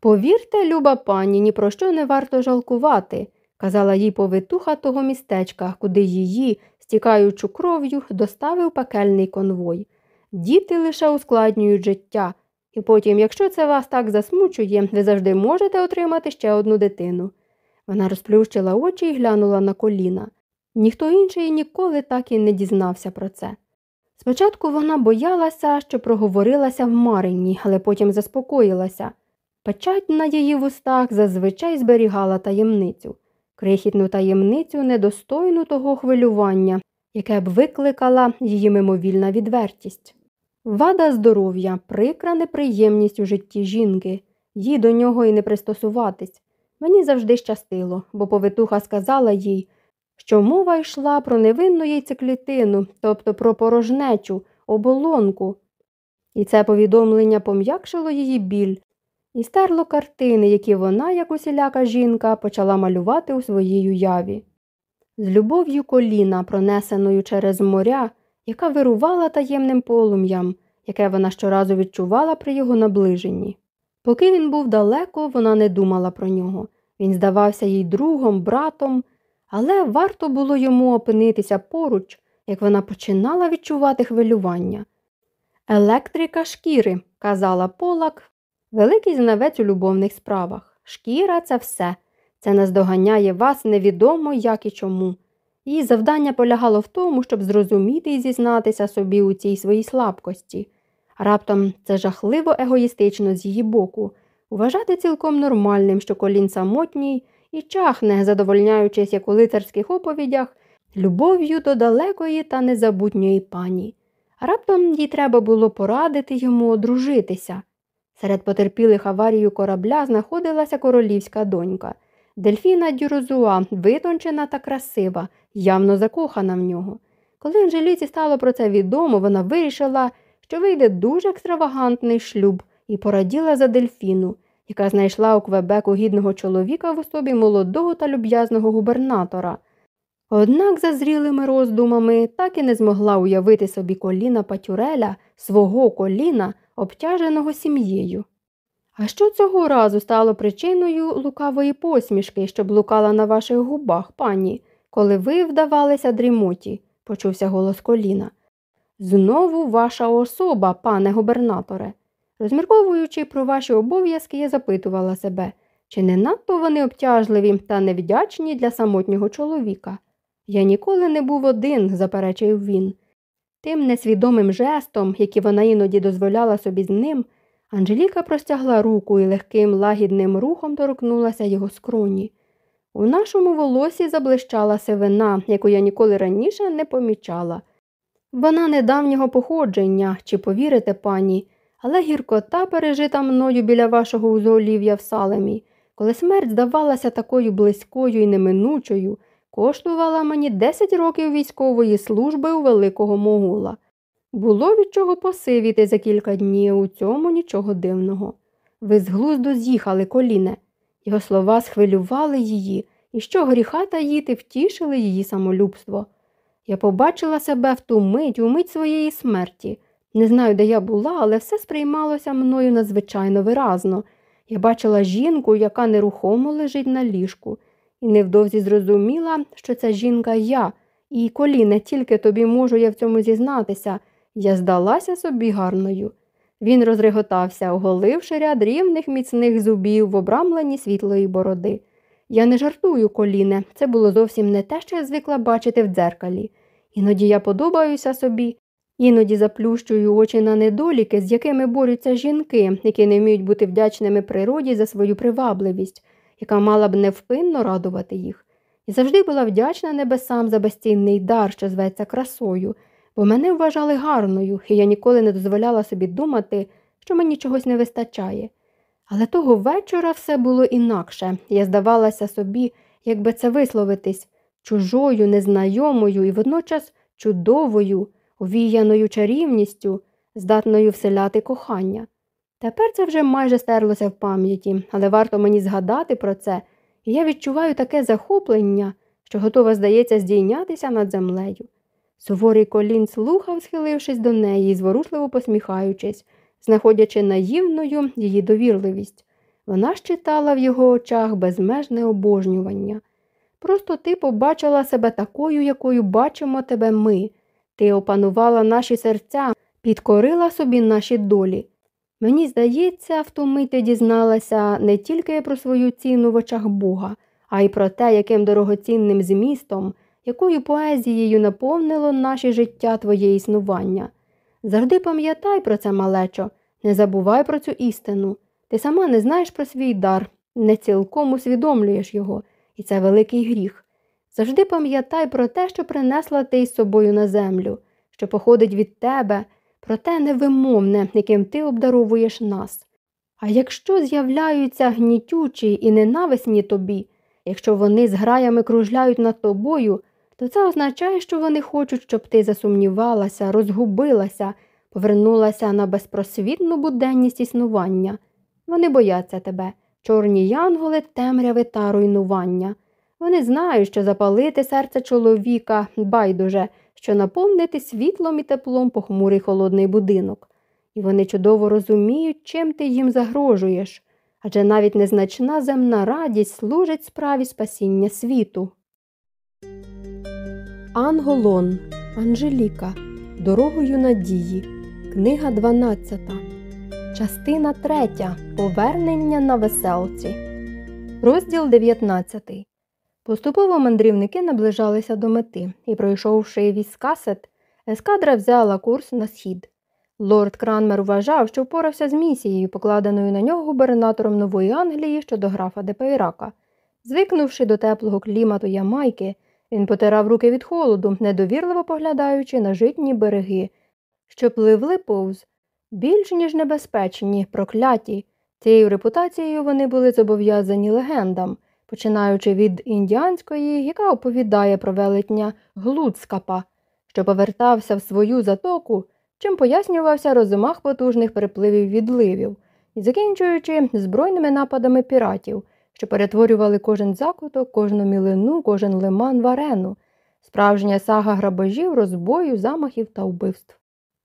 Повірте, люба пані, ні про що не варто жалкувати, казала їй повитуха того містечка, куди її, стікаючи кров'ю, доставив пекельний конвой. Діти лише ускладнюють життя, і потім, якщо це вас так засмучує, ви завжди можете отримати ще одну дитину. Вона розплющила очі і глянула на коліна. Ніхто інший ніколи так і не дізнався про це. Спочатку вона боялася, що проговорилася в Марині, але потім заспокоїлася. Печать на її вустах зазвичай зберігала таємницю, крихітну таємницю, недостойну того хвилювання, яке б викликала її мимовільна відвертість. Вада здоров'я, прикра неприємність у житті жінки, їй до нього і не пристосуватись. Мені завжди щастило, бо повитуха сказала їй, що мова йшла про невинну яйцеклітину, тобто про порожнечу, оболонку. І це повідомлення пом'якшило її біль і стерло картини, які вона, як усіляка жінка, почала малювати у своїй уяві. З любов'ю коліна, пронесеною через моря, яка вирувала таємним полум'ям, яке вона щоразу відчувала при його наближенні. Поки він був далеко, вона не думала про нього. Він здавався їй другом, братом, але варто було йому опинитися поруч, як вона починала відчувати хвилювання. Електрика шкіри, казала Полак, великий знавець у любовних справах. Шкіра це все. Це наздоганяє вас невідомо як і чому. Її завдання полягало в тому, щоб зрозуміти і зізнатися собі у цій своїй слабкості. Раптом це жахливо егоїстично з її боку, вважати цілком нормальним, що колін самотній і чахне, задовольняючись, як у лицарських оповідях, любов'ю до далекої та незабутньої пані. Раптом їй треба було порадити йому одружитися. Серед потерпілих аварію корабля знаходилася королівська донька. Дельфіна Дюрозуа, витончена та красива, явно закохана в нього. Коли Анжеліці стало про це відомо, вона вирішила, що вийде дуже екстравагантний шлюб і пораділа за дельфіну, яка знайшла у Квебеку гідного чоловіка в особі молодого та люб'язного губернатора. Однак, за зрілими роздумами, так і не змогла уявити собі коліна Патюреля, свого коліна, обтяженого сім'єю. А що цього разу стало причиною лукавої посмішки, що блукала на ваших губах, пані, коли ви вдавалися дрімоті, почувся голос коліна. Знову ваша особа, пане губернаторе. Розмірковуючи про ваші обов'язки, я запитувала себе, чи не надто вони обтяжливі та невдячні для самотнього чоловіка. Я ніколи не був один, заперечив він. Тим несвідомим жестом, який вона іноді дозволяла собі з ним, Анжеліка простягла руку і легким лагідним рухом торкнулася його скроні. У нашому волосі заблищала сивина, яку я ніколи раніше не помічала. Вона недавнього походження, чи повірите, пані, але гіркота, пережита мною біля вашого узголів'я в салемі, коли смерть здавалася такою близькою і неминучою, коштувала мені 10 років військової служби у великого могула. Було від чого посивіти за кілька днів, у цьому нічого дивного. Ви з глузду з'їхали, коліне. Його слова схвилювали її, і що гріха таїти втішили її самолюбство. Я побачила себе в ту мить, у мить своєї смерті. Не знаю, де я була, але все сприймалося мною надзвичайно виразно. Я бачила жінку, яка нерухомо лежить на ліжку, і невдовзі зрозуміла, що ця жінка я, і колі не тільки тобі можу я в цьому зізнатися, я здалася собі гарною. Він розреготався, оголивши ряд рівних міцних зубів в обрамленні світлої бороди. Я не жартую, коліне, це було зовсім не те, що я звикла бачити в дзеркалі. Іноді я подобаюся собі, іноді заплющую очі на недоліки, з якими борються жінки, які не вміють бути вдячними природі за свою привабливість, яка мала б невпинно радувати їх. І завжди була вдячна небесам за безцінний дар, що зветься красою, бо мене вважали гарною, і я ніколи не дозволяла собі думати, що мені чогось не вистачає. Але того вечора все було інакше, я здавалася собі, як би це висловитись, чужою, незнайомою і водночас чудовою, увіяною чарівністю, здатною вселяти кохання. Тепер це вже майже стерлося в пам'яті, але варто мені згадати про це, і я відчуваю таке захоплення, що готова, здається, здійнятися над землею. Суворий колін слухав, схилившись до неї, зворушливо посміхаючись знаходячи наївною її довірливість. Вона ж читала в його очах безмежне обожнювання. Просто ти побачила себе такою, якою бачимо тебе ми. Ти опанувала наші серця, підкорила собі наші долі. Мені здається, в ту мить дізналася не тільки про свою ціну в очах Бога, а й про те, яким дорогоцінним змістом, якою поезією наповнило наше життя твоє існування. Завжди пам'ятай про це, малечо, не забувай про цю істину. Ти сама не знаєш про свій дар, не цілком усвідомлюєш його, і це великий гріх. Завжди пам'ятай про те, що принесла ти із собою на землю, що походить від тебе, про те невимовне, яким ти обдаровуєш нас. А якщо з'являються гнітючі і ненависні тобі, якщо вони з граями кружляють над тобою, то це означає, що вони хочуть, щоб ти засумнівалася, розгубилася, повернулася на безпросвітну буденність існування. Вони бояться тебе, чорні янголи, темряви та руйнування. Вони знають, що запалити серце чоловіка байдуже, що наповнити світлом і теплом похмурий холодний будинок. І вони чудово розуміють, чим ти їм загрожуєш, адже навіть незначна земна радість служить справі спасіння світу. Анн Голон Анжеліка Дорогою надії. Книга 12. Частина 3. Повернення на веселці. Розділ 19. Поступово мандрівники наближалися до мети і, пройшовши Віскасет, ескадра взяла курс на схід. Лорд Кранмер вважав, що впорався з місією, покладеною на нього губернатором Нової Англії щодо графа Депейрака. Звикнувши до теплого клімату Ямайки, він потирав руки від холоду, недовірливо поглядаючи на житні береги, що пливли повз, більш ніж небезпечні, прокляті. Цією репутацією вони були зобов'язані легендам, починаючи від індіанської, яка оповідає про велетня Глуцкапа, що повертався в свою затоку, чим пояснювався розмах потужних перепливів відливів, і закінчуючи збройними нападами піратів що перетворювали кожен закуток, кожну мілину, кожен лиман в арену, справжня сага грабежів, розбою, замахів та вбивств.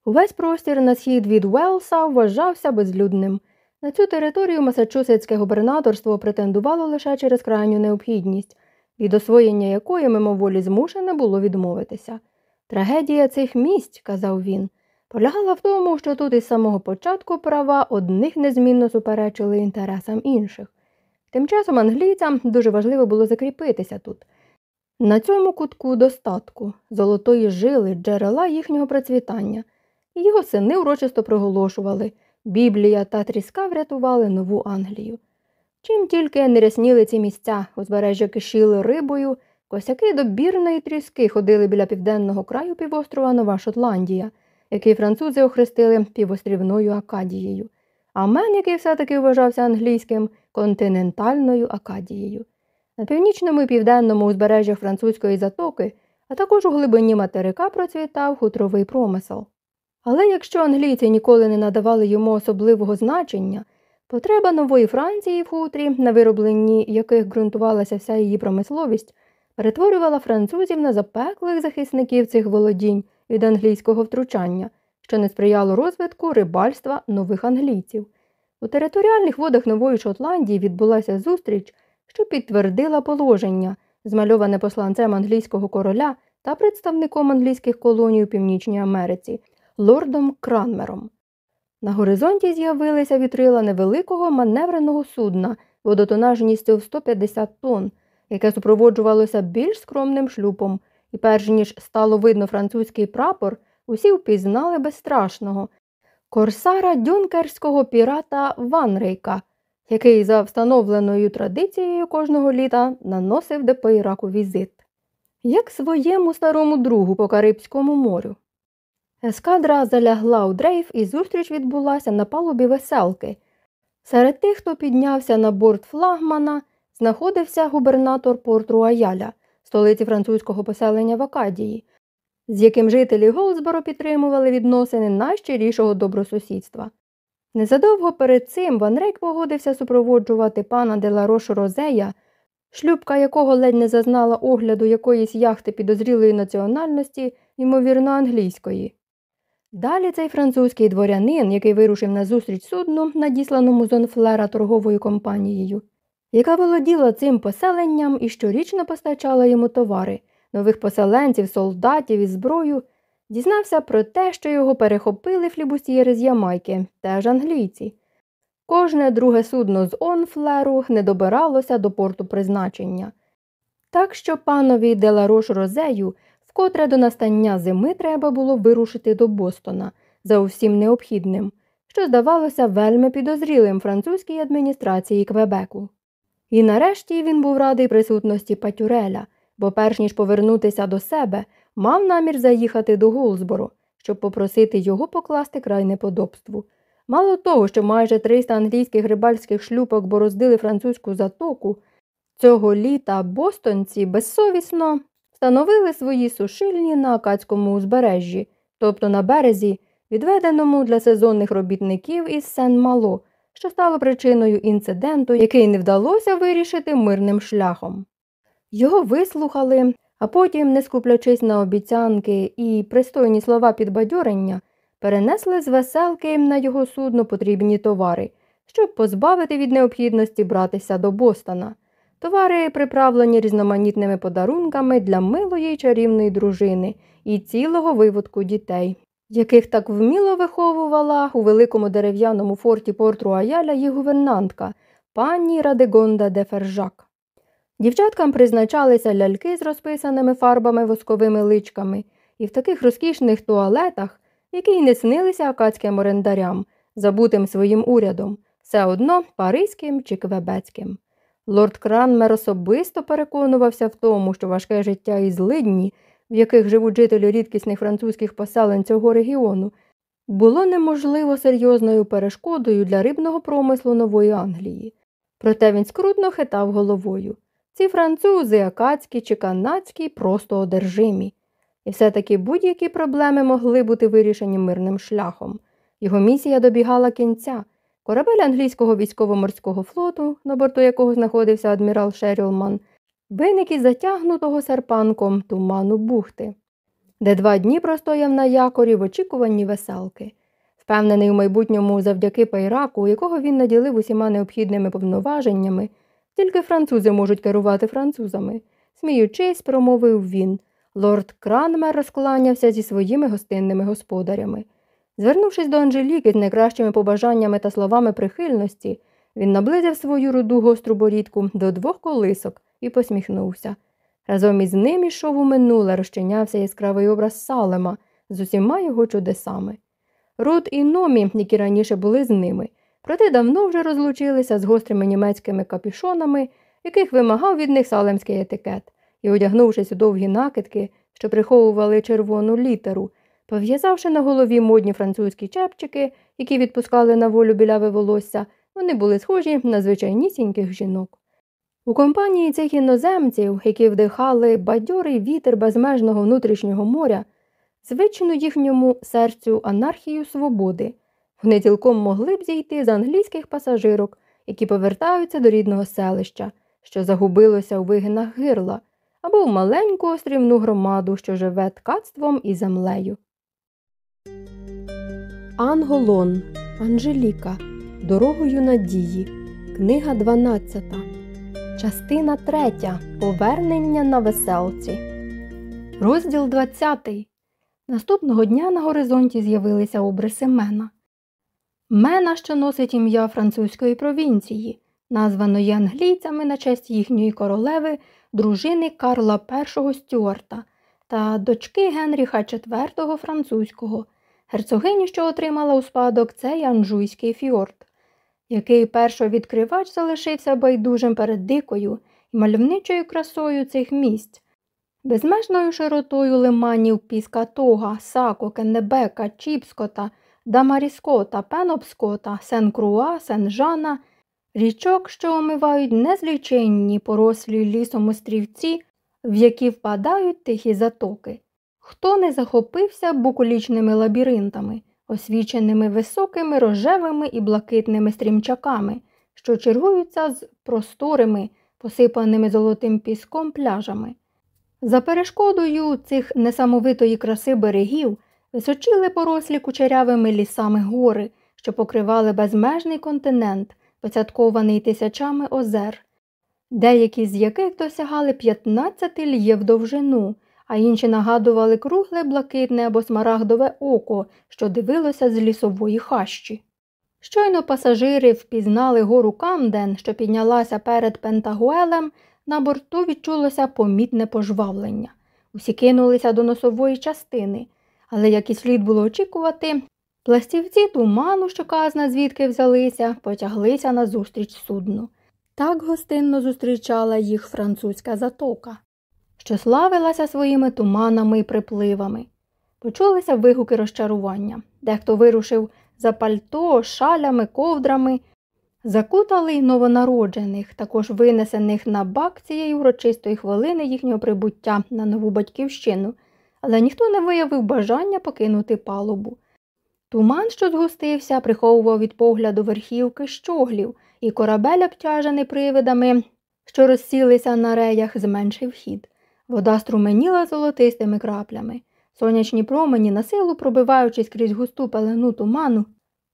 Увесь простір на схід від Уелса вважався безлюдним. На цю територію Масачусетське губернаторство претендувало лише через крайню необхідність, від освоєння якої мимоволі змушене було відмовитися. Трагедія цих місць, казав він, полягала в тому, що тут із самого початку права одних незмінно суперечили інтересам інших. Тим часом англійцям дуже важливо було закріпитися тут. На цьому кутку достатку, золотої жили, джерела їхнього процвітання, його сини урочисто проголошували Біблія та тріска врятували нову Англію. Чим тільки не рясніли ці місця, узбережжя кишіли рибою, косяки до бірної тріски ходили біля південного краю півострова Нова Шотландія, який французи охрестили півострівною Акадією а Мен, який все-таки вважався англійським, континентальною Акадією. На північному і південному узбережжях французької затоки, а також у глибині материка процвітав хутровий промисел. Але якщо англійці ніколи не надавали йому особливого значення, Потреба нової Франції в хутрі, на виробленні яких ґрунтувалася вся її промисловість, перетворювала французів на запеклих захисників цих володінь від англійського втручання, що не сприяло розвитку рибальства нових англійців. У територіальних водах Нової Шотландії відбулася зустріч, що підтвердила положення, змальоване посланцем англійського короля та представником англійських колоній у Північній Америці лордом Кранмером. На горизонті з'явилися вітрила невеликого маневреного судна водотонажністю в 150 тонн, яке супроводжувалося більш скромним шлюпом, і перш ніж стало видно французький прапор, усі впізнали безстрашного корсара дюнкерського пірата Ванрейка, який за встановленою традицією кожного літа наносив до Пейраку візит, як своєму старому другу по Карибському морю. Ескадра залягла у дрейф, і зустріч відбулася на палубі веселки. Серед тих, хто піднявся на борт флагмана, знаходився губернатор Порт Руаяля, столиці французького поселення в Акадії, з яким жителі Голдсборо підтримували відносини найщирішого добросусідства. Незадовго перед цим Ван Рейк погодився супроводжувати пана Деларош Розея, шлюбка якого ледь не зазнала огляду якоїсь яхти підозрілої національності, ймовірно, англійської. Далі цей французький дворянин, який вирушив на зустріч судну, надісланому з Онфлера торговою компанією, яка володіла цим поселенням і щорічно постачала йому товари, нових поселенців, солдатів і зброю, дізнався про те, що його перехопили флібусієри з Ямайки, теж англійці. Кожне друге судно з Онфлеру не добиралося до порту призначення. Так що панові Деларош Розею вкотре до настання зими треба було вирушити до Бостона за усім необхідним, що здавалося вельми підозрілим французькій адміністрації Квебеку. І нарешті він був радий присутності Патюреля, бо, перш ніж повернутися до себе, мав намір заїхати до Голсборо, щоб попросити його покласти край неподобству. Мало того, що майже 300 англійських рибальських шлюпок бороздили французьку затоку, цього літа бостонці безсовісно встановили свої сушильні на Акадському узбережжі, тобто на березі, відведеному для сезонних робітників із Сен-Мало, що стало причиною інциденту, який не вдалося вирішити мирним шляхом. Його вислухали, а потім, не скуплячись на обіцянки і пристойні слова підбадьорення, перенесли з веселки на його судно потрібні товари, щоб позбавити від необхідності братися до Бостона. Товари приправлені різноманітними подарунками для милої й чарівної дружини і цілого виводку дітей, яких так вміло виховувала у великому дерев'яному форті Порт Руаяля її гувернантка пані Радегонда де Фержак. Дівчаткам призначалися ляльки з розписаними фарбами восковими личками і в таких розкішних туалетах, які й не снилися акадським орендарям, забутим своїм урядом, все одно паризьким чи квебецьким. Лорд Кранмер особисто переконувався в тому, що важке життя і злидні, в яких живуть жителі рідкісних французьких поселень цього регіону, було неможливо серйозною перешкодою для рибного промислу Нової Англії. Проте він скрутно хитав головою. Ці французи, акадські чи канадські, просто одержимі. І все-таки будь-які проблеми могли бути вирішені мирним шляхом. Його місія добігала кінця. Корабель англійського військово-морського флоту, на борту якого знаходився адмірал Шерілман, виник із затягнутого серпанком туману бухти, де два дні простояв на якорі в очікуванні веселки. Впевнений у майбутньому завдяки пайраку, якого він наділив усіма необхідними повноваженнями, тільки французи можуть керувати французами. Сміючись, промовив він. Лорд Кранмер розкланявся зі своїми гостинними господарями. Звернувшись до Анжеліки з найкращими побажаннями та словами прихильності, він наблизив свою руду гостру борідку до двох колисок і посміхнувся. Разом із ним ішов у минуле розчинявся яскравий образ Салема з усіма його чудесами. Рут і номі, які раніше були з ними, проте давно вже розлучилися з гострими німецькими капішонами, яких вимагав від них салемський етикет, і, одягнувшись у довгі накидки, що приховували червону літеру, Пов'язавши на голові модні французькі чепчики, які відпускали на волю біляве волосся, вони були схожі на звичайнісіньких жінок. У компанії цих іноземців, які вдихали бадьорий вітер безмежного внутрішнього моря, звичну їхньому серцю анархію свободи, Вони цілком могли б зійти з англійських пасажирок, які повертаються до рідного селища, що загубилося у вигинах гирла, або в маленьку острівну громаду, що живе ткацтвом і землею. Анголон Анжеліка Дорогою надії. Книга 12. Частина 3. Повернення на веселці. Розділ 20. Наступного дня на горизонті з'явилися обриси Мена. Мена, що носить ім'я французької провінції, названої англійцями на честь їхньої королеви, дружини Карла І Стюарта та дочки Генріха IV французького, герцогині, що отримала у спадок цей Анжуйський фьорд, який першовідкривач залишився байдужим перед дикою і мальовничою красою цих місць. Безмежною широтою лиманів Піскатога, Сако, Кеннебека, Чіпскота, Дамаріскота, Пенобскота, Сен-Круа, Сен-Жана, річок, що омивають незліченні порослі лісом острівці, в які впадають тихі затоки. Хто не захопився буколічними лабіринтами, освіченими високими рожевими і блакитними стрімчаками, що чергуються з просторими, посипаними золотим піском пляжами. За перешкодою цих несамовитої краси берегів височили порослі кучерявими лісами гори, що покривали безмежний континент, поцяткований тисячами озер, деякі з яких досягали 15 льєв довжину, а інші нагадували кругле блакитне або смарагдове око, що дивилося з лісової хащі. Щойно пасажири впізнали гору Камден, що піднялася перед Пентагуелем, на борту відчулося помітне пожвавлення. Усі кинулися до носової частини, але, як і слід було очікувати, пластівці туману, що казна звідки взялися, потяглися назустріч судну. Так гостинно зустрічала їх французька затока, що славилася своїми туманами і припливами. Почулися вигуки розчарування. Дехто вирушив за пальто, шалями, ковдрами, закутали й новонароджених, також винесених на бак цієї урочистої хвилини їхнього прибуття на нову батьківщину, але ніхто не виявив бажання покинути палубу. Туман, що згустився, приховував від погляду верхівки щоглів, і корабель, обтяжений привидами, що розсілися на реях, зменшив хід. Вода струменіла золотистими краплями. Сонячні промені, на силу пробиваючись крізь густу пелену туману,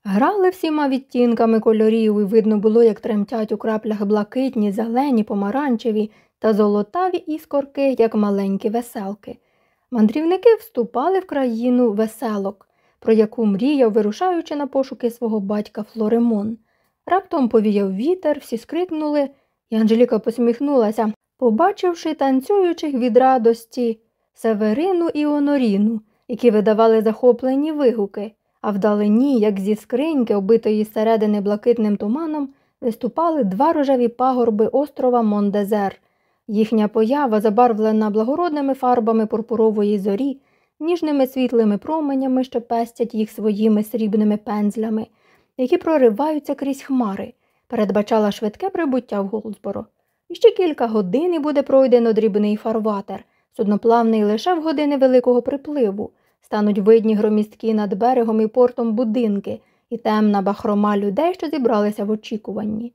грали всіма відтінками кольорів, і видно було, як тремтять у краплях блакитні, зелені, помаранчеві та золотаві іскорки, як маленькі веселки. Мандрівники вступали в країну веселок, про яку мріяв, вирушаючи на пошуки свого батька Флоремон. Раптом повіяв вітер, всі скрикнули, і Анжеліка посміхнулася, побачивши танцюючих від радості Северину і Оноріну, які видавали захоплені вигуки, а вдалині, як зі скриньки, обитої зсередини блакитним туманом, виступали два рожеві пагорби острова Мондезер. Їхня поява, забарвлена благородними фарбами пурпурової зорі, ніжними світлими променями, що пестять їх своїми срібними пензлями, які прориваються крізь хмари, передбачала швидке прибуття в Голдсборо. Ще кілька годин і буде пройдено дрібний фарватер, судноплавний лише в години великого припливу, стануть видні громістки над берегом і портом будинки і темна бахрома людей, що зібралися в очікуванні.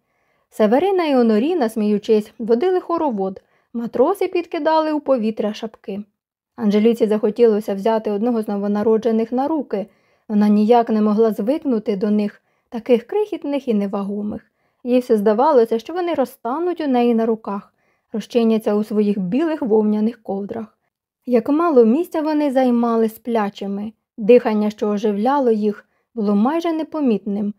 Северина і Оноріна, сміючись, водили хоровод, матроси підкидали у повітря шапки. Анжеліці захотілося взяти одного з новонароджених на руки, вона ніяк не могла звикнути до них, таких крихітних і невагомих. Їй все здавалося, що вони розтануть у неї на руках, розчиняться у своїх білих вовняних ковдрах. Як мало місця вони займали сплячими, дихання, що оживляло їх, було майже непомітним.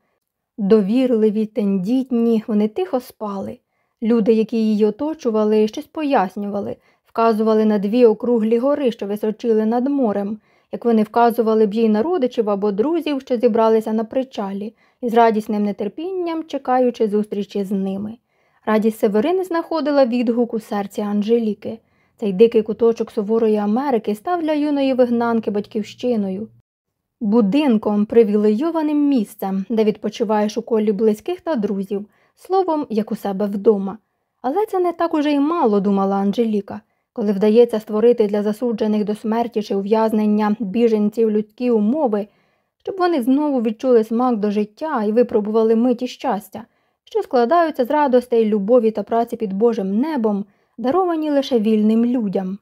Довірливі, тендітні, вони тихо спали. Люди, які її оточували, щось пояснювали, вказували на дві округлі гори, що височили над морем, як вони вказували б їй на родичів або друзів, що зібралися на причалі, із радісним нетерпінням чекаючи зустрічі з ними. Радість Северини знаходила відгук у серці Анжеліки. Цей дикий куточок суворої Америки став для юної вигнанки батьківщиною, будинком, привілейованим місцем, де відпочиваєш у колі близьких та друзів, словом, як у себе вдома. Але це не так уже й мало, думала Анжеліка, коли вдається створити для засуджених до смерті чи ув'язнення біженців людські умови, щоб вони знову відчули смак до життя і випробували миті щастя, що складаються з радостей, любові та праці під Божим небом, даровані лише вільним людям.